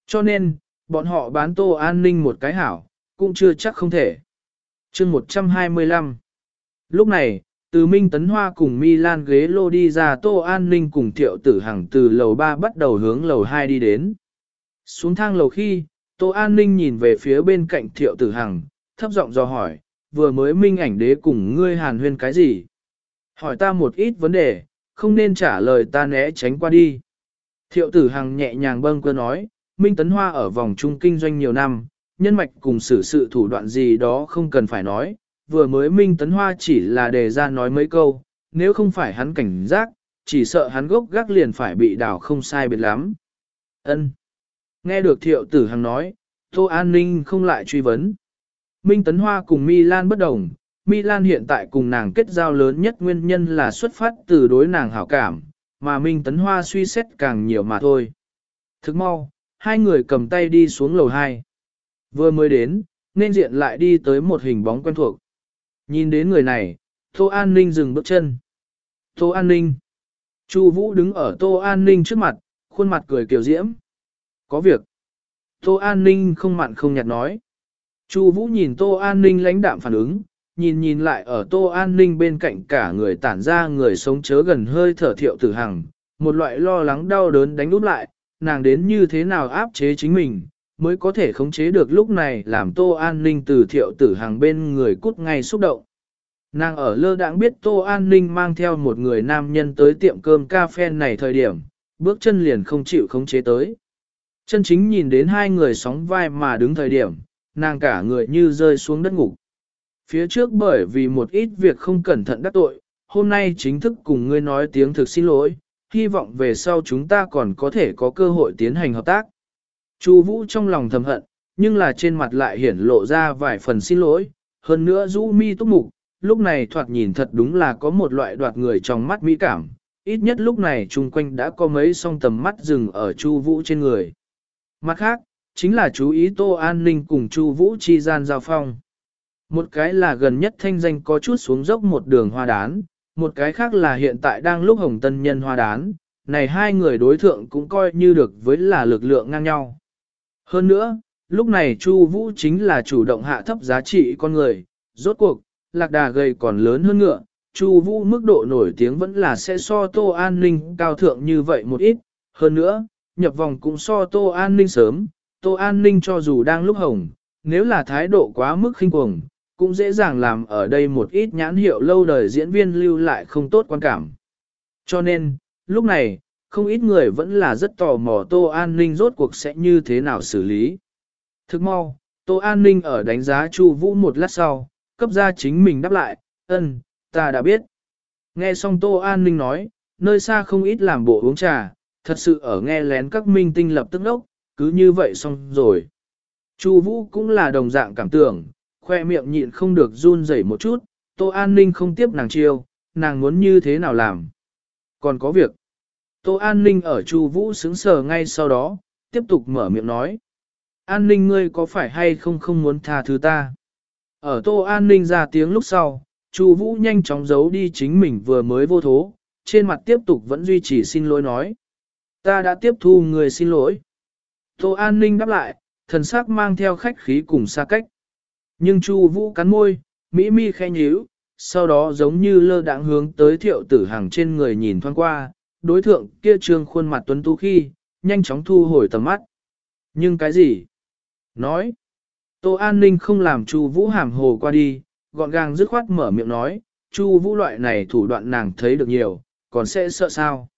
Cho nên, bọn họ bán Tô An Ninh một cái hảo, cũng chưa chắc không thể. chương 125 Lúc này, từ Minh Tấn Hoa cùng Milan ghế lô đi ra Tô An Ninh cùng Thiệu Tử Hằng từ lầu 3 bắt đầu hướng lầu 2 đi đến. Xuống thang lầu khi, Tô An Ninh nhìn về phía bên cạnh Thiệu Tử Hằng, thấp giọng do hỏi, vừa mới Minh ảnh đế cùng ngươi hàn huyên cái gì? Hỏi ta một ít vấn đề, không nên trả lời ta né tránh qua đi. Thiệu tử hằng nhẹ nhàng bâng cơ nói, Minh Tấn Hoa ở vòng trung kinh doanh nhiều năm, nhân mạch cùng xử sự thủ đoạn gì đó không cần phải nói, vừa mới Minh Tấn Hoa chỉ là đề ra nói mấy câu, nếu không phải hắn cảnh giác, chỉ sợ hắn gốc gác liền phải bị đảo không sai biệt lắm. Ân. Nghe được thiệu tử hằng nói, Tô An Ninh không lại truy vấn. Minh Tấn Hoa cùng Milan bất đồng, Milan hiện tại cùng nàng kết giao lớn nhất nguyên nhân là xuất phát từ đối nàng hảo cảm, mà Minh Tấn Hoa suy xét càng nhiều mà thôi. Thức mau, hai người cầm tay đi xuống lầu 2. Vừa mới đến, nên diện lại đi tới một hình bóng quen thuộc. Nhìn đến người này, Tô An Ninh dừng bước chân. Tô An Ninh. Chu Vũ đứng ở Tô An Ninh trước mặt, khuôn mặt cười kiều diễm. Có việc. Tô An Ninh không mặn không nhạt nói. Chu Vũ nhìn Tô An Ninh lãnh đạm phản ứng, nhìn nhìn lại ở Tô An Ninh bên cạnh cả người tản ra người sống chớ gần hơi thở thiệu tử hằng, một loại lo lắng đau đớn đánh úp lại, nàng đến như thế nào áp chế chính mình, mới có thể khống chế được lúc này làm Tô An Ninh từ thiệu tử hàng bên người cút ngay xúc động. Nàng ở lơ đãng biết Tô An Ninh mang theo một người nam nhân tới tiệm cơm cà phê này thời điểm, bước chân liền không chịu khống chế tới. Chân chính nhìn đến hai người sóng vai mà đứng thời điểm, nàng cả người như rơi xuống đất ngục. Phía trước bởi vì một ít việc không cẩn thận đắc tội, hôm nay chính thức cùng ngươi nói tiếng thực xin lỗi, hy vọng về sau chúng ta còn có thể có cơ hội tiến hành hợp tác. Chu Vũ trong lòng thầm hận, nhưng là trên mặt lại hiển lộ ra vài phần xin lỗi, hơn nữa rũ mi túc mục, lúc này thoạt nhìn thật đúng là có một loại đoạt người trong mắt mỹ cảm, ít nhất lúc này chung quanh đã có mấy song tầm mắt dừng ở Chu Vũ trên người. Mặt khác, chính là chú ý Tô An Ninh cùng Chu Vũ chi gian giao phong. Một cái là gần nhất thanh danh có chút xuống dốc một đường hoa đán, một cái khác là hiện tại đang lúc hồng tân nhân hoa đán, này hai người đối thượng cũng coi như được với là lực lượng ngang nhau. Hơn nữa, lúc này Chu Vũ chính là chủ động hạ thấp giá trị con người, rốt cuộc, lạc đà gầy còn lớn hơn ngựa, Chu Vũ mức độ nổi tiếng vẫn là sẽ so Tô An Ninh cao thượng như vậy một ít, hơn nữa, nhập vòng cũng so Tô An Ninh sớm, Tô An Ninh cho dù đang lúc hồng, nếu là thái độ quá mức khinh cuồng, cũng dễ dàng làm ở đây một ít nhãn hiệu lâu đời diễn viên lưu lại không tốt quan cảm. Cho nên, lúc này, không ít người vẫn là rất tò mò Tô An Ninh rốt cuộc sẽ như thế nào xử lý. Thức mau, Tô An Ninh ở đánh giá Chu Vũ một lát sau, cấp ra chính mình đáp lại, ơn, ta đã biết. Nghe xong Tô An Ninh nói, nơi xa không ít làm bộ uống trà, thật sự ở nghe lén các minh tinh lập tức đốc, cứ như vậy xong rồi. Chu Vũ cũng là đồng dạng cảm tưởng, khoe miệng nhịn không được run rẩy một chút, Tô An Ninh không tiếp nàng chiêu, nàng muốn như thế nào làm. Còn có việc. Tô An Ninh ở Chu Vũ sướng sờ ngay sau đó, tiếp tục mở miệng nói. An Ninh ngươi có phải hay không không muốn tha thứ ta? Ở Tô An Ninh ra tiếng lúc sau, Chu Vũ nhanh chóng giấu đi chính mình vừa mới vô thố, trên mặt tiếp tục vẫn duy trì xin lỗi nói. Ta đã tiếp thu người xin lỗi. Tô An Ninh đáp lại, thần sắc mang theo khách khí cùng xa cách. Nhưng Chu Vũ cắn môi, mỹ mi khẽ nhíu, sau đó giống như lơ đãng hướng tới thiệu tử hàng trên người nhìn thoáng qua, đối thượng kia trương khuôn mặt tuấn tú khi, nhanh chóng thu hồi tầm mắt. Nhưng cái gì? Nói. Tô An Ninh không làm Chu Vũ hàm hồ qua đi, gọn gàng dứt khoát mở miệng nói, Chu Vũ loại này thủ đoạn nàng thấy được nhiều, còn sẽ sợ sao?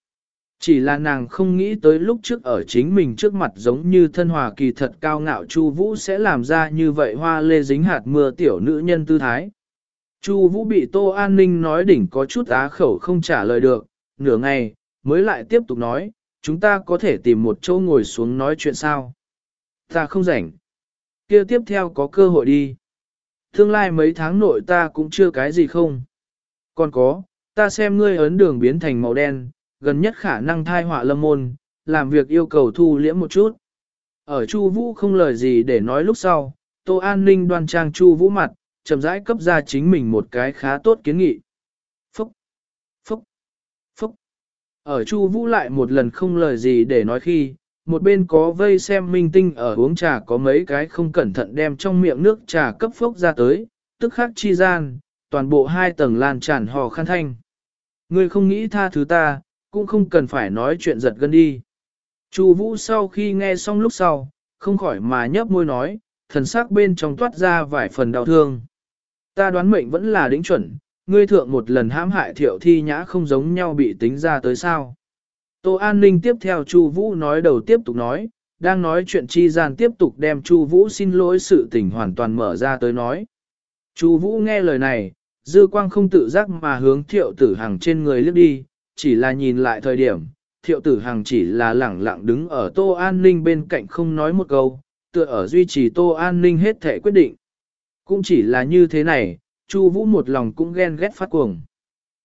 Chỉ là nàng không nghĩ tới lúc trước ở chính mình trước mặt giống như thân hòa kỳ thật cao ngạo Chu Vũ sẽ làm ra như vậy hoa lê dính hạt mưa tiểu nữ nhân tư thái. Chu Vũ bị Tô An Ninh nói đỉnh có chút á khẩu không trả lời được, nửa ngày, mới lại tiếp tục nói, chúng ta có thể tìm một chỗ ngồi xuống nói chuyện sao. Ta không rảnh. kia tiếp theo có cơ hội đi. Tương lai mấy tháng nội ta cũng chưa cái gì không. Còn có, ta xem ngươi ấn đường biến thành màu đen, gần nhất khả năng thai họa lâm môn, làm việc yêu cầu thu liễm một chút. Ở Chu Vũ không lời gì để nói lúc sau, Tô An Ninh đoan trang Chu Vũ mặt, chậm rãi cấp ra chính mình một cái khá tốt kiến nghị. Phúc, phúc, phúc. Ở Chu Vũ lại một lần không lời gì để nói khi, một bên có vây xem minh tinh ở uống trà có mấy cái không cẩn thận đem trong miệng nước trà cấp phốc ra tới, tức khắc chi gian, toàn bộ hai tầng lan tràn hò khăn thanh. Ngươi không nghĩ tha thứ ta, cũng không cần phải nói chuyện giật gân đi. Chu Vũ sau khi nghe xong lúc sau, không khỏi mà nhấp môi nói, thần sắc bên trong toát ra vài phần đau thương. Ta đoán mệnh vẫn là đính chuẩn, ngươi thượng một lần hãm hại thiệu thi nhã không giống nhau bị tính ra tới sao. Tô An Ninh tiếp theo Chu Vũ nói đầu tiếp tục nói, đang nói chuyện chi gian tiếp tục đem Chu Vũ xin lỗi sự tình hoàn toàn mở ra tới nói. Chu Vũ nghe lời này, dư quang không tự giác mà hướng thiệu tử Hằng trên người liếc đi, chỉ là nhìn lại thời điểm, thiệu tử Hằng chỉ là lẳng lặng đứng ở Tô An Ninh bên cạnh không nói một câu, tựa ở duy trì Tô An Ninh hết thể quyết định. Cũng chỉ là như thế này, Chu Vũ một lòng cũng ghen ghét phát cuồng.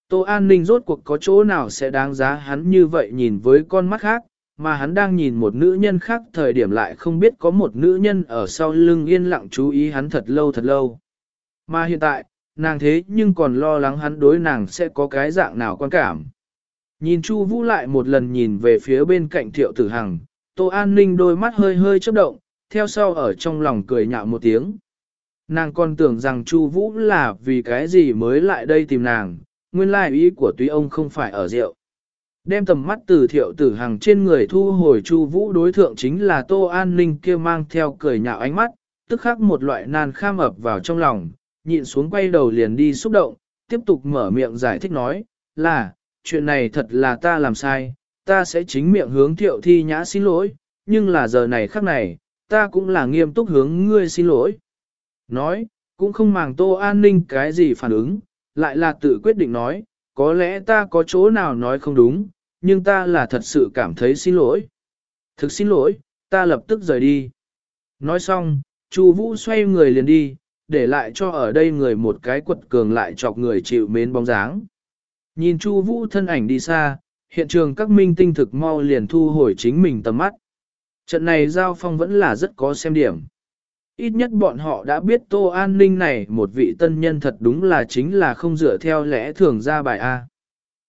Tô An Ninh rốt cuộc có chỗ nào sẽ đáng giá hắn như vậy nhìn với con mắt khác, mà hắn đang nhìn một nữ nhân khác thời điểm lại không biết có một nữ nhân ở sau lưng yên lặng chú ý hắn thật lâu thật lâu. Mà hiện tại, nàng thế nhưng còn lo lắng hắn đối nàng sẽ có cái dạng nào quan cảm. Nhìn Chu Vũ lại một lần nhìn về phía bên cạnh Thiệu Tử Hằng, Tô An Ninh đôi mắt hơi hơi chớp động, theo sau ở trong lòng cười nhạo một tiếng. Nàng còn tưởng rằng Chu Vũ là vì cái gì mới lại đây tìm nàng, nguyên lai ý của túy ông không phải ở rượu. Đem tầm mắt từ thiệu tử Hằng trên người thu hồi Chu Vũ đối thượng chính là Tô An Ninh kia mang theo cười nhạo ánh mắt, tức khắc một loại nan kham ập vào trong lòng, nhịn xuống quay đầu liền đi xúc động, tiếp tục mở miệng giải thích nói, là, chuyện này thật là ta làm sai, ta sẽ chính miệng hướng thiệu thi nhã xin lỗi, nhưng là giờ này khắc này, ta cũng là nghiêm túc hướng ngươi xin lỗi. Nói, cũng không màng tô an ninh cái gì phản ứng, lại là tự quyết định nói, có lẽ ta có chỗ nào nói không đúng, nhưng ta là thật sự cảm thấy xin lỗi. Thực xin lỗi, ta lập tức rời đi. Nói xong, Chu Vũ xoay người liền đi, để lại cho ở đây người một cái quật cường lại chọc người chịu mến bóng dáng. Nhìn Chu Vũ thân ảnh đi xa, hiện trường các minh tinh thực mau liền thu hồi chính mình tầm mắt. Trận này giao phong vẫn là rất có xem điểm. Ít nhất bọn họ đã biết Tô An Ninh này một vị tân nhân thật đúng là chính là không dựa theo lẽ thường ra bài A.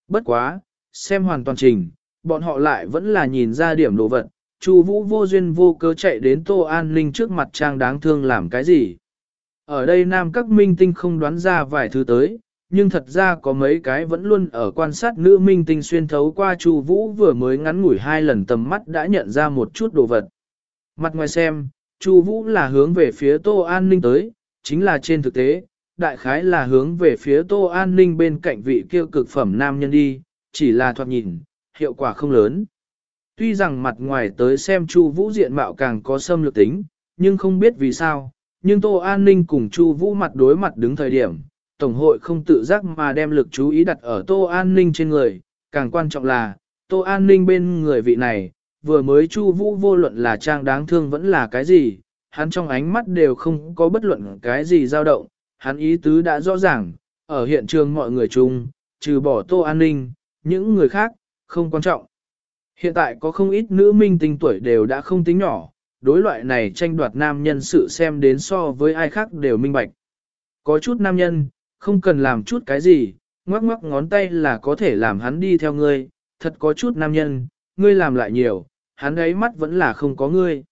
Bất quá, xem hoàn toàn trình, bọn họ lại vẫn là nhìn ra điểm đồ vật, Chu Vũ vô duyên vô cớ chạy đến Tô An Ninh trước mặt trang đáng thương làm cái gì. Ở đây nam các minh tinh không đoán ra vài thứ tới, nhưng thật ra có mấy cái vẫn luôn ở quan sát nữ minh tinh xuyên thấu qua Chu Vũ vừa mới ngắn ngủi hai lần tầm mắt đã nhận ra một chút đồ vật. Mặt ngoài xem, Chu Vũ là hướng về phía Tô An Ninh tới, chính là trên thực tế, đại khái là hướng về phía Tô An Ninh bên cạnh vị kia cực phẩm nam nhân đi, chỉ là thoạt nhìn, hiệu quả không lớn. Tuy rằng mặt ngoài tới xem Chu Vũ diện mạo càng có xâm lược tính, nhưng không biết vì sao, nhưng Tô An Ninh cùng Chu Vũ mặt đối mặt đứng thời điểm, Tổng hội không tự giác mà đem lực chú ý đặt ở Tô An Ninh trên người, càng quan trọng là, Tô An Ninh bên người vị này, vừa mới Chu Vũ vô luận là trang đáng thương vẫn là cái gì, hắn trong ánh mắt đều không có bất luận cái gì dao động, hắn ý tứ đã rõ ràng, ở hiện trường mọi người chung, trừ bỏ Tô An Ninh, những người khác, không quan trọng. Hiện tại có không ít nữ minh tinh tuổi đều đã không tính nhỏ, đối loại này tranh đoạt nam nhân sự xem đến so với ai khác đều minh bạch. Có chút nam nhân, không cần làm chút cái gì, ngoắc ngoắc ngón tay là có thể làm hắn đi theo ngươi, thật có chút nam nhân, ngươi làm lại nhiều, hắn ấy mắt vẫn là không có ngươi.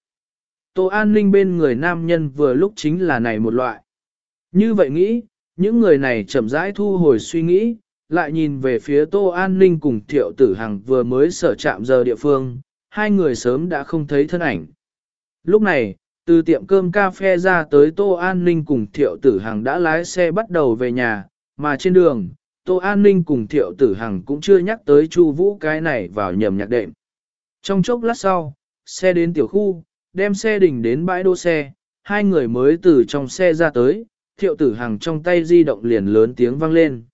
Tô an ninh bên người nam nhân vừa lúc chính là này một loại. Như vậy nghĩ, những người này chậm rãi thu hồi suy nghĩ, lại nhìn về phía Tô An Ninh cùng Thiệu Tử Hằng vừa mới sở chạm giờ địa phương, hai người sớm đã không thấy thân ảnh. Lúc này, từ tiệm cơm cà phê ra tới Tô An Ninh cùng Thiệu Tử Hằng đã lái xe bắt đầu về nhà, mà trên đường, Tô An Ninh cùng Thiệu Tử Hằng cũng chưa nhắc tới Chu Vũ cái này vào nhầm nhạc đệm. Trong chốc lát sau, xe đến tiểu khu, đem xe đình đến bãi đỗ xe, hai người mới từ trong xe ra tới, Thiệu Tử Hằng trong tay di động liền lớn tiếng vang lên.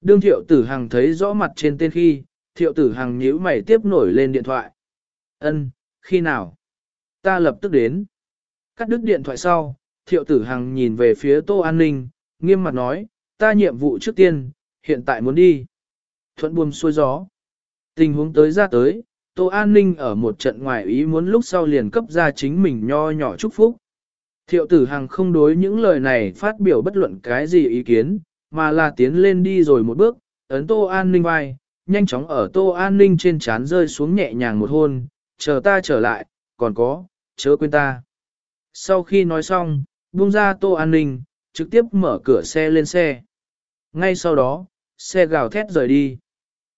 Đương Thiệu Tử Hằng thấy rõ mặt trên tên khi, Thiệu Tử Hằng nhíu mày tiếp nổi lên điện thoại. Ân, khi nào? Ta lập tức đến. Cắt đứt điện thoại sau, thiệu tử hằng nhìn về phía tô an ninh, nghiêm mặt nói, ta nhiệm vụ trước tiên, hiện tại muốn đi. Thuận buồm xuôi gió. Tình huống tới ra tới, tô an ninh ở một trận ngoài ý muốn lúc sau liền cấp ra chính mình nho nhỏ chúc phúc. Thiệu tử hằng không đối những lời này phát biểu bất luận cái gì ý kiến, mà là tiến lên đi rồi một bước, ấn tô an ninh vai, nhanh chóng ở tô an ninh trên trán rơi xuống nhẹ nhàng một hôn, chờ ta trở lại, còn có, chớ quên ta. Sau khi nói xong, buông ra tô an ninh, trực tiếp mở cửa xe lên xe. Ngay sau đó, xe gào thét rời đi.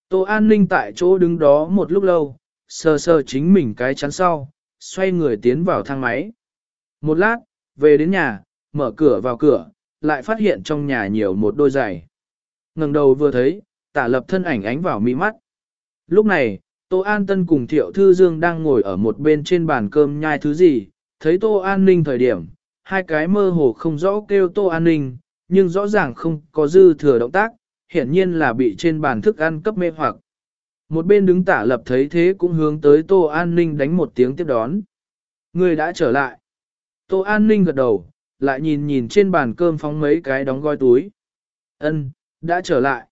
Tô an ninh tại chỗ đứng đó một lúc lâu, sờ sờ chính mình cái chắn sau, xoay người tiến vào thang máy. Một lát, về đến nhà, mở cửa vào cửa, lại phát hiện trong nhà nhiều một đôi giày. ngẩng đầu vừa thấy, tả lập thân ảnh ánh vào mi mắt. Lúc này, Tô An Tân cùng Thiệu Thư Dương đang ngồi ở một bên trên bàn cơm nhai thứ gì, thấy Tô An Ninh thời điểm, hai cái mơ hồ không rõ kêu Tô An Ninh, nhưng rõ ràng không có dư thừa động tác, hiển nhiên là bị trên bàn thức ăn cấp mê hoặc. Một bên đứng tả lập thấy thế cũng hướng tới Tô An Ninh đánh một tiếng tiếp đón. Người đã trở lại. Tô An Ninh gật đầu, lại nhìn nhìn trên bàn cơm phóng mấy cái đóng gói túi. Ân, đã trở lại.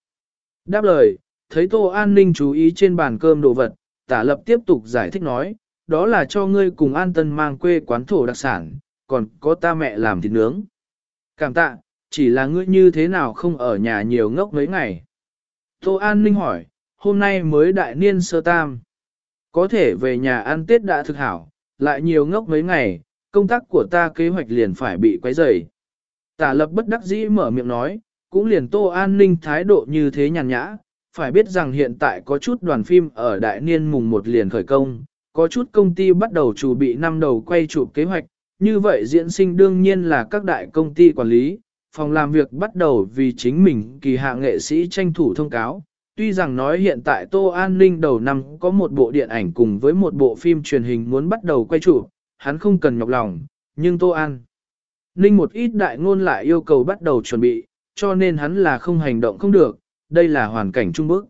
Đáp lời, thấy Tô An Ninh chú ý trên bàn cơm đồ vật, tả lập tiếp tục giải thích nói, đó là cho ngươi cùng an tân mang quê quán thổ đặc sản, còn có ta mẹ làm thịt nướng. Cảm tạ, chỉ là ngươi như thế nào không ở nhà nhiều ngốc mấy ngày. Tô An Ninh hỏi, hôm nay mới đại niên sơ tam. Có thể về nhà ăn Tết đã thực hảo, lại nhiều ngốc mấy ngày, công tác của ta kế hoạch liền phải bị quấy rầy. Tả lập bất đắc dĩ mở miệng nói, cũng liền Tô An Ninh thái độ như thế nhàn nhã, phải biết rằng hiện tại có chút đoàn phim ở đại niên mùng một liền khởi công, có chút công ty bắt đầu chuẩn bị năm đầu quay chụp kế hoạch, như vậy diễn sinh đương nhiên là các đại công ty quản lý, phòng làm việc bắt đầu vì chính mình kỳ hạ nghệ sĩ tranh thủ thông cáo. Tuy rằng nói hiện tại Tô An Ninh đầu năm có một bộ điện ảnh cùng với một bộ phim truyền hình muốn bắt đầu quay chụp, hắn không cần nhọc lòng, nhưng Tô An Ninh một ít đại ngôn lại yêu cầu bắt đầu chuẩn bị, cho nên hắn là không hành động không được, đây là hoàn cảnh trung bức.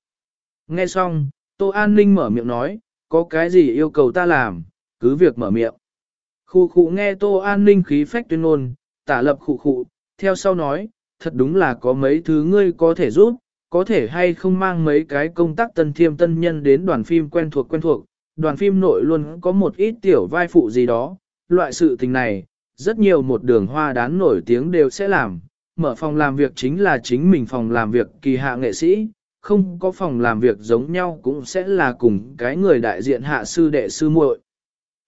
Nghe xong, Tô An Ninh mở miệng nói, có cái gì yêu cầu ta làm, cứ việc mở miệng. Khu khu nghe Tô An Ninh khí phách tuyên ngôn, tả lập khu khu, theo sau nói, thật đúng là có mấy thứ ngươi có thể giúp, có thể hay không mang mấy cái công tác tân thiêm tân nhân đến đoàn phim quen thuộc quen thuộc, đoàn phim nội luôn có một ít tiểu vai phụ gì đó, loại sự tình này, rất nhiều một đường hoa đán nổi tiếng đều sẽ làm, mở phòng làm việc chính là chính mình phòng làm việc kỳ hạ nghệ sĩ, không có phòng làm việc giống nhau cũng sẽ là cùng cái người đại diện hạ sư đệ sư muội.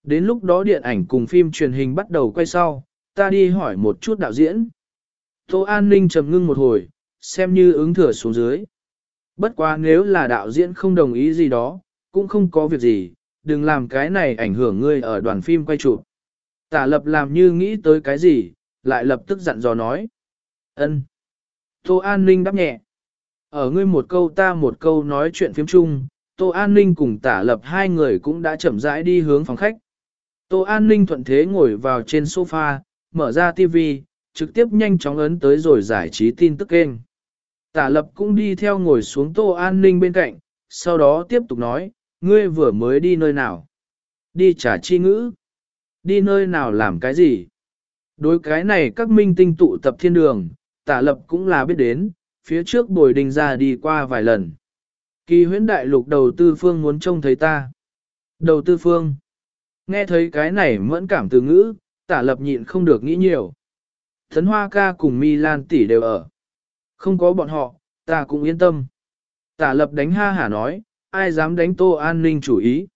Đến lúc đó điện ảnh cùng phim truyền hình bắt đầu quay sau, ta đi hỏi một chút đạo diễn. Tô An Ninh trầm ngưng một hồi, xem như ứng thừa xuống dưới. Bất quá nếu là đạo diễn không đồng ý gì đó, cũng không có việc gì, đừng làm cái này ảnh hưởng ngươi ở đoàn phim quay chụp. Tả lập làm như nghĩ tới cái gì, lại lập tức dặn dò nói. ân. Tô An Ninh đáp nhẹ. Ở ngươi một câu ta một câu nói chuyện phiếm chung, Tô An Ninh cùng tả lập hai người cũng đã chậm rãi đi hướng phòng khách. Tô An Ninh thuận thế ngồi vào trên sofa, mở ra TV, trực tiếp nhanh chóng ấn tới rồi giải trí tin tức kênh. Tả lập cũng đi theo ngồi xuống Tô An Ninh bên cạnh, sau đó tiếp tục nói, ngươi vừa mới đi nơi nào? Đi trả chi ngữ? Đi nơi nào làm cái gì? Đối cái này các minh tinh tụ tập thiên đường, tả lập cũng là biết đến, phía trước bồi đình ra đi qua vài lần. Kỳ huyễn đại lục đầu tư phương muốn trông thấy ta. Đầu tư phương. Nghe thấy cái này mẫn cảm từ ngữ, tả lập nhịn không được nghĩ nhiều. Thấn Hoa ca cùng Milan tỷ đều ở. Không có bọn họ, ta cũng yên tâm. Tả lập đánh ha hả nói, ai dám đánh tô an ninh chủ ý.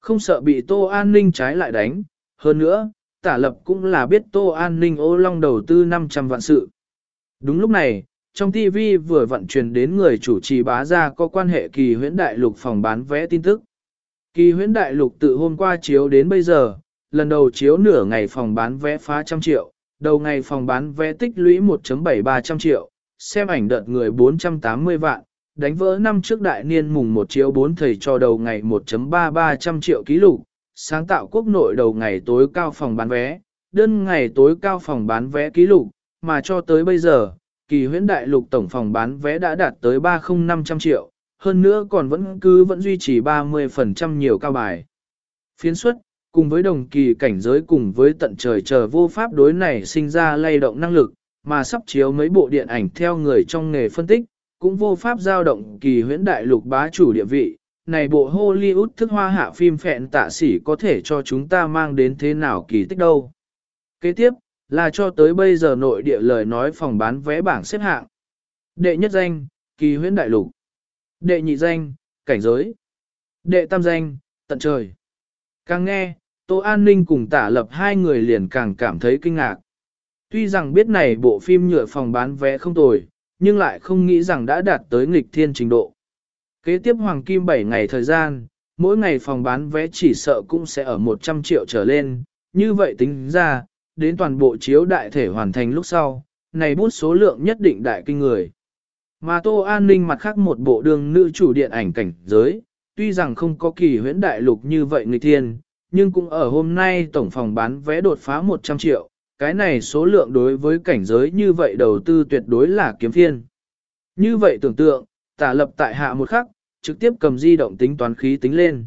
Không sợ bị tô an ninh trái lại đánh. Hơn nữa, tả lập cũng là biết tô an ninh ô long đầu tư 500 vạn sự. Đúng lúc này, trong TV vừa vận chuyển đến người chủ trì bá ra có quan hệ kỳ huyễn đại lục phòng bán vé tin tức. Kỳ huyễn đại lục tự hôm qua chiếu đến bây giờ, lần đầu chiếu nửa ngày phòng bán vé phá trăm triệu, đầu ngày phòng bán vé tích lũy 1.7300 triệu, xem ảnh đợt người 480 vạn, đánh vỡ năm trước đại niên mùng một chiếu 4 thầy cho đầu ngày 1.3300 triệu ký lục, sáng tạo quốc nội đầu ngày tối cao phòng bán vé, đơn ngày tối cao phòng bán vé ký lục, mà cho tới bây giờ, kỳ huyễn đại lục tổng phòng bán vé đã đạt tới 30500 triệu, hơn nữa còn vẫn cứ vẫn duy trì 30% nhiều cao bài. Phiến xuất, cùng với đồng kỳ cảnh giới cùng với tận trời chờ vô pháp đối này sinh ra lay động năng lực, mà sắp chiếu mấy bộ điện ảnh theo người trong nghề phân tích, cũng vô pháp giao động kỳ huyễn đại lục bá chủ địa vị. Này bộ Hollywood thức hoa hạ phim phẹn tạ sỉ có thể cho chúng ta mang đến thế nào kỳ tích đâu. Kế tiếp, là cho tới bây giờ nội địa lời nói phòng bán vé bảng xếp hạng. Đệ nhất danh, kỳ huyễn đại lục. Đệ nhị danh, cảnh giới. Đệ tam danh, tận trời. Càng nghe, Tô An Ninh cùng tả lập hai người liền càng cảm thấy kinh ngạc. Tuy rằng biết này bộ phim nhựa phòng bán vé không tồi, nhưng lại không nghĩ rằng đã đạt tới nghịch thiên trình độ. Kế tiếp Hoàng Kim 7 ngày thời gian, mỗi ngày phòng bán vé chỉ sợ cũng sẽ ở 100 triệu trở lên, như vậy tính ra, đến toàn bộ chiếu đại thể hoàn thành lúc sau, này bút số lượng nhất định đại kinh người. Mà Tô An Ninh mặt khác một bộ đường nữ chủ điện ảnh cảnh giới, tuy rằng không có kỳ huyễn đại lục như vậy người thiên, nhưng cũng ở hôm nay tổng phòng bán vé đột phá 100 triệu, cái này số lượng đối với cảnh giới như vậy đầu tư tuyệt đối là kiếm thiên. Như vậy tưởng tượng, tả lập tại hạ một khắc, trực tiếp cầm di động tính toán khí tính lên.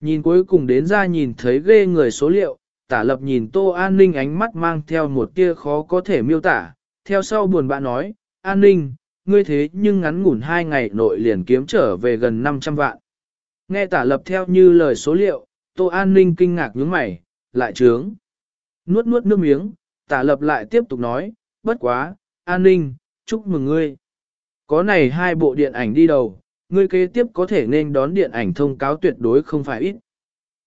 Nhìn cuối cùng đến ra nhìn thấy ghê người số liệu, tả lập nhìn tô an ninh ánh mắt mang theo một tia khó có thể miêu tả, theo sau buồn bã nói, an ninh, ngươi thế nhưng ngắn ngủn hai ngày nội liền kiếm trở về gần 500 vạn. Nghe tả lập theo như lời số liệu, tô an ninh kinh ngạc nhướng mày, lại trướng. Nuốt nuốt nước miếng, tả lập lại tiếp tục nói, bất quá, an ninh, chúc mừng ngươi. Có này hai bộ điện ảnh đi đầu, ngươi kế tiếp có thể nên đón điện ảnh thông cáo tuyệt đối không phải ít.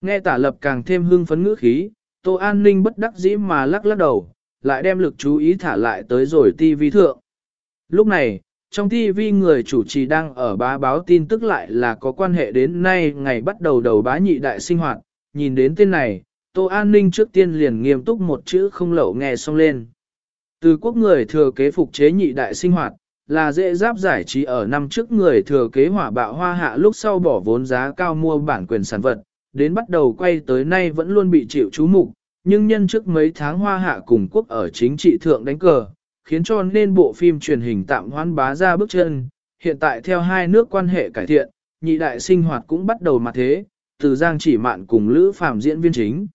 Nghe tả lập càng thêm hưng phấn ngữ khí, Tô An Ninh bất đắc dĩ mà lắc lắc đầu, lại đem lực chú ý thả lại tới rồi TV thượng. Lúc này, trong TV người chủ trì đang ở bá báo tin tức lại là có quan hệ đến nay ngày bắt đầu đầu bá nhị đại sinh hoạt, nhìn đến tên này, Tô An Ninh trước tiên liền nghiêm túc một chữ không lậu nghe xong lên. Từ quốc người thừa kế phục chế nhị đại sinh hoạt, là dễ giáp giải trí ở năm trước người thừa kế hỏa bạo hoa hạ lúc sau bỏ vốn giá cao mua bản quyền sản vật, đến bắt đầu quay tới nay vẫn luôn bị chịu chú mục, nhưng nhân trước mấy tháng hoa hạ cùng quốc ở chính trị thượng đánh cờ, khiến cho nên bộ phim truyền hình tạm hoãn bá ra bước chân, hiện tại theo hai nước quan hệ cải thiện, nhị đại sinh hoạt cũng bắt đầu mặt thế, từ Giang chỉ mạn cùng Lữ Phạm diễn viên chính.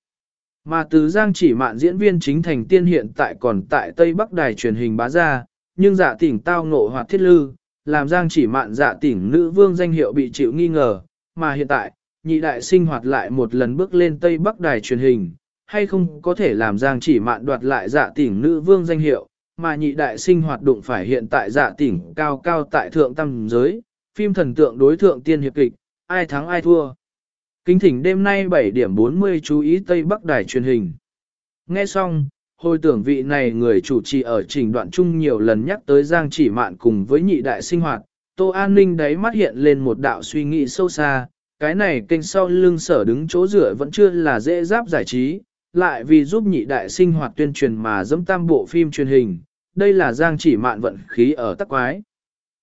Mà từ Giang chỉ mạn diễn viên chính thành tiên hiện tại còn tại Tây Bắc Đài truyền hình bá ra, nhưng dạ tỉnh tao ngộ hoạt thiết lư, làm Giang chỉ mạn dạ tỉnh nữ vương danh hiệu bị chịu nghi ngờ, mà hiện tại, nhị đại sinh hoạt lại một lần bước lên Tây Bắc Đài truyền hình, hay không có thể làm Giang chỉ mạn đoạt lại dạ tỉnh nữ vương danh hiệu, mà nhị đại sinh hoạt đụng phải hiện tại dạ tỉnh cao cao tại thượng tâm giới, phim thần tượng đối thượng tiên hiệp kịch, ai thắng ai thua. Kính thỉnh đêm nay 7 điểm 40 chú ý Tây Bắc Đài truyền hình. Nghe xong, hồi tưởng vị này người chủ trì ở trình đoạn chung nhiều lần nhắc tới Giang chỉ mạn cùng với nhị đại sinh hoạt, Tô An Ninh đấy mắt hiện lên một đạo suy nghĩ sâu xa, cái này kênh sau lưng sở đứng chỗ rửa vẫn chưa là dễ giáp giải trí, lại vì giúp nhị đại sinh hoạt tuyên truyền mà dẫm tam bộ phim truyền hình, đây là Giang chỉ mạn vận khí ở tắc quái.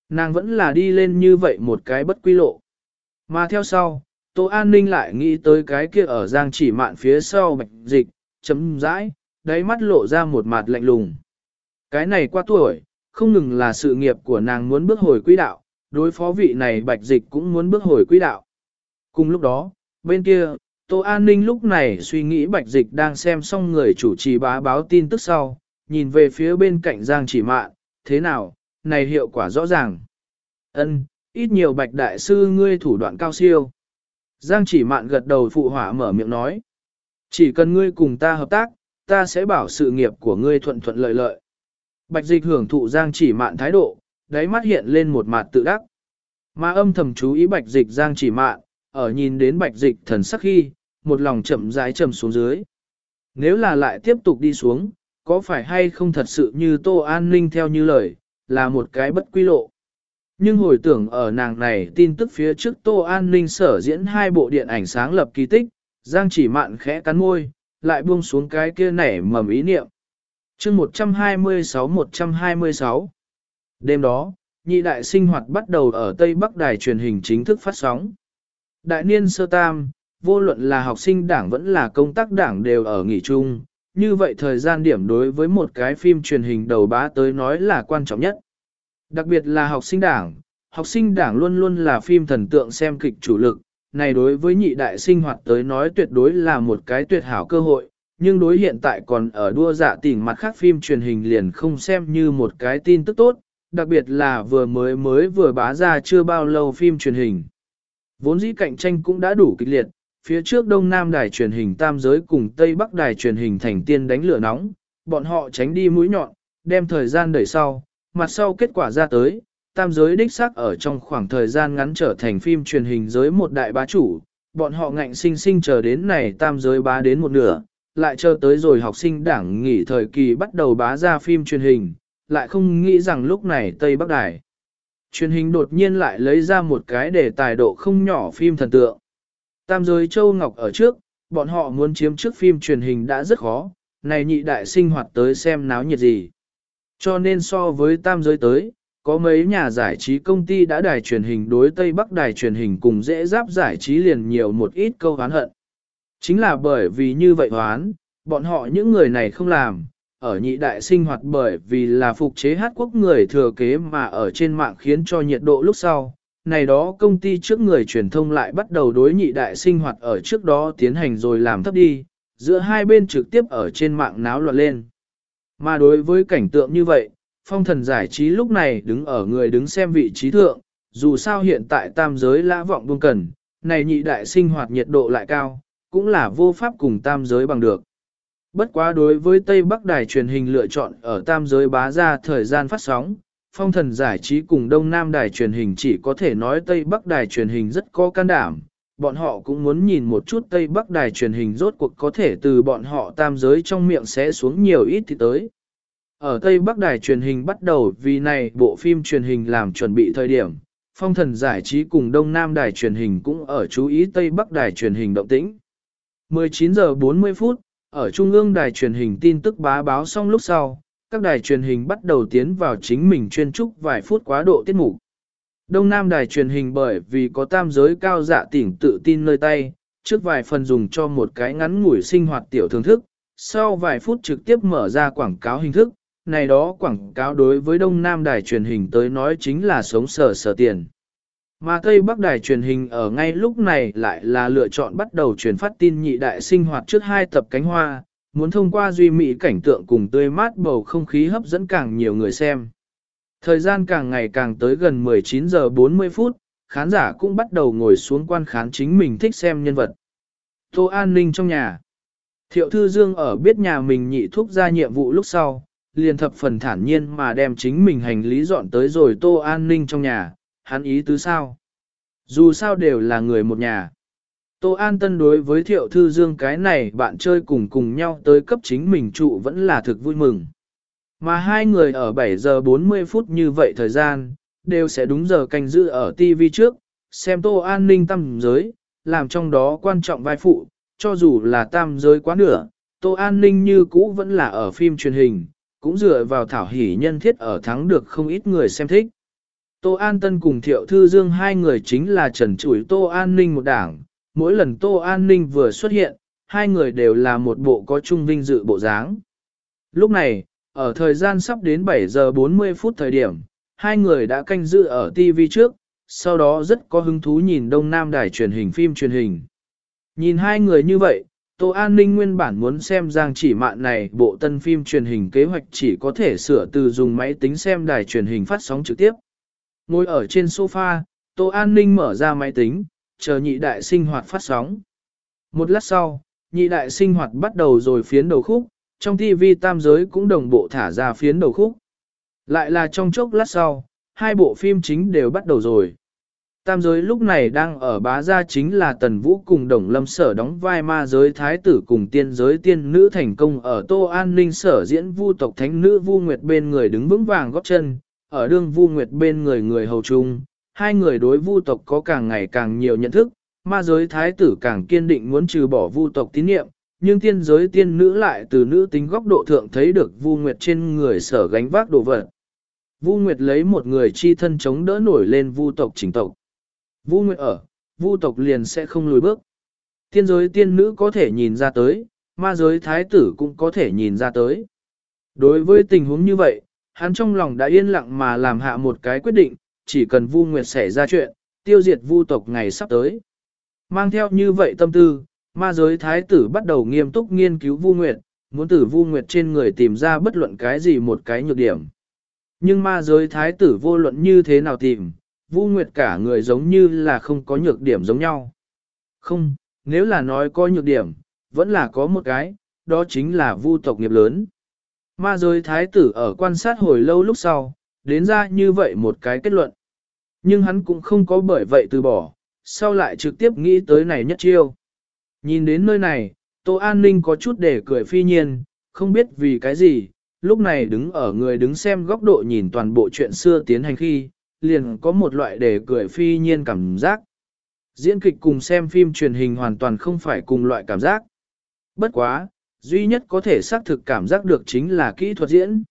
Nàng vẫn là đi lên như vậy một cái bất quy lộ. Mà theo sau, Tô An Ninh lại nghĩ tới cái kia ở Giang chỉ mạn phía sau bạch dịch, chấm dãi, đáy mắt lộ ra một mặt lạnh lùng. Cái này qua tuổi, không ngừng là sự nghiệp của nàng muốn bước hồi quỹ đạo, đối phó vị này bạch dịch cũng muốn bước hồi quỹ đạo. Cùng lúc đó, bên kia, Tô An Ninh lúc này suy nghĩ bạch dịch đang xem xong người chủ trì bá báo tin tức sau, nhìn về phía bên cạnh Giang chỉ mạn, thế nào, này hiệu quả rõ ràng. ân ít nhiều bạch đại sư ngươi thủ đoạn cao siêu. Giang chỉ mạn gật đầu phụ hỏa mở miệng nói. Chỉ cần ngươi cùng ta hợp tác, ta sẽ bảo sự nghiệp của ngươi thuận thuận lợi lợi. Bạch dịch hưởng thụ Giang chỉ mạn thái độ, đáy mắt hiện lên một mặt tự đắc. Mà âm thầm chú ý bạch dịch Giang chỉ mạn, ở nhìn đến bạch dịch thần sắc khi, một lòng chậm rãi chậm xuống dưới. Nếu là lại tiếp tục đi xuống, có phải hay không thật sự như Tô An Ninh theo như lời, là một cái bất quy lộ. Nhưng hồi tưởng ở nàng này tin tức phía trước Tô An Ninh sở diễn hai bộ điện ảnh sáng lập kỳ tích, Giang chỉ mạn khẽ cắn môi, lại buông xuống cái kia nảy mầm ý niệm. chương 126-126 Đêm đó, nhị đại sinh hoạt bắt đầu ở Tây Bắc Đài truyền hình chính thức phát sóng. Đại niên sơ tam, vô luận là học sinh đảng vẫn là công tác đảng đều ở nghỉ chung, như vậy thời gian điểm đối với một cái phim truyền hình đầu bá tới nói là quan trọng nhất. Đặc biệt là học sinh đảng, học sinh đảng luôn luôn là phim thần tượng xem kịch chủ lực, này đối với nhị đại sinh hoạt tới nói tuyệt đối là một cái tuyệt hảo cơ hội, nhưng đối hiện tại còn ở đua dạ giả tỉnh mặt khác phim truyền hình liền không xem như một cái tin tức tốt, đặc biệt là vừa mới mới vừa bá ra chưa bao lâu phim truyền hình. Vốn dĩ cạnh tranh cũng đã đủ kịch liệt, phía trước Đông Nam đài truyền hình tam giới cùng Tây Bắc đài truyền hình thành tiên đánh lửa nóng, bọn họ tránh đi mũi nhọn, đem thời gian đẩy sau, mặt sau kết quả ra tới, tam giới đích xác ở trong khoảng thời gian ngắn trở thành phim truyền hình giới một đại bá chủ, bọn họ ngạnh sinh sinh chờ đến này tam giới bá đến một nửa, lại chờ tới rồi học sinh đảng nghỉ thời kỳ bắt đầu bá ra phim truyền hình, lại không nghĩ rằng lúc này Tây Bắc Đài. Truyền hình đột nhiên lại lấy ra một cái để tài độ không nhỏ phim thần tượng. Tam giới Châu Ngọc ở trước, bọn họ muốn chiếm trước phim truyền hình đã rất khó, này nhị đại sinh hoạt tới xem náo nhiệt gì. Cho nên so với tam giới tới, có mấy nhà giải trí công ty đã đài truyền hình đối Tây Bắc đài truyền hình cùng dễ giáp giải trí liền nhiều một ít câu hán hận. Chính là bởi vì như vậy hoán, bọn họ những người này không làm, ở nhị đại sinh hoạt bởi vì là phục chế hát quốc người thừa kế mà ở trên mạng khiến cho nhiệt độ lúc sau. Này đó công ty trước người truyền thông lại bắt đầu đối nhị đại sinh hoạt ở trước đó tiến hành rồi làm thấp đi, giữa hai bên trực tiếp ở trên mạng náo loạn lên. Mà đối với cảnh tượng như vậy, phong thần giải trí lúc này đứng ở người đứng xem vị trí thượng, dù sao hiện tại tam giới lã vọng buông cần, này nhị đại sinh hoạt nhiệt độ lại cao, cũng là vô pháp cùng tam giới bằng được. Bất quá đối với Tây Bắc đài truyền hình lựa chọn ở tam giới bá ra thời gian phát sóng, phong thần giải trí cùng Đông Nam đài truyền hình chỉ có thể nói Tây Bắc đài truyền hình rất có can đảm, bọn họ cũng muốn nhìn một chút Tây Bắc đài truyền hình rốt cuộc có thể từ bọn họ tam giới trong miệng sẽ xuống nhiều ít thì tới. Ở Tây Bắc đài truyền hình bắt đầu vì này bộ phim truyền hình làm chuẩn bị thời điểm, phong thần giải trí cùng Đông Nam đài truyền hình cũng ở chú ý Tây Bắc đài truyền hình động tĩnh. 19 giờ 40 phút, ở Trung ương đài truyền hình tin tức bá báo xong lúc sau, các đài truyền hình bắt đầu tiến vào chính mình chuyên trúc vài phút quá độ tiết mục. Đông Nam đài truyền hình bởi vì có tam giới cao dạ tỉnh tự tin nơi tay, trước vài phần dùng cho một cái ngắn ngủi sinh hoạt tiểu thưởng thức, sau vài phút trực tiếp mở ra quảng cáo hình thức, này đó quảng cáo đối với Đông Nam đài truyền hình tới nói chính là sống sở sở tiền. Mà Tây Bắc đài truyền hình ở ngay lúc này lại là lựa chọn bắt đầu truyền phát tin nhị đại sinh hoạt trước hai tập cánh hoa, muốn thông qua duy mỹ cảnh tượng cùng tươi mát bầu không khí hấp dẫn càng nhiều người xem. Thời gian càng ngày càng tới gần 19 giờ 40 phút, khán giả cũng bắt đầu ngồi xuống quan khán chính mình thích xem nhân vật. Tô An Ninh trong nhà. Thiệu Thư Dương ở biết nhà mình nhị thúc ra nhiệm vụ lúc sau, liền thập phần thản nhiên mà đem chính mình hành lý dọn tới rồi Tô An Ninh trong nhà, hắn ý tứ sao? Dù sao đều là người một nhà. Tô An Tân đối với Thiệu Thư Dương cái này bạn chơi cùng cùng nhau tới cấp chính mình trụ vẫn là thực vui mừng. Mà hai người ở 7 giờ 40 phút như vậy thời gian, đều sẽ đúng giờ canh giữ ở TV trước, xem Tô An ninh tâm giới, làm trong đó quan trọng vai phụ, cho dù là tam giới quá nửa, Tô An ninh như cũ vẫn là ở phim truyền hình, cũng dựa vào thảo hỷ nhân thiết ở thắng được không ít người xem thích. Tô An Tân cùng Thiệu Thư Dương hai người chính là trần chủi Tô An Ninh một đảng, mỗi lần Tô An Ninh vừa xuất hiện, hai người đều là một bộ có chung vinh dự bộ dáng. Lúc này, ở thời gian sắp đến 7 giờ 40 phút thời điểm, hai người đã canh giữ ở TV trước, sau đó rất có hứng thú nhìn Đông Nam đài truyền hình phim truyền hình. Nhìn hai người như vậy, Tô An Ninh nguyên bản muốn xem Giang chỉ mạn này bộ tân phim truyền hình kế hoạch chỉ có thể sửa từ dùng máy tính xem đài truyền hình phát sóng trực tiếp. Ngồi ở trên sofa, Tô An Ninh mở ra máy tính, chờ nhị đại sinh hoạt phát sóng. Một lát sau, nhị đại sinh hoạt bắt đầu rồi phiến đầu khúc, trong TV tam giới cũng đồng bộ thả ra phiến đầu khúc. Lại là trong chốc lát sau, hai bộ phim chính đều bắt đầu rồi. Tam giới lúc này đang ở bá gia chính là Tần Vũ cùng Đồng Lâm Sở đóng vai ma giới thái tử cùng tiên giới tiên nữ thành công ở Tô An Ninh Sở diễn vu tộc thánh nữ Vu Nguyệt bên người đứng vững vàng góp chân, ở đương Vu Nguyệt bên người người hầu trung hai người đối vu tộc có càng ngày càng nhiều nhận thức, ma giới thái tử càng kiên định muốn trừ bỏ vu tộc tín niệm, nhưng tiên giới tiên nữ lại từ nữ tính góc độ thượng thấy được Vu Nguyệt trên người sở gánh vác đồ vật. Vu Nguyệt lấy một người chi thân chống đỡ nổi lên vu tộc chính tộc. Vu Nguyệt ở, vu tộc liền sẽ không lùi bước. Tiên giới tiên nữ có thể nhìn ra tới, ma giới thái tử cũng có thể nhìn ra tới. Đối với tình huống như vậy, hắn trong lòng đã yên lặng mà làm hạ một cái quyết định, chỉ cần Vu Nguyệt xảy ra chuyện, tiêu diệt Vu tộc ngày sắp tới. Mang theo như vậy tâm tư, ma giới thái tử bắt đầu nghiêm túc nghiên cứu Vu Nguyệt, muốn từ Vu Nguyệt trên người tìm ra bất luận cái gì một cái nhược điểm. Nhưng ma giới thái tử vô luận như thế nào tìm, Vu Nguyệt cả người giống như là không có nhược điểm giống nhau. Không, nếu là nói có nhược điểm, vẫn là có một cái, đó chính là Vu tộc nghiệp lớn. Ma giới thái tử ở quan sát hồi lâu lúc sau, đến ra như vậy một cái kết luận. Nhưng hắn cũng không có bởi vậy từ bỏ, sau lại trực tiếp nghĩ tới này nhất chiêu. Nhìn đến nơi này, Tô An Ninh có chút để cười phi nhiên, không biết vì cái gì, lúc này đứng ở người đứng xem góc độ nhìn toàn bộ chuyện xưa tiến hành khi, liền có một loại để cười phi nhiên cảm giác. Diễn kịch cùng xem phim truyền hình hoàn toàn không phải cùng loại cảm giác. Bất quá, duy nhất có thể xác thực cảm giác được chính là kỹ thuật diễn.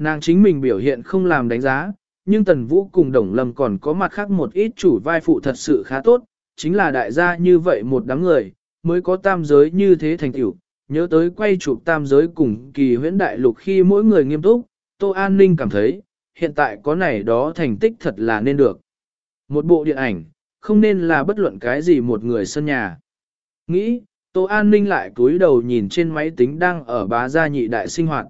Nàng chính mình biểu hiện không làm đánh giá, nhưng Tần Vũ cùng Đồng Lâm còn có mặt khác một ít chủ vai phụ thật sự khá tốt, chính là đại gia như vậy một đám người, mới có tam giới như thế thành tiểu. Nhớ tới quay chụp tam giới cùng kỳ huyễn đại lục khi mỗi người nghiêm túc, Tô An Ninh cảm thấy, hiện tại có này đó thành tích thật là nên được. Một bộ điện ảnh, không nên là bất luận cái gì một người sân nhà. Nghĩ, Tô An Ninh lại cúi đầu nhìn trên máy tính đang ở bá gia nhị đại sinh hoạt.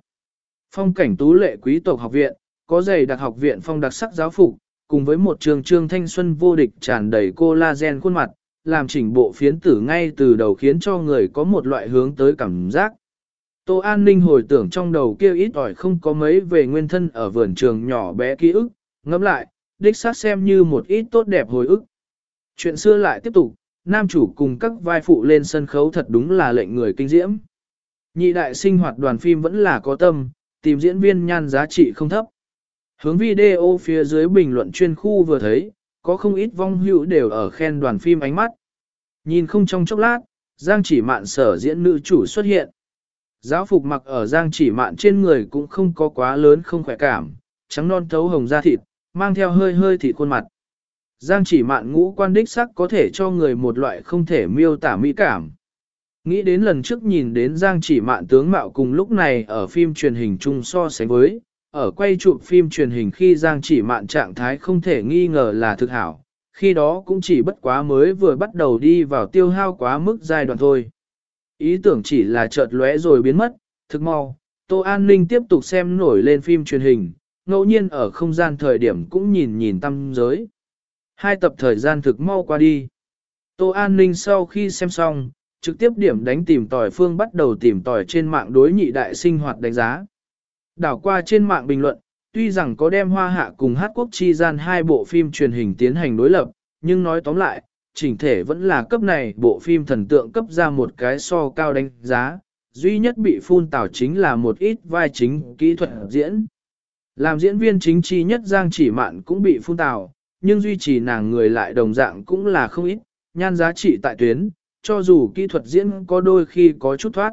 Phong cảnh tú lệ quý tộc học viện, có giày đặc học viện phong đặc sắc giáo phục, cùng với một trường trương thanh xuân vô địch tràn đầy collagen khuôn mặt, làm chỉnh bộ phiến tử ngay từ đầu khiến cho người có một loại hướng tới cảm giác. Tô An Ninh hồi tưởng trong đầu kia ít ỏi không có mấy về nguyên thân ở vườn trường nhỏ bé ký ức, ngẫm lại, đích xác xem như một ít tốt đẹp hồi ức. Chuyện xưa lại tiếp tục, nam chủ cùng các vai phụ lên sân khấu thật đúng là lệnh người kinh diễm. Nhị đại sinh hoạt đoàn phim vẫn là có tâm, tìm diễn viên nhan giá trị không thấp. Hướng video phía dưới bình luận chuyên khu vừa thấy, có không ít vong hữu đều ở khen đoàn phim ánh mắt. Nhìn không trong chốc lát, Giang chỉ mạn sở diễn nữ chủ xuất hiện. Giáo phục mặc ở Giang chỉ mạn trên người cũng không có quá lớn không khỏe cảm, trắng non thấu hồng da thịt, mang theo hơi hơi thịt khuôn mặt. Giang chỉ mạn ngũ quan đích sắc có thể cho người một loại không thể miêu tả mỹ cảm. Nghĩ đến lần trước nhìn đến Giang chỉ mạn tướng mạo cùng lúc này ở phim truyền hình chung so sánh với, ở quay chụp phim truyền hình khi Giang chỉ mạn trạng thái không thể nghi ngờ là thực hảo, khi đó cũng chỉ bất quá mới vừa bắt đầu đi vào tiêu hao quá mức giai đoạn thôi. Ý tưởng chỉ là chợt lóe rồi biến mất, thực mau, Tô An Ninh tiếp tục xem nổi lên phim truyền hình, ngẫu nhiên ở không gian thời điểm cũng nhìn nhìn tâm giới. Hai tập thời gian thực mau qua đi. Tô An Ninh sau khi xem xong, trực tiếp điểm đánh tìm tòi phương bắt đầu tìm tòi trên mạng đối nhị đại sinh hoạt đánh giá. Đảo qua trên mạng bình luận, tuy rằng có đem hoa hạ cùng hát quốc chi gian hai bộ phim truyền hình tiến hành đối lập, nhưng nói tóm lại, chỉnh thể vẫn là cấp này bộ phim thần tượng cấp ra một cái so cao đánh giá, duy nhất bị phun tảo chính là một ít vai chính kỹ thuật diễn. Làm diễn viên chính chi nhất Giang chỉ mạn cũng bị phun tảo, nhưng duy trì nàng người lại đồng dạng cũng là không ít, nhan giá trị tại tuyến, cho dù kỹ thuật diễn có đôi khi có chút thoát.